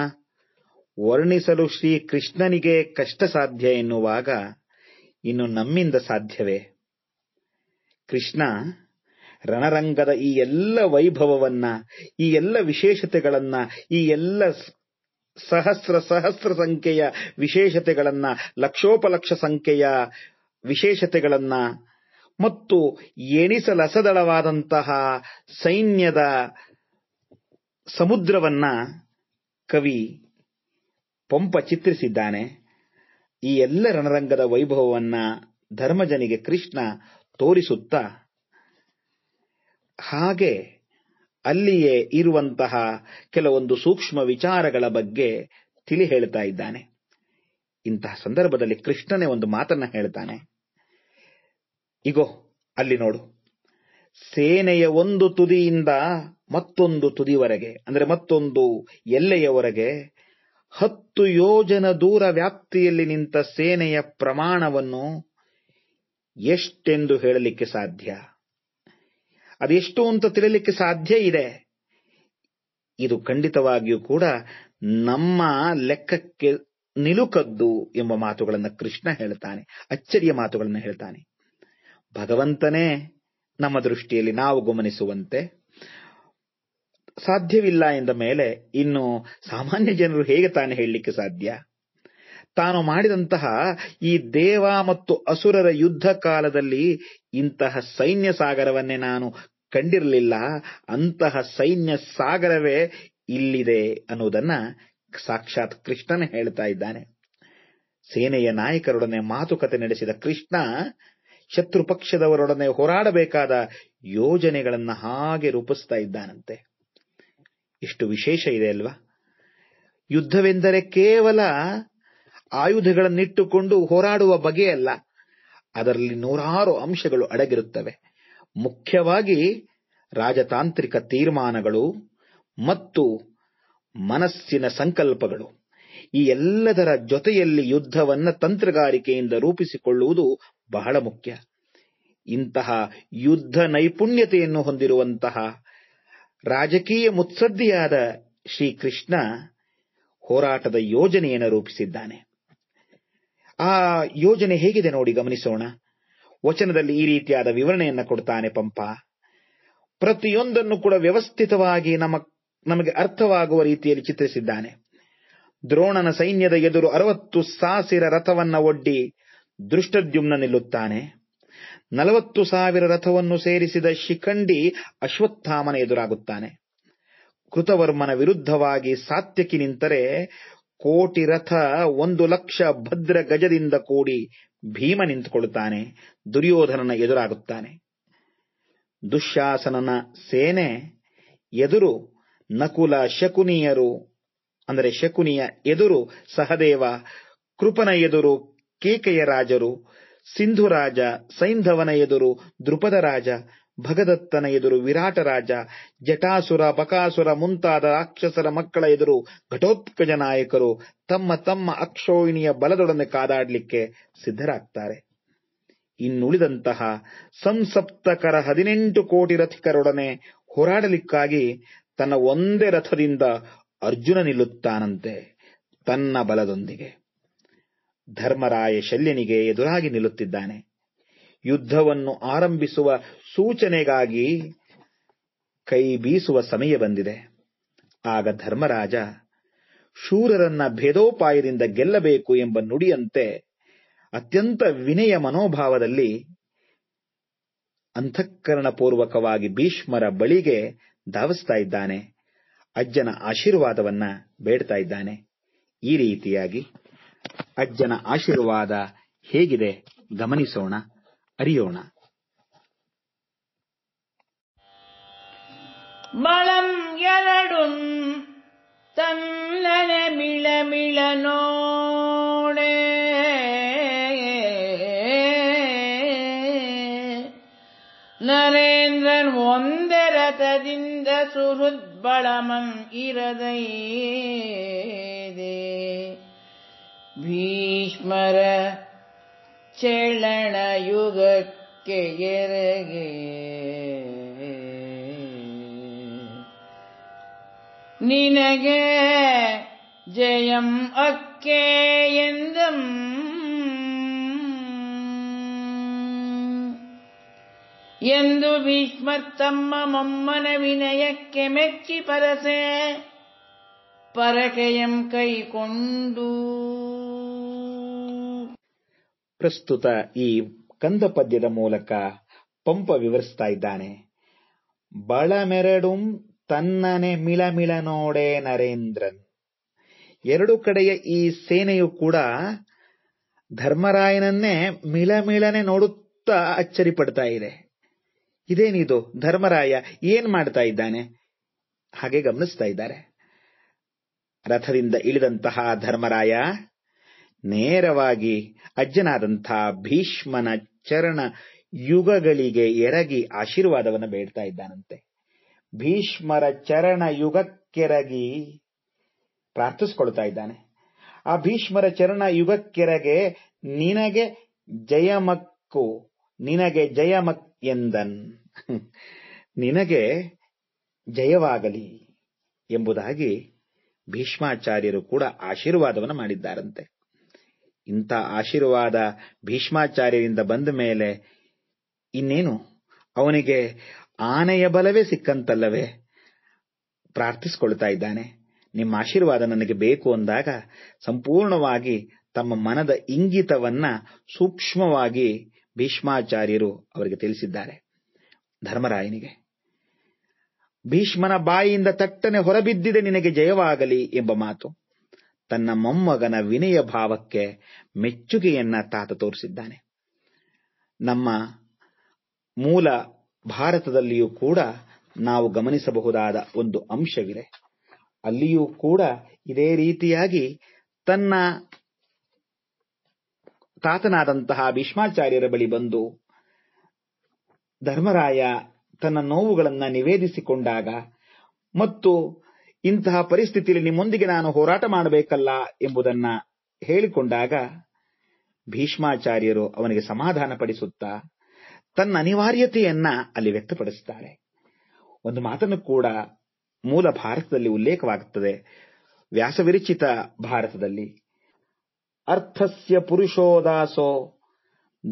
Speaker 2: ವರ್ಣಿಸಲು ಶ್ರೀ ಕೃಷ್ಣನಿಗೆ ಕಷ್ಟ ಸಾಧ್ಯ ಎನ್ನುವಾಗ ಇನ್ನು ನಮ್ಮಿಂದ ಸಾಧ್ಯವೇ? ಕೃಷ್ಣ, ರಣರಂಗದ ಈ ಎಲ್ಲ ವೈಭವವನ್ನ, ಈ ಎಲ್ಲ ವಿಶೇಷತೆಗಳನ್ನ, ಈ ಎಲ್ಲ ಸಹಸ್ರ ಸಹಸ್ರ ಸಂಖ್ಯೆಯ ವಿಶೇಷತೆಗಳನ್ನ, ಲಕ್ಷೋಪಲಕ್ಷ ಸಂಖ್ಯೆಯ ವಿಶೇಷತೆಗಳನ್ನ ಮತ್ತು ಎಣಿಸಲಸದಳವಾದಂತಹ ಸೈನ್ಯದ ಸಮುದ್ರವನ್ನ ಕವಿ ಪಂಪ ಚಿತ್ರಿಸಿದ್ದಾನೆ. ಈ ಎಲ್ಲ ರಣರಂಗದ ವೈಭವವನ್ನ ಧರ್ಮಜನಿಗೆ ಕೃಷ್ಣ ತೋರಿಸುತ್ತಾ, ಹಾಗೆ ಅಲ್ಲಿಯೇ ಇರುವಂತಹ ಕೆಲವೊಂದು ಸೂಕ್ಷ್ಮ ವಿಚಾರಗಳ ಬಗ್ಗೆ ತಿಳಿ ಹೇಳ್ತಾ ಇದ್ದಾನೆ. ಇಂತಹ ಸಂದರ್ಭದಲ್ಲಿ ಕೃಷ್ಣನೇ ಒಂದು ಮಾತನ್ನ ಹೇಳ್ತಾನೆ. ಇಗೋ, ಅಲ್ಲಿ ನೋಡು. ಸೇನೆಯ ಒಂದು ತುದಿಯಿಂದ ಮತ್ತೊಂದು ತುದಿವರೆಗೆ, ಅಂದರೆ ಮತ್ತೊಂದು ಎಲ್ಲೆಯವರೆಗೆ ಹತ್ತು ಯೋಜನ ದೂರ ವ್ಯಾಪ್ತಿಯಲ್ಲಿ ನಿಂತ ಸೇನೆಯ ಪ್ರಮಾಣವನ್ನು ಎಷ್ಟೆಂದು ಹೇಳಲಿಕ್ಕೆ ಸಾಧ್ಯ? ಅದೆಷ್ಟು ಅಂತ ತಿಳಿಯಲಿಕ್ಕೆ ಸಾಧ್ಯ ಇದೆ. ಇದು ಖಂಡಿತವಾಗಿಯೂ ಕೂಡ ನಮ್ಮ ಲೆಕ್ಕಕ್ಕೆ ನಿಲುಕದ್ದು ಎಂಬ ಮಾತುಗಳನ್ನು ಕೃಷ್ಣ ಹೇಳ್ತಾನೆ, ಅಚ್ಚರಿಯ ಮಾತುಗಳನ್ನು ಹೇಳ್ತಾನೆ. ಭಗವಂತನೇ, ನಮ್ಮ ದೃಷ್ಟಿಯಲ್ಲಿ ನಾವು ಗಮನಿಸುವಂತೆ ಸಾಧ್ಯವಿಲ್ಲ ಎಂದ ಮೇಲೆ ಇನ್ನು ಸಾಮಾನ್ಯ ಜನರು ಹೇಗೆ ತಾನೇ ಹೇಳಲಿಕ್ಕೆ ಸಾಧ್ಯ? ತಾನು ಮಾಡಿದಂತಹ ಈ ದೇವ ಮತ್ತು ಅಸುರರ ಯುದ್ಧ ಕಾಲದಲ್ಲಿ ಇಂತಹ ಸೈನ್ಯ ಸಾಗರವನ್ನೇ ನಾನು ಕಂಡಿರಲಿಲ್ಲ. ಅಂತಹ ಸೈನ್ಯ ಸಾಗರವೇ ಇಲ್ಲಿದೆ ಅನ್ನುವುದನ್ನ ಸಾಕ್ಷಾತ್ ಕೃಷ್ಣನ ಹೇಳ್ತಾ ಇದ್ದಾನೆ. ಸೇನೆಯ ನಾಯಕರೊಡನೆ ಮಾತುಕತೆ ನಡೆಸಿದ ಕೃಷ್ಣ ಶತ್ರು ಪಕ್ಷದವರೊಡನೆ ಹೋರಾಡಬೇಕಾದ ಯೋಜನೆಗಳನ್ನು ಹಾಗೆ ರೂಪಿಸ್ತಾ ಇದ್ದಾನಂತೆ. ಇಷ್ಟು ವಿಶೇಷ ಇದೆ ಅಲ್ವಾ? ಯುದ್ಧವೆಂದರೆ ಕೇವಲ ಆಯುಧಗಳನ್ನಿಟ್ಟುಕೊಂಡು ಹೋರಾಡುವ ಬಗೆಯಲ್ಲ. ಅದರಲ್ಲಿ ನೂರಾರು ಅಂಶಗಳು ಅಡಗಿರುತ್ತವೆ. ಮುಖ್ಯವಾಗಿ ರಾಜತಾಂತ್ರಿಕ ತೀರ್ಮಾನಗಳು ಮತ್ತು ಮನಸ್ಸಿನ ಸಂಕಲ್ಪಗಳು. ಈ ಎಲ್ಲದರ ಜೊತೆಯಲ್ಲಿ ಯುದ್ಧವನ್ನ ತಂತ್ರಗಾರಿಕೆಯಿಂದ ರೂಪಿಸಿಕೊಳ್ಳುವುದು ಬಹಳ ಮುಖ್ಯ. ಇಂತಹ ಯುದ್ಧ ನೈಪುಣ್ಯತೆಯನ್ನು ಹೊಂದಿರುವಂತಹ ರಾಜಕೀಯ ಮುತ್ಸದ್ದಿಯಾದ ಶ್ರೀಕೃಷ್ಣ ಹೋರಾಟದ ಯೋಜನೆಯನ್ನು ರೂಪಿಸಿದ್ದಾನೆ. ಆ ಯೋಜನೆ ಹೇಗಿದೆ ನೋಡಿ ಗಮನಿಸೋಣ. ವಚನದಲ್ಲಿ ಈ ರೀತಿಯಾದ ವಿವರಣೆಯನ್ನು ಕೊಡ್ತಾನೆ ಪಂಪ. ಪ್ರತಿಯೊಂದನ್ನು ಕೂಡ ವ್ಯವಸ್ಥಿತವಾಗಿ ನಮ್ಮ, ನಮಗೆ ಅರ್ಥವಾಗುವ ರೀತಿಯಲ್ಲಿ ಚಿತ್ರಿಸಿದ್ದಾನೆ. ದ್ರೋಣನ ಸೈನ್ಯದ ಎದುರು ಅರವತ್ತು ಸಾವಿರ ರಥವನ್ನ ಒಡ್ಡಿ ದೃಷ್ಟದ್ಯುಮ್ನ ನಿಲ್ಲುತ್ತಾನೆ. ನಲವತ್ತು ಸಾವಿರ ರಥವನ್ನು ಸೇರಿಸಿದ ಶಿಖಂಡಿ ಅಶ್ವತ್ಥಾಮನ ಎದುರಾಗುತ್ತಾನೆ. ಕೃತವರ್ಮನ ವಿರುದ್ಧವಾಗಿ ಸಾತ್ಯಕಿ ನಿಂತರೆ ಕೋಟಿ ರಥ ಒಂದು ಲಕ್ಷ ಭದ್ರ ಗಜದಿಂದ ಕೂಡಿ ಭೀಮ ನಿಂತುಕೊಳ್ಳುತ್ತಾನೆ, ದುರ್ಯೋಧನನ ಎದುರಾಗುತ್ತಾನೆ. ದುಶ್ಯಾಸನನ ಸೇನೆ ಎದುರು, ನಕುಲ ಶಕುನಿಯರು, ಅಂದರೆ ಶಕುನಿಯ ಎದುರು ಸಹದೇವ, ಕೃಪನ ಎದುರು ಕೇಕೆಯ ರಾಜರು, ಸಿಂಧುರಾಜ, ಸೈಂಧವನ ಎದುರು ದೃಪದ ರಾಜ ಭಗದತ್ತನ ಎದುರು ವಿರಾಟ ರಾಜ, ಜಟಾಸುರ, ಬಕಾಸುರ, ಮುಂತಾದ ರಾಕ್ಷಸರ ಮಕ್ಕಳ ಎದುರು ಘಟೋತ್ಕಜ ನಾಯಕರು ತಮ್ಮ ತಮ್ಮ ಅಕ್ಷೋಹಿಣಿಯ ಬಲದೊಡನೆ ಕಾದಾಡಲಿಕ್ಕೆ ಸಿದ್ಧರಾಗ್ತಾರೆ. ಇನ್ನುಳಿದಂತಹ ಸಂಸಪ್ತಕರ ಹದಿನೆಂಟು ಕೋಟಿ ರಥಿಕರೊಡನೆ ಹೋರಾಡಲಿಕ್ಕಾಗಿ ತನ್ನ ಒಂದೇ ರಥದಿಂದ ಅರ್ಜುನ ನಿಲ್ಲುತ್ತಾನಂತೆ ತನ್ನ ಬಲದೊಂದಿಗೆ. ಧರ್ಮರಾಯ ಶಲ್ಯನಿಗೆ ಎದುರಾಗಿ ನಿಲ್ಲುತ್ತಿದ್ದಾನೆ. ಯುದ್ಧವನ್ನು ಆರಂಭಿಸುವ ಸೂಚನೆಗಾಗಿ ಕೈ ಬೀಸುವ ಸಮಯ ಬಂದಿದೆ. ಆಗ ಧರ್ಮರಾಜ, ಶೂರರನ್ನ ಭೇದೋಪಾಯದಿಂದ ಗೆಲ್ಲಬೇಕು ಎಂಬ ನುಡಿಯಂತೆ ಅತ್ಯಂತ ವಿನಯ ಮನೋಭಾವದಲ್ಲಿ ಅಂತಃಕರಣಪೂರ್ವಕವಾಗಿ ಭೀಷ್ಮರ ಬಳಿಗೆ ಧಾವಿಸ್ತಾ ಇದ್ದಾನೆ. ಅಜ್ಜನ ಆಶೀರ್ವಾದವನ್ನ ಬೇಡ್ತಾ ಇದ್ದಾನೆ. ಈ ರೀತಿಯಾಗಿ ಅಜ್ಜನ ಆಶೀರ್ವಾದ ಹೇಗಿದೆ ಗಮನಿಸೋಣ. ಅರಿಯೋಣ
Speaker 1: ಬಳಂ ಎರಡುಂ ತನ್ನನೆ ಮಿಳ ಮಿಳ ನೋಡೆ ನರೇಂದ್ರನ್ ಒಂದೇ ರಥದಿಂದ ಸುಹೃದ್ಬಳಮಂ ಇರದೈದೆ ಭೀಷ್ಮರ ಚೆಳ್ಳಣ ಯುಗಕ್ಕೆ ಎರಗೆ ನಿನಗೆ ಜಯಂ ಅಕ್ಕೆ ಎಂದಂ ಎಂದು ಭೀಷ್ಮರ್ ತಮ್ಮ ಮೊಮ್ಮನ ವಿನಯಕ್ಕೆ ಮೆಚ್ಚಿ ಪರಸೆ ಪರಕೆಯಂ ಕೈಕೊಂಡು
Speaker 2: ಪ್ರಸ್ತುತ ಈ ಕಂದ ಪದ್ಯದ ಮೂಲಕ ಪಂಪ ವಿವರಿಸ್ತಾ ಇದ್ದಾನೆ. ಬಳಮೆರಡುಂ ತನ್ನನೆ ಮಿಳಮಿಳ ನೋಡೆ ನರೇಂದ್ರನ್. ಎರಡು ಕಡೆಯ ಈ ಸೇನೆಯು ಕೂಡ ಧರ್ಮರಾಯನನ್ನೇ ಮಿಳಮಿಳನೆ ನೋಡುತ್ತಾ ಅಚ್ಚರಿ ಪಡ್ತಾ ಇದೆ. ಇದೇನಿದು ಧರ್ಮರಾಯ? ಏನ್ ಮಾಡ್ತಾ ಇದ್ದಾನೆ? ಹಾಗೆ ಗಮನಿಸ್ತಾ ಇದ್ದಾರೆ. ರಥದಿಂದ ಇಳಿದಂತಹ ಧರ್ಮರಾಯ ನೇರವಾಗಿ ಅಜ್ಜನಾದಂಥ ಭೀಷ್ಮನ ಚರಣ ಯುಗಗಳಿಗೆ ಎರಗಿ ಆಶೀರ್ವಾದವನ್ನು ಬೇಡ್ತಾ ಇದ್ದಾನಂತೆ. ಭೀಷ್ಮರ ಚರಣ ಯುಗಕ್ಕೆರಗಿ ಪ್ರಾರ್ಥಿಸ್ಕೊಳ್ತಾ ಇದ್ದಾನೆ. ಆ ಭೀಷ್ಮರ ಚರಣ ಯುಗಕ್ಕೆರಗೆ ನಿನಗೆ ಜಯಮಕ್ಕು, ನಿನಗೆ ಜಯಮಕ್ ಎಂದನ್. ನಿನಗೆ ಜಯವಾಗಲಿ ಎಂಬುದಾಗಿ ಭೀಷ್ಮಾಚಾರ್ಯರು ಕೂಡ ಆಶೀರ್ವಾದವನ್ನು ಮಾಡಿದ್ದಾರಂತೆ. ಇಂಥ ಆಶೀರ್ವಾದ ಭೀಷ್ಮಾಚಾರ್ಯರಿಂದ ಬಂದ ಮೇಲೆ ಇನ್ನೇನು? ಅವನಿಗೆ ಆನೆಯ ಬಲವೇ ಸಿಕ್ಕಂತಲ್ಲವೇ? ಪ್ರಾರ್ಥಿಸಿಕೊಳ್ತಾ ಇದ್ದಾನೆ. ನಿಮ್ಮ ಆಶೀರ್ವಾದ ನನಗೆ ಬೇಕು ಅಂದಾಗ ಸಂಪೂರ್ಣವಾಗಿ ತಮ್ಮ ಮನದ ಇಂಗಿತವನ್ನ ಸೂಕ್ಷ್ಮವಾಗಿ ಭೀಷ್ಮಾಚಾರ್ಯರು ಅವರಿಗೆ ತಿಳಿಸಿದ್ದಾರೆ. ಧರ್ಮರಾಯನಿಗೆ, ಭೀಷ್ಮನ ಬಾಯಿಯಿಂದ ತಟ್ಟನೆ ಹೊರಬಿದ್ದಿದೆ ನಿನಗೆ ಜಯವಾಗಲಿ ಎಂಬ ಮಾತು. ತನ್ನ ಮೊಮ್ಮಗನ ವಿನಯ ಭಾವಕ್ಕೆ ಮೆಚ್ಚುಗೆಯನ್ನ ತಾತ ತೋರಿಸಿದ್ದಾನೆ. ನಮ್ಮ ಮೂಲ ಭಾರತದಲ್ಲಿಯೂ ಕೂಡ ನಾವು ಗಮನಿಸಬಹುದಾದ ಒಂದು ಅಂಶವಿದೆ. ಅಲ್ಲಿಯೂ ಕೂಡ ಇದೇ ರೀತಿಯಾಗಿ ತನ್ನ ತಾತನಾದಂತಹ ಭೀಷ್ಮಾಚಾರ್ಯರ ಬಳಿ ಬಂದು ಧರ್ಮರಾಯ ತನ್ನ ನೋವುಗಳನ್ನು ನಿವೇದಿಸಿಕೊಂಡಾಗ ಮತ್ತು ಇಂತಹ ಪರಿಸ್ಥಿತಿಯಲ್ಲಿ ನಿಮ್ಮೊಂದಿಗೆ ನಾನು ಹೋರಾಟ ಮಾಡಬೇಕಲ್ಲ ಎಂಬುದನ್ನ ಹೇಳಿಕೊಂಡಾಗ ಭೀಷ್ಮಾಚಾರ್ಯರು ಅವನಿಗೆ ಸಮಾಧಾನ ಪಡಿಸುತ್ತಾ ತನ್ನ ಅನಿವಾರ್ಯತೆಯನ್ನ ಅಲ್ಲಿ ವ್ಯಕ್ತಪಡಿಸುತ್ತಾರೆ. ಒಂದು ಮಾತನ್ನು ಕೂಡ ಮೂಲ ಭಾರತದಲ್ಲಿ ಉಲ್ಲೇಖವಾಗುತ್ತದೆ. ವ್ಯಾಸವಿರಚಿತ ಭಾರತದಲ್ಲಿ, ಅರ್ಥಸ್ಯ ಪುರುಷೋ ದಾಸೋ,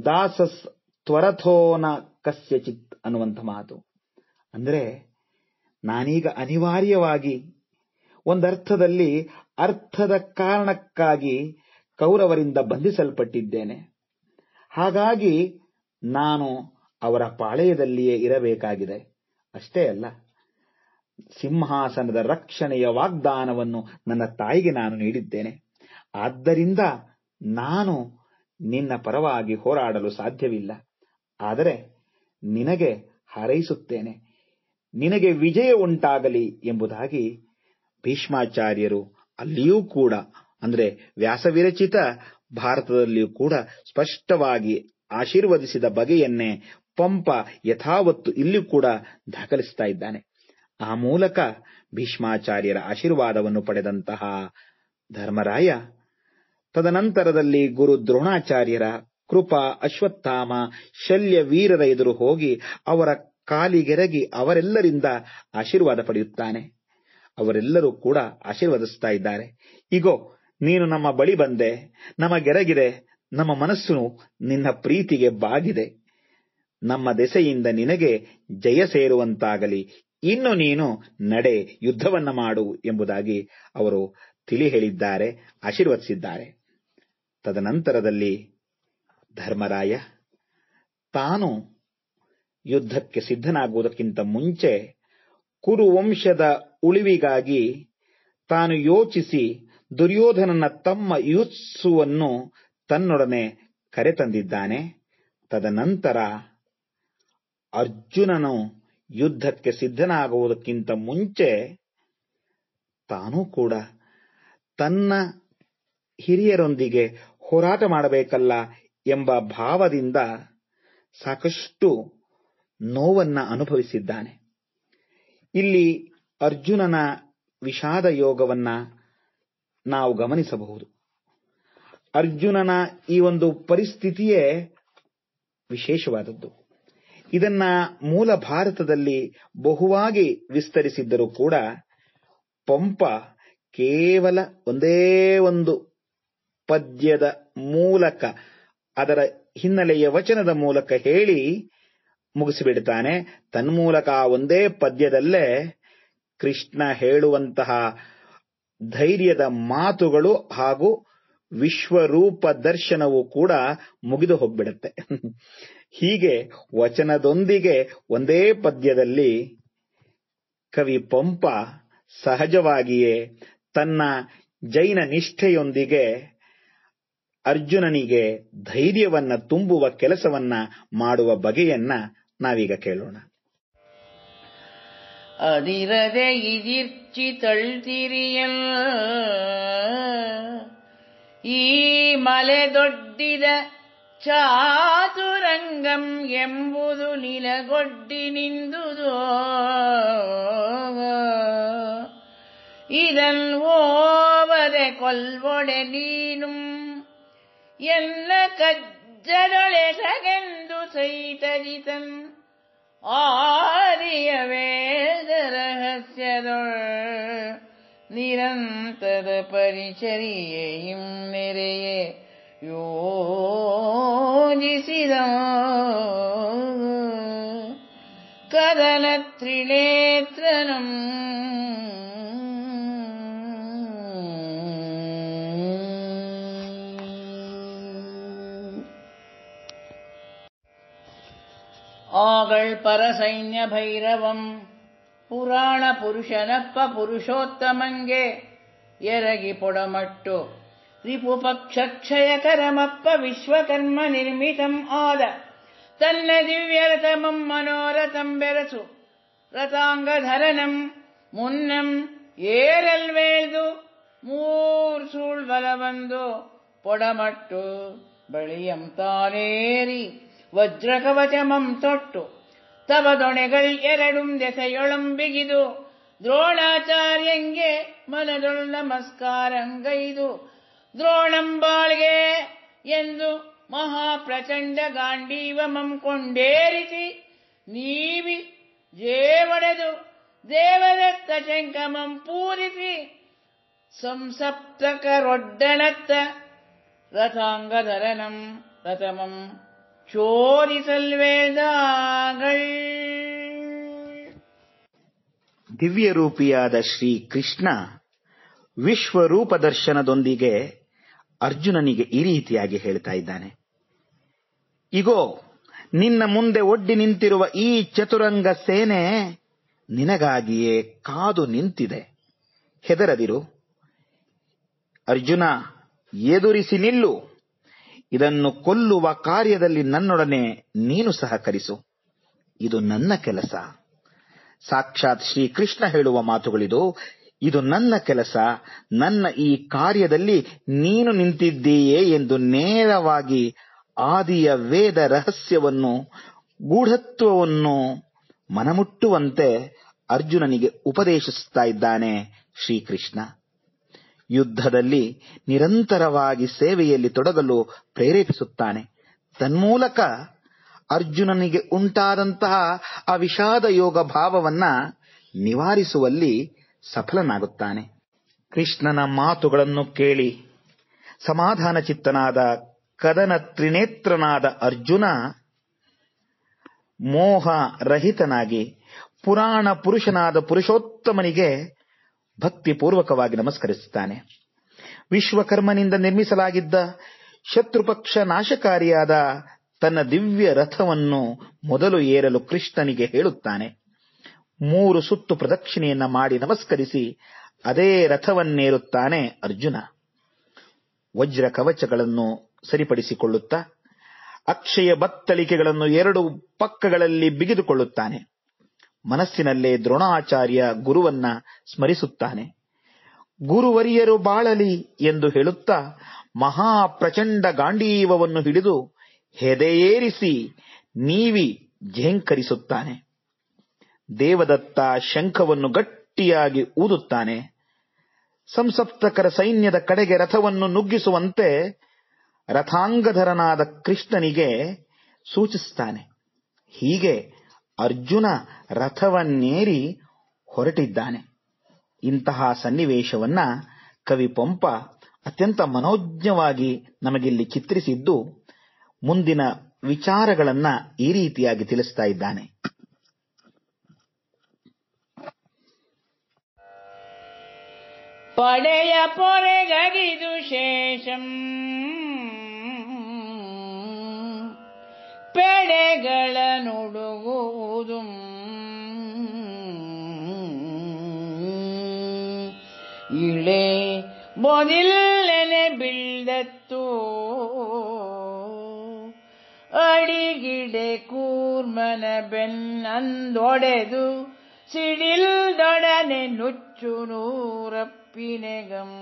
Speaker 2: ದಾಸಸ್ ತ್ವರಥೋನ ಕಸ್ಯಚಿತ್ ಅನ್ನುವಂಥ ಮಾತು. ಅಂದರೆ ನಾನೀಗ ಅನಿವಾರ್ಯವಾಗಿ ಒಂದರ್ಥದಲ್ಲಿ ಅರ್ಥದ ಕಾರಣಕ್ಕಾಗಿ ಕೌರವರಿಂದ ಬಂಧಿಸಲ್ಪಟ್ಟಿದ್ದೇನೆ. ಹಾಗಾಗಿ ನಾನು ಅವರ ಪಾಳೆಯದಲ್ಲಿಯೇ ಇರಬೇಕಾಗಿದೆ. ಅಷ್ಟೇ ಅಲ್ಲ, ಸಿಂಹಾಸನದ ರಕ್ಷಣೆಯ ವಾಗ್ದಾನವನ್ನು ನನ್ನ ತಾಯಿಗೆ ನಾನು ನೀಡಿದ್ದೇನೆ. ಆದ್ದರಿಂದ ನಾನು ನಿನ್ನ ಪರವಾಗಿ ಹೋರಾಡಲು ಸಾಧ್ಯವಿಲ್ಲ. ಆದರೆ ನಿನಗೆ ಹಾರೈಸುತ್ತೇನೆ. ನಿನಗೆ ವಿಜಯ ಉಂಟಾಗಲಿ ಎಂಬುದಾಗಿ ಭೀಷ್ಮಾಚಾರ್ಯರು ಅಲ್ಲಿಯೂ ಕೂಡ, ಅಂದ್ರೆ ವ್ಯಾಸವಿರಚಿತ ಭಾರತದಲ್ಲಿಯೂ ಕೂಡ ಸ್ಪಷ್ಟವಾಗಿ ಆಶೀರ್ವದಿಸಿದ ಬಗೆಯನ್ನೇ ಪಂಪ ಯಥಾವತ್ತು ಇಲ್ಲಿ ಕೂಡ ದಾಖಲಿಸ್ತಾ ಇದ್ದಾನೆ. ಆ ಮೂಲಕ ಭೀಷ್ಮಾಚಾರ್ಯರ ಆಶೀರ್ವಾದವನ್ನು ಪಡೆದಂತಹ ಧರ್ಮರಾಯ, ತದನಂತರದಲ್ಲಿ ಗುರು ದ್ರೋಣಾಚಾರ್ಯರ ಕೃಪಾ, ಅಶ್ವತ್ಥಾಮ, ಶಲ್ಯ ವೀರರ ಎದುರು ಹೋಗಿ ಅವರ ಕಾಲಿಗೆರಗಿ ಅವರೆಲ್ಲರಿಂದ ಆಶೀರ್ವಾದ ಪಡೆಯುತ್ತಾನೆ. ಅವರೆಲ್ಲರೂ ಕೂಡ ಆಶೀರ್ವದಿಸ್ತಾ ಇದ್ದಾರೆ. ಇಗೋ, ನೀನು ನಮ್ಮ ಬಳಿ ಬಂದೆ ನಮಗೆರಗಿದೆ ನಮ್ಮ ಮನಸ್ಸು ನಿನ್ನ ಪ್ರೀತಿಗೆ ಬಾಗಿದೆ. ನಮ್ಮ ದೆಸೆಯಿಂದ ನಿನಗೆ ಜಯ ಸೇರುವಂತಾಗಲಿ. ಇನ್ನು ನೀನು ನಡೆ, ಯುದ್ಧವನ್ನ ಮಾಡು ಎಂಬುದಾಗಿ ಅವರು ತಿಳಿ ಹೇಳಿದ್ದಾರೆ ಆಶೀರ್ವದಿಸಿದ್ದಾರೆ. ತದನಂತರದಲ್ಲಿ ಧರ್ಮರಾಯ, ತಾನು ಯುದ್ಧಕ್ಕೆ ಸಿದ್ಧನಾಗುವುದಕ್ಕಿಂತ ಮುಂಚೆ ಕುರುವಂಶದ ಉಳಿವಿಗಾಗಿ ತಾನು ಯೋಚಿಸಿ ದುರ್ಯೋಧನನ ತಮ್ಮ ಯುತ್ಸುವನ್ನು ತನ್ನೊಡನೆ ಕರೆತಂದಿದ್ದಾನೆ. ತದನಂತರ ಅರ್ಜುನನು ಯುದ್ಧಕ್ಕೆ ಸಿದ್ಧನಾಗುವುದಕ್ಕಿಂತ ಮುಂಚೆ ತಾನೂ ಕೂಡ ತನ್ನ ಹಿರಿಯರೊಂದಿಗೆ ಹೋರಾಟ ಮಾಡಬೇಕಲ್ಲ ಎಂಬ ಭಾವದಿಂದ ಸಾಕಷ್ಟು ನೋವನ್ನ ಅನುಭವಿಸಿದ್ದಾನೆ. ಇಲ್ಲಿ ಅರ್ಜುನನ ವಿಷಾದ ಯೋಗವನ್ನ ನಾವು ಗಮನಿಸಬಹುದು. ಅರ್ಜುನನ ಈ ಒಂದು ಪರಿಸ್ಥಿತಿಯೇ ವಿಶೇಷವಾದದ್ದು. ಇದನ್ನ ಮೂಲ ಭಾರತದಲ್ಲಿ ಬಹುವಾಗಿ ವಿಸ್ತರಿಸಿದ್ದರೂ ಕೂಡ ಪಂಪ ಕೇವಲ ಒಂದೇ ಒಂದು ಪದ್ಯದ ಮೂಲಕ, ಅದರ ಹಿನ್ನೆಲೆಯ ವಚನದ ಮೂಲಕ ಹೇಳಿ ಮುಗಿಸಿಬಿಡುತ್ತಾನೆ ತನ್ಮೂಲಕ ಆ ಒಂದೇ ಪದ್ಯದಲ್ಲೇ ಕೃಷ್ಣ ಹೇಳುವಂತಹ ಧೈರ್ಯದ ಮಾತುಗಳು ಹಾಗೂ ವಿಶ್ವರೂಪ ದರ್ಶನವು ಕೂಡ ಮುಗಿದು ಹೋಗ್ಬಿಡುತ್ತೆ. ಹೀಗೆ ವಚನದೊಂದಿಗೆ ಒಂದೇ ಪದ್ಯದಲ್ಲಿ ಕವಿ ಪಂಪ ಸಹಜವಾಗಿಯೇ ತನ್ನ ಜೈನ ನಿಷ್ಠೆಯೊಂದಿಗೆ ಅರ್ಜುನನಿಗೆ ಧೈರ್ಯವನ್ನ ತುಂಬುವ ಕೆಲಸವನ್ನ ಮಾಡುವ ಬಗೆಯನ್ನ ನಾವೀಗ ಕೇಳೋಣ.
Speaker 1: ಅದಿರದ ಇದಿರ್ಚಿ தள்திரியல். ಈ ಮಲೆ ದೊಡ್ಡಿದ ಚಾತುರಂಗಂ ಎಂಬುದು ನಿಲಗೊಡ್ಡಿ ನಿಂದುದು ಇದನ್ ಓವರೆ ಕೊಲ್ವೊಡೆ ನೀನು ಎಲ್ಲ ಕಜ್ಜರೊಳೆ ಸಗೆಂದು ಸೈತರಿತನ್ ेदरहस्य दोर् निरन्तरपरिचर्ययिम् निरये यो जिषिर कदलत्रिनेत्रणम् आगळ् परसैन्यभैरवम् पुराण पुरुषनप पुरुषोत्तमे यरगिपुडमटो रिपुपक्षयकरमप विश्वकर्म निर्मितम् आद तन्न दिव्यरतमम् मनोरथम् बेरसु रताङ्गधरनम् मुन्नम् एरल् ಬಲವಂದು ಪೊಡಮಟ್ಟು ಬಳಿಯಂ तारेरि ವಜ್ರಕವಚಮಂ ತೊಟ್ಟು. ತವ ದೊಣೆಗಳ್ ಎರಡುಂ ದೆಸೆಯೊಳಂ ಬಿಗಿದು. ದ್ರೋಣಾಚಾರ್ಯಂಗೆ ಮನದೊಳ್ ನಮಸ್ಕಾರಂಗೈದು. ದ್ರೋಣಂಬಾಳ್ಗೆ ಎಂದು ಮಹಾಪ್ರಚಂಡ ಗಾಂಡೀವಮಂ ಕೊಂಡೇರಿಸಿ ನೀವಿ ಜೇವಡೆದು ದೇವದತ್ತ ಶಂಕಮಂ ಪೂರಿಸಿ ಸಂಸಪ್ತಕರೊಡ್ಡಣತ್ತ ರಥಾಂಗಧರನಂ ರಥಮಂ ಚೋರಿಸಲ್ವೇದಾಗಳ್.
Speaker 2: ದಿವ್ಯರೂಪಿಯಾದ ಶ್ರೀ ಕೃಷ್ಣ ವಿಶ್ವರೂಪ ದರ್ಶನದೊಂದಿಗೆ ಅರ್ಜುನನಿಗೆ ಈ ರೀತಿಯಾಗಿ ಹೇಳ್ತಾ ಇದ್ದಾನೆ. ಇಗೋ, ನಿನ್ನ ಮುಂದೆ ಒಡ್ಡಿ ನಿಂತಿರುವ ಈ ಚತುರಂಗ ಸೇನೆ ನಿನಗಾಗಿಯೇ ಕಾದು ನಿಂತಿದೆ. ಹೆದರದಿರು. ಅರ್ಜುನ, ಎದುರಿಸಿ ನಿಲ್ಲು. ಇದನ್ನು ಕೊಲ್ಲುವ ಕಾರ್ಯದಲ್ಲಿ ನನ್ನೊಡನೆ ನೀನು ಸಹಕರಿಸು. ಇದು ನನ್ನ ಕೆಲಸ. ಸಾಕ್ಷಾತ್ ಶ್ರೀಕೃಷ್ಣ ಹೇಳುವ ಮಾತುಗಳಿದು, ಇದು ನನ್ನ ಕೆಲಸ. ನನ್ನ ಈ ಕಾರ್ಯದಲ್ಲಿ ನೀನು ನಿಂತಿದ್ದೀಯೇ ಎಂದು ನೇರವಾಗಿ ಆದಿಯ ವೇದ ರಹಸ್ಯವನ್ನು, ಗೂಢತ್ವವನ್ನು ಮನಮುಟ್ಟುವಂತೆ ಅರ್ಜುನನಿಗೆ ಉಪದೇಶಿಸುತ್ತಾ ಇದ್ದಾನೆ ಶ್ರೀಕೃಷ್ಣ. ಯುದ್ಧದಲ್ಲಿ ನಿರಂತರವಾಗಿ ಸೇವೆಯಲ್ಲಿ ತೊಡಗಲು ಪ್ರೇರೇಪಿಸುತ್ತಾನೆ. ತನ್ಮೂಲಕ ಅರ್ಜುನನಿಗೆ ಉಂಟಾದಂತಹ ಆ ವಿಷಾದ ಯೋಗ ಭಾವವನ್ನ ನಿವಾರಿಸುವಲ್ಲಿ ಸಫಲನಾಗುತ್ತಾನೆ. ಕೃಷ್ಣನ ಮಾತುಗಳನ್ನು ಕೇಳಿ ಸಮಾಧಾನ ಚಿತ್ತನಾದ ಕದನ ತ್ರಿನೇತ್ರನಾದ ಅರ್ಜುನ ಮೋಹ ರಹಿತನಾಗಿ ಪುರಾಣ ಪುರುಷನಾದ ಪುರುಷೋತ್ತಮನಿಗೆ ಭಕ್ತಿಪೂರ್ವಕವಾಗಿ ನಮಸ್ಕರಿಸುತ್ತಾನೆ. ವಿಶ್ವಕರ್ಮನಿಂದ ನಿರ್ಮಿಸಲಾಗಿದ್ದ ಶತ್ರುಪಕ್ಷ ನಾಶಕಾರಿಯಾದ ತನ್ನ ದಿವ್ಯ ರಥವನ್ನು ಮೊದಲು ಏರಲು ಕೃಷ್ಣನಿಗೆ ಹೇಳುತ್ತಾನೆ. ಮೂರು ಸುತ್ತು ಪ್ರದಕ್ಷಿಣೆಯನ್ನ ಮಾಡಿ ನಮಸ್ಕರಿಸಿ ಅದೇ ರಥವನ್ನೇರುತ್ತಾನೆ ಅರ್ಜುನ. ವಜ್ರ ಕವಚಗಳನ್ನು ಸರಿಪಡಿಸಿಕೊಳ್ಳುತ್ತಾ ಅಕ್ಷಯ ಬತ್ತಳಿಕೆಗಳನ್ನು ಎರಡು ಪಕ್ಕಗಳಲ್ಲಿ ಬಿಗಿದುಕೊಳ್ಳುತ್ತಾನೆ. ಮನಸ್ಸಿನಲ್ಲೇ ದ್ರೋಣಾಚಾರ್ಯ ಗುರುವನ್ನ ಸ್ಮರಿಸುತ್ತಾನೆ. ಗುರುವರಿಯರು ಬಾಳಲಿ ಎಂದು ಹೇಳುತ್ತಾ ಮಹಾಪ್ರಚಂಡ ಗಾಂಡೀವವನ್ನು ಹಿಡಿದು ಹೆದೆಯೇರಿಸಿ ನೀವಿ ಝೇಂಕರಿಸುತ್ತಾನೆ ದೇವದತ್ತ ಶಂಖವನ್ನು ಗಟ್ಟಿಯಾಗಿ ಊದುತ್ತಾನೆ. ಸಂಸಪ್ತಕರ ಸೈನ್ಯದ ಕಡೆಗೆ ರಥವನ್ನು ನುಗ್ಗಿಸುವಂತೆ ರಥಾಂಗಧರನಾದ ಕೃಷ್ಣನಿಗೆ ಸೂಚಿಸುತ್ತಾನೆ ಹೀಗೆ ಅರ್ಜುನ ರಥವನ್ನೇರಿ ಹೊರಟಿದ್ದಾನೆ. ಇಂತಹ ಸನ್ನಿವೇಶವನ್ನ ಕವಿ ಪಂಪ ಅತ್ಯಂತ ಮನೋಜ್ಞವಾಗಿ ನಮಗಿಲ್ಲಿ ಚಿತ್ರಿಸಿದ್ದು, ಮುಂದಿನ ವಿಚಾರಗಳನ್ನ ಈ ರೀತಿಯಾಗಿ ತಿಳಿಸ್ತಾ ಇದ್ದಾನೆ.
Speaker 1: ಪಡೆಯ ಪೊರೆಗಿದು ಶೇಷಂ. ಪೆಡೆಗಳ ನುಡುಗುವುದು ಇಳೆ ಬೊದಿಲ್ಲೆನೆ ಬೀಳ್ದತ್ತು. ಅಡಿಗಿಡೆ ಕೂರ್ಮನ ಬೆನ್ನಂದೊಡೆದು ಸಿಡಿಲ್ದೊಡನೆ ನುಚ್ಚು ನೂರಪ್ಪಿನೆಗಂ.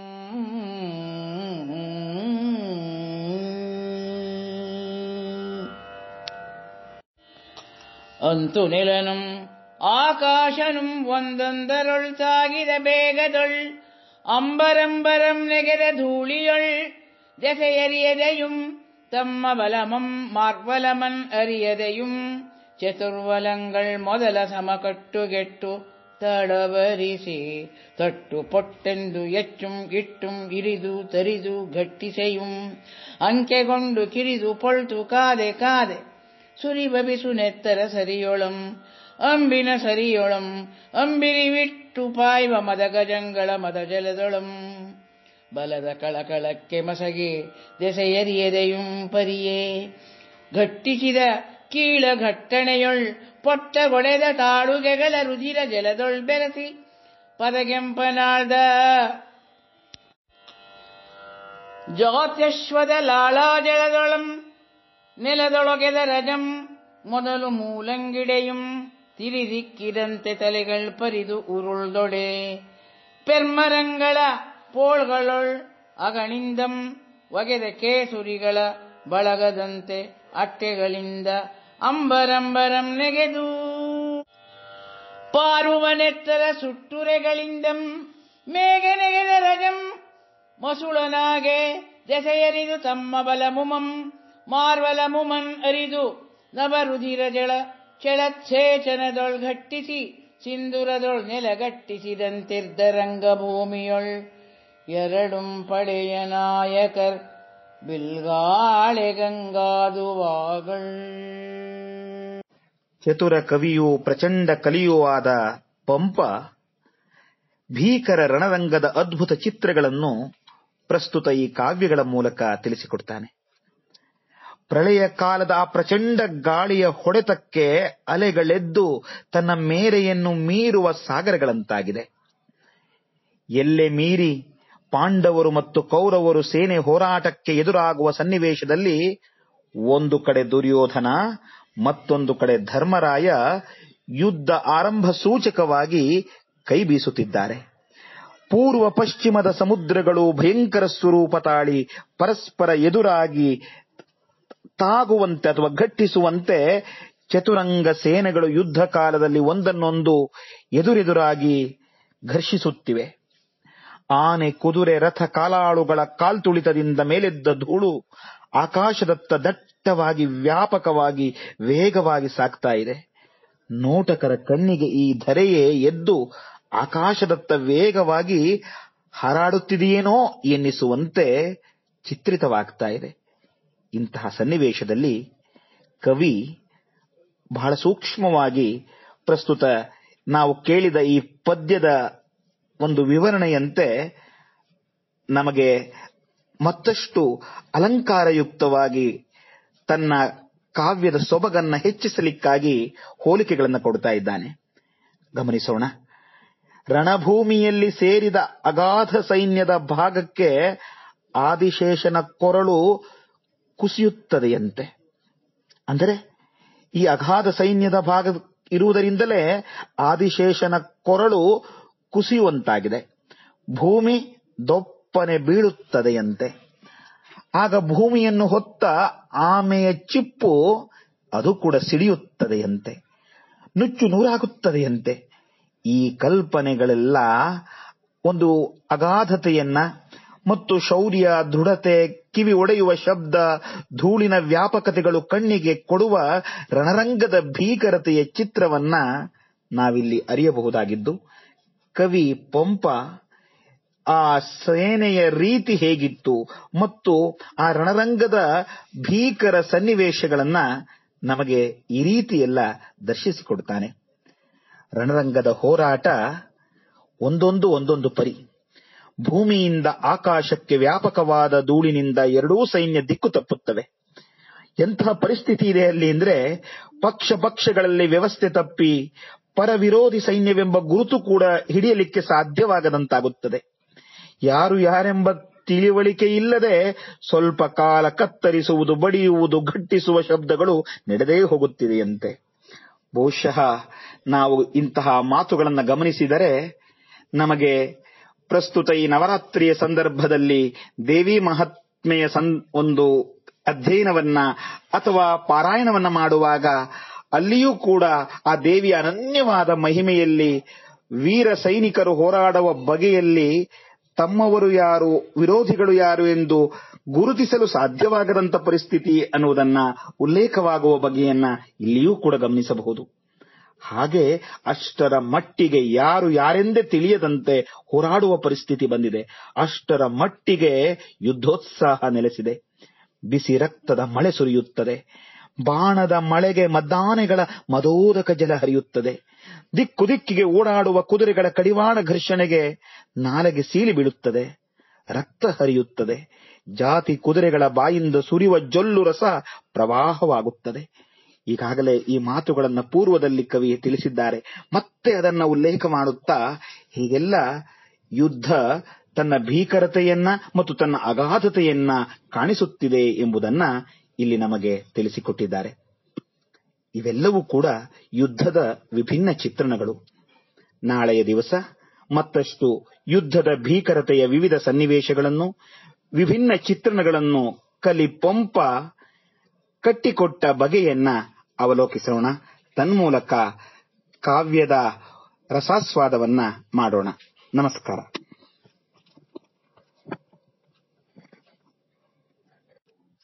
Speaker 1: ಅಂತು ನಿಲನಂ, ಆಕಾಶನಂ ಒಂದೊಂದರೊಳ್ ಸಾಗಿದ ಬೇಗದೊಳ್, ಅಂಬರಂಬರಂ ನೆಗೆದ ಧೂಳಿಯೊಳ್ ದೆಸೆಯರಿಯದೆಯುಂ ತಮ್ಮ ಬಲಮಂ ಮಾರ್ವಲಮನ್ ಅರಿಯದೆಯುಂ, ಚತುರ್ವಲಂಗಳ್ ಮೊದಲ ಸಮಕಟ್ಟುಗೆಟ್ಟು ತಡವರಿಸಿ, ತಟ್ಟು ಪೊಟ್ಟೆಂದು ಎಚ್ಚುಂ ಇಟ್ಟುಂ ಇರಿದು ತರಿದು ಗಟ್ಟಿಸೆಯುಂ, ಅಂಕೆಗೊಂಡು ಕಿರಿದು ಪೊಳ್ತು ಕಾದೆ ಕಾದೆ ನೆತ್ತರ ಸರಿಯೊಳಂ. ಅಂಬಿನ ಸರಿಯೊಳಂ. ಅಂಬಿರಿವಿಟ್ಟು ಪಾಯ್ವ ಮದಗಜಂಗಳ ಮದ ಜಲದೊಳಂ. ಬಲದ ಕಳಕಳಕ್ಕೆ ಮಸಗೆ ದೆಸೆಯರಿಯದೆಯುಂ ಪರಿಯೇ. ಘಟ್ಟಿಸಿದ ಕೀಳಘಟ್ಟಣೆಯೊಳ್ ಪೊಟ್ಟಗೊಡೆದ ತಾಡುಗೆಗಳ ರುಜಿರ ಜಲದೊಳ್ ಬೆರೆಸಿ. ಪದಗೆಂಪನಾಳ್ದ ಜ್ಯೋತ್ಯಶ್ವದ ಲಾಳಾಜಳದೊಳಂ ನೆಲದೊಳಗೆದ ರಜಂ ಮೊದಲು ಮೂಲಂಗಿಡೆಯುಂ ತಿರಿದಿಕ್ಕಿದಂತೆ ತಲೆಗಳು ಪರಿದು ಉರುಳ್ದೊಡೆ ಪೆರ್ಮರಂಗಳ ಪೋಳ್ಗಳೊಳ್ ಅಗಣಿಂದಂ ಒಗೆದ ಕೇಸುರಿಗಳ ಬಳಗದಂತೆ ಅಟ್ಟೆಗಳಿಂದ ಅಂಬರಂಬರಂ ನೆಗೆದು ಪಾರುವನೆತ್ತರ ಸುಟ್ಟುರೆಗಳಿಂದಂ ಮೇಗೆ ನೆಗೆದ ರಜಂ ಮಸುಳನಾಗೆ ದೆಸೆಯರಿದು ತಮ್ಮ ಬಲಮುಮಂ ಮಾರ್ವಲ ಮುಮನ್ ಅರಿದು ನವರುದಿರಜಳ ಜಳ ಚೆಳಚ್ಛೇಚನದೊಳ್ ಘಟ್ಟಿಸಿ, ಸಿಂಧುರದೊಳ್ ನೆಲಗಟ್ಟಿಸಿದಂತಿರ್ದ ರಂಗಭೂಮಿಯೊಳ್ ಎರಡುಂ ಪಡೆಯ ನಾಯಕರ್ ಬಿಲ್ಗಾಳೆ ಗಂಗಾದುವಾಗಳ್.
Speaker 2: ಚತುರ ಕವಿಯೂ ಪ್ರಚಂಡ ಕಲಿಯೂ ಆದ ಪಂಪ ಭೀಕರ ರಣರಂಗದ ಅದ್ಭುತ ಚಿತ್ರಗಳನ್ನು ಪ್ರಸ್ತುತ ಈ ಕಾವ್ಯಗಳ ಮೂಲಕ ತಿಳಿಸಿಕೊಡ್ತಾನೆ. ಪ್ರಳಯ ಕಾಲದ ಆ ಪ್ರಚಂಡ ಗಾಳಿಯ ಹೊಡೆತಕ್ಕೆ ಅಲೆಗಳೆದ್ದು ತನ್ನ ಮೇರೆಯನ್ನು ಮೀರುವ ಸಾಗರಗಳಂತಾಗಿದೆ. ಎಲ್ಲೆ ಮೀರಿ ಪಾಂಡವರು ಮತ್ತು ಕೌರವರು ಸೇನೆ ಹೋರಾಟಕ್ಕೆ ಎದುರಾಗುವ ಸನ್ನಿವೇಶದಲ್ಲಿ ಒಂದು ಕಡೆ ದುರ್ಯೋಧನ, ಮತ್ತೊಂದು ಕಡೆ ಧರ್ಮರಾಯ ಯುದ್ಧ ಆರಂಭ ಸೂಚಕವಾಗಿ ಕೈ ಬೀಸುತ್ತಿದ್ದಾರೆ. ಪೂರ್ವ ಪಶ್ಚಿಮದ ಸಮುದ್ರಗಳು ಭಯಂಕರ ಸ್ವರೂಪ ತಾಳಿ ಪರಸ್ಪರ ಎದುರಾಗಿ ತಾಗುವಂತೆ ಅಥವಾ ಘಟ್ಟಿಸುವಂತೆ ಚತುರಂಗ ಸೇನೆಗಳು ಯುದ್ಧ ಕಾಲದಲ್ಲಿ ಒಂದನ್ನೊಂದು ಎದುರೆದುರಾಗಿ ಘರ್ಷಿಸುತ್ತಿವೆ. ಆನೆ, ಕುದುರೆ, ರಥ, ಕಾಲಾಳುಗಳ ಕಾಲ್ತುಳಿತದಿಂದ ಮೇಲೆದ್ದ ಧೂಳು ಆಕಾಶದತ್ತ ದಟ್ಟವಾಗಿ ವ್ಯಾಪಕವಾಗಿ ವೇಗವಾಗಿ ಸಾಗ್ತಾ ಇದೆ. ನೋಟಕರ ಕಣ್ಣಿಗೆ ಈ ಧರೆಯೇ ಎದ್ದು ಆಕಾಶದತ್ತ ವೇಗವಾಗಿ ಹಾರಾಡುತ್ತಿದೆಯೇನೋ ಎನ್ನಿಸುವಂತೆ ಚಿತ್ರಿತವಾಗ್ತಾ ಇದೆ. ಇಂತಹ ಸನ್ನಿವೇಶದಲ್ಲಿ ಕವಿ ಬಹಳ ಸೂಕ್ಷ್ಮವಾಗಿ ಪ್ರಸ್ತುತ ನಾವು ಕೇಳಿದ ಈ ಪದ್ಯದ ಒಂದು ವಿವರಣೆಯಂತೆ ನಮಗೆ ಮತ್ತಷ್ಟು ಅಲಂಕಾರಯುಕ್ತವಾಗಿ ತನ್ನ ಕಾವ್ಯದ ಸೊಬಗನ್ನ ಹೆಚ್ಚಿಸಲಿಕ್ಕಾಗಿ ಹೋಲಿಕೆಗಳನ್ನು ಕೊಡ್ತಾ ಇದ್ದಾನೆ. ಗಮನಿಸೋಣ. ರಣಭೂಮಿಯಲ್ಲಿ ಸೇರಿದ ಅಗಾಧ ಸೈನ್ಯದ ಭಾಗಕ್ಕೆ ಆದಿಶೇಷನ ಕೊರಳು ಕುಸಿಯುತ್ತದೆಯಂತೆ. ಅಂದರೆ ಈ ಅಗಾಧ ಸೈನ್ಯದ ಭಾಗ ಇರುವುದರಿಂದಲೇ ಆದಿಶೇಷನ ಕೊರಳು ಕುಸಿಯುವಂತಾಗಿದೆ. ಭೂಮಿ ದೊಪ್ಪನೆ ಬೀಳುತ್ತದೆಯಂತೆ. ಆಗ ಭೂಮಿಯನ್ನು ಹೊತ್ತ ಆಮೆಯ ಚಿಪ್ಪು ಅದು ಕೂಡ ಸಿಡಿಯುತ್ತದೆಯಂತೆ. ನುಚ್ಚು ನೂರಾಗುತ್ತದೆಯಂತೆ. ಈ ಕಲ್ಪನೆಗಳೆಲ್ಲ ಒಂದು ಅಗಾಧತೆಯನ್ನ ಮತ್ತು ಶೌರ್ಯ, ದೃಢತೆ, ಕಿವಿ ಒಡೆಯುವ ಶಬ್ದ, ಧೂಳಿನ ವ್ಯಾಪಕತೆಗಳು ಕಣ್ಣಿಗೆ ಕೊಡುವ ರಣರಂಗದ ಭೀಕರತೆಯ ಚಿತ್ರವನ್ನ ನಾವಿಲ್ಲಿ ಅರಿಯಬಹುದಾಗಿದ್ದು, ಕವಿ ಪಂಪ ಆ ಸೇನೆಯ ರೀತಿ ಹೇಗಿತ್ತು ಮತ್ತು ಆ ರಣರಂಗದ ಭೀಕರ ಸನ್ನಿವೇಶಗಳನ್ನ ನಮಗೆ ಈ ರೀತಿಯೆಲ್ಲ ದರ್ಶಿಸಿಕೊಡ್ತಾನೆ. ರಣರಂಗದ ಹೋರಾಟ ಒಂದೊಂದು ಒಂದೊಂದು ಪರಿ. ಭೂಮಿಯಿಂದ ಆಕಾಶಕ್ಕೆ ವ್ಯಾಪಕವಾದ ಧೂಳಿನಿಂದ ಎರಡೂ ಸೈನ್ಯ ದಿಕ್ಕು ತಪ್ಪುತ್ತವೆ. ಎಂತಹ ಪರಿಸ್ಥಿತಿ ಇದೆ ಅಲ್ಲಿ ಅಂದ್ರೆ ಪಕ್ಷ ಪಕ್ಷಗಳಲ್ಲಿ ವ್ಯವಸ್ಥೆ ತಪ್ಪಿ ಪರವಿರೋಧಿ ಸೈನ್ಯವೆಂಬ ಗುರುತು ಕೂಡ ಹಿಡಿಯಲಿಕ್ಕೆ ಸಾಧ್ಯವಾಗದಂತಾಗುತ್ತದೆ. ಯಾರು ಯಾರೆಂಬ ತಿಳಿವಳಿಕೆ ಇಲ್ಲದೆ ಸ್ವಲ್ಪ ಕಾಲ ಕತ್ತರಿಸುವುದು, ಬಡಿಯುವುದು, ಘಟ್ಟಿಸುವ ಶಬ್ದಗಳು ನಡೆದೇ ಹೋಗುತ್ತಿದೆಯಂತೆ. ಬಹುಶಃ ನಾವು ಇಂತಹ ಮಾತುಗಳನ್ನು ಗಮನಿಸಿದರೆ ನಮಗೆ ಪ್ರಸ್ತುತ ಈ ನವರಾತ್ರಿಯ ಸಂದರ್ಭದಲ್ಲಿ ದೇವಿ ಮಹಾತ್ಮೆಯ ಒಂದು ಅಧ್ಯಯನವನ್ನ ಅಥವಾ ಪಾರಾಯಣವನ್ನ ಮಾಡುವಾಗ ಅಲ್ಲಿಯೂ ಕೂಡ ಆ ದೇವಿಯ ಅನನ್ಯವಾದ ಮಹಿಮೆಯಲ್ಲಿ ವೀರ ಸೈನಿಕರು ಹೋರಾಡುವ ಬಗೆಯಲ್ಲಿ ತಮ್ಮವರು ಯಾರು, ವಿರೋಧಿಗಳು ಯಾರು ಎಂದು ಗುರುತಿಸಲು ಸಾಧ್ಯವಾಗದಂತ ಪರಿಸ್ಥಿತಿ ಅನ್ನುವುದನ್ನ ಉಲ್ಲೇಖವಾಗುವ ಬಗೆಯನ್ನ ಇಲ್ಲಿಯೂ ಕೂಡ ಗಮನಿಸಬಹುದು. ಹಾಗೆ ಅಷ್ಟರ ಮಟ್ಟಿಗೆ ಯಾರು ಯಾರೆಂದೇ ತಿಳಿಯದಂತೆ ಹೋರಾಡುವ ಪರಿಸ್ಥಿತಿ ಬಂದಿದೆ. ಅಷ್ಟರ ಮಟ್ಟಿಗೆ ಯುದ್ಧೋತ್ಸಾಹ ನೆಲೆಸಿದೆ. ಬಿಸಿ ರಕ್ತದ ಮಳೆ ಸುರಿಯುತ್ತದೆ. ಬಾಣದ ಮಳೆಗೆ ಮದ್ದಾನೆಗಳ ಮದೋದಕ ಜಲ ಹರಿಯುತ್ತದೆ. ದಿಕ್ಕು ದಿಕ್ಕಿಗೆ ಓಡಾಡುವ ಕುದುರೆಗಳ ಕಡಿವಾಣ ಘರ್ಷಣೆಗೆ ನಾಲೆಗೆ ಸೀಲಿ ಬೀಳುತ್ತದೆ. ರಕ್ತ ಹರಿಯುತ್ತದೆ. ಜಾತಿ ಕುದುರೆಗಳ ಬಾಯಿಂದ ಸುರಿಯುವ ಜೊಲ್ಲು ರಸ ಪ್ರವಾಹವಾಗುತ್ತದೆ. ಈಗಾಗಲೇ ಈ ಮಾತುಗಳನ್ನು ಪೂರ್ವದಲ್ಲಿ ಕವಿ ತಿಳಿಸಿದ್ದಾರೆ. ಮತ್ತೆ ಅದನ್ನ ಉಲ್ಲೇಖ ಮಾಡುತ್ತಾ, ಹೀಗೆಲ್ಲ ಯುದ್ಧ ತನ್ನ ಭೀಕರತೆಯನ್ನ ಮತ್ತು ತನ್ನ ಅಗಾಧತೆಯನ್ನ ಕಾಣಿಸುತ್ತಿದೆ ಎಂಬುದನ್ನ ಇಲ್ಲಿ ನಮಗೆ ತಿಳಿಸಿಕೊಟ್ಟಿದ್ದಾರೆ. ಇವೆಲ್ಲವೂ ಕೂಡ ಯುದ್ಧದ ವಿಭಿನ್ನ ಚಿತ್ರಣಗಳು. ನಾಳೆಯ ದಿವಸ ಮತ್ತಷ್ಟು ಯುದ್ಧದ ಭೀಕರತೆಯ ವಿವಿಧ ಸನ್ನಿವೇಶಗಳನ್ನು, ವಿಭಿನ್ನ ಚಿತ್ರಣಗಳನ್ನು ಕಲಿ ಪಂಪ ಕಟ್ಟಿಕೊಟ್ಟ ಬಗೆಯನ್ನ ಅವಲೋಕಿಸೋಣ. ತನ್ಮೂಲಕ ಕಾವ್ಯದ ರಸಾಸ್ವಾದವನ್ನ ಮಾಡೋಣ. ನಮಸ್ಕಾರ.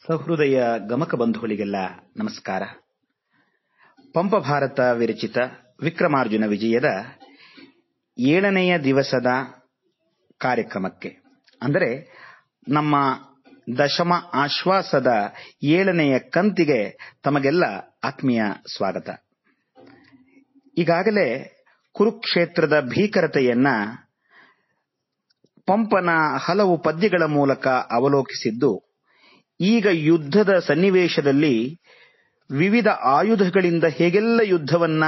Speaker 2: ಸಹೃದಯ ಗಮಕ ಬಂಧುಗಳಿಗೆಲ್ಲ ನಮಸ್ಕಾರ. ಪಂಪ ಭಾರತ ವಿರಚಿತ ವಿಕ್ರಮಾರ್ಜುನ ವಿಜಯದ ಏಳನೆಯ ದಿವಸದ ಕಾರ್ಯಕ್ರಮಕ್ಕೆ, ಅಂದರೆ ನಮ್ಮ ದಶಮ ಆಶ್ವಾಸದ ಏಳನೆಯ ಕಂತಿಗೆ ತಮಗೆಲ್ಲ ಆತ್ಮೀಯ ಸ್ವಾಗತ. ಈಗಾಗಲೇ ಕುರುಕ್ಷೇತ್ರದ ಭೀಕರತೆಯನ್ನ ಪಂಪನ ಹಲವು ಪದ್ಯಗಳ ಮೂಲಕ ಅವಲೋಕಿಸಿದ್ದು, ಈಗ ಯುದ್ಧದ ಸನ್ನಿವೇಶದಲ್ಲಿ ವಿವಿಧ ಆಯುಧಗಳಿಂದ ಹೇಗೆಲ್ಲ ಯುದ್ಧವನ್ನ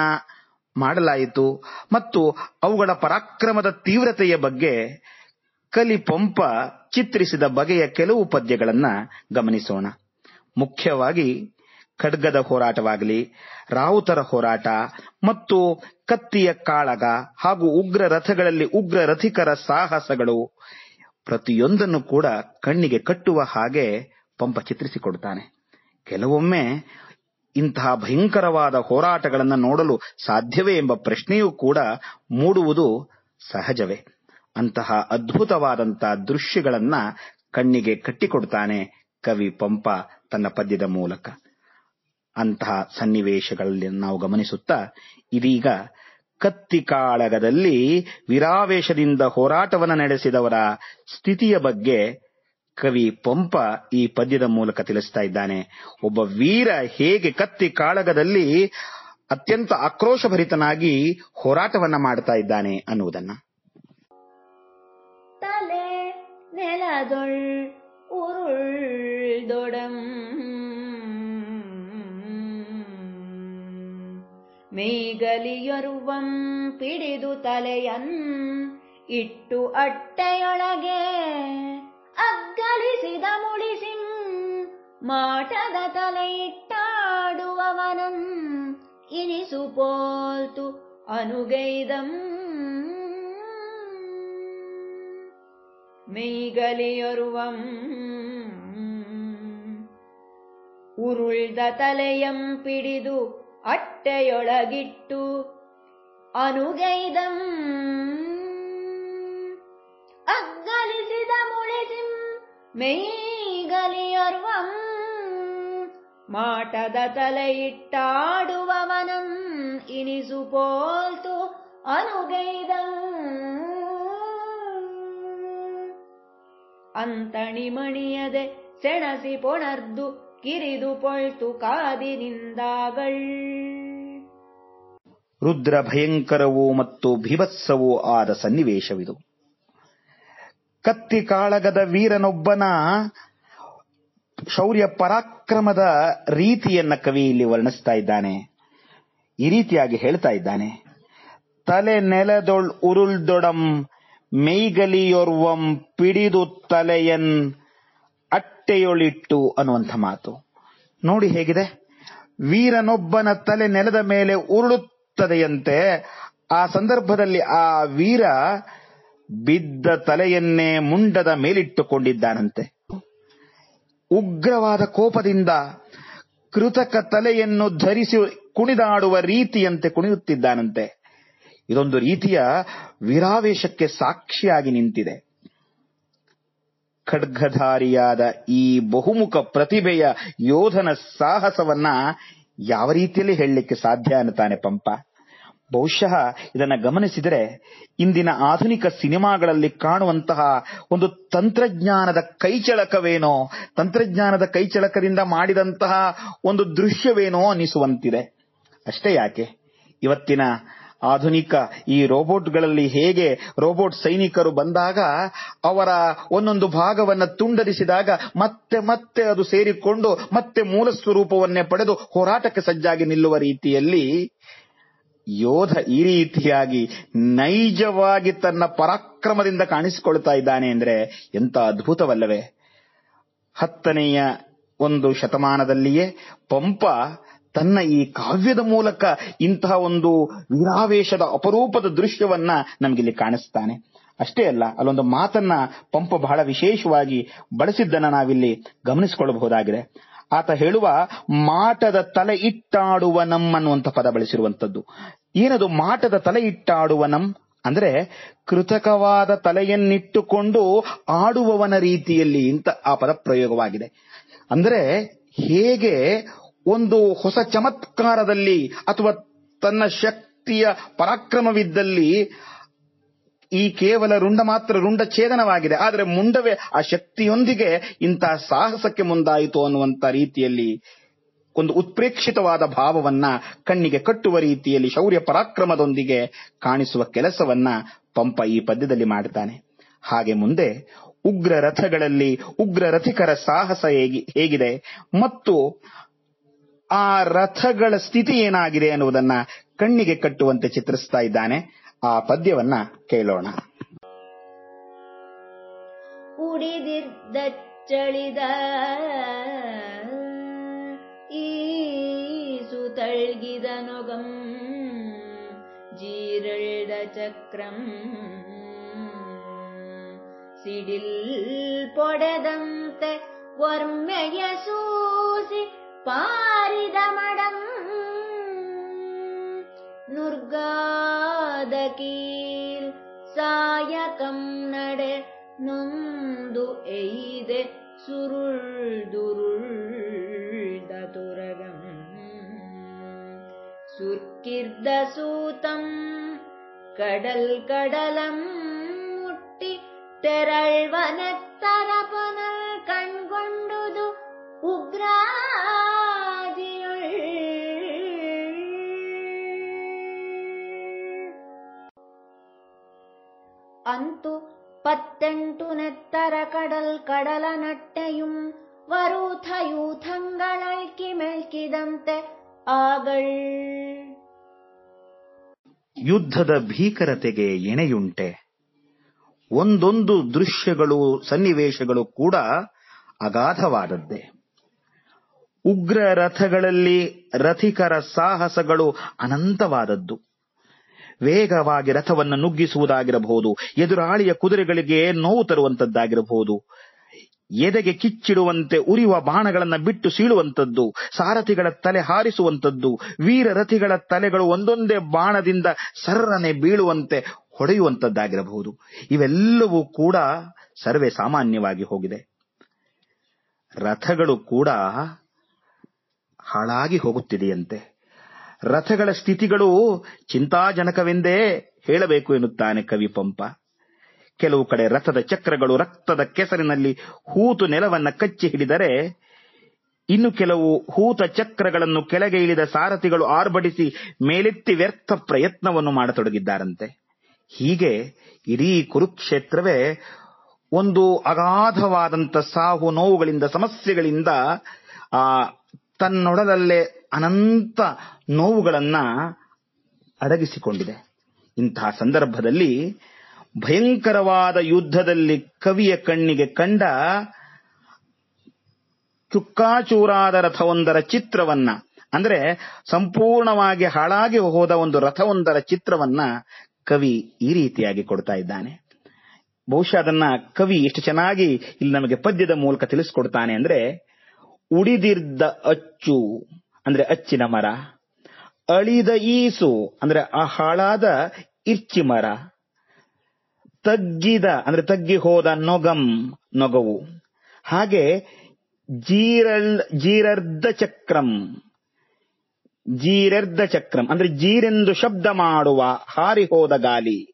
Speaker 2: ಮಾಡಲಾಯಿತು ಮತ್ತು ಅವುಗಳ ಪರಾಕ್ರಮದ ತೀವ್ರತೆಯ ಬಗ್ಗೆ ಕಲಿ ಪಂಪ ಚಿತ್ರಿಸಿದ ಬಗೆಯ ಕೆಲವು ಪದ್ಯಗಳನ್ನ ಗಮನಿಸೋಣ. ಮುಖ್ಯವಾಗಿ ಖಡ್ಗದ ಹೋರಾಟವಾಗಲಿ, ರಾವುತರ ಹೋರಾಟ ಮತ್ತು ಕತ್ತಿಯ ಕಾಳಗ ಹಾಗೂ ಉಗ್ರ ರಥಗಳಲ್ಲಿ ಉಗ್ರ ರಥಿಕರ ಸಾಹಸಗಳು ಪ್ರತಿಯೊಂದನ್ನು ಕೂಡ ಕಣ್ಣಿಗೆ ಕಟ್ಟುವ ಹಾಗೆ ಪಂಪ ಚಿತ್ರಿಸಿಕೊಡುತ್ತಾನೆ. ಕೆಲವೊಮ್ಮೆ ಇಂತಹ ಭಯಂಕರವಾದ ಹೋರಾಟಗಳನ್ನು ನೋಡಲು ಸಾಧ್ಯವೇ ಎಂಬ ಪ್ರಶ್ನೆಯೂ ಕೂಡ ಮೂಡುವುದು ಸಹಜವೇ. ಅಂತಹ ಅದ್ಭುತವಾದಂತಹ ದೃಶ್ಯಗಳನ್ನ ಕಣ್ಣಿಗೆ ಕಟ್ಟಿಕೊಡುತ್ತಾನೆ ಕವಿ ಪಂಪ ತನ್ನ ಪದ್ಯದ ಮೂಲಕ. ಅಂತಹ ಸನ್ನಿವೇಶಗಳಲ್ಲಿ ನಾವು ಗಮನಿಸುತ್ತಾ, ಇದೀಗ ಕತ್ತಿ ಕಾಳಗದಲ್ಲಿ ವಿರಾವೇಶದಿಂದ ಹೋರಾಟವನ್ನು ನಡೆಸಿದವರ ಸ್ಥಿತಿಯ ಬಗ್ಗೆ ಕವಿ ಪಂಪ ಈ ಪದ್ಯದ ಮೂಲಕ ತಿಳಿಸ್ತಾ ಇದ್ದಾನೆ. ಒಬ್ಬ ವೀರ ಹೇಗೆ ಕತ್ತಿ ಕಾಳಗದಲ್ಲಿ ಅತ್ಯಂತ ಆಕ್ರೋಶಭರಿತನಾಗಿ ಹೋರಾಟವನ್ನ ಮಾಡ್ತಾ ಇದ್ದಾನೆ ಅನ್ನುವುದನ್ನ.
Speaker 4: ತಲೆ ನೆಲದೊಳ್ ಉರುಳ್ದೊಡಂ ಮೇಗಲಿಯರುವಂ ಪಿಡಿದು ತಲೆಯನ್ ಇಟ್ಟು ಅಟ್ಟೆಯೊಳಗೆ ಅಗ್ಗಲಿಸಿದ ಮುಳಿಸಿಂ ಮಾಟದ ತಲೆಯಿಟ್ಟಾಡುವವನಂ ಇನಿಸು ಪೋಲ್ತು ಅನುಗೈದಂ. மெய்கலியொருவம் ಉರುಳ್ದ ತಲೆಯಂ ಪಿಡಿದು ಬಟ್ಟೆಯೊಳಗಿಟ್ಟು ಅನುಗೈದಂ. ಅಗ್ಗಲಿಸಿದ ಮುಳಿಸಿಂ ಮೇಗಲಿಯರ್ವಂ ಮಾಟದ ತಲೆಯಿಟ್ಟಾಡುವವನಂ ಇನಿಸು ಪೋಲ್ತು ಅನುಗೈದಂ. ಅಂತಣಿ ಮಣಿಯದೆ ಸೆಣಸಿ ಪೊಣರ್ದು ಕಿರಿದು ಪೊಳ್ತು ಕಾದಿನಿಂದಾಗಳ್
Speaker 2: ರುದ್ರ ಭಯಂಕರವೂ ಮತ್ತು ಭೀಭತ್ಸವೋ ಆದ ಸನ್ನಿವೇಶವಿದು. ಕತ್ತಿ ಕಾಳಗದ ವೀರನೊಬ್ಬನ ಶೌರ್ಯ ಪರಾಕ್ರಮದ ರೀತಿಯನ್ನ ಕವಿ ಇಲ್ಲಿ ವರ್ಣಿಸ್ತಾ ಇದ್ದಾನೆ. ಈ ರೀತಿಯಾಗಿ ಹೇಳ್ತಾ ಇದ್ದಾನೆ. ತಲೆ ನೆಲದೊಳ್ ಉರುಳ್ದೊಡಂ ಮೈಗಲಿಯೋರ್ವಂ ಪಿಡಿದು ತಲೆಯನ್ ಅಟ್ಟೆಯೊಳಿಟ್ಟು ಅನ್ನುವಂಥ ಮಾತು. ನೋಡಿ ಹೇಗಿದೆ. ವೀರನೊಬ್ಬನ ತಲೆ ನೆಲದ ಮೇಲೆ ಉರುಳುತ್ತದೆಯಂತೆ ಆ ಸಂದರ್ಭದಲ್ಲಿ ಆ ವೀರ ಬಿದ್ದ ತಲೆಯನ್ನೇ ಮುಂಡದ ಮೇಲಿಟ್ಟುಕೊಂಡಿದ್ದಾನಂತೆ. ಉಗ್ರವಾದ ಕೋಪದಿಂದ ಕೃತಕ ತಲೆಯನ್ನು ಧರಿಸಿ ಕುಣಿದಾಡುವ ರೀತಿಯಂತೆ ಕುಣಿಯುತ್ತಿದ್ದಾನಂತೆ. ಇದೊಂದು ರೀತಿಯ ವಿರಾವೇಶಕ್ಕೆ ಸಾಕ್ಷಿಯಾಗಿ ನಿಂತಿದೆ. ಖಡ್ಗಧಾರಿಯಾದ ಈ ಬಹುಮುಖ ಪ್ರತಿಭೆಯ ಯೋಧನ ಸಾಹಸವನ್ನ ಯಾವ ರೀತಿಯಲ್ಲಿ ಹೇಳಲಿಕ್ಕೆ ಸಾಧ್ಯ ಅನ್ನುತ್ತಾನೆ ಪಂಪ. ಬಹುಶಃ ಇದನ್ನ ಗಮನಿಸಿದರೆ ಇಂದಿನ ಆಧುನಿಕ ಸಿನಿಮಾಗಳಲ್ಲಿ ಕಾಣುವಂತಹ ಒಂದು ತಂತ್ರಜ್ಞಾನದ ಕೈಚಳಕವೇನೋ, ತಂತ್ರಜ್ಞಾನದ ಕೈಚಳಕದಿಂದ ಮಾಡಿದಂತಹ ಒಂದು ದೃಶ್ಯವೇನೋ ಅನಿಸುವಂತಿದೆ ಅಷ್ಟೇ ಯಾಕೆ? ಇವತ್ತಿನ ಆಧುನಿಕ ಈ ರೋಬೋಟ್ಗಳಲ್ಲಿ ಹೇಗೆ ರೋಬೋಟ್ ಸೈನಿಕರು ಬಂದಾಗ ಅವರ ಒಂದೊಂದು ಭಾಗವನ್ನು ತುಂಡರಿಸಿದಾಗ ಮತ್ತೆ ಮತ್ತೆ ಅದು ಸೇರಿಕೊಂಡು ಮತ್ತೆ ಮೂಲ ಸ್ವರೂಪವನ್ನೇ ಪಡೆದು ಹೋರಾಟಕ್ಕೆ ಸಜ್ಜಾಗಿ ನಿಲ್ಲುವ ರೀತಿಯಲ್ಲಿ ಯೋಧ ಈ ರೀತಿಯಾಗಿ ನೈಜವಾಗಿ ತನ್ನ ಪರಾಕ್ರಮದಿಂದ ಕಾಣಿಸಿಕೊಳ್ತಾ ಇದ್ದಾನೆ ಅಂದ್ರೆ ಎಂತ ಅದ್ಭುತವಲ್ಲವೇ. ಹತ್ತನೆಯ ಒಂದು ಶತಮಾನದಲ್ಲಿಯೇ ಪಂಪ ತನ್ನ ಈ ಕಾವ್ಯದ ಮೂಲಕ ಇಂತಹ ಒಂದು ವೀರಾವೇಶದ ಅಪರೂಪದ ದೃಶ್ಯವನ್ನ ನಮಗಿಲ್ಲಿ ಕಾಣಿಸ್ತಾನೆ. ಅಷ್ಟೇ ಅಲ್ಲ, ಅಲ್ಲೊಂದು ಮಾತನ್ನ ಪಂಪ ಬಹಳ ವಿಶೇಷವಾಗಿ ಬಳಸಿದ್ದನ್ನ ನಾವಿಲ್ಲಿ ಗಮನಿಸಿಕೊಳ್ಳಬಹುದಾಗಿದೆ. ಆತ ಹೇಳುವ, ಮಾಟದ ತಲೆ ಇಟ್ಟಾಡುವ ನಮ್ ಅನ್ನುವಂಥ ಪದ ಬಳಸಿರುವಂತದ್ದು ಏನದು ಮಾಟದ ತಲೆ ಇಟ್ಟಾಡುವ ನಮ್? ಅಂದ್ರೆ ಕೃತಕವಾದ ತಲೆಯನ್ನಿಟ್ಟುಕೊಂಡು ಆಡುವವನ ರೀತಿಯಲ್ಲಿ ಇಂತ ಆ ಪದ ಪ್ರಯೋಗವಾಗಿದೆ ಅಂದ್ರೆ ಹೇಗೆ ಒಂದು ಹೊಸ ಚಮತ್ಕಾರದಲ್ಲಿ ಅಥವಾ ತನ್ನ ಶಕ್ತಿಯ ಪರಾಕ್ರಮವಿದ್ದಲ್ಲಿ ಈ ಕೇವಲ ರುಂಡ ಮಾತ್ರ ರುಂಡ ಛೇದನವಾಗಿದೆ. ಆದರೆ ಮುಂಡವೇ ಆ ಶಕ್ತಿಯೊಂದಿಗೆ ಇಂತಹ ಸಾಹಸಕ್ಕೆ ಮುಂದಾಯಿತು ಅನ್ನುವಂತ ರೀತಿಯಲ್ಲಿ ಒಂದು ಉತ್ಪ್ರೇಕ್ಷಿತವಾದ ಭಾವವನ್ನ ಕಣ್ಣಿಗೆ ಕಟ್ಟುವ ರೀತಿಯಲ್ಲಿ ಶೌರ್ಯ ಪರಾಕ್ರಮದೊಂದಿಗೆ ಕಾಣಿಸುವ ಕೆಲಸವನ್ನ ಪಂಪ ಈ ಪದ್ಯದಲ್ಲಿ ಮಾಡ್ತಾನೆ ಹಾಗೆ ಮುಂದೆ ಉಗ್ರ ರಥಗಳಲ್ಲಿ ಉಗ್ರ ರಥಿಕರ ಸಾಹಸ ಹೇಗಿ- ಹೇಗಿದೆ. ಮತ್ತು ಆ ರಥಗಳ ಸ್ಥಿತಿ ಏನಾಗಿದೆ ಅನ್ನುವುದನ್ನ ಕಣ್ಣಿಗೆ ಕಟ್ಟುವಂತೆ ಚಿತ್ರಿಸ್ತಾ ಇದ್ದಾನೆ. ಆ ಪದ್ಯವನ್ನ ಕೇಳೋಣ.
Speaker 4: ಚಳಿದ ಈಸು ತಳ್ಗಿದ ನೊಗಂ, ಜೀರಳ್ದ ಚಕ್ರಂ, ಸಿಡಿಲ್ ಪೊಡೆದಂತೆ ಒರ್ಮೆಯ ಸೂಸಿ பாரிதமடம் நுர்காதகீர் சாயகம் நடு நொந்து எய்து சுருள்துருள் துரகம் சுர்க்கிர்த சூதம் கடல் கடலம் முட்டி தெரழ்வனத்தரபனல் கண்கொண்டுது உக்ரா ಅಂತು ಪತ್ತೆಂಟು ನೆತ್ತರ ಕಡಲ್ ಕಡಲ ನಟ್ಟೆಯುಂ ವರೂಥಯೂಥಂಗಳಳ್ಕಿ ಆಗಲ್.
Speaker 2: ಯುದ್ಧದ ಭೀಕರತೆಗೆ ಎಣೆಯುಂಟೆ. ಒಂದೊಂದು ದೃಶ್ಯಗಳು ಸನ್ನಿವೇಶಗಳು ಕೂಡ ಅಗಾಧವಾದದ್ದೇ. ಉಗ್ರ ರಥಗಳಲ್ಲಿ ರಥಿಕರ ಸಾಹಸಗಳು ಅನಂತವಾದದ್ದು. ವೇಗವಾಗಿ ರಥವನ್ನು ನುಗ್ಗಿಸುವುದಾಗಿರಬಹುದು. ಎದುರಾಳಿಯ ಕುದುರೆಗಳಿಗೆ ನೋವು ತರುವಂತದ್ದಾಗಿರಬಹುದು. ಎದೆಗೆ ಕಿಚ್ಚಿಡುವಂತೆ ಉರಿಯುವ ಬಾಣಗಳನ್ನು ಬಿಟ್ಟು ಸೀಳುವಂತದ್ದು, ಸಾರಥಿಗಳ ತಲೆ ಹಾರಿಸುವಂತದ್ದು, ವೀರ ರಥಿಗಳ ತಲೆಗಳು ಒಂದೊಂದೇ ಬಾಣದಿಂದ ಸರ್ರನೆ ಬೀಳುವಂತೆ ಹೊಡೆಯುವಂತದ್ದಾಗಿರಬಹುದು. ಇವೆಲ್ಲವೂ ಕೂಡ ಸರ್ವೇ ಸಾಮಾನ್ಯವಾಗಿ ಹೋಗಿದೆ. ರಥಗಳು ಕೂಡ ಹಾಳಾಗಿ ಹೋಗುತ್ತಿದೆಯಂತೆ. ರಥಗಳ ಸ್ಥಿತಿಗಳು ಚಿಂತಾಜನಕವೆಂದೇ ಹೇಳಬೇಕು ಎನ್ನುತ್ತಾನೆ ಕವಿ ಪಂಪ. ಕೆಲವು ಕಡೆ ರಥದ ಚಕ್ರಗಳು ರಕ್ತದ ಕೆಸರಿನಲ್ಲಿ ಹೂತು ನೆಲವನ್ನ ಕಚ್ಚಿ ಹಿಡಿದರೆ, ಇನ್ನು ಕೆಲವು ಹೂತ ಚಕ್ರಗಳನ್ನು ಕೆಳಗೆ ಇಳಿದ ಸಾರಥಿಗಳು ಆರ್ಭಡಿಸಿ ಮೇಲೆತ್ತಿ ವ್ಯರ್ಥ ಪ್ರಯತ್ನವನ್ನು ಮಾಡತೊಡಗಿದ್ದಾರಂತೆ. ಹೀಗೆ ಇಡೀ ಕುರುಕ್ಷೇತ್ರವೇ ಒಂದು ಅಗಾಧವಾದಂತ ಸಾವು ನೋವುಗಳಿಂದ, ಸಮಸ್ಯೆಗಳಿಂದ ಆ ತನ್ನೊಡಲಲ್ಲೇ ಅನಂತ ನೋವುಗಳನ್ನ ಅಡಗಿಸಿಕೊಂಡಿದೆ. ಇಂತಹ ಸಂದರ್ಭದಲ್ಲಿ ಭಯಂಕರವಾದ ಯುದ್ಧದಲ್ಲಿ ಕವಿಯ ಕಣ್ಣಿಗೆ ಕಂಡ ಚುಕ್ಕಾಚೂರಾದ ರಥವೊಂದರ ಚಿತ್ರವನ್ನ, ಅಂದ್ರೆ ಸಂಪೂರ್ಣವಾಗಿ ಹಾಳಾಗಿ ಹೋದ ಒಂದು ರಥವೊಂದರ ಚಿತ್ರವನ್ನ ಕವಿ ಈ ರೀತಿಯಾಗಿ ಕೊಡ್ತಾ ಇದ್ದಾನೆ. ಬಹುಶಃ ಅದನ್ನ ಕವಿ ಎಷ್ಟು ಚೆನ್ನಾಗಿ ಇಲ್ಲಿ ನಮಗೆ ಪದ್ಯದ ಮೂಲಕ ತಿಳಿಸ್ಕೊಡ್ತಾನೆ ಅಂದ್ರೆ, ಉಡಿದಿರ್ದ ಅಚ್ಚು ಅಂದ್ರೆ ಅಚ್ಚಿನ ಮರ, ಅಳಿದ ಈಸು ಅಂದ್ರೆ ಆ ಹಾಳಾದ ಇರ್ಚಿ ಮರ, ತಗ್ಗಿದ ಅಂದ್ರೆ ತಗ್ಗಿ ಹೋದ ನೊಗಂ, ನೊಗವು. ಹಾಗೆ ಜೀರಲ್, ಜೀರರ್ಧ ಚಕ್ರಂ ಜೀರರ್ಧ ಚಕ್ರಂ ಅಂದ್ರೆ ಜೀರೆಂದು ಶಬ್ದ ಮಾಡುವ ಹಾರಿ ಹೋದ ಗಾಲಿ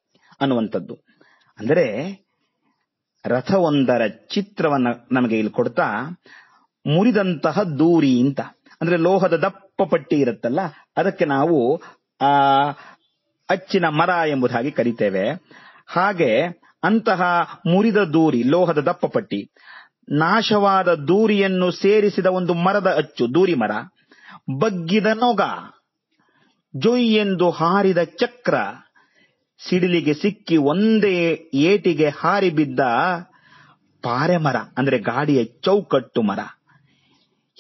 Speaker 2: ಅನ್ನುವಂಥದ್ದು. ಅಂದರೆ ರಥವೊಂದರ ಚಿತ್ರವನ್ನ ನಮಗೆ ಇಲ್ಲಿ ಕೊಡ್ತಾ, ಮುರಿದಂತಹ ದೂರಿ ಅಂತ. ಅಂದ್ರೆ ಲೋಹದ ದಪ್ಪ ಪಟ್ಟಿ ಇರುತ್ತಲ್ಲ, ಅದಕ್ಕೆ ನಾವು, ಆ, ಅಚ್ಚಿನ ಮರ ಎಂಬುದಾಗಿ ಕರಿತೇವೆ. ಹಾಗೆ ಅಂತಹ ಮುರಿದ ದೂರಿ, ಲೋಹದ ದಪ್ಪ ಪಟ್ಟಿ, ನಾಶವಾದ ದೂರಿಯನ್ನು ಸೇರಿಸಿದ ಒಂದು ಮರದ ಅಚ್ಚು, ದೂರಿ ಮರ, ಬಗ್ಗಿದ ನೊಗ, ಜೊಯ್ ಎಂದು ಹಾರಿದ ಚಕ್ರ, ಸಿಡಿಲಿಗೆ ಸಿಕ್ಕಿ ಒಂದೇ ಏಟಿಗೆ ಹಾರಿ ಬಿದ್ದ ಪಾರೆ ಮರ ಅಂದ್ರೆ ಗಾಡಿಯ ಚೌಕಟ್ಟು ಮರ.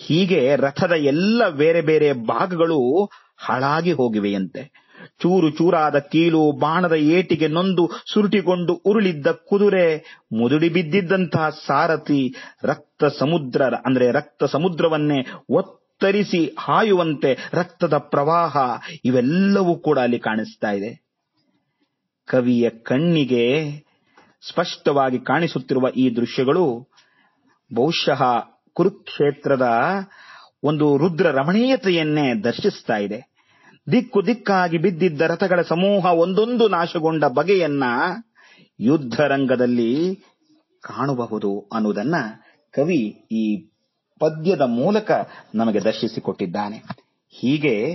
Speaker 2: ಹೀಗೆ ರಥದ ಎಲ್ಲ ಬೇರೆ ಬೇರೆ ಭಾಗಗಳು ಹಾಳಾಗಿ ಹೋಗಿವೆಯಂತೆ. ಚೂರು ಚೂರಾದ ಕೀಲು ಬಾಣದ ಏಟಿಗೆ ನೊಂದು ಸುರುಟಿಕೊಂಡು ಉರುಳಿದ್ದ ಕುದುರೆ, ಮುದುಡಿ ಬಿದ್ದಿದ್ದಂತಹ ಸಾರಥಿ ರಕ್ತ ಸಮುದ್ರ, ಅಂದ್ರೆ ರಕ್ತ ಸಮುದ್ರವನ್ನೇ ಒತ್ತರಿಸಿ ಹಾಯುವಂತೆ ರಕ್ತದ ಪ್ರವಾಹ ಇವೆಲ್ಲವೂ ಕೂಡ ಅಲ್ಲಿ ಕಾಣಿಸ್ತಾ ಇದೆ. ಕವಿಯ ಕಣ್ಣಿಗೆ ಸ್ಪಷ್ಟವಾಗಿ ಕಾಣಿಸುತ್ತಿರುವ ಈ ದೃಶ್ಯಗಳು ಬಹುಶಃ ಕುರುಕ್ಷೇತ್ರದ ಒಂದು ರುದ್ರ ರಮಣೀಯತೆಯನ್ನೇ ದರ್ಶಿಸ್ತಾ ಇದೆ. ದಿಕ್ಕು ದಿಕ್ಕಾಗಿ ಬಿದ್ದಿದ್ದ ರಥಗಳ ಸಮೂಹ ಒಂದೊಂದು ನಾಶಗೊಂಡ ಬಗೆಯನ್ನ ಯುದ್ಧ ರಂಗದಲ್ಲಿ ಕಾಣಬಹುದು ಅನ್ನುವುದನ್ನ ಕವಿ ಈ ಪದ್ಯದ ಮೂಲಕ ನಮಗೆ ದರ್ಶಿಸಿಕೊಟ್ಟಿದ್ದಾನೆ. ಹೀಗೆ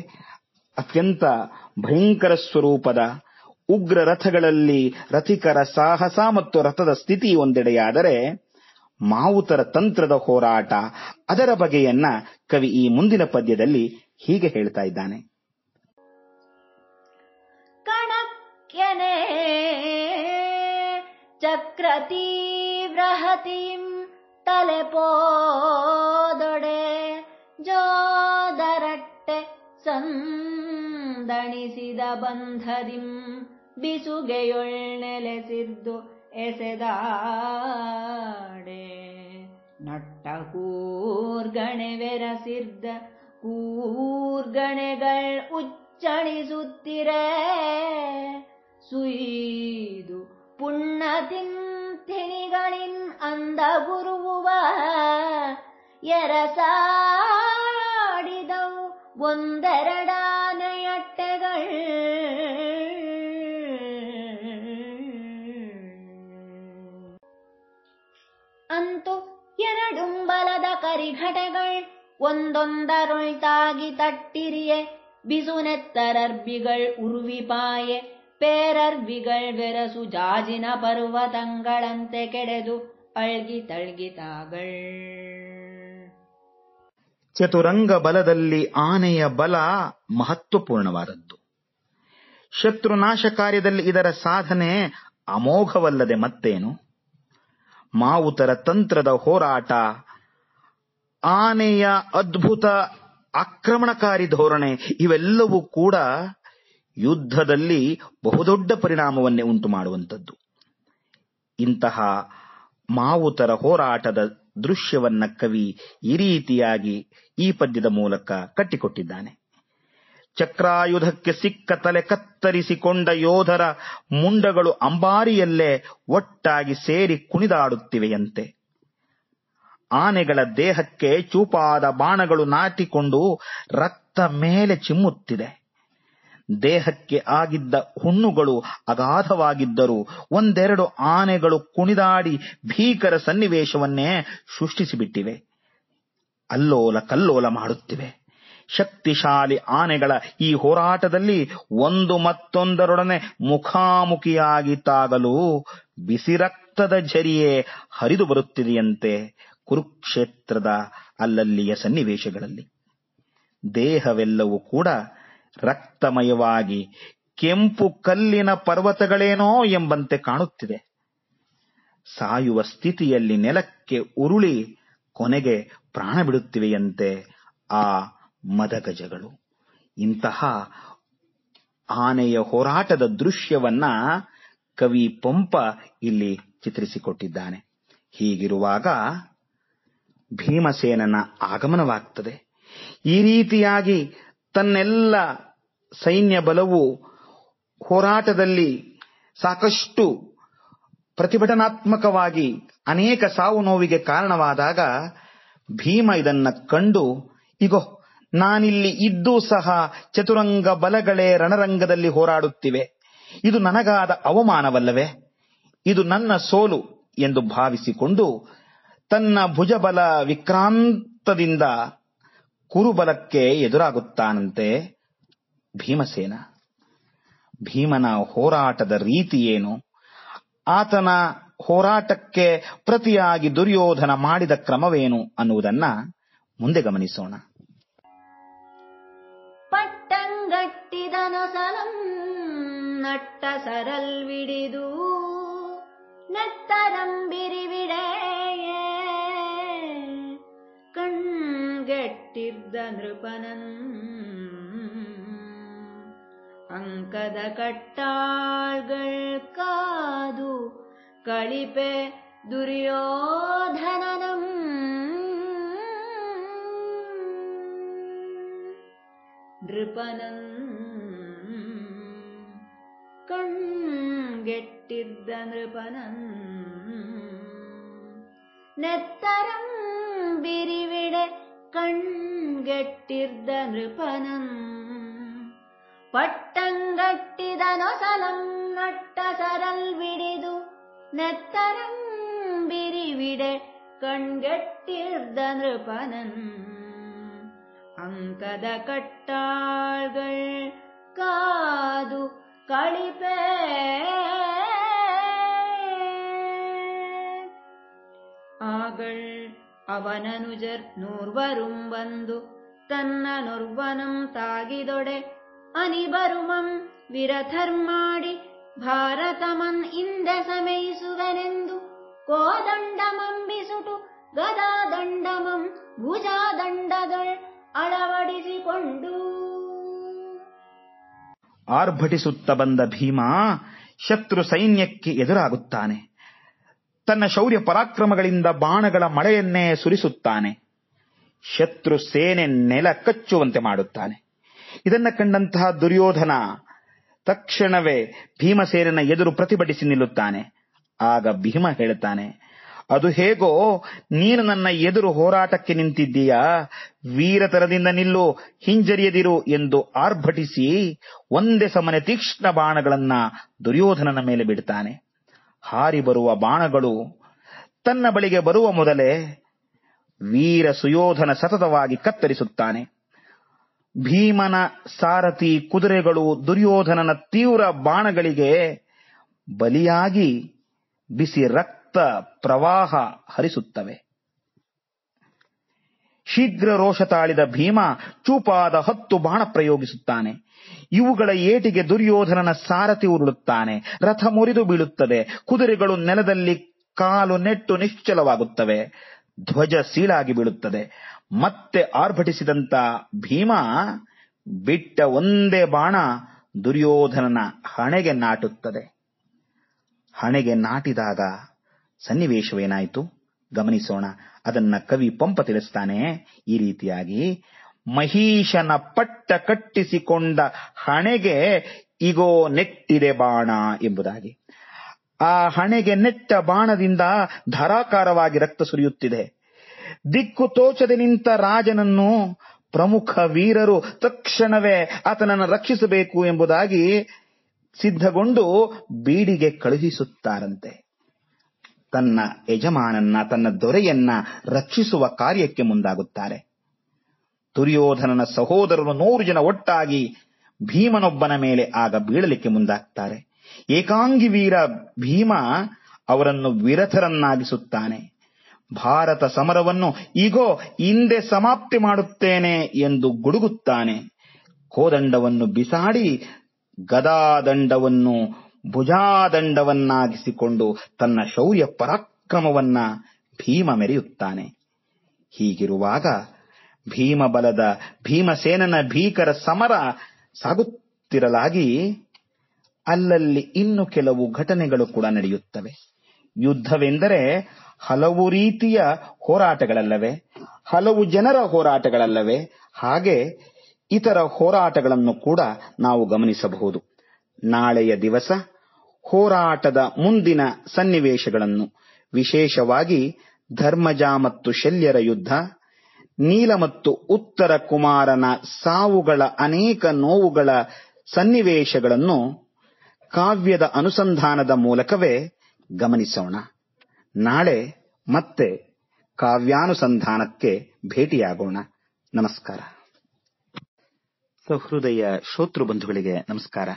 Speaker 2: ಅತ್ಯಂತ ಭಯಂಕರ ಸ್ವರೂಪದ ಉಗ್ರ ರಥಗಳಲ್ಲಿ ರಥಿಕರ ಸಾಹಸ ಮತ್ತು ರಥದ ಸ್ಥಿತಿ ಒಂದೆಡೆಯಾದರೆ ಮಾವುತರ ತಂತ್ರದ ಹೋರಾಟ ಅದರ ಬಗೆಯನ್ನ ಕವಿ ಈ ಮುಂದಿನ ಪದ್ಯದಲ್ಲಿ ಹೀಗೆ ಹೇಳ್ತಾ ಇದ್ದಾನೆ.
Speaker 4: ಕಣಕ್ಯನೆ ಚಕ್ರತೀವ್ರಹತಿಂ ತಲೆಪೋದೊಡೆ ಜೋದರಟ್ಟೆ ಸಂದಣಿಸಿದ ಬಂಧದಿಂ ಬಿಸುಗೆಯೊಳ್ನೆಲೆಸಿದ್ದು ಎಸೆದಾಡೆ ನಟ್ಟ ಕೂರ್ಗಣೆವೆರಸಿರ್ದ ಕೂರ್ಗಣೆಗಳ್ ಉಚ್ಚಣಿಸುತ್ತಿರೆ. ಸುಯಿದು ಪುಣ್ಣತಿನ್ ತಿನಿಗಳಿನ್ ಅಂದ ಗುರುವ ಎರಸಾಡಿದವು ಒಂದೆರಡ ಎರಡುಂಬಲದ ಒಂದೊಂದರುಳ್ತಾಗಿ ತಟ್ಟಿರಿಯೆ. ಬಿಸುನೆತ್ತರರ್ಬಿಗಳ್ ಉರುವಿಪಾಯೆ ಪೇರರ್ಬಿಗಳ್ ಬೆರಸು ಜಾಜಿನ ಪರ್ವತಂಗಳಂತೆ ಕೆಡೆದು ಅಳ್ಗಿ ತಳ್ಗಿತಾಗಳ್
Speaker 2: ಚತುರಂಗ ಬಲದಲ್ಲಿ ಆನೆಯ ಬಲ ಮಹತ್ವಪೂರ್ಣವಾದದ್ದು. ಶತ್ರುನಾಶ ಕಾರ್ಯದಲ್ಲಿ ಇದರ ಸಾಧನೆ ಅಮೋಘವಲ್ಲದೆ ಮತ್ತೇನು? ಮಾವುತರ ತಂತ್ರದ ಹೋರಾಟ ಆನೆಯ ಅದ್ಭುತ ಆಕ್ರಮಣಕಾರಿ ಧೋರಣೆ ಇವೆಲ್ಲವೂ ಕೂಡ ಯುದ್ಧದಲ್ಲಿ ಬಹುದೊಡ್ಡ ಪರಿಣಾಮವನ್ನೇ ಉಂಟು ಮಾಡುವಂಥದ್ದು ಇಂತಹ ಮಾವುತರ ಹೋರಾಟದ ದೃಶ್ಯವನ್ನ ಕವಿ ಈ ರೀತಿಯಾಗಿ ಈ ಪದ್ಯದ ಮೂಲಕ ಕಟ್ಟಿಕೊಟ್ಟಿದ್ದಾನೆ. ಚಕ್ರಾಯುಧಕ್ಕೆ ಸಿಕ್ಕ ತಲೆ ಕತ್ತರಿಸಿಕೊಂಡ ಯೋಧರ ಮುಂಡಗಳು ಅಂಬಾರಿಯಲ್ಲೇ ಒಟ್ಟಾಗಿ ಸೇರಿ ಕುಣಿದಾಡುತ್ತಿವೆಯಂತೆ. ಆನೆಗಳ ದೇಹಕ್ಕೆ ಚೂಪಾದ ಬಾಣಗಳು ನಾಟಿಕೊಂಡು ರಕ್ತ ಮೇಲೆ ಚಿಮ್ಮುತ್ತಿದೆ. ದೇಹಕ್ಕೆ ಆಗಿದ್ದ ಹುಣ್ಣುಗಳು ಅಗಾಧವಾಗಿದ್ದರೂ ಒಂದೆರಡು ಆನೆಗಳು ಕುಣಿದಾಡಿ ಭೀಕರ ಸನ್ನಿವೇಶವನ್ನೇ ಸೃಷ್ಟಿಸಿಬಿಟ್ಟಿವೆ. ಅಲ್ಲೋಲ ಕಲ್ಲೋಲ ಮಾಡುತ್ತಿವೆ. ಶಕ್ತಿಶಾಲಿ ಆನೆಗಳ ಈ ಹೋರಾಟದಲ್ಲಿ ಒಂದು ಮತ್ತೊಂದರೊಡನೆ ಮುಖಾಮುಖಿಯಾಗಿ ತಾಗಲು ಬಿಸಿ ರಕ್ತದ ಝರಿಯೇ ಹರಿದು ಬರುತ್ತಿದೆಯಂತೆ ಕುರುಕ್ಷೇತ್ರದ ಅಲ್ಲಲ್ಲಿಯ ಸನ್ನಿವೇಶಗಳಲ್ಲಿ. ದೇಹವೆಲ್ಲವೂ ಕೂಡ ರಕ್ತಮಯವಾಗಿ ಕೆಂಪು ಕಲ್ಲಿನ ಪರ್ವತಗಳೇನೋ ಎಂಬಂತೆ ಕಾಣುತ್ತಿದೆ. ಸಾಯುವ ಸ್ಥಿತಿಯಲ್ಲಿ ನೆಲಕ್ಕೆ ಉರುಳಿ ಕೊನೆಗೆ ಪ್ರಾಣ ಬಿಡುತ್ತಿವೆಯಂತೆ ಆ ಮದಗಜಗಳು. ಇಂತಹ ಆನೆಯ ಹೋರಾಟದ ದೃಶ್ಯವನ್ನ ಕವಿ ಪಂಪ ಇಲ್ಲಿ ಚಿತ್ರಿಸಿಕೊಟ್ಟಿದ್ದಾನೆ. ಹೀಗಿರುವಾಗ ಭೀಮಸೇನನ ಆಗಮನವಾಗ್ತದೆ. ಈ ರೀತಿಯಾಗಿ ತನ್ನೆಲ್ಲ ಸೈನ್ಯ ಬಲವು ಹೋರಾಟದಲ್ಲಿ ಸಾಕಷ್ಟು ಪ್ರತಿಭಟನಾತ್ಮಕವಾಗಿ ಅನೇಕ ಸಾವು ನೋವಿಗೆ ಕಾರಣವಾದಾಗ ಭೀಮ ಇದನ್ನ ಕಂಡು, ಇಗೋ, ನಾನಿಲ್ಲಿ ಇದ್ದೂ ಸಹ ಚತುರಂಗ ಬಲಗಳೇ ರಣರಂಗದಲ್ಲಿ ಹೋರಾಡುತ್ತಿವೆ. ಇದು ನನಗಾದ ಅವಮಾನವಲ್ಲವೇ? ಇದು ನನ್ನ ಸೋಲು ಎಂದು ಭಾವಿಸಿಕೊಂಡು ತನ್ನ ಭುಜಬಲ ವಿಕ್ರಾಂತದಿಂದ ಕುರುಬಲಕ್ಕೆ ಎದುರಾಗುತ್ತಾನಂತೆ ಭೀಮಸೇನ. ಭೀಮನ ಹೋರಾಟದ ರೀತಿ ಏನು? ಆತನ ಹೋರಾಟಕ್ಕೆ ಪ್ರತಿಯಾಗಿ ದುರ್ಯೋಧನ ಮಾಡಿದ ಕ್ರಮವೇನು ಅನ್ನುವುದನ್ನ ಮುಂದೆ ಗಮನಿಸೋಣ.
Speaker 4: ಪಟ್ಟಂಗಟ್ಟಿದನು ಸಲಂ ನಟ್ಟ ಸರಲ್ವಿಡಿದು ಗಟ್ಟಿದ್ದ ನೃಪನನ್ അങ്കത കട്ടാൾകൾക്കാതു കളിപ്പെ ദുര്യോധനനം. നൃപനം കൺകെട്ടിദ്ദ നൃപനം നെത്തരം വിരിവിടെ ಕಣ್ಗೆಟ್ಟಿರ್ದ ನೃಪನಂ ಪಟ್ಟಂಗಟ್ಟಿದನು ಸಲಂ ನಟ್ಟ ಸರಲ್ ಬಿಡಿದು ನೆತ್ತರಂ ಬಿರಿವಿಡೆ கண்கட்டிர்ந்த நிருபனன் அங்கத கட்டாள்கள் காது களிப்பே ஆகள் ಅವನನುಜರ್ ನೂರ್ವರುಂ ಬಂದು ತನ್ನ ನುರ್ವನಂ ತಾಗಿದೊಡೆ ಅನಿಬರುಮಂ ವಿರಥರ್ಮಾಡಿ ಭಾರತಮನ್ ಇಂದ ಸಮಯಿಸುವನೆಂದು ಕೋದಂಡಮಂ ಕೋದಂಡಮಂಬಿಸುಟು ಗದಾದಂಡಮಂ ಭುಜಾದಂಡಗಳ್ ಅಳವಡಿಸಿಕೊಂಡು.
Speaker 2: ಆರ್ಭಟಿಸುತ್ತ ಬಂದ ಭೀಮ ಶತ್ರು ಸೈನ್ಯಕ್ಕೆ ಎದುರಾಗುತ್ತಾನೆ. ತನ್ನ ಶೌರ್ಯ ಪರಾಕ್ರಮಗಳಿಂದ ಬಾಣಗಳ ಮಳೆಯನ್ನೇ ಸುರಿಸುತ್ತಾನೆ. ಶತ್ರು ಸೇನೆ ನೆಲ ಕಚ್ಚುವಂತೆ ಮಾಡುತ್ತಾನೆ. ಇದನ್ನ ಕಂಡಂತಹ ದುರ್ಯೋಧನ ತಕ್ಷಣವೇ ಭೀಮಸೇನನ ಎದುರು ಪ್ರತಿಭಟಿಸಿ ನಿಲ್ಲುತ್ತಾನೆ. ಆಗ ಭೀಮ ಹೇಳುತ್ತಾನೆ ಅದು ಹೇಗೋ, ನೀನು ನನ್ನ ಎದುರು ಹೋರಾಟಕ್ಕೆ ನಿಂತಿದ್ದೀಯಾ? ವೀರತರದಿಂದ ನಿಲ್ಲು, ಹಿಂಜರಿಯದಿರು ಎಂದು ಆರ್ಭಟಿಸಿ ಒಂದೇ ಸಮನೆ ತೀಕ್ಷ್ಣ ಬಾಣಗಳನ್ನ ದುರ್ಯೋಧನನ ಮೇಲೆ ಬಿಡ್ತಾನೆ. ಹಾರಿ ಬರುವ ಬಾಣಗಳು ತನ್ನ ಬಳಿಗೆ ಬರುವ ಮೊದಲೇ ವೀರ ಸುಯೋಧನ ಸತತವಾಗಿ ಕತ್ತರಿಸುತ್ತಾನೆ. ಭೀಮನ ಸಾರಥಿ ಕುದುರೆಗಳು ದುರ್ಯೋಧನನ ತೀವ್ರ ಬಾಣಗಳಿಗೆ ಬಲಿಯಾಗಿ ಬಿಸಿ ರಕ್ತ ಪ್ರವಾಹ ಹರಿಸುತ್ತವೆ. ಶೀಘ್ರ ರೋಷ ತಾಳಿದ ಭೀಮ ಚೂಪಾದ ಹತ್ತು ಬಾಣ ಪ್ರಯೋಗಿಸುತ್ತಾನೆ. ಇವುಗಳ ಏಟಿಗೆ ದುರ್ಯೋಧನನ ಸಾರಥಿ ಉರುಳುತ್ತಾನೆ. ರಥ ಮುರಿದು ಬೀಳುತ್ತದೆ. ಕುದುರೆಗಳು ನೆಲದಲ್ಲಿ ಕಾಲು ನೆಟ್ಟು ನಿಶ್ಚಲವಾಗುತ್ತವೆ. ಧ್ವಜ ಸೀಳಾಗಿ ಬೀಳುತ್ತದೆ. ಮತ್ತೆ ಆರ್ಭಟಿಸಿದಂತ ಭೀಮ ಬಿಟ್ಟ ಒಂದೇ ಬಾಣ ದುರ್ಯೋಧನನ ಹಣೆಗೆ ನಾಟುತ್ತದೆ. ಹಣೆಗೆ ನಾಟಿದಾಗ ಸನ್ನಿವೇಶವೇನಾಯಿತು? ಗಮನಿಸೋಣ. ಅದನ್ನ ಕವಿ ಪಂಪ ತಿಳಿಸ್ತಾನೆ. ಈ ರೀತಿಯಾಗಿ ಮಹೀಶನ ಪಟ್ಟ ಕಟ್ಟಿಸಿಕೊಂಡ ಹಣೆಗೆ ಇಗೋ ನೆಟ್ಟಿದೆ ಬಾಣ ಎಂಬುದಾಗಿ. ಆ ಹಣೆಗೆ ನೆಟ್ಟ ಬಾಣದಿಂದ ಧಾರಾಕಾರವಾಗಿ ರಕ್ತ ಸುರಿಯುತ್ತಿದೆ. ದಿಕ್ಕು ತೋಚದೆ ನಿಂತ ರಾಜನನ್ನು ಪ್ರಮುಖ ವೀರರು ತಕ್ಷಣವೇ ಆತನನ್ನು ರಕ್ಷಿಸಬೇಕು ಎಂಬುದಾಗಿ ಸಿದ್ಧಗೊಂಡು ಬೀಡಿಗೆ ಕಳುಹಿಸುತ್ತಾರಂತೆ. ತನ್ನ ಯಜಮಾನನ್ನ, ತನ್ನ ದೊರೆಯನ್ನ ರಕ್ಷಿಸುವ ಕಾರ್ಯಕ್ಕೆ ಮುಂದಾಗುತ್ತಾರೆ. ದುರ್ಯೋಧನನ ಸಹೋದರರು ನೂರು ಜನ ಒಟ್ಟಾಗಿ ಭೀಮನೊಬ್ಬನ ಮೇಲೆ ಆಗ ಬೀಳಲಿಕ್ಕೆ ಮುಂದಾಗ್ತಾರೆ. ಏಕಾಂಗಿ ವೀರ ಭೀಮ ಅವರನ್ನು ವಿರಥರನ್ನಾಗಿಸುತ್ತಾನೆ. ಭಾರತ ಸಮರವನ್ನು ಈಗೋ ಹಿಂದೆ ಸಮಾಪ್ತಿ ಮಾಡುತ್ತೇನೆ ಎಂದು ಗುಡುಗುತ್ತಾನೆ. ಕೋದಂಡವನ್ನು ಬಿಸಾಡಿ ಗದಾದಂಡವನ್ನು ಭುಜಾದಂಡವನ್ನಾಗಿಸಿಕೊಂಡು ತನ್ನ ಶೌರ್ಯ ಪರಾಕ್ರಮವನ್ನ ಭೀಮ ಮೆರೆಯುತ್ತಾನೆ. ಹೀಗಿರುವಾಗ ಭೀಮ ಬಲದ ಭೀಮಸೇನನ ಭೀಕರ ಸಮರ ಸಾಗುತ್ತಿರಲಾಗಿ, ಅಲ್ಲಲ್ಲಿ ಇನ್ನು ಕೆಲವು ಘಟನೆಗಳು ಕೂಡ ನಡೆಯುತ್ತವೆ. ಯುದ್ಧವೆಂದರೆ ಹಲವು ರೀತಿಯ ಹೋರಾಟಗಳಲ್ಲವೇ, ಹಲವು ಜನರ ಹೋರಾಟಗಳಲ್ಲವೇ, ಹಾಗೆ ಇತರ ಹೋರಾಟಗಳನ್ನು ಕೂಡ ನಾವು ಗಮನಿಸಬಹುದು. ನಾಳೆಯ ದಿವಸ ಹೋರಾಟದ ಮುಂದಿನ ಸನ್ನಿವೇಶಗಳನ್ನು, ವಿಶೇಷವಾಗಿ ಧರ್ಮಜ ಮತ್ತು ಶಲ್ಯರ ಯುದ್ಧ ನೀಲ ಮತ್ತು ಉತ್ತರ ಕುಮಾರನ ಸಾವುಗಳ ಅನೇಕ ನೋವುಗಳ ಸನ್ನಿವೇಶಗಳನ್ನು ಕಾವ್ಯದ ಅನುಸಂಧಾನದ ಮೂಲಕವೇ ಗಮನಿಸೋಣ. ನಾಳೆ ಮತ್ತೆ ಕಾವ್ಯಾನುಸಂಧಾನಕ್ಕೆ ಭೇಟಿಯಾಗೋಣ. ನಮಸ್ಕಾರ. ಸಹೃದಯ ಶ್ರೋತೃ ಬಂಧುಗಳಿಗೆ ನಮಸ್ಕಾರ.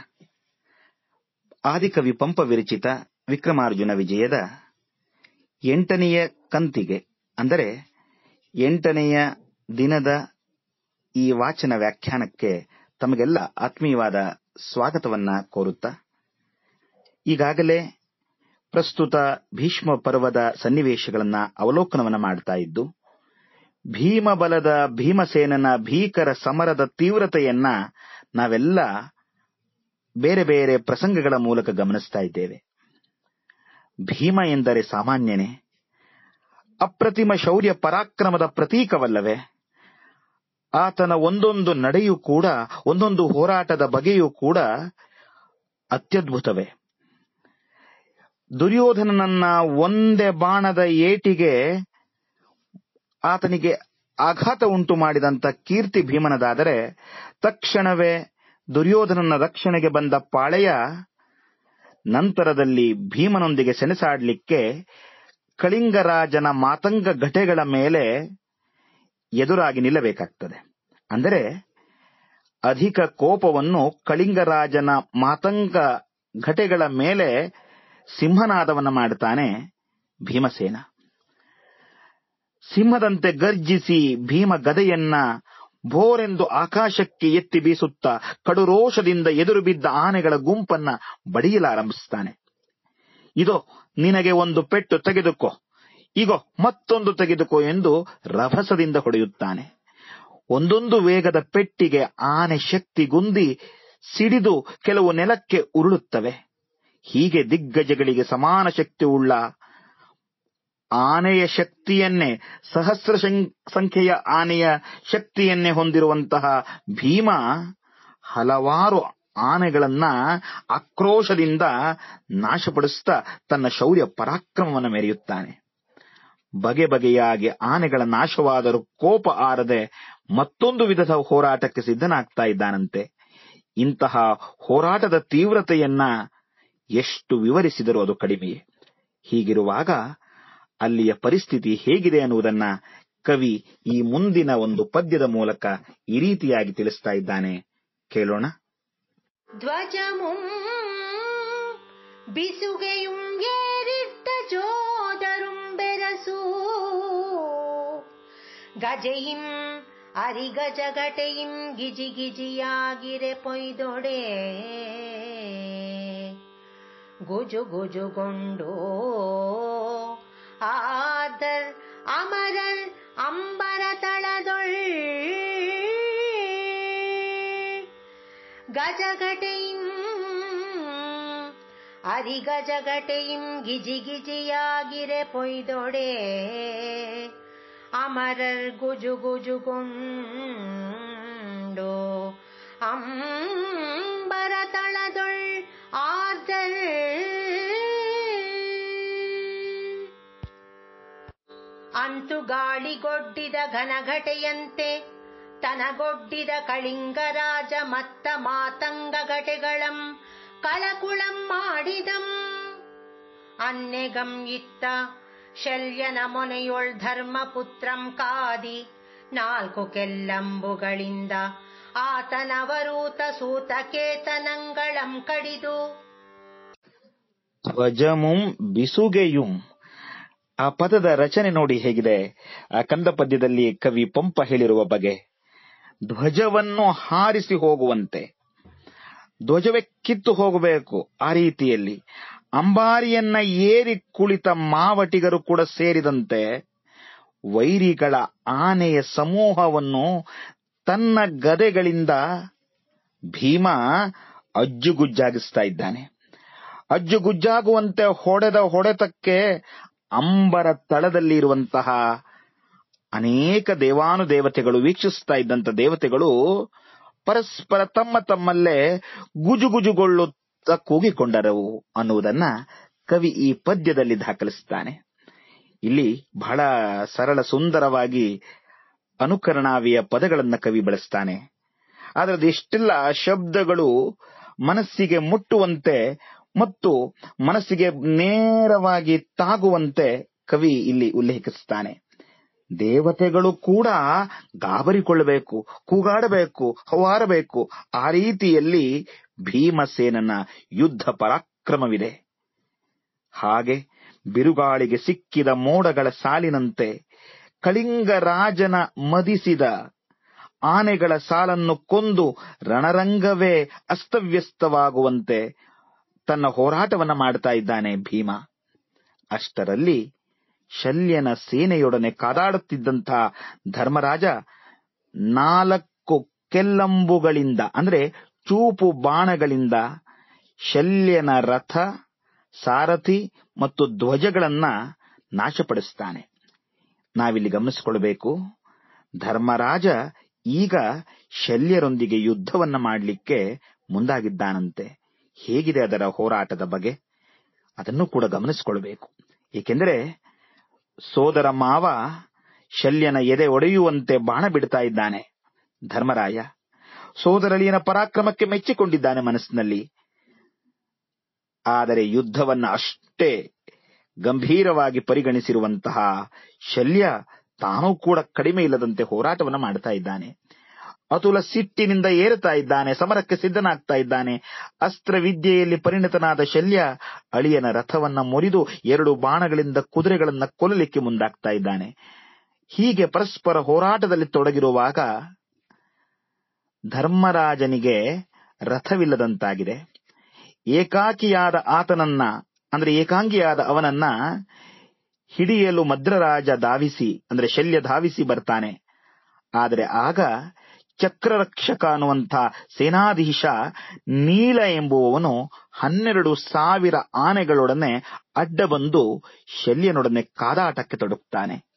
Speaker 2: ಆದಿಕವಿ ಪಂಪ ವಿರಚಿತ ವಿಕ್ರಮಾರ್ಜುನ ವಿಜಯದ ಎಂಟನೆಯ ಕಂತಿಗೆ, ಅಂದರೆ ಎಂಟನೆಯ ದಿನದ ಈ ವಾಚನ ವ್ಯಾಖ್ಯಾನಕ್ಕೆ ತಮಗೆಲ್ಲ ಆತ್ಮೀಯವಾದ ಸ್ವಾಗತವನ್ನ ಕೋರುತ್ತಾ, ಈಗಾಗಲೇ ಪ್ರಸ್ತುತ ಭೀಷ್ಮ ಪರ್ವದ ಸನ್ನಿವೇಶಗಳನ್ನ ಅವಲೋಕನವನ್ನ ಮಾಡ್ತಾ ಇದ್ದು, ಭೀಮಬಲದ ಭೀಮಸೇನನ ಭೀಕರ ಸಮರದ ತೀವ್ರತೆಯನ್ನ ನಾವೆಲ್ಲ ಬೇರೆ ಬೇರೆ ಪ್ರಸಂಗಗಳ ಮೂಲಕ ಗಮನಿಸ್ತಾ ಇದ್ದೇವೆ. ಭೀಮ ಎಂದರೆ ಸಾಮಾನ್ಯನೇ ಅಪ್ರತಿಮ ಶೌರ್ಯ ಪರಾಕ್ರಮದ ಪ್ರತೀಕವಲ್ಲವೇ? ಆತನ ಒಂದೊಂದು ನಡೆಯೂ ಕೂಡ, ಒಂದೊಂದು ಹೋರಾಟದ ಬಗೆಯೂ ಕೂಡ ಅತ್ಯದ್ಭುತವೇ. ದುರ್ಯೋಧನನನ್ನ ಒಂದೇ ಬಾಣದ ಏಟಿಗೆ ಆತನಿಗೆ ಆಘಾತ ಉಂಟು ಮಾಡಿದಂತ ಕೀರ್ತಿ ಭೀಮನದಾದರೆ, ತಕ್ಷಣವೇ ದುರ್ಯೋಧನನ ರಕ್ಷಣೆಗೆ ಬಂದ ಪಾಳೆಯ ನಂತರದಲ್ಲಿ ಭೀಮನೊಂದಿಗೆ ಸೆಣಸಾಡ್ಲಿಕ್ಕೆ ಕಳಿಂಗರಾಜನ ಮಾತಂಗ ಘಟೆಗಳ ಮೇಲೆ ಎದುರಾಗಿ ನಿಲ್ಲಬೇಕಾಗ್ತದೆ. ಅಂದರೆ ಅಧಿಕ ಕೋಪವನ್ನು ಕಳಿಂಗರಾಜನ ಮಾತಂಗ ಘಟೆಗಳ ಮೇಲೆ ಸಿಂಹನಾದವನ್ನ ಮಾಡುತ್ತಾನೆ ಭೀಮಸೇನ. ಸಿಂಹದಂತೆ ಗರ್ಜಿಸಿ ಭೀಮ ಗದೆಯನ್ನ ಭೋರೆಂದು ಆಕಾಶಕ್ಕೆ ಎತ್ತಿ ಬೀಸುತ್ತಾ ಕಡುರೋಷದಿಂದ ಎದುರು ಬಿದ್ದ ಆನೆಗಳ ಗುಂಪನ್ನ ಬಡಿಯಲಾರಂಭಿಸುತ್ತಾನೆ. ಇದೋ ನಿನಗೆ ಒಂದು ಪೆಟ್ಟು ತೆಗೆದುಕೋ. ಈಗೋ ಮತ್ತೊಂದು ತೆಗೆದುಕೋ ಎಂದು ರಭಸದಿಂದ ಹೊಡೆಯುತ್ತಾನೆ. ಒಂದೊಂದು ವೇಗದ ಪೆಟ್ಟಿಗೆ ಆನೆ ಶಕ್ತಿಗುಂದಿ ಸಿಡಿದು ಕೆಲವು ನೆಲಕ್ಕೆ ಉರುಳುತ್ತವೆ. ಹೀಗೆ ದಿಗ್ಗಜಗಳಿಗೆ ಸಮಾನ ಶಕ್ತಿ ಉಳ್ಳ ಆನೆಯ ಶಕ್ತಿಯನ್ನೇ, ಸಹಸ್ರ ಸಂಖ್ಯೆಯ ಆನೆಯ ಶಕ್ತಿಯನ್ನೇ ಹೊಂದಿರುವಂತಹ ಭೀಮ ಹಲವಾರು ಆನೆಗಳನ್ನ ಆಕ್ರೋಶದಿಂದ ನಾಶಪಡಿಸ್ತಾ ತನ್ನ ಶೌರ್ಯ ಪರಾಕ್ರಮವನ್ನು ಮೆರೆಯುತ್ತಾನೆ. ಬಗೆ ಬಗೆಯಾಗಿ ಆನೆಗಳ ನಾಶವಾದರೂ ಕೋಪ ಆರದೆ ಮತ್ತೊಂದು ವಿಧದ ಹೋರಾಟಕ್ಕೆ ಸಿದ್ಧನಾಗ್ತಾ ಇದ್ದಾನಂತೆ. ಇಂತಹ ಹೋರಾಟದ ತೀವ್ರತೆಯನ್ನ ಎಷ್ಟು ವಿವರಿಸಿದರೂ ಅದು ಕಡಿಮೆಯೇ. ಹೀಗಿರುವಾಗ ಅಲ್ಲಿಯ ಪರಿಸ್ಥಿತಿ ಹೇಗಿದೆ ಅನ್ನುವುದನ್ನ ಕವಿ ಈ ಮುಂದಿನ ಒಂದು ಪದ್ಯದ ಮೂಲಕ ಈ ರೀತಿಯಾಗಿ ತಿಳಿಸ್ತಾ ಇದ್ದಾನೆ. ಕೇಳೋಣ.
Speaker 6: ಬಿಸುಗೆಯುಂ ಏರಿಟ್ಟ ಜೋದರುಂ ಬೆರಸು. ಗಜೆಯಿಂ ಅರಿಗಜಗಟೆಯಿಂ ಗಿಜಿ ಗಿಜಿಯಾಗಿರೆ ಪೊಯ್ದೊಡೆ. ಗುಜು ಗುಜುಗೊಂಡು ಆದರ್ ಅಮರರ್ ಅಂಬರ ತಳದೊಳ್. ಗಜಗಟೆಯಿಂ ಅರಿಗಜಗಟೆಯಿಂ ಗಿಜಿ ಗಿಜಿಯಾಗಿರೆ ಪೊಯ್ದೊಡೆ. ಅಮರರ್ ಗುಜು ಗುಜುಗೊಂಡು ಅಂಬರ ತಳದೊಳ್ ಆರ್ದರ್ ಅಂತು ಗಾಳಿಗೊಡ್ಡಿದ ಘನಘಟೆಯಂತೆ ತನಗೊಡ್ಡಿದ ಕಳಿಂಗರಾಜ ಮತ್ತ ಮಾತಂಗ ಘಟೆಗಳಂ ಕಳಕುಳಂ ಮಾಡಿದಂ. ಅನ್ನೆಗಂ ಇತ್ತ ಶಲ್ಯನ ಮೊನೆಯೊಳ್ ಧರ್ಮಪುತ್ರಂ ಕಾದಿ ನಾಲ್ಕು ಕೆಲ್ಲಂಬುಗಳಿಂದ ಆತನವರೂತ ಸೂತಕೇತನಂಗಳಂ ಕಡಿದು.
Speaker 2: ಧ್ವಜಮುಂ ಬಿಸುಗೆಯುಂ. ಆ ಪದದ ರಚನೆ ನೋಡಿ ಹೇಗಿದೆ. ಆ ಕಂದ ಪದ್ಯದಲ್ಲಿ ಕವಿ ಪಂಪ ಹೇಳಿರುವ ಬಗೆ, ಧ್ವಜವನ್ನು ಹಾರಿಸಿ ಹೋಗುವಂತೆ. ಧ್ವಜವೇ ಕಿತ್ತು ಹೋಗಬೇಕು ಆ ರೀತಿಯಲ್ಲಿ ಅಂಬಾರಿಯನ್ನ ಏರಿ ಕುಳಿತ ಮಾವಟಿಗರು ಕೂಡ ಸೇರಿದಂತೆ ವೈರಿಗಳ ಆನೆಯ ಸಮೂಹವನ್ನು ತನ್ನ ಗದೆಗಳಿಂದ ಭೀಮ ಅಜ್ಜುಗುಜ್ಜಾಗಿಸ್ತಾ ಇದ್ದಾನೆ ಅಜ್ಜುಗುಜ್ಜಾಗುವಂತೆ ಹೊಡೆದ ಹೊಡೆತಕ್ಕೆ ಅಂಬರ ತಳದಲ್ಲಿ ಇರುವಂತಹ ಅನೇಕ ದೇವಾನುದೇವತೆಗಳು ವೀಕ್ಷಿಸ್ತಾ ಇದ್ದಂತ ದೇವತೆಗಳು ಪರಸ್ಪರ ತಮ್ಮ ತಮ್ಮಲ್ಲೇ ಗುಜುಗುಜುಗೊಳ್ಳುತ್ತಾ ಕೂಗಿಕೊಂಡರವು ಅನ್ನುವುದನ್ನ ಕವಿ ಈ ಪದ್ಯದಲ್ಲಿ ದಾಖಲಿಸುತ್ತಾನೆ. ಇಲ್ಲಿ ಬಹಳ ಸರಳ ಸುಂದರವಾಗಿ ಅನುಕರಣಾವಿಯ ಪದಗಳನ್ನ ಕವಿ ಬಳಸ್ತಾನೆ. ಆದರೆ ಎಷ್ಟೆಲ್ಲ ಶಬ್ದಗಳು ಮನಸ್ಸಿಗೆ ಮುಟ್ಟುವಂತೆ ಮತ್ತು ಮನಸ್ಸಿಗೆ ನೇರವಾಗಿ ತಾಗುವಂತೆ ಕವಿ ಇಲ್ಲಿ ಉಲ್ಲೇಖಿಸುತ್ತಾನೆ ದೇವತೆಗಳು ಕೂಡ ಗಾಬರಿಕೊಳ್ಳಬೇಕು, ಕೂಗಾಡಬೇಕು, ಹವಾರಬೇಕು. ಆ ರೀತಿಯಲ್ಲಿ ಭೀಮಸೇನನ ಯುದ್ಧ ಪರಾಕ್ರಮ ಪರಾಕ್ರಮವಿದೆ. ಹಾಗೆ ಬಿರುಗಾಳಿಗೆ ಸಿಕ್ಕಿದ ಮೋಡಗಳ ಸಾಲಿನಂತೆ ಕಳಿಂಗ ರಾಜನ ಮದಿಸಿದ ಆನೆಗಳ ಸಾಲನ್ನು ಕೊಂದು ರಣರಂಗವೇ ಅಸ್ತವ್ಯಸ್ತವಾಗುವಂತೆ ತನ್ನ ಹೋರಾಟವನ್ನ ಮಾಡ್ತಾ ಇದ್ದಾನೆ ಭೀಮ. ಅಷ್ಟರಲ್ಲಿ ಶಲ್ಯನ ಸೇನೆಯೊಡನೆ ಕಾದಾಡುತ್ತಿದ್ದಂಥ ಧರ್ಮರಾಜ ನಾಲ್ಕು ಕೆಲ್ಲಂಬುಗಳಿಂದ ಅಂದ್ರೆ ಚೂಪು ಬಾಣಗಳಿಂದ ಶಲ್ಯನ ರಥ, ಸಾರಥಿ ಮತ್ತು ಧ್ವಜಗಳನ್ನ ನಾಶಪಡಿಸ್ತಾನೆ. ನಾವಿಲ್ಲಿ ಗಮನಿಸಿಕೊಳ್ಬೇಕು ಧರ್ಮರಾಜ ಈಗ ಶಲ್ಯರೊಂದಿಗೆ ಯುದ್ಧವನ್ನ ಮಾಡಲಿಕ್ಕೆ ಮುಂದಾಗಿದ್ದಾನಂತೆ. ಹೇಗಿದೆ ಅದರ ಹೋರಾಟದ ಬಗೆ ಅದನ್ನು ಕೂಡ ಗಮನಿಸಿಕೊಳ್ಬೇಕು ಏಕೆಂದರೆ ಸೋದರ ಮಾವ ಶಲ್ಯನ ಎದೆ ಒಡೆಯುವಂತೆ ಬಾಣ ಬಿಡ್ತಾ ಇದ್ದಾನೆ. ಧರ್ಮರಾಯ, ಸೋದರಳಿಯನ ಪರಾಕ್ರಮಕ್ಕೆ ಮೆಚ್ಚಿಕೊಂಡಿದ್ದಾನೆ ಮನಸ್ಸಿನಲ್ಲಿ. ಆದರೆ ಯುದ್ಧವನ್ನ ಅಷ್ಟೇ ಗಂಭೀರವಾಗಿ ಪರಿಗಣಿಸಿರುವಂತಹ ಶಲ್ಯ ತಾನೂ ಕೂಡ ಕಡಿಮೆ ಇಲ್ಲದಂತೆ ಹೋರಾಟವನ್ನ ಮಾಡ್ತಾ ಇದ್ದಾನೆ. ಅತುಲ ಸಿಟ್ಟಿನಿಂದ ಏರುತ್ತಾ ಇದ್ದಾನೆ, ಸಮರಕ್ಕೆ ಸಿದ್ಧನಾಗ್ತಾ ಇದ್ದಾನೆ. ಅಸ್ತ್ರವಿದ್ಯೆಯಲ್ಲಿ ಪರಿಣಿತನಾದ ಶಲ್ಯ ಅಳಿಯನ ರಥವನ್ನ ಮುರಿದು ಎರಡು ಬಾಣಗಳಿಂದ ಕುದುರೆಗಳನ್ನ ಕೊಲ್ಲಲಿಕ್ಕೆ ಮುಂದಾಗ್ತಾ ಇದ್ದಾನೆ. ಹೀಗೆ ಪರಸ್ಪರ ಹೋರಾಟದಲ್ಲಿ ತೊಡಗಿರುವಾಗ ಧರ್ಮರಾಜನಿಗೆ ರಥವಿಲ್ಲದಂತಾಗಿದೆ. ಏಕಾಕಿಯಾದ ಆತನನ್ನ, ಅಂದ್ರೆ ಏಕಾಂಗಿಯಾದ ಅವನನ್ನ ಹಿಡಿಯಲು ಮದ್ರರಾಜ ಧಾವಿಸಿ, ಅಂದ್ರೆ ಶಲ್ಯ ಧಾವಿಸಿ ಬರ್ತಾನೆ. ಆದರೆ ಆಗ ಚಕ್ರರಕ್ಷಕ ಅನ್ನುವಂಥ ಸೇನಾಧೀಶ ನೀಲ ಎಂಬುವವನು ಹನ್ನೆರಡು ಸಾವಿರ ಆನೆಗಳೊಡನೆ ಅಡ್ಡ ಬಂದು ಶಲ್ಯನೊಡನೆ ಕಾದಾಟಕ್ಕೆ ತೊಡಗುತ್ತಾನೆ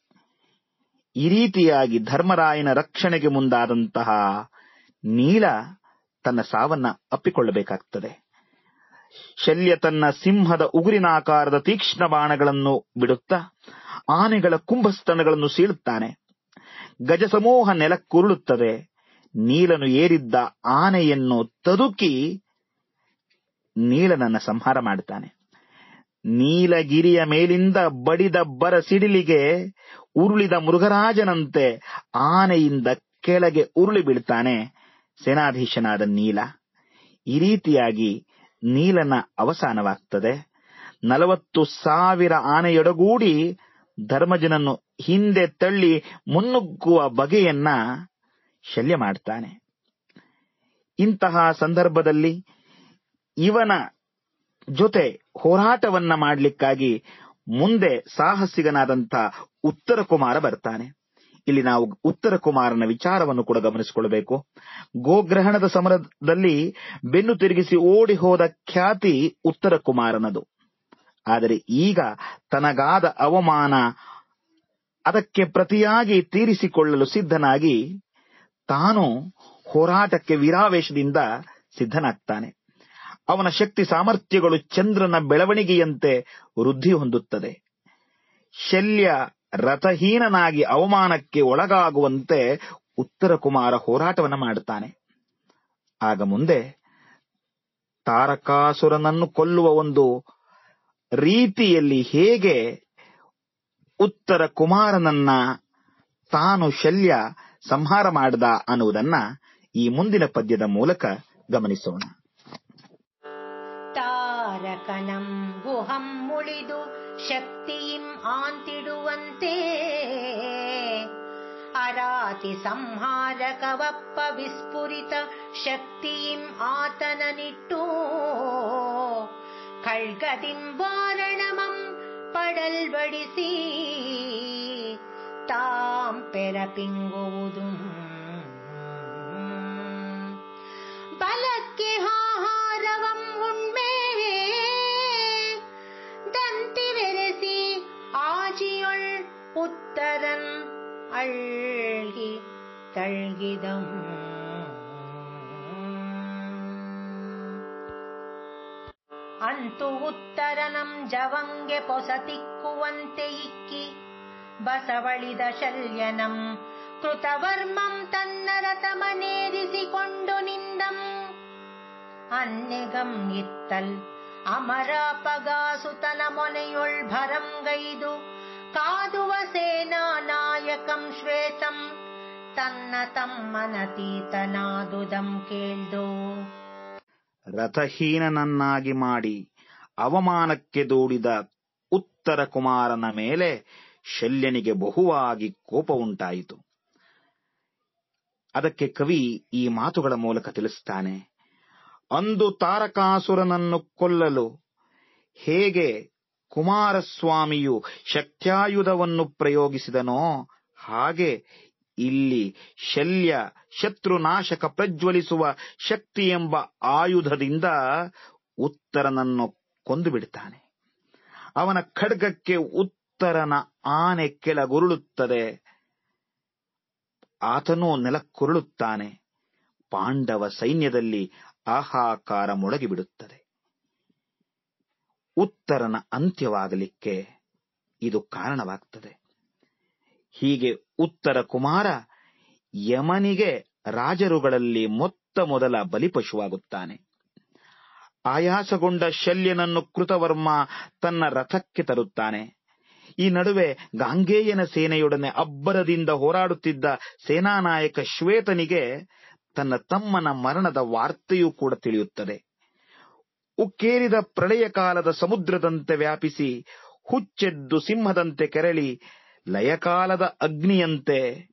Speaker 2: ಈ ರೀತಿಯಾಗಿ ಧರ್ಮರಾಯನ ರಕ್ಷಣೆಗೆ ಮುಂದಾದಂತಹ ನೀಲ ತನ್ನ ಸಾವನ್ನ ಅಪ್ಪಿಕೊಳ್ಳಬೇಕಾಗ್ತದೆ. ಶಲ್ಯ ತನ್ನ ಸಿಂಹದ ಉಗುರಿನಾಕಾರದ ತೀಕ್ಷ್ಣ ಬಾಣಗಳನ್ನು ಬಿಡುತ್ತಾ ಆನೆಗಳ ಕುಂಭಸ್ತನಗಳನ್ನು ಸೀಳುತ್ತಾನೆ. ಗಜಸಮೂಹ ನೆಲಕ್ಕುರುಳುತ್ತದೆ. ನೀಲನು ಏರಿದ್ದ ಆನೆಯನ್ನು ತದುಕಿ ನೀಲನನ್ನ ಸಂಹಾರ ಮಾಡುತ್ತಾನೆ. ನೀಲಗಿರಿಯ ಮೇಲಿಂದ ಬಡಿದ ಬರ ಸಿಡಿಲಿಗೆ ಉರುಳಿದ ಮೃಗರಾಜನಂತೆ ಆನೆಯಿಂದ ಕೆಳಗೆ ಉರುಳಿ ಬೀಳ್ತಾನೆ ಸೇನಾಧೀಶನಾದ ನೀಲ. ಈ ರೀತಿಯಾಗಿ ನೀಲನ ಅವಸಾನವಾಗ್ತದೆ. ನಲವತ್ತು ಸಾವಿರ ಆನೆಯೊಡಗೂಡಿ ಧರ್ಮಜನನ್ನು ಹಿಂದೆ ತಳ್ಳಿ ಮುನ್ನುಗ್ಗುವ ಬಗೆಯನ್ನ ಶಲ್ಯ ಮಾಡ್ತಾನೆ. ಇಂತಹ ಸಂದರ್ಭದಲ್ಲಿ ಇವನ ಜೊತೆ ಹೋರಾಟವನ್ನ ಮಾಡಲಿಕ್ಕಾಗಿ ಮುಂದೆ ಸಾಹಸಿಗನಾದಂತಹ ಉತ್ತರ ಕುಮಾರ ಬರ್ತಾನೆ. ಇಲ್ಲಿ ನಾವು ಉತ್ತರ ಕುಮಾರನ ವಿಚಾರವನ್ನು ಕೂಡ ಗಮನಿಸಿಕೊಳ್ಳಬೇಕು. ಗೋಗ್ರಹಣದ ಸಮರದಲ್ಲಿ ಬೆನ್ನು ತಿರುಗಿಸಿ ಓಡಿ ಹೋದ ಖ್ಯಾತಿ ಉತ್ತರ ಕುಮಾರನದು ಆದರೆ ಈಗ ತನಗಾದ ಅವಮಾನ ಅದಕ್ಕೆ ಪ್ರತಿಯಾಗಿ ತೀರಿಸಿಕೊಳ್ಳಲು ಸಿದ್ಧನಾಗಿ ತಾನು ಹೋರಾಟಕ್ಕೆ ವೀರಾವೇಶದಿಂದ ಸಿದ್ಧನಾಗ್ತಾನೆ. ಅವನ ಶಕ್ತಿ ಸಾಮರ್ಥ್ಯಗಳು ಚಂದ್ರನ ಬೆಳವಣಿಗೆಯಂತೆ ವೃದ್ಧಿ ಹೊಂದುತ್ತದೆ. ಶಲ್ಯ ರಥಹೀನನಾಗಿ ಅವಮಾನಕ್ಕೆ ಒಳಗಾಗುವಂತೆ ಉತ್ತರ ಕುಮಾರ ಹೋರಾಟವನ್ನು ಮಾಡುತ್ತಾನೆ. ಆಗ ಮುಂದೆ ತಾರಕಾಸುರನನ್ನು ಕೊಲ್ಲುವ ಒಂದು ರೀತಿಯಲ್ಲಿ ಹೇಗೆ ಉತ್ತರ ಕುಮಾರನನ್ನ ತಾನು ಶಲ್ಯ ಸಂಹಾರ ಮಾಡದ ಅನ್ನುವುದನ್ನ ಈ ಮುಂದಿನ ಪದ್ಯದ ಮೂಲಕ ಗಮನಿಸೋಣ.
Speaker 6: ತಾರಕನಂ ಗುಹಂ ಮುಳಿದು ಶಕ್ತಿಯಿಂ ಆಂತಿಡುವಂತೆ. ಅರಾತಿ ಸಂಹಾರಕವಪ್ಪ ವಿಸ್ಫುರಿತ ಶಕ್ತಿಯಿಂ ಆತನನಿಟ್ಟು. ಖಳ್ಗದಿಂಬಾರಣಮಂ ಪಡಲ್ಬಡಿಸಿ. ತಾಂ ಪೆರಪಿಂಗುವುದು. ಬಲಕ್ಕೆ ಹಾಹಾರವಂ ಉಣ್ಮೆ ದಂತಿವೆರೆಸಿ ಆಜಿಯೊಳ್ ಉತ್ತರನ್ ಅಳ್ಗಿ ತಳ್ಗಿದಂ. ಅಂತೂ ಉತ್ತರನಂ ಜವಂಗೆ ಪೊಸತಿಕ್ಕುವಂತೆ ಇಕ್ಕಿ. ಬಸವಳಿದ ಶಲ್ಯನಂ. ಕೃತವರ್ಮಂ ತನ್ನ ರಥಮನೇರಿಸಿಕೊಂಡು ನಿಂದಂ. ಅನ್ನೆಗಂ ಇತ್ತಲ್. ಅಮರಾಪಗಾಸುತನ ಮೊನೆಯೊಳ್ ಭರಂಗೈದು ಕಾದುವ ಸೇನಾ ನಾಯಕಂ ಶ್ವೇತಂ. ತನ್ನ ತಮ್ಮನತೀತನಾದುದಂ ಕೇಳ್ದು.
Speaker 2: ರಥಹೀನನನ್ನಾಗಿ ಮಾಡಿ ಅವಮಾನಕ್ಕೆ ದೂಡಿದ ಉತ್ತರ ಕುಮಾರನ ಮೇಲೆ ಶಲ್ಯನಿಗೆ ಬಹುವಾಗಿ ಕೋಪ ಉಂಟಾಯಿತು ಅದಕ್ಕೆ ಕವಿ ಈ ಮಾತುಗಳ ಮೂಲಕ ತಿಳಿಸುತ್ತಾನೆ, ಅಂದು ತಾರಕಾಸುರನನ್ನು ಕೊಲ್ಲಲು ಹೇಗೆ ಕುಮಾರಸ್ವಾಮಿಯು ಶಕ್ತ್ಯಾಯುಧವನ್ನು ಪ್ರಯೋಗಿಸಿದನೋ ಹಾಗೆ ಇಲ್ಲಿ ಶಲ್ಯ ಶತ್ರುನಾಶಕ ಪ್ರಜ್ವಲಿಸುವ ಶಕ್ತಿ ಎಂಬ ಆಯುಧದಿಂದ ಉತ್ತರನನ್ನು ಕೊಂದು ಬಿಡ್ತಾನೆ ಅವನ ಖಡ್ಗಕ್ಕೆ ಉತ್ತರನ ಆನೆ ಕೆಳಗುರುಳುತ್ತದೆ ಆತನೂ ನೆಲಕ್ಕುರುಳುತ್ತಾನೆ. ಪಾಂಡವ ಸೈನ್ಯದಲ್ಲಿ ಆಹಾಕಾರ ಮೊಳಗಿಬಿಡುತ್ತದೆ ಉತ್ತರನ ಅಂತ್ಯವಾಗಲಿಕ್ಕೆ ಇದು ಕಾರಣವಾಗ್ತದೆ. ಹೀಗೆ ಉತ್ತರ ಕುಮಾರ ಯಮನಿಗೆ ರಾಜರುಗಳಲ್ಲಿ ಮೊತ್ತ ಮೊದಲ ಬಲಿಪಶುವಾಗುತ್ತಾನೆ. ಆಯಾಸಗೊಂಡ ಶಲ್ಯನನ್ನು ಕೃತವರ್ಮ ತನ್ನ ರಥಕ್ಕೆ ತರುತ್ತಾನೆ. ಈ ನಡುವೆ ಗಾಂಗೇಯನ ಸೇನೆಯೊಡನೆ ಅಬ್ಬರದಿಂದ ಹೋರಾಡುತ್ತಿದ್ದ ಸೇನಾನಾಯಕ ಶ್ವೇತನಿಗೆ ತನ್ನ ತಮ್ಮನ ಮರಣದ ವಾರ್ತೆಯೂ ಕೂಡ ತಿಳಿಯುತ್ತದೆ. ಉಕ್ಕೇರಿದ ಪ್ರಳಯ ಕಾಲದ ಸಮುದ್ರದಂತೆ ವ್ಯಾಪಿಸಿ, ಹುಚ್ಚೆದ್ದು ಸಿಂಹದಂತೆ ಕೆರಳಿ, ಲಯಕಾಲದ ಅಗ್ನಿಯಂತೆ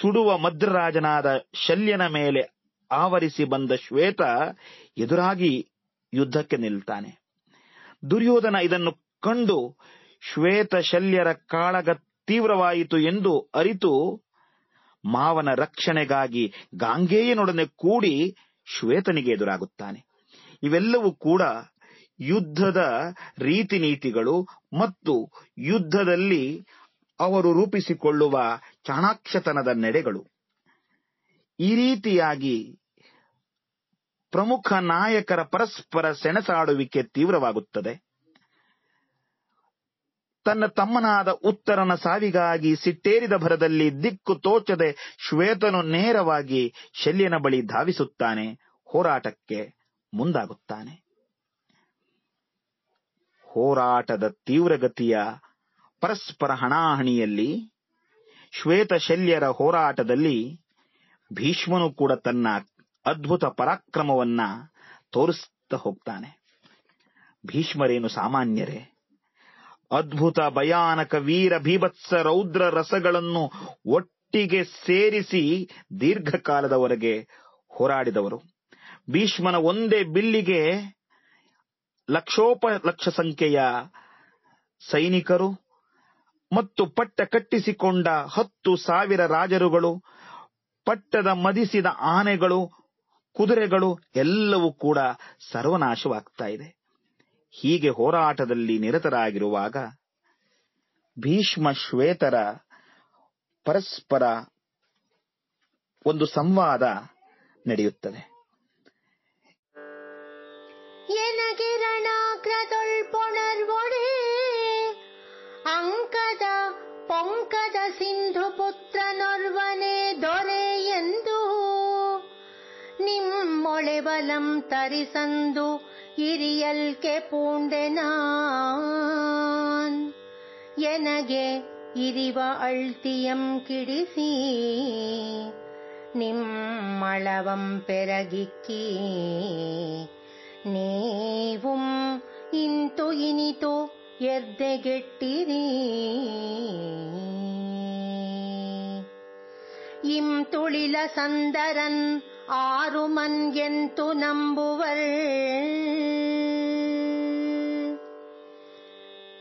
Speaker 2: ಸುಡುವ ಮದ್ರರಾಜನಾದ ಶಲ್ಯನ ಮೇಲೆ ಆವರಿಸಿ ಬಂದ ಶ್ವೇತ ಎದುರಾಗಿ ಯುದ್ಧಕ್ಕೆ ನಿಲ್ತಾನೆ. ದುರ್ಯೋಧನ ಇದನ್ನು ಕಂಡು ಶ್ವೇತ ಶಲ್ಯರ ಕಾಳಗ ತೀವ್ರವಾಯಿತು ಎಂದು ಅರಿತು ಮಾವನ ರಕ್ಷಣೆಗಾಗಿ ಗಾಂಗೆಯನೊಡನೆ ಕೂಡಿ ಶ್ವೇತನಿಗೆ ಎದುರಾಗುತ್ತಾನೆ. ಇವೆಲ್ಲವೂ ಕೂಡ ಯುದ್ಧದ ರೀತಿ ನೀತಿಗಳು ಮತ್ತು ಯುದ್ಧದಲ್ಲಿ ಅವರು ರೂಪಿಸಿಕೊಳ್ಳುವ ಚಾಣಾಕ್ಷತನದ ನೆಡೆಗಳು. ಈ ರೀತಿಯಾಗಿ ಪ್ರಮುಖ ನಾಯಕರ ಪರಸ್ಪರ ಸೆಣಸಾಡುವಿಕೆ ತೀವ್ರವಾಗುತ್ತದೆ. ತನ್ನ ತಮ್ಮನಾದ ಉತ್ತರನ ಸಾವಿಗಾಗಿ ಸಿಟ್ಟೇರಿದ ಭರದಲ್ಲಿ ದಿಕ್ಕು ತೋಚದೆ ಶ್ವೇತನು ನೇರವಾಗಿ ಶಲ್ಯನ ಬಳಿ ಧಾವಿಸುತ್ತಾನೆ, ಹೋರಾಟಕ್ಕೆ ಮುಂದಾಗುತ್ತಾನೆ. ಹೋರಾಟದ ತೀವ್ರಗತಿಯ ಪರಸ್ಪರ ಹಣಾಹಣಿಯಲ್ಲಿ ಶ್ವೇತ ಶಲ್ಯರ ಹೋರಾಟದಲ್ಲಿ ಭೀಷ್ಮನು ಕೂಡ ತನ್ನ ಅದ್ಭುತ ಪರಾಕ್ರಮವನ್ನ ತೋರಿಸ್ತಾ ಹೋಗ್ತಾನೆ. ಭೀಷ್ಮರೇನು ಸಾಮಾನ್ಯರೇ ಅದ್ಭುತ ಭಯಾನಕ ವೀರ ಭೀಭತ್ಸ ರೌದ್ರ ರಸಗಳನ್ನು ಒಟ್ಟಿಗೆ ಸೇರಿಸಿ ದೀರ್ಘಕಾಲದವರೆಗೆ ಹೋರಾಡಿದವರು. ಭೀಷ್ಮನ ಒಂದೇ ಬಿಲ್ಲಿಗೆ ಲಕ್ಷೋಪ ಲಕ್ಷ ಸಂಖ್ಯೆಯ ಸೈನಿಕರು ಮತ್ತು ಪಟ್ಟ ಕಟ್ಟಿಸಿಕೊಂಡ ಹತ್ತು ಸಾವಿರ ರಾಜರುಗಳು, ಪಟ್ಟದ ಮದಿಸಿದ ಆನೆಗಳು, ಕುದುರೆಗಳು ಎಲ್ಲವೂ ಕೂಡ ಸರ್ವನಾಶವಾಗ್ತಾ ಇದೆ. ಹೀಗೆ ಹೋರಾಟದಲ್ಲಿ ನಿರತರಾಗಿರುವಾಗ ಭೀಷ್ಮ ಶ್ವೇತರ ಪರಸ್ಪರ ಒಂದು ಸಂವಾದ ನಡೆಯುತ್ತದೆ.
Speaker 6: ಅಂಕದ ಪೊಂಕದ ಸಿಂಧು ಪುತ್ರನೊರ್ವನೆ ದೊರೆ ಎಂದು ನಿಮ್ಮೊಳೆಬಲಂ ತರಿಸಂದು ಇರಿಯಲ್ಕೆ ಪೂಂಡೆನಾನ್ ಎನಗೆ ಇರಿವ ಅಳ್ತಿಯಂ ಕಿಡಿಸಿ ನಿಮ್ಮಳವಂ ಪೆರಗಿಕ್ಕಿ ನೀವುಂ ಇಂತು ಇನಿತು ಎರ್ದೆಗೆಟ್ಟಿರಿ ಇಂ ತುಳಿಲ ಸಂದರನ್ ಆರು ಎಂತು ನಂಬುವರ್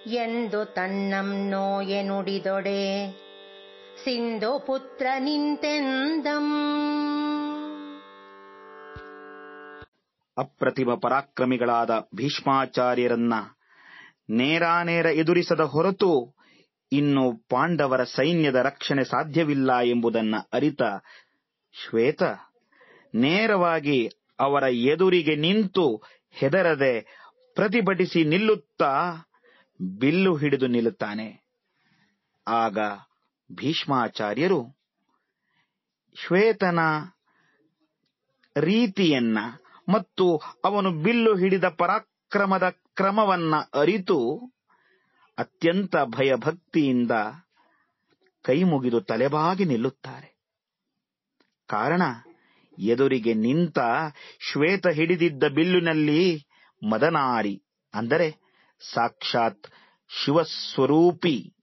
Speaker 6: ಎಂದು ತನ್ನಂ ನೋಯೆ ನುಡಿದೊಡೆ ಸಿಂಧು ಪುತ್ರ ನಿಂತೆಂದಂ
Speaker 2: ಅಪ್ರತಿಮ ಪರಾಕ್ರಮಿಗಳಾದ ಭೀಷ್ಮಾಚಾರ್ಯರನ್ನ ನೇರಾನೇರ ಎದುರಿಸದ ಹೊರತು ಇನ್ನು ಪಾಂಡವರ ಸೈನ್ಯದ ರಕ್ಷಣೆ ಸಾಧ್ಯವಿಲ್ಲ ಎಂಬುದನ್ನ ಅರಿತ ಶ್ವೇತ ನೇರವಾಗಿ ಅವರ ಎದುರಿಗೆ ನಿಂತು ಹೆದರದೆ ಪ್ರತಿಭಟಿಸಿ ನಿಲ್ಲುತ್ತಾ ಬಿಲ್ಲು ಹಿಡಿದು ನಿಲ್ಲುತ್ತಾನೆ. ಆಗ ಭೀಷ್ಮಾಚಾರ್ಯರು ಶ್ವೇತನ ರೀತಿಯನ್ನ ಮತ್ತು ಅವನು ಬಿಲ್ಲು ಹಿಡಿದ ಪರಾಕ್ರಮದ ಕ್ರಮವನ್ನ ಅರಿತು ಅತ್ಯಂತ ಭಯಭಕ್ತಿಯಿಂದ ಕೈ ಮುಗಿದು ತಲೆಬಾಗಿ ನಿಲ್ಲುತ್ತಾರೆ. ಕಾರಣ ಎದುರಿಗೆ ನಿಂತ ಶ್ವೇತ ಹಿಡಿದಿದ್ದ ಬಿಲ್ಲಿನಲ್ಲಿ ಮದನಾರಿ, ಅಂದರೆ ಸಾಕ್ಷಾತ್ ಶಿವಸ್ವರೂಪಿ,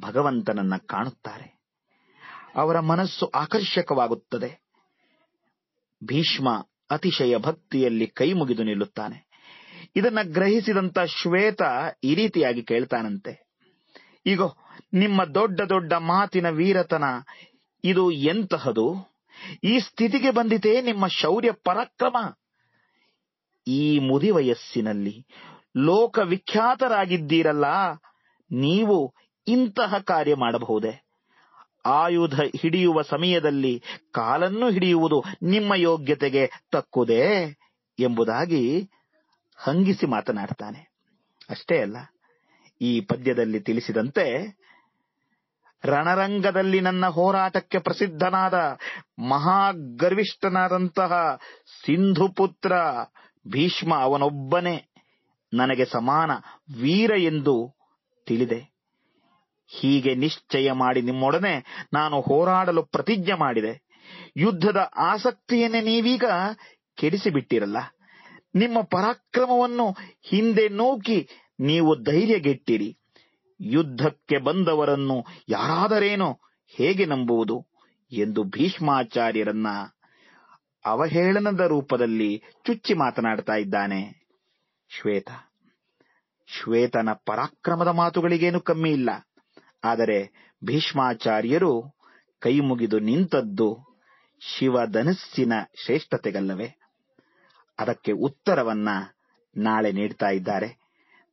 Speaker 2: ಭಗವಂತನನ್ನ ಕಾಣುತ್ತಾರೆ. ಅವರ ಮನಸ್ಸು ಆಕರ್ಷಕವಾಗುತ್ತದೆ. ಭೀಷ್ಮ ಅತಿಶಯ ಭಕ್ತಿಯಲ್ಲಿ ಕೈ ಮುಗಿದು ನಿಲ್ಲುತ್ತಾನೆ. ಇದನ್ನ ಗ್ರಹಿಸಿದಂತ ಶ್ವೇತ ಈ ರೀತಿಯಾಗಿ ಕೇಳ್ತಾನಂತೆ. ಈಗ ನಿಮ್ಮ ದೊಡ್ಡ ದೊಡ್ಡ ಮಾತಿನ ವೀರತನ ಇದು ಎಂತಹದು? ಈ ಸ್ಥಿತಿಗೆ ಬಂದಿತೇ ನಿಮ್ಮ ಶೌರ್ಯ ಪರಾಕ್ರಮ. ಈ ಮುದಿ ವಯಸ್ಸಿನಲ್ಲಿ ಲೋಕವಿಖ್ಯಾತರಾಗಿದ್ದೀರಲ್ಲ, ನೀವು ಇಂತಹ ಕಾರ್ಯ ಮಾಡಬಹುದೇ? ಆಯುಧ ಹಿಡಿಯುವ ಸಮಯದಲ್ಲಿ ಕಾಲನ್ನು ಹಿಡಿಯುವುದು ನಿಮ್ಮ ಯೋಗ್ಯತೆಗೆ ತಕ್ಕುದೇ ಎಂಬುದಾಗಿ ಹಂಗಿಸಿ ಮಾತನಾಡ್ತಾನೆ. ಅಷ್ಟೇ ಅಲ್ಲ, ಈ ಪದ್ಯದಲ್ಲಿ ತಿಳಿಸಿದಂತೆ ರಣರಂಗದಲ್ಲಿ ನನ್ನ ಹೋರಾಟಕ್ಕೆ ಪ್ರಸಿದ್ಧನಾದ ಮಹಾಗರ್ವಿಷ್ಠನಾದಂತಹ ಸಿಂಧುಪುತ್ರ ಭೀಷ್ಮ ಅವನೊಬ್ಬನೇ ನನಗೆ ಸಮಾನ ವೀರ ಎಂದು ತಿಳಿದೆ. ಹೀಗೆ ನಿಶ್ಚಯ ಮಾಡಿ ನಿಮ್ಮೊಡನೆ ನಾನು ಹೋರಾಡಲು ಪ್ರತಿಜ್ಞೆ ಮಾಡಿದೆ. ಯುದ್ಧದ ಆಸಕ್ತಿಯನ್ನೇ ನೀವೀಗ ಕೆಡಿಸಿಬಿಟ್ಟಿರಲ್ಲ. ನಿಮ್ಮ ಪರಾಕ್ರಮವನ್ನು ಹಿಂದೆ ನೂಕಿ ನೀವು ಧೈರ್ಯಗೆಟ್ಟಿರಿ. ಯುದ್ಧಕ್ಕೆ ಬಂದವರನ್ನು ಯಾರಾದರೇನೋ ಹೇಗೆ ನಂಬುವುದು ಎಂದು ಭೀಷ್ಮಾಚಾರ್ಯರನ್ನ ಅವಹೇಳನದ ರೂಪದಲ್ಲಿ ಚುಚ್ಚಿ ಮಾತನಾಡ್ತಾ ಇದ್ದಾನೆ. ಶ್ವೇತ, ಶ್ವೇತನ ಪರಾಕ್ರಮದ ಮಾತುಗಳಿಗೇನು ಕಮ್ಮಿ ಇಲ್ಲ. ಆದರೆ ಭೀಷ್ಮಾಚಾರ್ಯರು ಕೈ ಮುಗಿದು ನಿಂತದ್ದು ಶಿವಧನಸ್ಸಿನ ಶ್ರೇಷ್ಠತೆಗಲ್ಲವೇ? ಅದಕ್ಕೆ ಉತ್ತರವನ್ನ ನಾಳೆ ನೀಡ್ತಾ ಇದ್ದಾರೆ.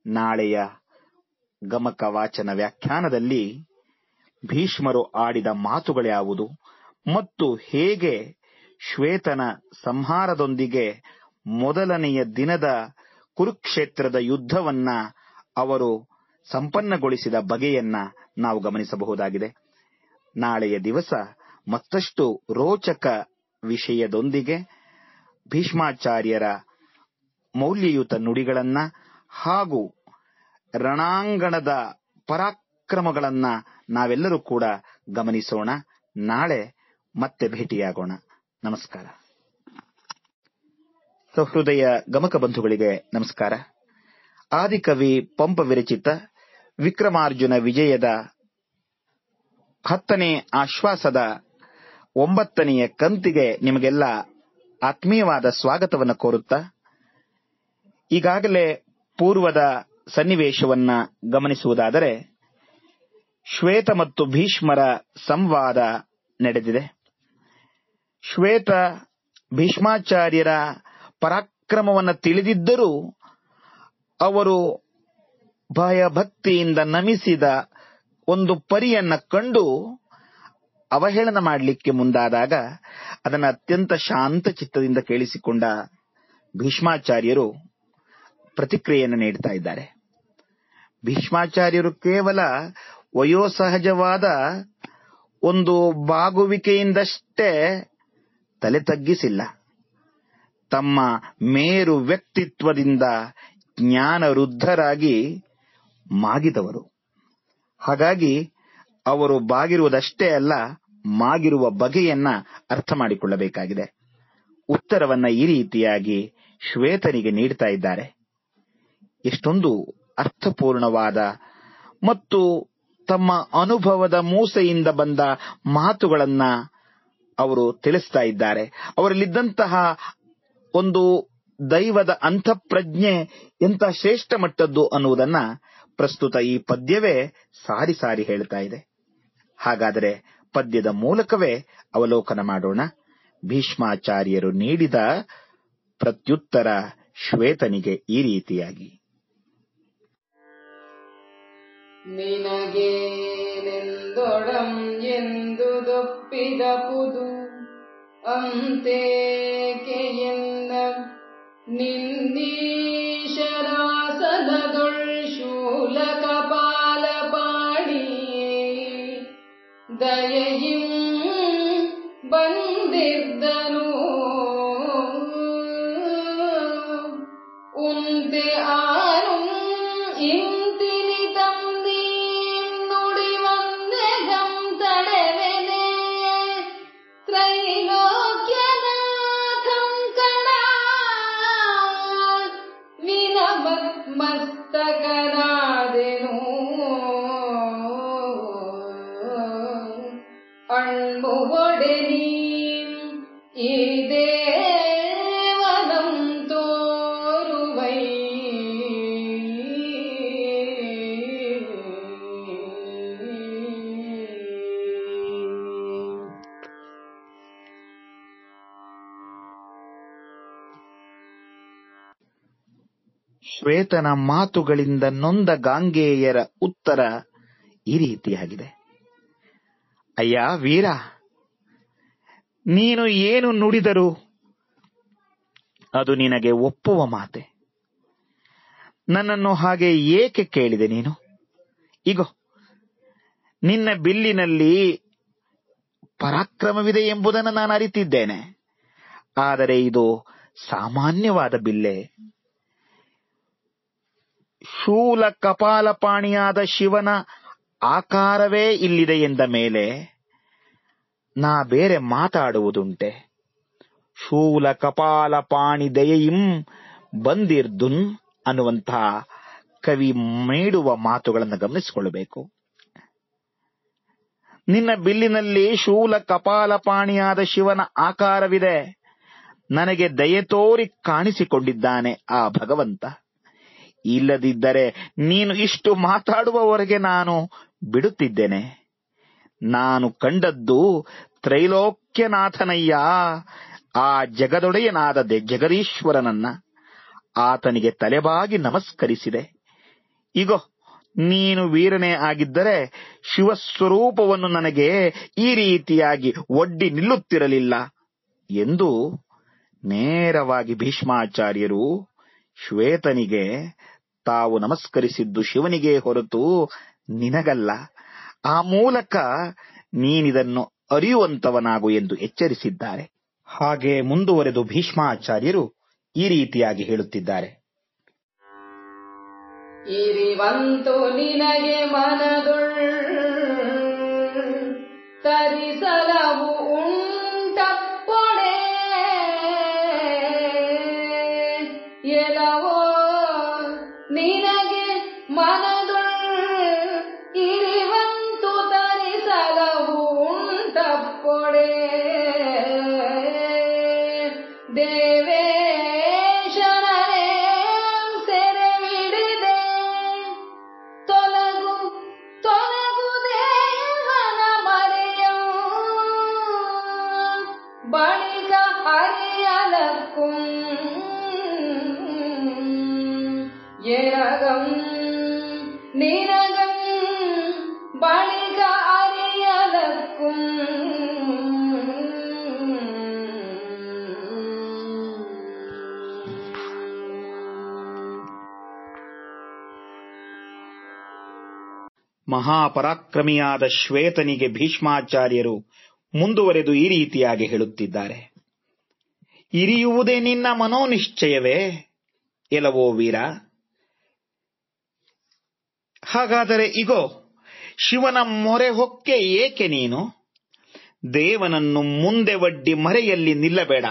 Speaker 2: ನಾಳೆಯ ಗಮಕ ವಾಚನ ವ್ಯಾಖ್ಯಾನದಲ್ಲಿ ಭೀಷ್ಮರು ಆಡಿದ ಮಾತುಗಳ್ಯಾವುದು ಮತ್ತು ಹೇಗೆ ಶ್ವೇತನ ಸಂಹಾರದೊಂದಿಗೆ ಮೊದಲನೆಯ ದಿನದ ಕುರುಕ್ಷೇತ್ರದ ಯುದ್ಧವನ್ನ ಅವರು ಸಂಪನ್ನಗೊಳಿಸಿದ ಬಗೆಯನ್ನ ನಾವು ಗಮನಿಸಬಹುದಾಗಿದೆ. ನಾಳೆಯ ದಿವಸ ಮತ್ತಷ್ಟು ರೋಚಕ ವಿಷಯದೊಂದಿಗೆ ಭೀಷ್ಮಾಚಾರ್ಯರ ಮೌಲ್ಯಯುತ ನುಡಿಗಳನ್ನ ಹಾಗೂ ರಣಾಂಗಣದ ಪರಾಕ್ರಮಗಳನ್ನ ನಾವೆಲ್ಲರೂ ಕೂಡ ಗಮನಿಸೋಣ. ನಾಳೆ ಮತ್ತೆ ಭೇಟಿಯಾಗೋಣ. ನಮಸ್ಕಾರ. ಸಹೃದಯ ಗಮಕ ಬಂಧುಗಳಿಗೆ ನಮಸ್ಕಾರ. ಆದಿಕವಿ ಪಂಪ ವಿರಚಿತ ವಿಕ್ರಮಾರ್ಜುನ ವಿಜಯದ ಹತ್ತನೇ ಆಶ್ವಾಸದ ಒಂಬತ್ತನೆಯ ಕಂತಿಗೆ ನಿಮಗೆಲ್ಲ ಆತ್ಮೀಯವಾದ ಸ್ವಾಗತವನ್ನು ಕೋರುತ್ತಾ, ಈಗಾಗಲೇ ಪೂರ್ವದ ಸನ್ನಿವೇಶವನ್ನ ಗಮನಿಸುವುದಾದರೆ ಶ್ವೇತ ಮತ್ತು ಭೀಷ್ಮರ ಸಂವಾದ ನಡೆದಿದೆ. ಶ್ವೇತ ಭೀಷ್ಮಾಚಾರ್ಯರ ಪರಾಕ್ರಮವನ್ನು ತಿಳಿದಿದ್ದರೂ ಅವರು ಭಯಭಕ್ತಿಯಿಂದ ನಮಿಸಿದ ಒಂದು ಪರಿಯನ್ನ ಕಂಡು ಅವಹೇಳನ ಮಾಡಲಿಕ್ಕೆ ಮುಂದಾದಾಗ ಅದನ್ನು ಅತ್ಯಂತ ಶಾಂತ ಚಿತ್ತದಿಂದ ಕೇಳಿಸಿಕೊಂಡ ಭೀಷ್ಮಾಚಾರ್ಯರು ಪ್ರತಿಕ್ರಿಯೆಯನ್ನು ನೀಡ್ತಾ ಇದ್ದಾರೆ. ಭೀಷ್ಮಾಚಾರ್ಯರು ಕೇವಲ ವಯೋಸಹಜವಾದ ಒಂದು ಬಾಗುವಿಕೆಯಿಂದಷ್ಟೇ ತಲೆ ತಗ್ಗಿಸಿಲ್ಲ. ತಮ್ಮ ಮೇರು ವ್ಯಕ್ತಿತ್ವದಿಂದ ಜ್ಞಾನ ವೃದ್ಧರಾಗಿ ಮಾಗಿದವರು. ಹಾಗಾಗಿ ಅವರು ಬಾಗಿರುವುದಷ್ಟೇ ಅಲ್ಲ, ಮಾಗಿರುವ ಬಗೆಯನ್ನ ಅರ್ಥ ಮಾಡಿಕೊಳ್ಳಬೇಕಾಗಿದೆ. ಉತ್ತರವನ್ನ ಈ ರೀತಿಯಾಗಿ ಶ್ವೇತನಿಗೆ ನೀಡ್ತಾ ಇದ್ದಾರೆ. ಎಷ್ಟೊಂದು ಅರ್ಥಪೂರ್ಣವಾದ ಮತ್ತು ತಮ್ಮ ಅನುಭವದ ಮೂಸೆಯಿಂದ ಬಂದ ಮಾತುಗಳನ್ನ ಅವರು ತಿಳಿಸ್ತಾ ಇದ್ದಾರೆ. ಅವರಲ್ಲಿದ್ದಂತಹ ಒಂದು ದೈವದ ಅಂತಃಪ್ರಜ್ಞೆ ಎಂತ ಶ್ರೇಷ್ಠ ಮಟ್ಟದ್ದು ಅನ್ನುವುದನ್ನ ಪ್ರಸ್ತುತ ಈ ಪದ್ಯವೇ ಸಾರಿ ಸಾರಿ ಹೇಳ್ತಾ ಇದೆ. ಹಾಗಾದರೆ ಪದ್ಯದ ಮೂಲಕವೇ ಅವಲೋಕನ ಮಾಡೋಣ. ಭೀಷ್ಮಾಚಾರ್ಯರು ನೀಡಿದ ಪ್ರತ್ಯುತ್ತರ ಶ್ವೇತನಿಗೆ ಈ ರೀತಿಯಾಗಿ.
Speaker 4: ನಿನಗೇನೆಂದೊಡಂ ಎಂದುದೊಪ್ಪಿದ ಪುದು. ಅಂತೇಕೆ ಎನ್ನ ನಿನ್ನೀಶರಾಸನದೊಳ್ ಶೂಲ ಕಪಾಲ ಪಾಣಿ ದಯೆಯಿಂ ಬಂದಿದ್ದನು. ಉಂತೆ ಆನು ಇಂತಿನಿ
Speaker 2: ಶ್ವೇತನ ಮಾತುಗಳಿಂದ ನೊಂದ ಗಾಂಗೆಯರ ಉತ್ತರ ಈ ರೀತಿಯಾಗಿದೆ. ಅಯ್ಯ ವೀರ, ನೀನು ಏನು ನುಡಿದರು? ಅದು ನಿನಗೆ ಒಪ್ಪುವ ಮಾತೆ. ನನ್ನನ್ನು ಹಾಗೆ ಏಕೆ ಕೇಳಿದೆ ನೀನು? ಇಗೋ, ನಿನ್ನ ಬಿಲ್ಲಿನಲ್ಲಿ ಪರಾಕ್ರಮವಿದೆ ಎಂಬುದನ್ನು ನಾನು ಅರಿತಿದ್ದೇನೆ. ಆದರೆ ಇದು ಸಾಮಾನ್ಯವಾದ ಬಿಲ್ಲೆ. ಶೂಲ ಕಪಾಲಪಾಣಿಯಾದ ಶಿವನ ಆಕಾರವೇ ಇಲ್ಲಿದೆ ಎಂದ ಮೇಲೆ ನಾ ಬೇರೆ ಮಾತಾಡುವುದುಂಟೆ. ಶೂಲ ಕಪಾಲ ಪಾಣಿ ದಯೆಯಿಂ ಬಂದಿರ್ದುನ್ ಅನ್ನುವಂತಹ ಕವಿ ಮೇಡುವ ಮಾತುಗಳನ್ನು ಗಮನಿಸಿಕೊಳ್ಳಬೇಕು. ನಿನ್ನ ಬಿಲ್ಲಿನಲ್ಲಿ ಶೂಲ ಕಪಾಲ ಪಾಣಿಯಾದ ಶಿವನ ಆಕಾರವಿದೆ. ನನಗೆ ದಯೆ ತೋರಿ ಕಾಣಿಸಿಕೊಂಡಿದ್ದಾನೆ ಆ ಭಗವಂತ. ಇಲ್ಲದಿದ್ದರೆ ನೀನು ಇಷ್ಟು ಮಾತಾಡುವವರೆಗೆ ನಾನು ಬಿಡುತ್ತಿದ್ದೇನೆ. ನಾನು ಕಂಡದ್ದು ತ್ರೈಲೋಕ್ಯನಾಥನಯ್ಯ, ಆ ಜಗದೊಡೆಯನಾದ ಜಗದೀಶ್ವರನನ್ನ ಆತನಿಗೆ ತಲೆಬಾಗಿ ನಮಸ್ಕರಿಸಿದೆ. ಇಗೋ, ನೀನು ವೀರನೇ ಆಗಿದ್ದರೆ ಶಿವಸ್ವರೂಪವನ್ನು ನನಗೆ ಈ ರೀತಿಯಾಗಿ ಒಡ್ಡಿ ನಿಲ್ಲುತ್ತಿರಲಿಲ್ಲ ಎಂದು ನೇರವಾಗಿ ಭೀಷ್ಮಾಚಾರ್ಯರು ಶ್ವೇತನಿಗೆ ತಾವು ನಮಸ್ಕರಿಸಿದ್ದು ಶಿವನಿಗೆ ಹೊರತು ನಿನಗಲ್ಲ. ಆ ಮೂಲಕ ನೀನಿದನ್ನು ಅರಿಯುವಂತವನಾಗು ಎಂದು ಎಚ್ಚರಿಸಿದ್ದಾರೆ. ಹಾಗೆ ಮುಂದುವರೆದು ಭೀಷ್ಮಾಚಾರ್ಯರು ಈ ರೀತಿಯಾಗಿ ಹೇಳುತ್ತಿದ್ದಾರೆ.
Speaker 4: ನಿನಗೆ ತರಿಸಲವು ಉಂಟಪ್ಪೊಡೆ
Speaker 2: ಮಹಾಪರಾಕ್ರಮಿಯಾದ ಶ್ವೇತನಿಗೆ ಭೀಷ್ಮಾಚಾರ್ಯರು ಮುಂದುವರೆದು ಈ ರೀತಿಯಾಗಿ ಹೇಳುತ್ತಿದ್ದಾರೆ. ಇರಿಯುವುದೇ ನಿನ್ನ ಮನೋನಿಶ್ಚಯವೇ? ಎಲವೋ ವೀರ. ಹಾಗಾದರೆ ಇಗೋ, ಶಿವನ ಮೊರೆ ಹೊಕ್ಕೆ ಏಕೆ ನೀನು? ದೇವನನ್ನು ಮುಂದೆ ಒಡ್ಡಿ ಮರೆಯಲ್ಲಿ ನಿಲ್ಲಬೇಡ.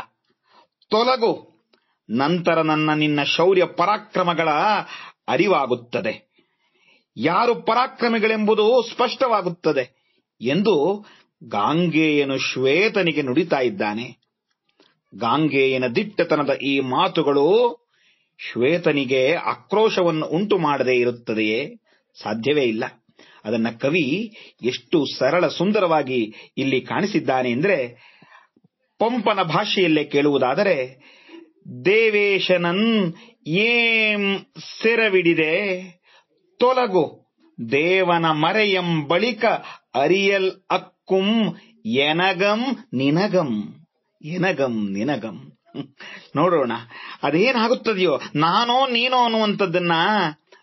Speaker 2: ತೊಲಗು. ನಂತರ ನನ್ನ ನಿನ್ನ ಶೌರ್ಯ ಪರಾಕ್ರಮಗಳ ಅರಿವಾಗುತ್ತದೆ. ಯಾರು ಪರಾಕ್ರಮಿಗಳೆಂಬುದು ಸ್ಪಷ್ಟವಾಗುತ್ತದೆ ಎಂದು ಗಾಂಗೆಯನು ಶ್ವೇತನಿಗೆ ನುಡಿತಾ ಇದ್ದಾನೆ. ಗಾಂಗೆಯನ ದಿಟ್ಟತನದ ಈ ಮಾತುಗಳು ಶ್ವೇತನಿಗೆ ಆಕ್ರೋಶವನ್ನು ಉಂಟು ಮಾಡದೇ ಇರುತ್ತದೆಯೇ? ಸಾಧ್ಯವೇ ಇಲ್ಲ. ಅದನ್ನ ಕವಿ ಎಷ್ಟು ಸರಳ ಸುಂದರವಾಗಿ ಇಲ್ಲಿ ಕಾಣಿಸಿದ್ದಾನೆ ಅಂದ್ರೆ ಪಂಪನ ಭಾಷೆಯಲ್ಲೇ ಕೇಳುವುದಾದರೆ, ದೇವೇಶನನ್ ಏಂ ಸೆರವಿಡಿದೆ ತೊಲಗು. ದೇವನ ಮರೆಯಂ ಬಳಿಕ ಅರಿಯಲ್ ಅಕ್ಕುಂ ಎನಗಂ ನಿನಗಂ ಎನಗಂ ನಿನಗಂ. ನೋಡೋಣ, ಅದೇನಾಗುತ್ತದೆಯೋ, ನಾನೋ ನೀನೋ ಅನ್ನುವಂಥದ್ದನ್ನ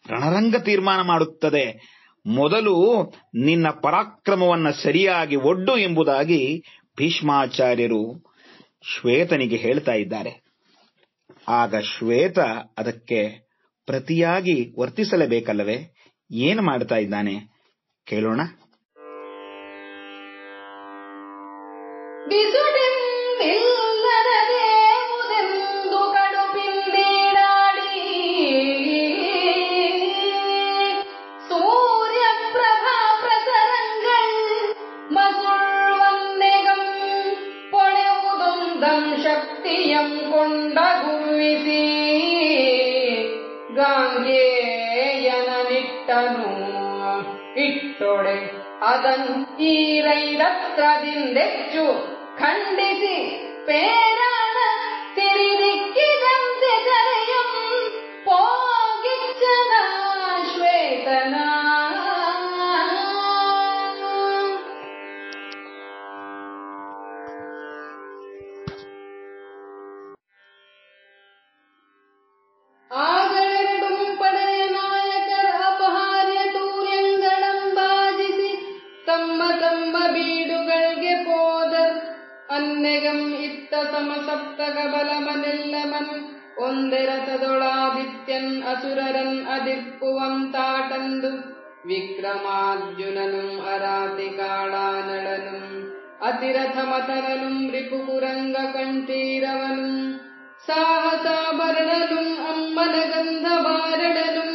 Speaker 2: ರಣರಂಗ ತೀರ್ಮಾನ ಮಾಡುತ್ತದೆ. ಮೊದಲು ನಿನ್ನ ಪರಾಕ್ರಮವನ್ನ ಸರಿಯಾಗಿ ಒಡ್ಡು ಎಂಬುದಾಗಿ ಭೀಷ್ಮಾಚಾರ್ಯರು ಶ್ವೇತನಿಗೆ ಹೇಳ್ತಾ ಇದ್ದಾರೆ. ಆಗ ಶ್ವೇತ ಅದಕ್ಕೆ ಪ್ರತಿಯಾಗಿ ವರ್ತಿಸಲೇಬೇಕಲ್ಲವೇ? ಏನು ಮಾಡ್ತಾ ಇದ್ದಾನೆ? ಕೇಳೋಣ.
Speaker 4: ಇಟ್ಟೊಡೆ ಅದನ್ ಈ ರೈರತ್ರದಿಂದೆಚ್ಚು ಖಂಡಿಸಿ ಪೇರಾಣ ತಿರಿದಿಕ್ಕಿದಂತೆ ಕರೆಯಂ സമസപ്തകബലമനെല്ലമൻ ഒന്തിരതതൊളാദിത്യൻ അസുരരൻ അതിർപ്പുവം താട്ടന്തു വിക്രമാർജുനനും അരാതി അതിരഥമതരനും റിപുകുരംഗകണ്ഠീരവനും സാഹസാഭരണനും അമ്മനഗന്ധവാരടനും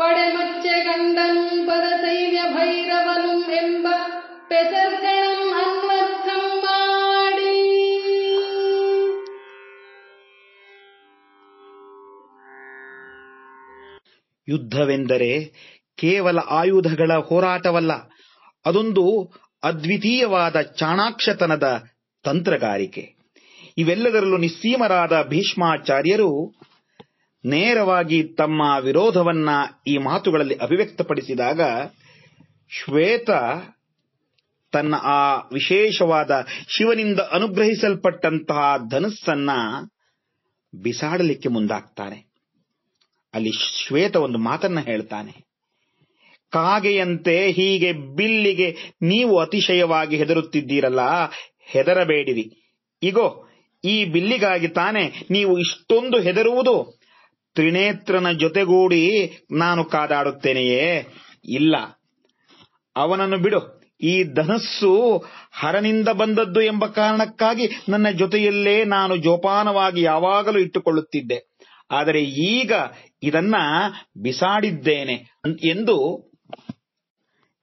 Speaker 4: പടമച്ചകണ്ഠനും പരസൈവ്യഭൈരവനും എമ്പ പെസർഗണം അന്വർത്ഥം
Speaker 2: ಯುದ್ಧವೆಂದರೆ ಕೇವಲ ಆಯುಧಗಳ ಹೋರಾಟವಲ್ಲ, ಅದೊಂದು ಅದ್ವಿತೀಯವಾದ ಚಾಣಾಕ್ಷತನದ ತಂತ್ರಗಾರಿಕೆ. ಇವೆಲ್ಲದರಲ್ಲೂ ನಿಸ್ಸೀಮರಾದ ಭೀಷ್ಮಾಚಾರ್ಯರು ನೇರವಾಗಿ ತಮ್ಮ ವಿರೋಧವನ್ನ ಈ ಮಾತುಗಳಲ್ಲಿ ಅಭಿವ್ಯಕ್ತಪಡಿಸಿದಾಗ, ಶ್ವೇತ ತನ್ನ ಆ ವಿಶೇಷವಾದ ಶಿವನಿಂದ ಅನುಗ್ರಹಿಸಲ್ಪಟ್ಟಂತಹ ಧನಸ್ಸನ್ನ ಬಿಸಾಡಲಿಕ್ಕೆ ಮುಂದಾಗ್ತಾನೆ. ಅಲ್ಲಿ ಶ್ವೇತ ಒಂದು ಮಾತನ್ನ ಹೇಳ್ತಾನೆ. ಕಾಗೆಯಂತೆ ಹೀಗೆ ಬಿಲ್ಲಿಗೆ ನೀವು ಅತಿಶಯವಾಗಿ ಹೆದರುತ್ತಿದ್ದೀರಲ್ಲ, ಹೆದರಬೇಡಿರಿ. ಇಗೋ, ಈ ಬಿಲ್ಲಿಗಾಗಿ ತಾನೆ ನೀವು ಇಷ್ಟೊಂದು ಹೆದರುವುದು. ತ್ರಿನೇತ್ರನ ಜೊತೆಗೂಡಿ ನಾನು ಕಾದಾಡುತ್ತೇನೆಯೇ? ಇಲ್ಲ. ಅವನನ್ನು ಬಿಡು. ಈ ಧನಸ್ಸು ಹರನಿಂದ ಬಂದದ್ದು ಎಂಬ ಕಾರಣಕ್ಕಾಗಿ ನನ್ನ ಜೊತೆಯಲ್ಲೇ ನಾನು ಜೋಪಾನವಾಗಿ ಯಾವಾಗಲೂ ಇಟ್ಟುಕೊಳ್ಳುತ್ತಿದ್ದೆ. ಆದರೆ ಈಗ ಇದನ್ನ ಬಿಸಾಡಿದ್ದೇನೆ ಎಂದು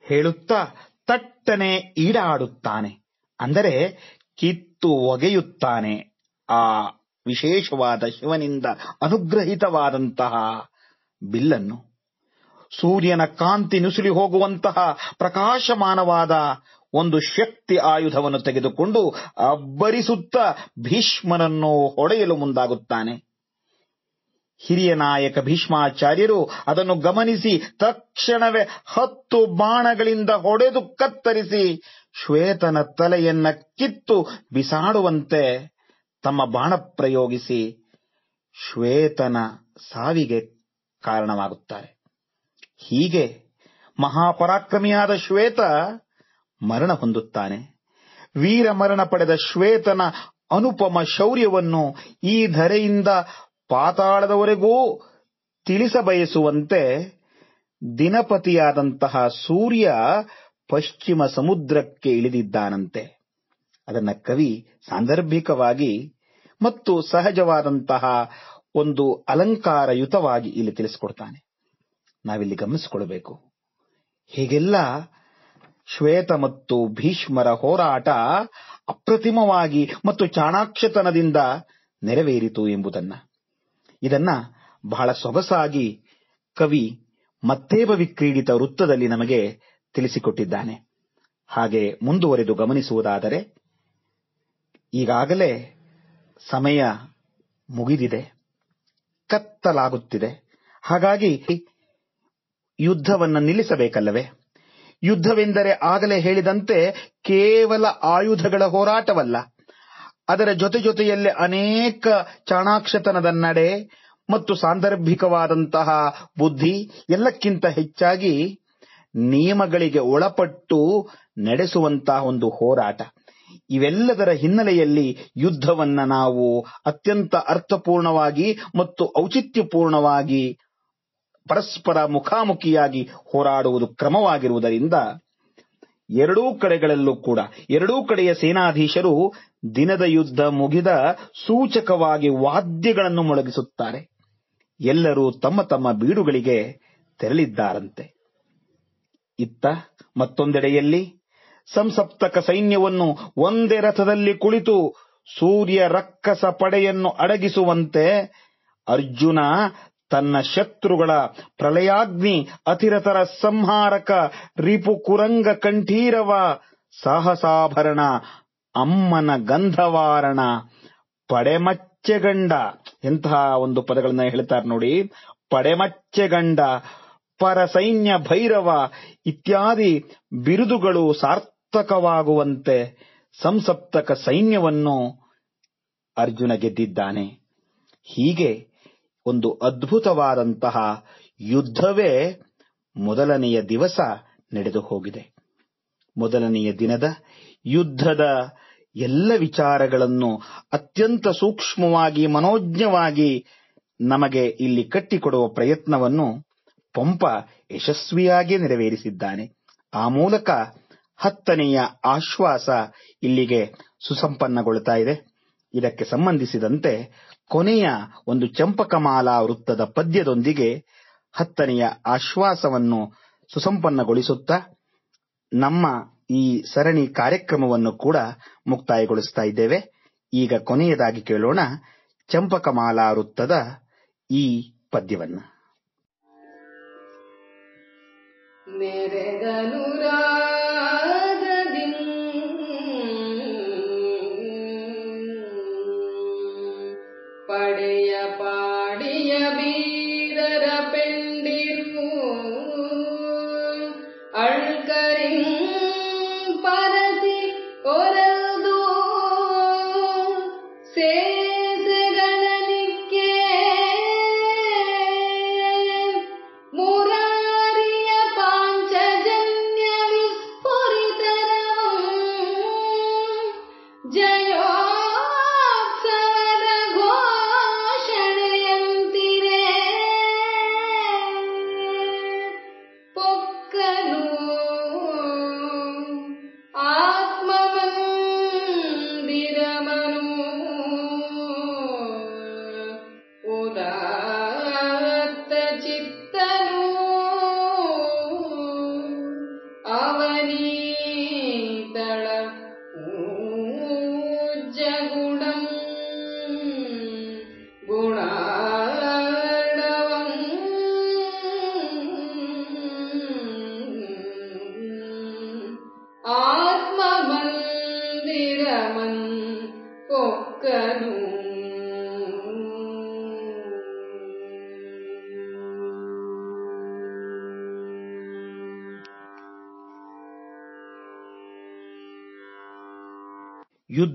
Speaker 2: ಹೇಳುತ್ತಾ ತಟ್ಟನೆ ಈಡಾಡುತ್ತಾನೆ. ಅಂದರೆ ಕಿತ್ತು ಒಗೆಯುತ್ತಾನೆ. ಆ ವಿಶೇಷವಾದ ಶಿವನಿಂದ ಅನುಗ್ರಹಿತವಾದಂತಹ ಬಿಲ್ಲನ್ನು. ಸೂರ್ಯನ ಕಾಂತಿ ನುಸುಳಿ ಹೋಗುವಂತಹ ಪ್ರಕಾಶಮಾನವಾದ ಒಂದು ಶಕ್ತಿ ಆಯುಧವನ್ನು ತೆಗೆದುಕೊಂಡು ಅಬ್ಬರಿಸುತ್ತ ಭೀಷ್ಮನನ್ನು ಹೊಡೆಯಲು ಮುಂದಾಗುತ್ತಾನೆ. ಹಿರಿಯ ನಾಯಕ ಭೀಷ್ಮಾಚಾರ್ಯರು ಅದನ್ನು ಗಮನಿಸಿ ತಕ್ಷಣವೇ ಹತ್ತು ಬಾಣಗಳಿಂದ ಹೊಡೆದು ಕತ್ತರಿಸಿ ಶ್ವೇತನ ತಲೆಯನ್ನ ಕಿತ್ತು ಬಿಸಾಡುವಂತೆ ತಮ್ಮ ಬಾಣ ಪ್ರಯೋಗಿಸಿ ಶ್ವೇತನ ಸಾವಿಗೆ ಕಾರಣವಾಗುತ್ತಾರೆ. ಹೀಗೆ ಮಹಾಪರಾಕ್ರಮಿಯಾದ ಶ್ವೇತ ಮರಣ ಹೊಂದುತ್ತಾನೆ. ವೀರ ಮರಣ ಪಡೆದ ಶ್ವೇತನ ಅನುಪಮ ಶೌರ್ಯವನ್ನು ಈ ಧರೆಯಿಂದ ಪಾತಾಳದವರೆಗೂ ತಿಳಿಸಬಯಸುವಂತೆ ದಿನಪತಿಯಾದಂತಹ ಸೂರ್ಯ ಪಶ್ಚಿಮ ಸಮುದ್ರಕ್ಕೆ ಇಳಿದಿದ್ದಾನಂತೆ. ಅದನ್ನ ಕವಿ ಸಾಂದರ್ಭಿಕವಾಗಿ ಮತ್ತು ಸಹಜವಾದಂತಹ ಒಂದು ಅಲಂಕಾರಯುತವಾಗಿ ಇಲ್ಲಿ ತಿಳಿಸಿಕೊಡ್ತಾನೆ. ನಾವಿಲ್ಲಿ ಗಮನಿಸಿಕೊಳ್ಬೇಕು. ಹೀಗೆಲ್ಲ ಶ್ವೇತ ಮತ್ತು ಭೀಷ್ಮರ ಹೋರಾಟ ಅಪ್ರತಿಮವಾಗಿ ಮತ್ತು ಚಾಣಾಕ್ಷತನದಿಂದ ನೆರವೇರಿತು ಎಂಬುದನ್ನ. ಇದನ್ನ ಬಹಳ ಸೊಗಸಾಗಿ ಕವಿ ಮತ್ತೇವ ವಿಕ್ರೀಡಿತ ವೃತ್ತದಲ್ಲಿ ನಮಗೆ ತಿಳಿಸಿಕೊಟ್ಟಿದ್ದಾನೆ. ಹಾಗೆ ಮುಂದುವರೆದು ಗಮನಿಸುವುದಾದರೆ, ಈಗಾಗಲೇ ಸಮಯ ಮುಗಿದಿದೆ, ಕತ್ತಲಾಗುತ್ತಿದೆ. ಹಾಗಾಗಿ ಯುದ್ಧವನ್ನು ನಿಲ್ಲಿಸಬೇಕಲ್ಲವೇ? ಯುದ್ಧವೆಂದರೆ ಆಗಲೇ ಹೇಳಿದಂತೆ ಕೇವಲ ಆಯುಧಗಳ ಹೋರಾಟವಲ್ಲ ಅದರ ಜೊತೆ ಜೊತೆಯಲ್ಲಿ ಅನೇಕ ಚಾಣಾಕ್ಷತನದ ನಡೆ ಮತ್ತು ಸಾಂದರ್ಭಿಕವಾದಂತಹ ಬುದ್ಧಿ ಎಲ್ಲಕ್ಕಿಂತ ಹೆಚ್ಚಾಗಿ ನಿಯಮಗಳಿಗೆ ಒಳಪಟ್ಟು ನಡೆಸುವಂತಹ ಒಂದು ಹೋರಾಟ. ಇವೆಲ್ಲದರ ಹಿನ್ನೆಲೆಯಲ್ಲಿ ಯುದ್ಧವನ್ನ ನಾವು ಅತ್ಯಂತ ಅರ್ಥಪೂರ್ಣವಾಗಿ ಮತ್ತು ಔಚಿತ್ಯಪೂರ್ಣವಾಗಿ ಪರಸ್ಪರ ಮುಖಾಮುಖಿಯಾಗಿ ಹೋರಾಡುವುದು ಕ್ರಮವಾಗಿರುವುದರಿಂದ ಎರಡೂ ಕಡೆಗಳಲ್ಲೂ ಕೂಡ, ಎರಡೂ ಕಡೆಯ ಸೇನಾಧೀಶರು ದಿನದ ಯುದ್ಧ ಮುಗಿದ ಸೂಚಕವಾಗಿ ವಾದ್ಯಗಳನ್ನು ಮೊಳಗಿಸುತ್ತಾರೆ. ಎಲ್ಲರೂ ತಮ್ಮ ತಮ್ಮ ಬೀಡುಗಳಿಗೆ ತೆರಳಿದ್ದಾರಂತೆ. ಇತ್ತ ಮತ್ತೊಂದೆಡೆಯಲ್ಲಿ ಸಂಸಪ್ತಕ ಸೈನ್ಯವನ್ನು ಒಂದೇ ರಥದಲ್ಲಿ ಕುಳಿತು ಸೂರ್ಯ ರಕ್ಕಸ ಪಡೆಯನ್ನು ಅಡಗಿಸುವಂತೆ ಅರ್ಜುನ ತನ್ನ ಶತ್ರುಗಳ ಪ್ರಲಯಾಗ್ನಿ ಅತಿರತರ ಸಂಹಾರಕ ರಿಪು ಕುರಂಗ ಕಂಠೀರವ ಸಾಹಸಾಭರಣ ಅಮ್ಮನ ಗಂಧವಾರಣ ಪಡೆಮಚ್ಚೆಗಂಡ ಎಂತಹ ಒಂದು ಪದಗಳನ್ನ ಹೇಳ್ತಾರೆ ನೋಡಿ. ಪಡೆಮಚ್ಚೆಗಂಡ ಪರ ಸೈನ್ಯ ಭೈರವ ಇತ್ಯಾದಿ ಬಿರುದುಗಳು ಸಾರ್ಥಕವಾಗುವಂತೆ ಸಂಸಪ್ತಕ ಸೈನ್ಯವನ್ನು ಅರ್ಜುನ ಗೆದ್ದಿದ್ದಾನೆ. ಹೀಗೆ ಒಂದು ಅದ್ಭುತವಾದಂತಹ ಯುದ್ಧವೇ ಮೊದಲನೆಯ ದಿವಸ ನಡೆದು ಹೋಗಿದೆ. ಮೊದಲನೆಯ ದಿನದ ಯುದ್ಧದ ಎಲ್ಲ ವಿಚಾರಗಳನ್ನು ಅತ್ಯಂತ ಸೂಕ್ಷ್ಮವಾಗಿ, ಮನೋಜ್ಞವಾಗಿ ನಮಗೆ ಇಲ್ಲಿ ಕಟ್ಟಿಕೊಡುವ ಪ್ರಯತ್ನವನ್ನು ಪಂಪ ಯಶಸ್ವಿಯಾಗಿ ನೆರವೇರಿಸಿದ್ದಾನೆ. ಆ ಮೂಲಕ ಹತ್ತನೆಯ ಆಶ್ವಾಸ ಇಲ್ಲಿಗೆ ಸುಸಂಪನ್ನಗೊಳ್ತಾ ಇದೆ. ಇದಕ್ಕೆ ಸಂಬಂಧಿಸಿದಂತೆ ಕೊನೆಯ ಒಂದು ಚಂಪಕಮಾಲಾ ವೃತ್ತದ ಪದ್ಯದೊಂದಿಗೆ ಹತ್ತನೆಯ ಆಶ್ವಾಸವನ್ನು ಸುಸಂಪನ್ನಗೊಳಿಸುತ್ತಾ ನಮ್ಮ ಈ ಸರಣಿ ಕಾರ್ಯಕ್ರಮವನ್ನು ಕೂಡ ಮುಕ್ತಾಯಗೊಳಿಸ್ತಾ ಇದ್ದೇವೆ. ಈಗ ಕೊನೆಯದಾಗಿ ಕೇಳೋಣ ಚಂಪಕಮಾಲಾ ವೃತ್ತದ ಈ ಪದ್ಯವನ್ನ.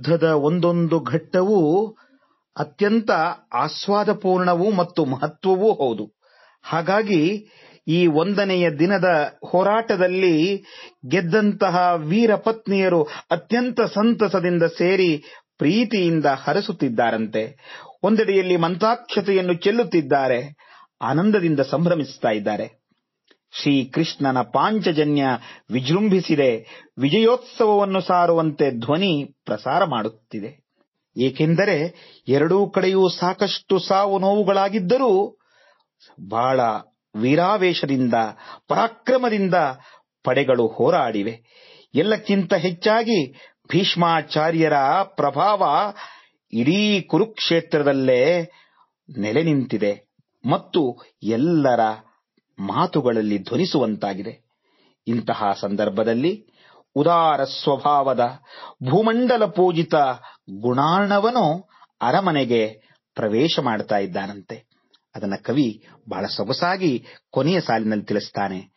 Speaker 2: ಯುದ್ಧದ ಒಂದೊಂದು ಘಟ್ಟವೂ ಅತ್ಯಂತ ಆಸ್ವಾದಪೂರ್ಣವೂ ಮತ್ತು ಮಹತ್ವವೂ ಹೌದು. ಹಾಗಾಗಿ ಈ ಒಂದನೆಯ ದಿನದ ಹೋರಾಟದಲ್ಲಿ ಗೆದ್ದಂತಹ ವೀರ ಪತ್ನಿಯರು ಅತ್ಯಂತ ಸಂತಸದಿಂದ ಸೇರಿ ಪ್ರೀತಿಯಿಂದ ಹರಸುತ್ತಿದ್ದಾರಂತೆ. ಒಂದೆಡೆಯಲ್ಲಿ ಮಂತಾಕ್ಷತೆಯನ್ನು ಚೆಲ್ಲುತ್ತಿದ್ದಾರೆ, ಆನಂದದಿಂದ ಸಂಭ್ರಮಿಸುತ್ತಾ ಇದ್ದಾರೆ. ಶ್ರೀಕೃಷ್ಣನ ಪಾಂಚಜನ್ಯ ವಿಜೃಂಭಿಸಿದೆ, ವಿಜಯೋತ್ಸವವನ್ನು ಸಾರುವಂತೆ ಧ್ವನಿ ಪ್ರಸಾರ ಮಾಡುತ್ತಿದೆ. ಏಕೆಂದರೆ ಎರಡೂ ಕಡೆಯೂ ಸಾಕಷ್ಟು ಸಾವು ನೋವುಗಳಾಗಿದ್ದರೂ ಬಹಳ ವೀರಾವೇಶದಿಂದ, ಪರಾಕ್ರಮದಿಂದ ಪಡೆಗಳು ಹೋರಾಡಿವೆ. ಎಲ್ಲಕ್ಕಿಂತ ಹೆಚ್ಚಾಗಿ ಭೀಷ್ಮಾಚಾರ್ಯರ ಪ್ರಭಾವ ಇಡೀ ಕುರುಕ್ಷೇತ್ರದಲ್ಲೇ ನೆಲೆ ನಿಂತಿದೆ ಮತ್ತು ಎಲ್ಲರ ಮಾತುಗಳಲ್ಲಿ ಧ್ವನಿಸುವಂತಾಗಿದೆ. ಇಂತಹ ಸಂದರ್ಭದಲ್ಲಿ ಉದಾರ ಸ್ವಭಾವದ ಭೂಮಂಡಲ ಪೂಜಿತ ಗುಣಾರ್ಣವನು ಅರಮನೆಗೆ ಪ್ರವೇಶ ಮಾಡ್ತಾ ಇದ್ದಾನಂತೆ. ಅದನ್ನ ಕವಿ ಬಹಳ ಸೊಗಸಾಗಿ ಕೊನೆಯ ಸಾಲಿನಲ್ಲಿ ತಿಳಿಸ್ತಾನೆ.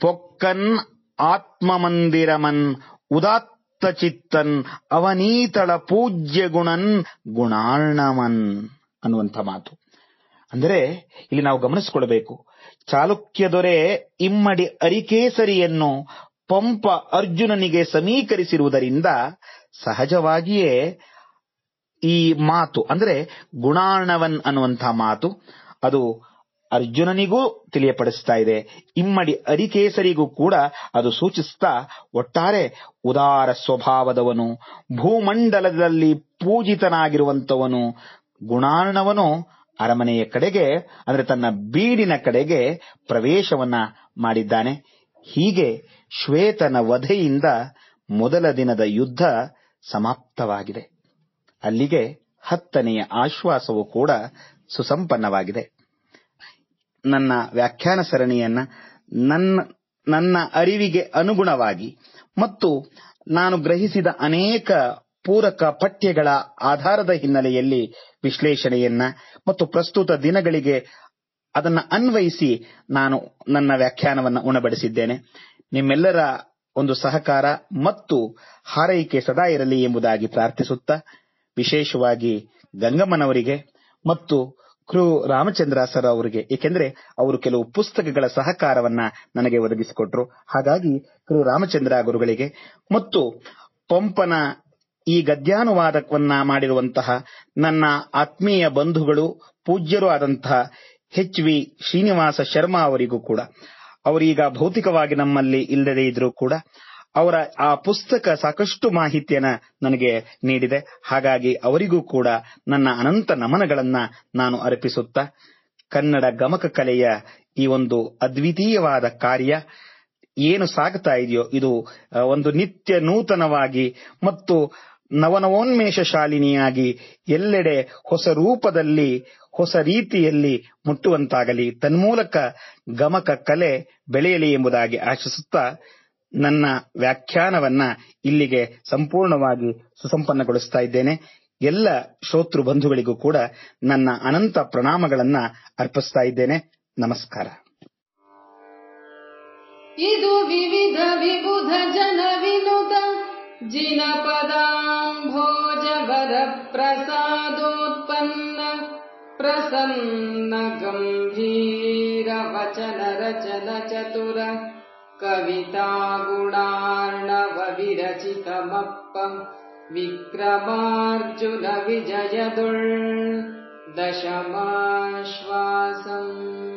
Speaker 2: ಪೊಕ್ಕನ್ ಆತ್ಮ ಮಂದಿರಮನ್ ಉದಾತ್ತ ಚಿತ್ತನ್ ಅವನೀತಳ ಪೂಜ್ಯ ಗುಣನ್ ಗುಣಾರ್ಣಮನ್ ಅನ್ನುವಂಥ ಮಾತು. ಅಂದರೆ ಇಲ್ಲಿ ನಾವು ಗಮನಿಸಿಕೊಳ್ಳಬೇಕು. ಚಾಲುಕ್ಯ ದೊರೆ ಇಮ್ಮಡಿ ಅರಿಕೇಸರಿಯನ್ನು ಪಂಪ ಅರ್ಜುನನಿಗೆ ಸಮೀಕರಿಸಿರುವುದರಿಂದ ಸಹಜವಾಗಿಯೇ ಈ ಮಾತು, ಅಂದ್ರೆ ಗುಣಾರ್ಣವನ್ ಅನ್ನುವಂತಹ ಮಾತು, ಅದು ಅರ್ಜುನನಿಗೂ ತಿಳಿಯಪಡಿಸ್ತಾ ಇದೆ. ಇಮ್ಮಡಿ ಅರಿಕೇಸರಿಗೂ ಕೂಡ ಅದು ಸೂಚಿಸ್ತಾ ಒಟ್ಟಾರೆ ಉದಾರ ಸ್ವಭಾವದವನು, ಭೂಮಂಡಲದಲ್ಲಿ ಪೂಜಿತನಾಗಿರುವಂತವನು ಗುಣಾರ್ಣವನು ಅರಮನೆಯ ಕಡೆಗೆ, ಅಂದರೆ ತನ್ನ ಬೀಡಿನ ಕಡೆಗೆ ಪ್ರವೇಶವನ್ನ ಮಾಡಿದ್ದಾನೆ. ಹೀಗೆ ಶ್ವೇತನ ವಧೆಯಿಂದ ಮೊದಲ ದಿನದ ಯುದ್ಧ ಸಮಾಪ್ತವಾಗಿದೆ. ಅಲ್ಲಿಗೆ ಹತ್ತನೆಯ ಆಶ್ವಾಸವು ಕೂಡ ಸುಸಂಪನ್ನವಾಗಿದೆ. ನನ್ನ ವ್ಯಾಖ್ಯಾನ ಸರಣಿಯನ್ನ ನನ್ನ ನನ್ನ ಅರಿವಿಗೆ ಅನುಗುಣವಾಗಿ ಮತ್ತು ನಾನು ಗ್ರಹಿಸಿದ ಅನೇಕ ಪೂರಕ ಪಠ್ಯಗಳ ಆಧಾರದ ಹಿನ್ನೆಲೆಯಲ್ಲಿ ವಿಶ್ಲೇಷಣೆಯನ್ನ ಮತ್ತು ಪ್ರಸ್ತುತ ದಿನಗಳಿಗೆ ಅದನ್ನು ಅನ್ವಯಿಸಿ ನಾನು ನನ್ನ ವ್ಯಾಖ್ಯಾನವನ್ನು ಉಣಬಡಿಸಿದ್ದೇನೆ. ನಿಮ್ಮೆಲ್ಲರ ಒಂದು ಸಹಕಾರ ಮತ್ತು ಹಾರೈಕೆ ಸದಾ ಇರಲಿ ಎಂಬುದಾಗಿ ಪ್ರಾರ್ಥಿಸುತ್ತಾ, ವಿಶೇಷವಾಗಿ ಗಂಗಮ್ಮನವರಿಗೆ ಮತ್ತು ಕೃ ರಾಮಚಂದ್ರ ಸರ್ ಅವರಿಗೆ, ಏಕೆಂದರೆ ಅವರು ಕೆಲವು ಪುಸ್ತಕಗಳ ಸಹಕಾರವನ್ನ ನನಗೆ ಒದಗಿಸಿಕೊಟ್ರು. ಹಾಗಾಗಿ ಕೃ ರಾಮಚಂದ್ರ ಗುರುಗಳಿಗೆ ಮತ್ತು ಪಂಪನ ಈ ಗದ್ಯಾನುವಾದವನ್ನ ಮಾಡಿರುವಂತಹ ನನ್ನ ಆತ್ಮೀಯ ಬಂಧುಗಳು, ಪೂಜ್ಯರು ಆದಂತಹ ಹೆಚ್ ವಿ ಶ್ರೀನಿವಾಸ ಶರ್ಮಾ ಅವರಿಗೂ ಕೂಡ. ಅವರೀಗ ಭೌತಿಕವಾಗಿ ನಮ್ಮಲ್ಲಿ ಇಲ್ಲದೇ ಇದ್ರೂ ಕೂಡ ಅವರ ಆ ಪುಸ್ತಕ ಸಾಕಷ್ಟು ಮಾಹಿತಿಯನ್ನ ನನಗೆ ನೀಡಿದೆ. ಹಾಗಾಗಿ ಅವರಿಗೂ ಕೂಡ ನನ್ನ ಅನಂತ ನಮನಗಳನ್ನ ನಾನು ಅರ್ಪಿಸುತ್ತಾ, ಕನ್ನಡ ಗಮಕ ಕಲೆಯ ಈ ಒಂದು ಅದ್ವಿತೀಯವಾದ ಕಾರ್ಯ ಏನು ಸಾಗ್ತಾ ಇದೆಯೋ, ಇದು ಒಂದು ನಿತ್ಯ ನೂತನವಾಗಿ ಮತ್ತು ನವನವೋನ್ಮೇಷ ಶಾಲಿನಿಯಾಗಿ ಎಲ್ಲೆಡೆ ಹೊಸ ರೂಪದಲ್ಲಿ, ಹೊಸ ರೀತಿಯಲ್ಲಿ ಮುಟ್ಟುವಂತಾಗಲಿ. ತನ್ಮೂಲಕ ಗಮಕ ಕಲೆ ಬೆಳೆಯಲಿ ಎಂಬುದಾಗಿ ಆಶಿಸುತ್ತಾ ನನ್ನ ವ್ಯಾಖ್ಯಾನವನ್ನ ಇಲ್ಲಿಗೆ ಸಂಪೂರ್ಣವಾಗಿ ಸುಸಂಪನ್ನಗೊಳಿಸ್ತಾ ಇದ್ದೇನೆ. ಎಲ್ಲ ಶ್ರೋತೃ ಬಂಧುಗಳಿಗೂ ಕೂಡ ನನ್ನ ಅನಂತ ಪ್ರಣಾಮಗಳನ್ನ ಅರ್ಪಿಸ್ತಾ ಇದ್ದೇನೆ. ನಮಸ್ಕಾರ.
Speaker 4: ಇದು ವಿವಿಧ ವಿಬುಧ ಜನ ವಿನುತ जिनपदाम्भोजवरप्रसादोत्पन्न प्रसन्न गङ्गीरवचन रचन चतुर विरचितमप्प विक्रमार्जुन विजयदुर् दशमाश्वासम्।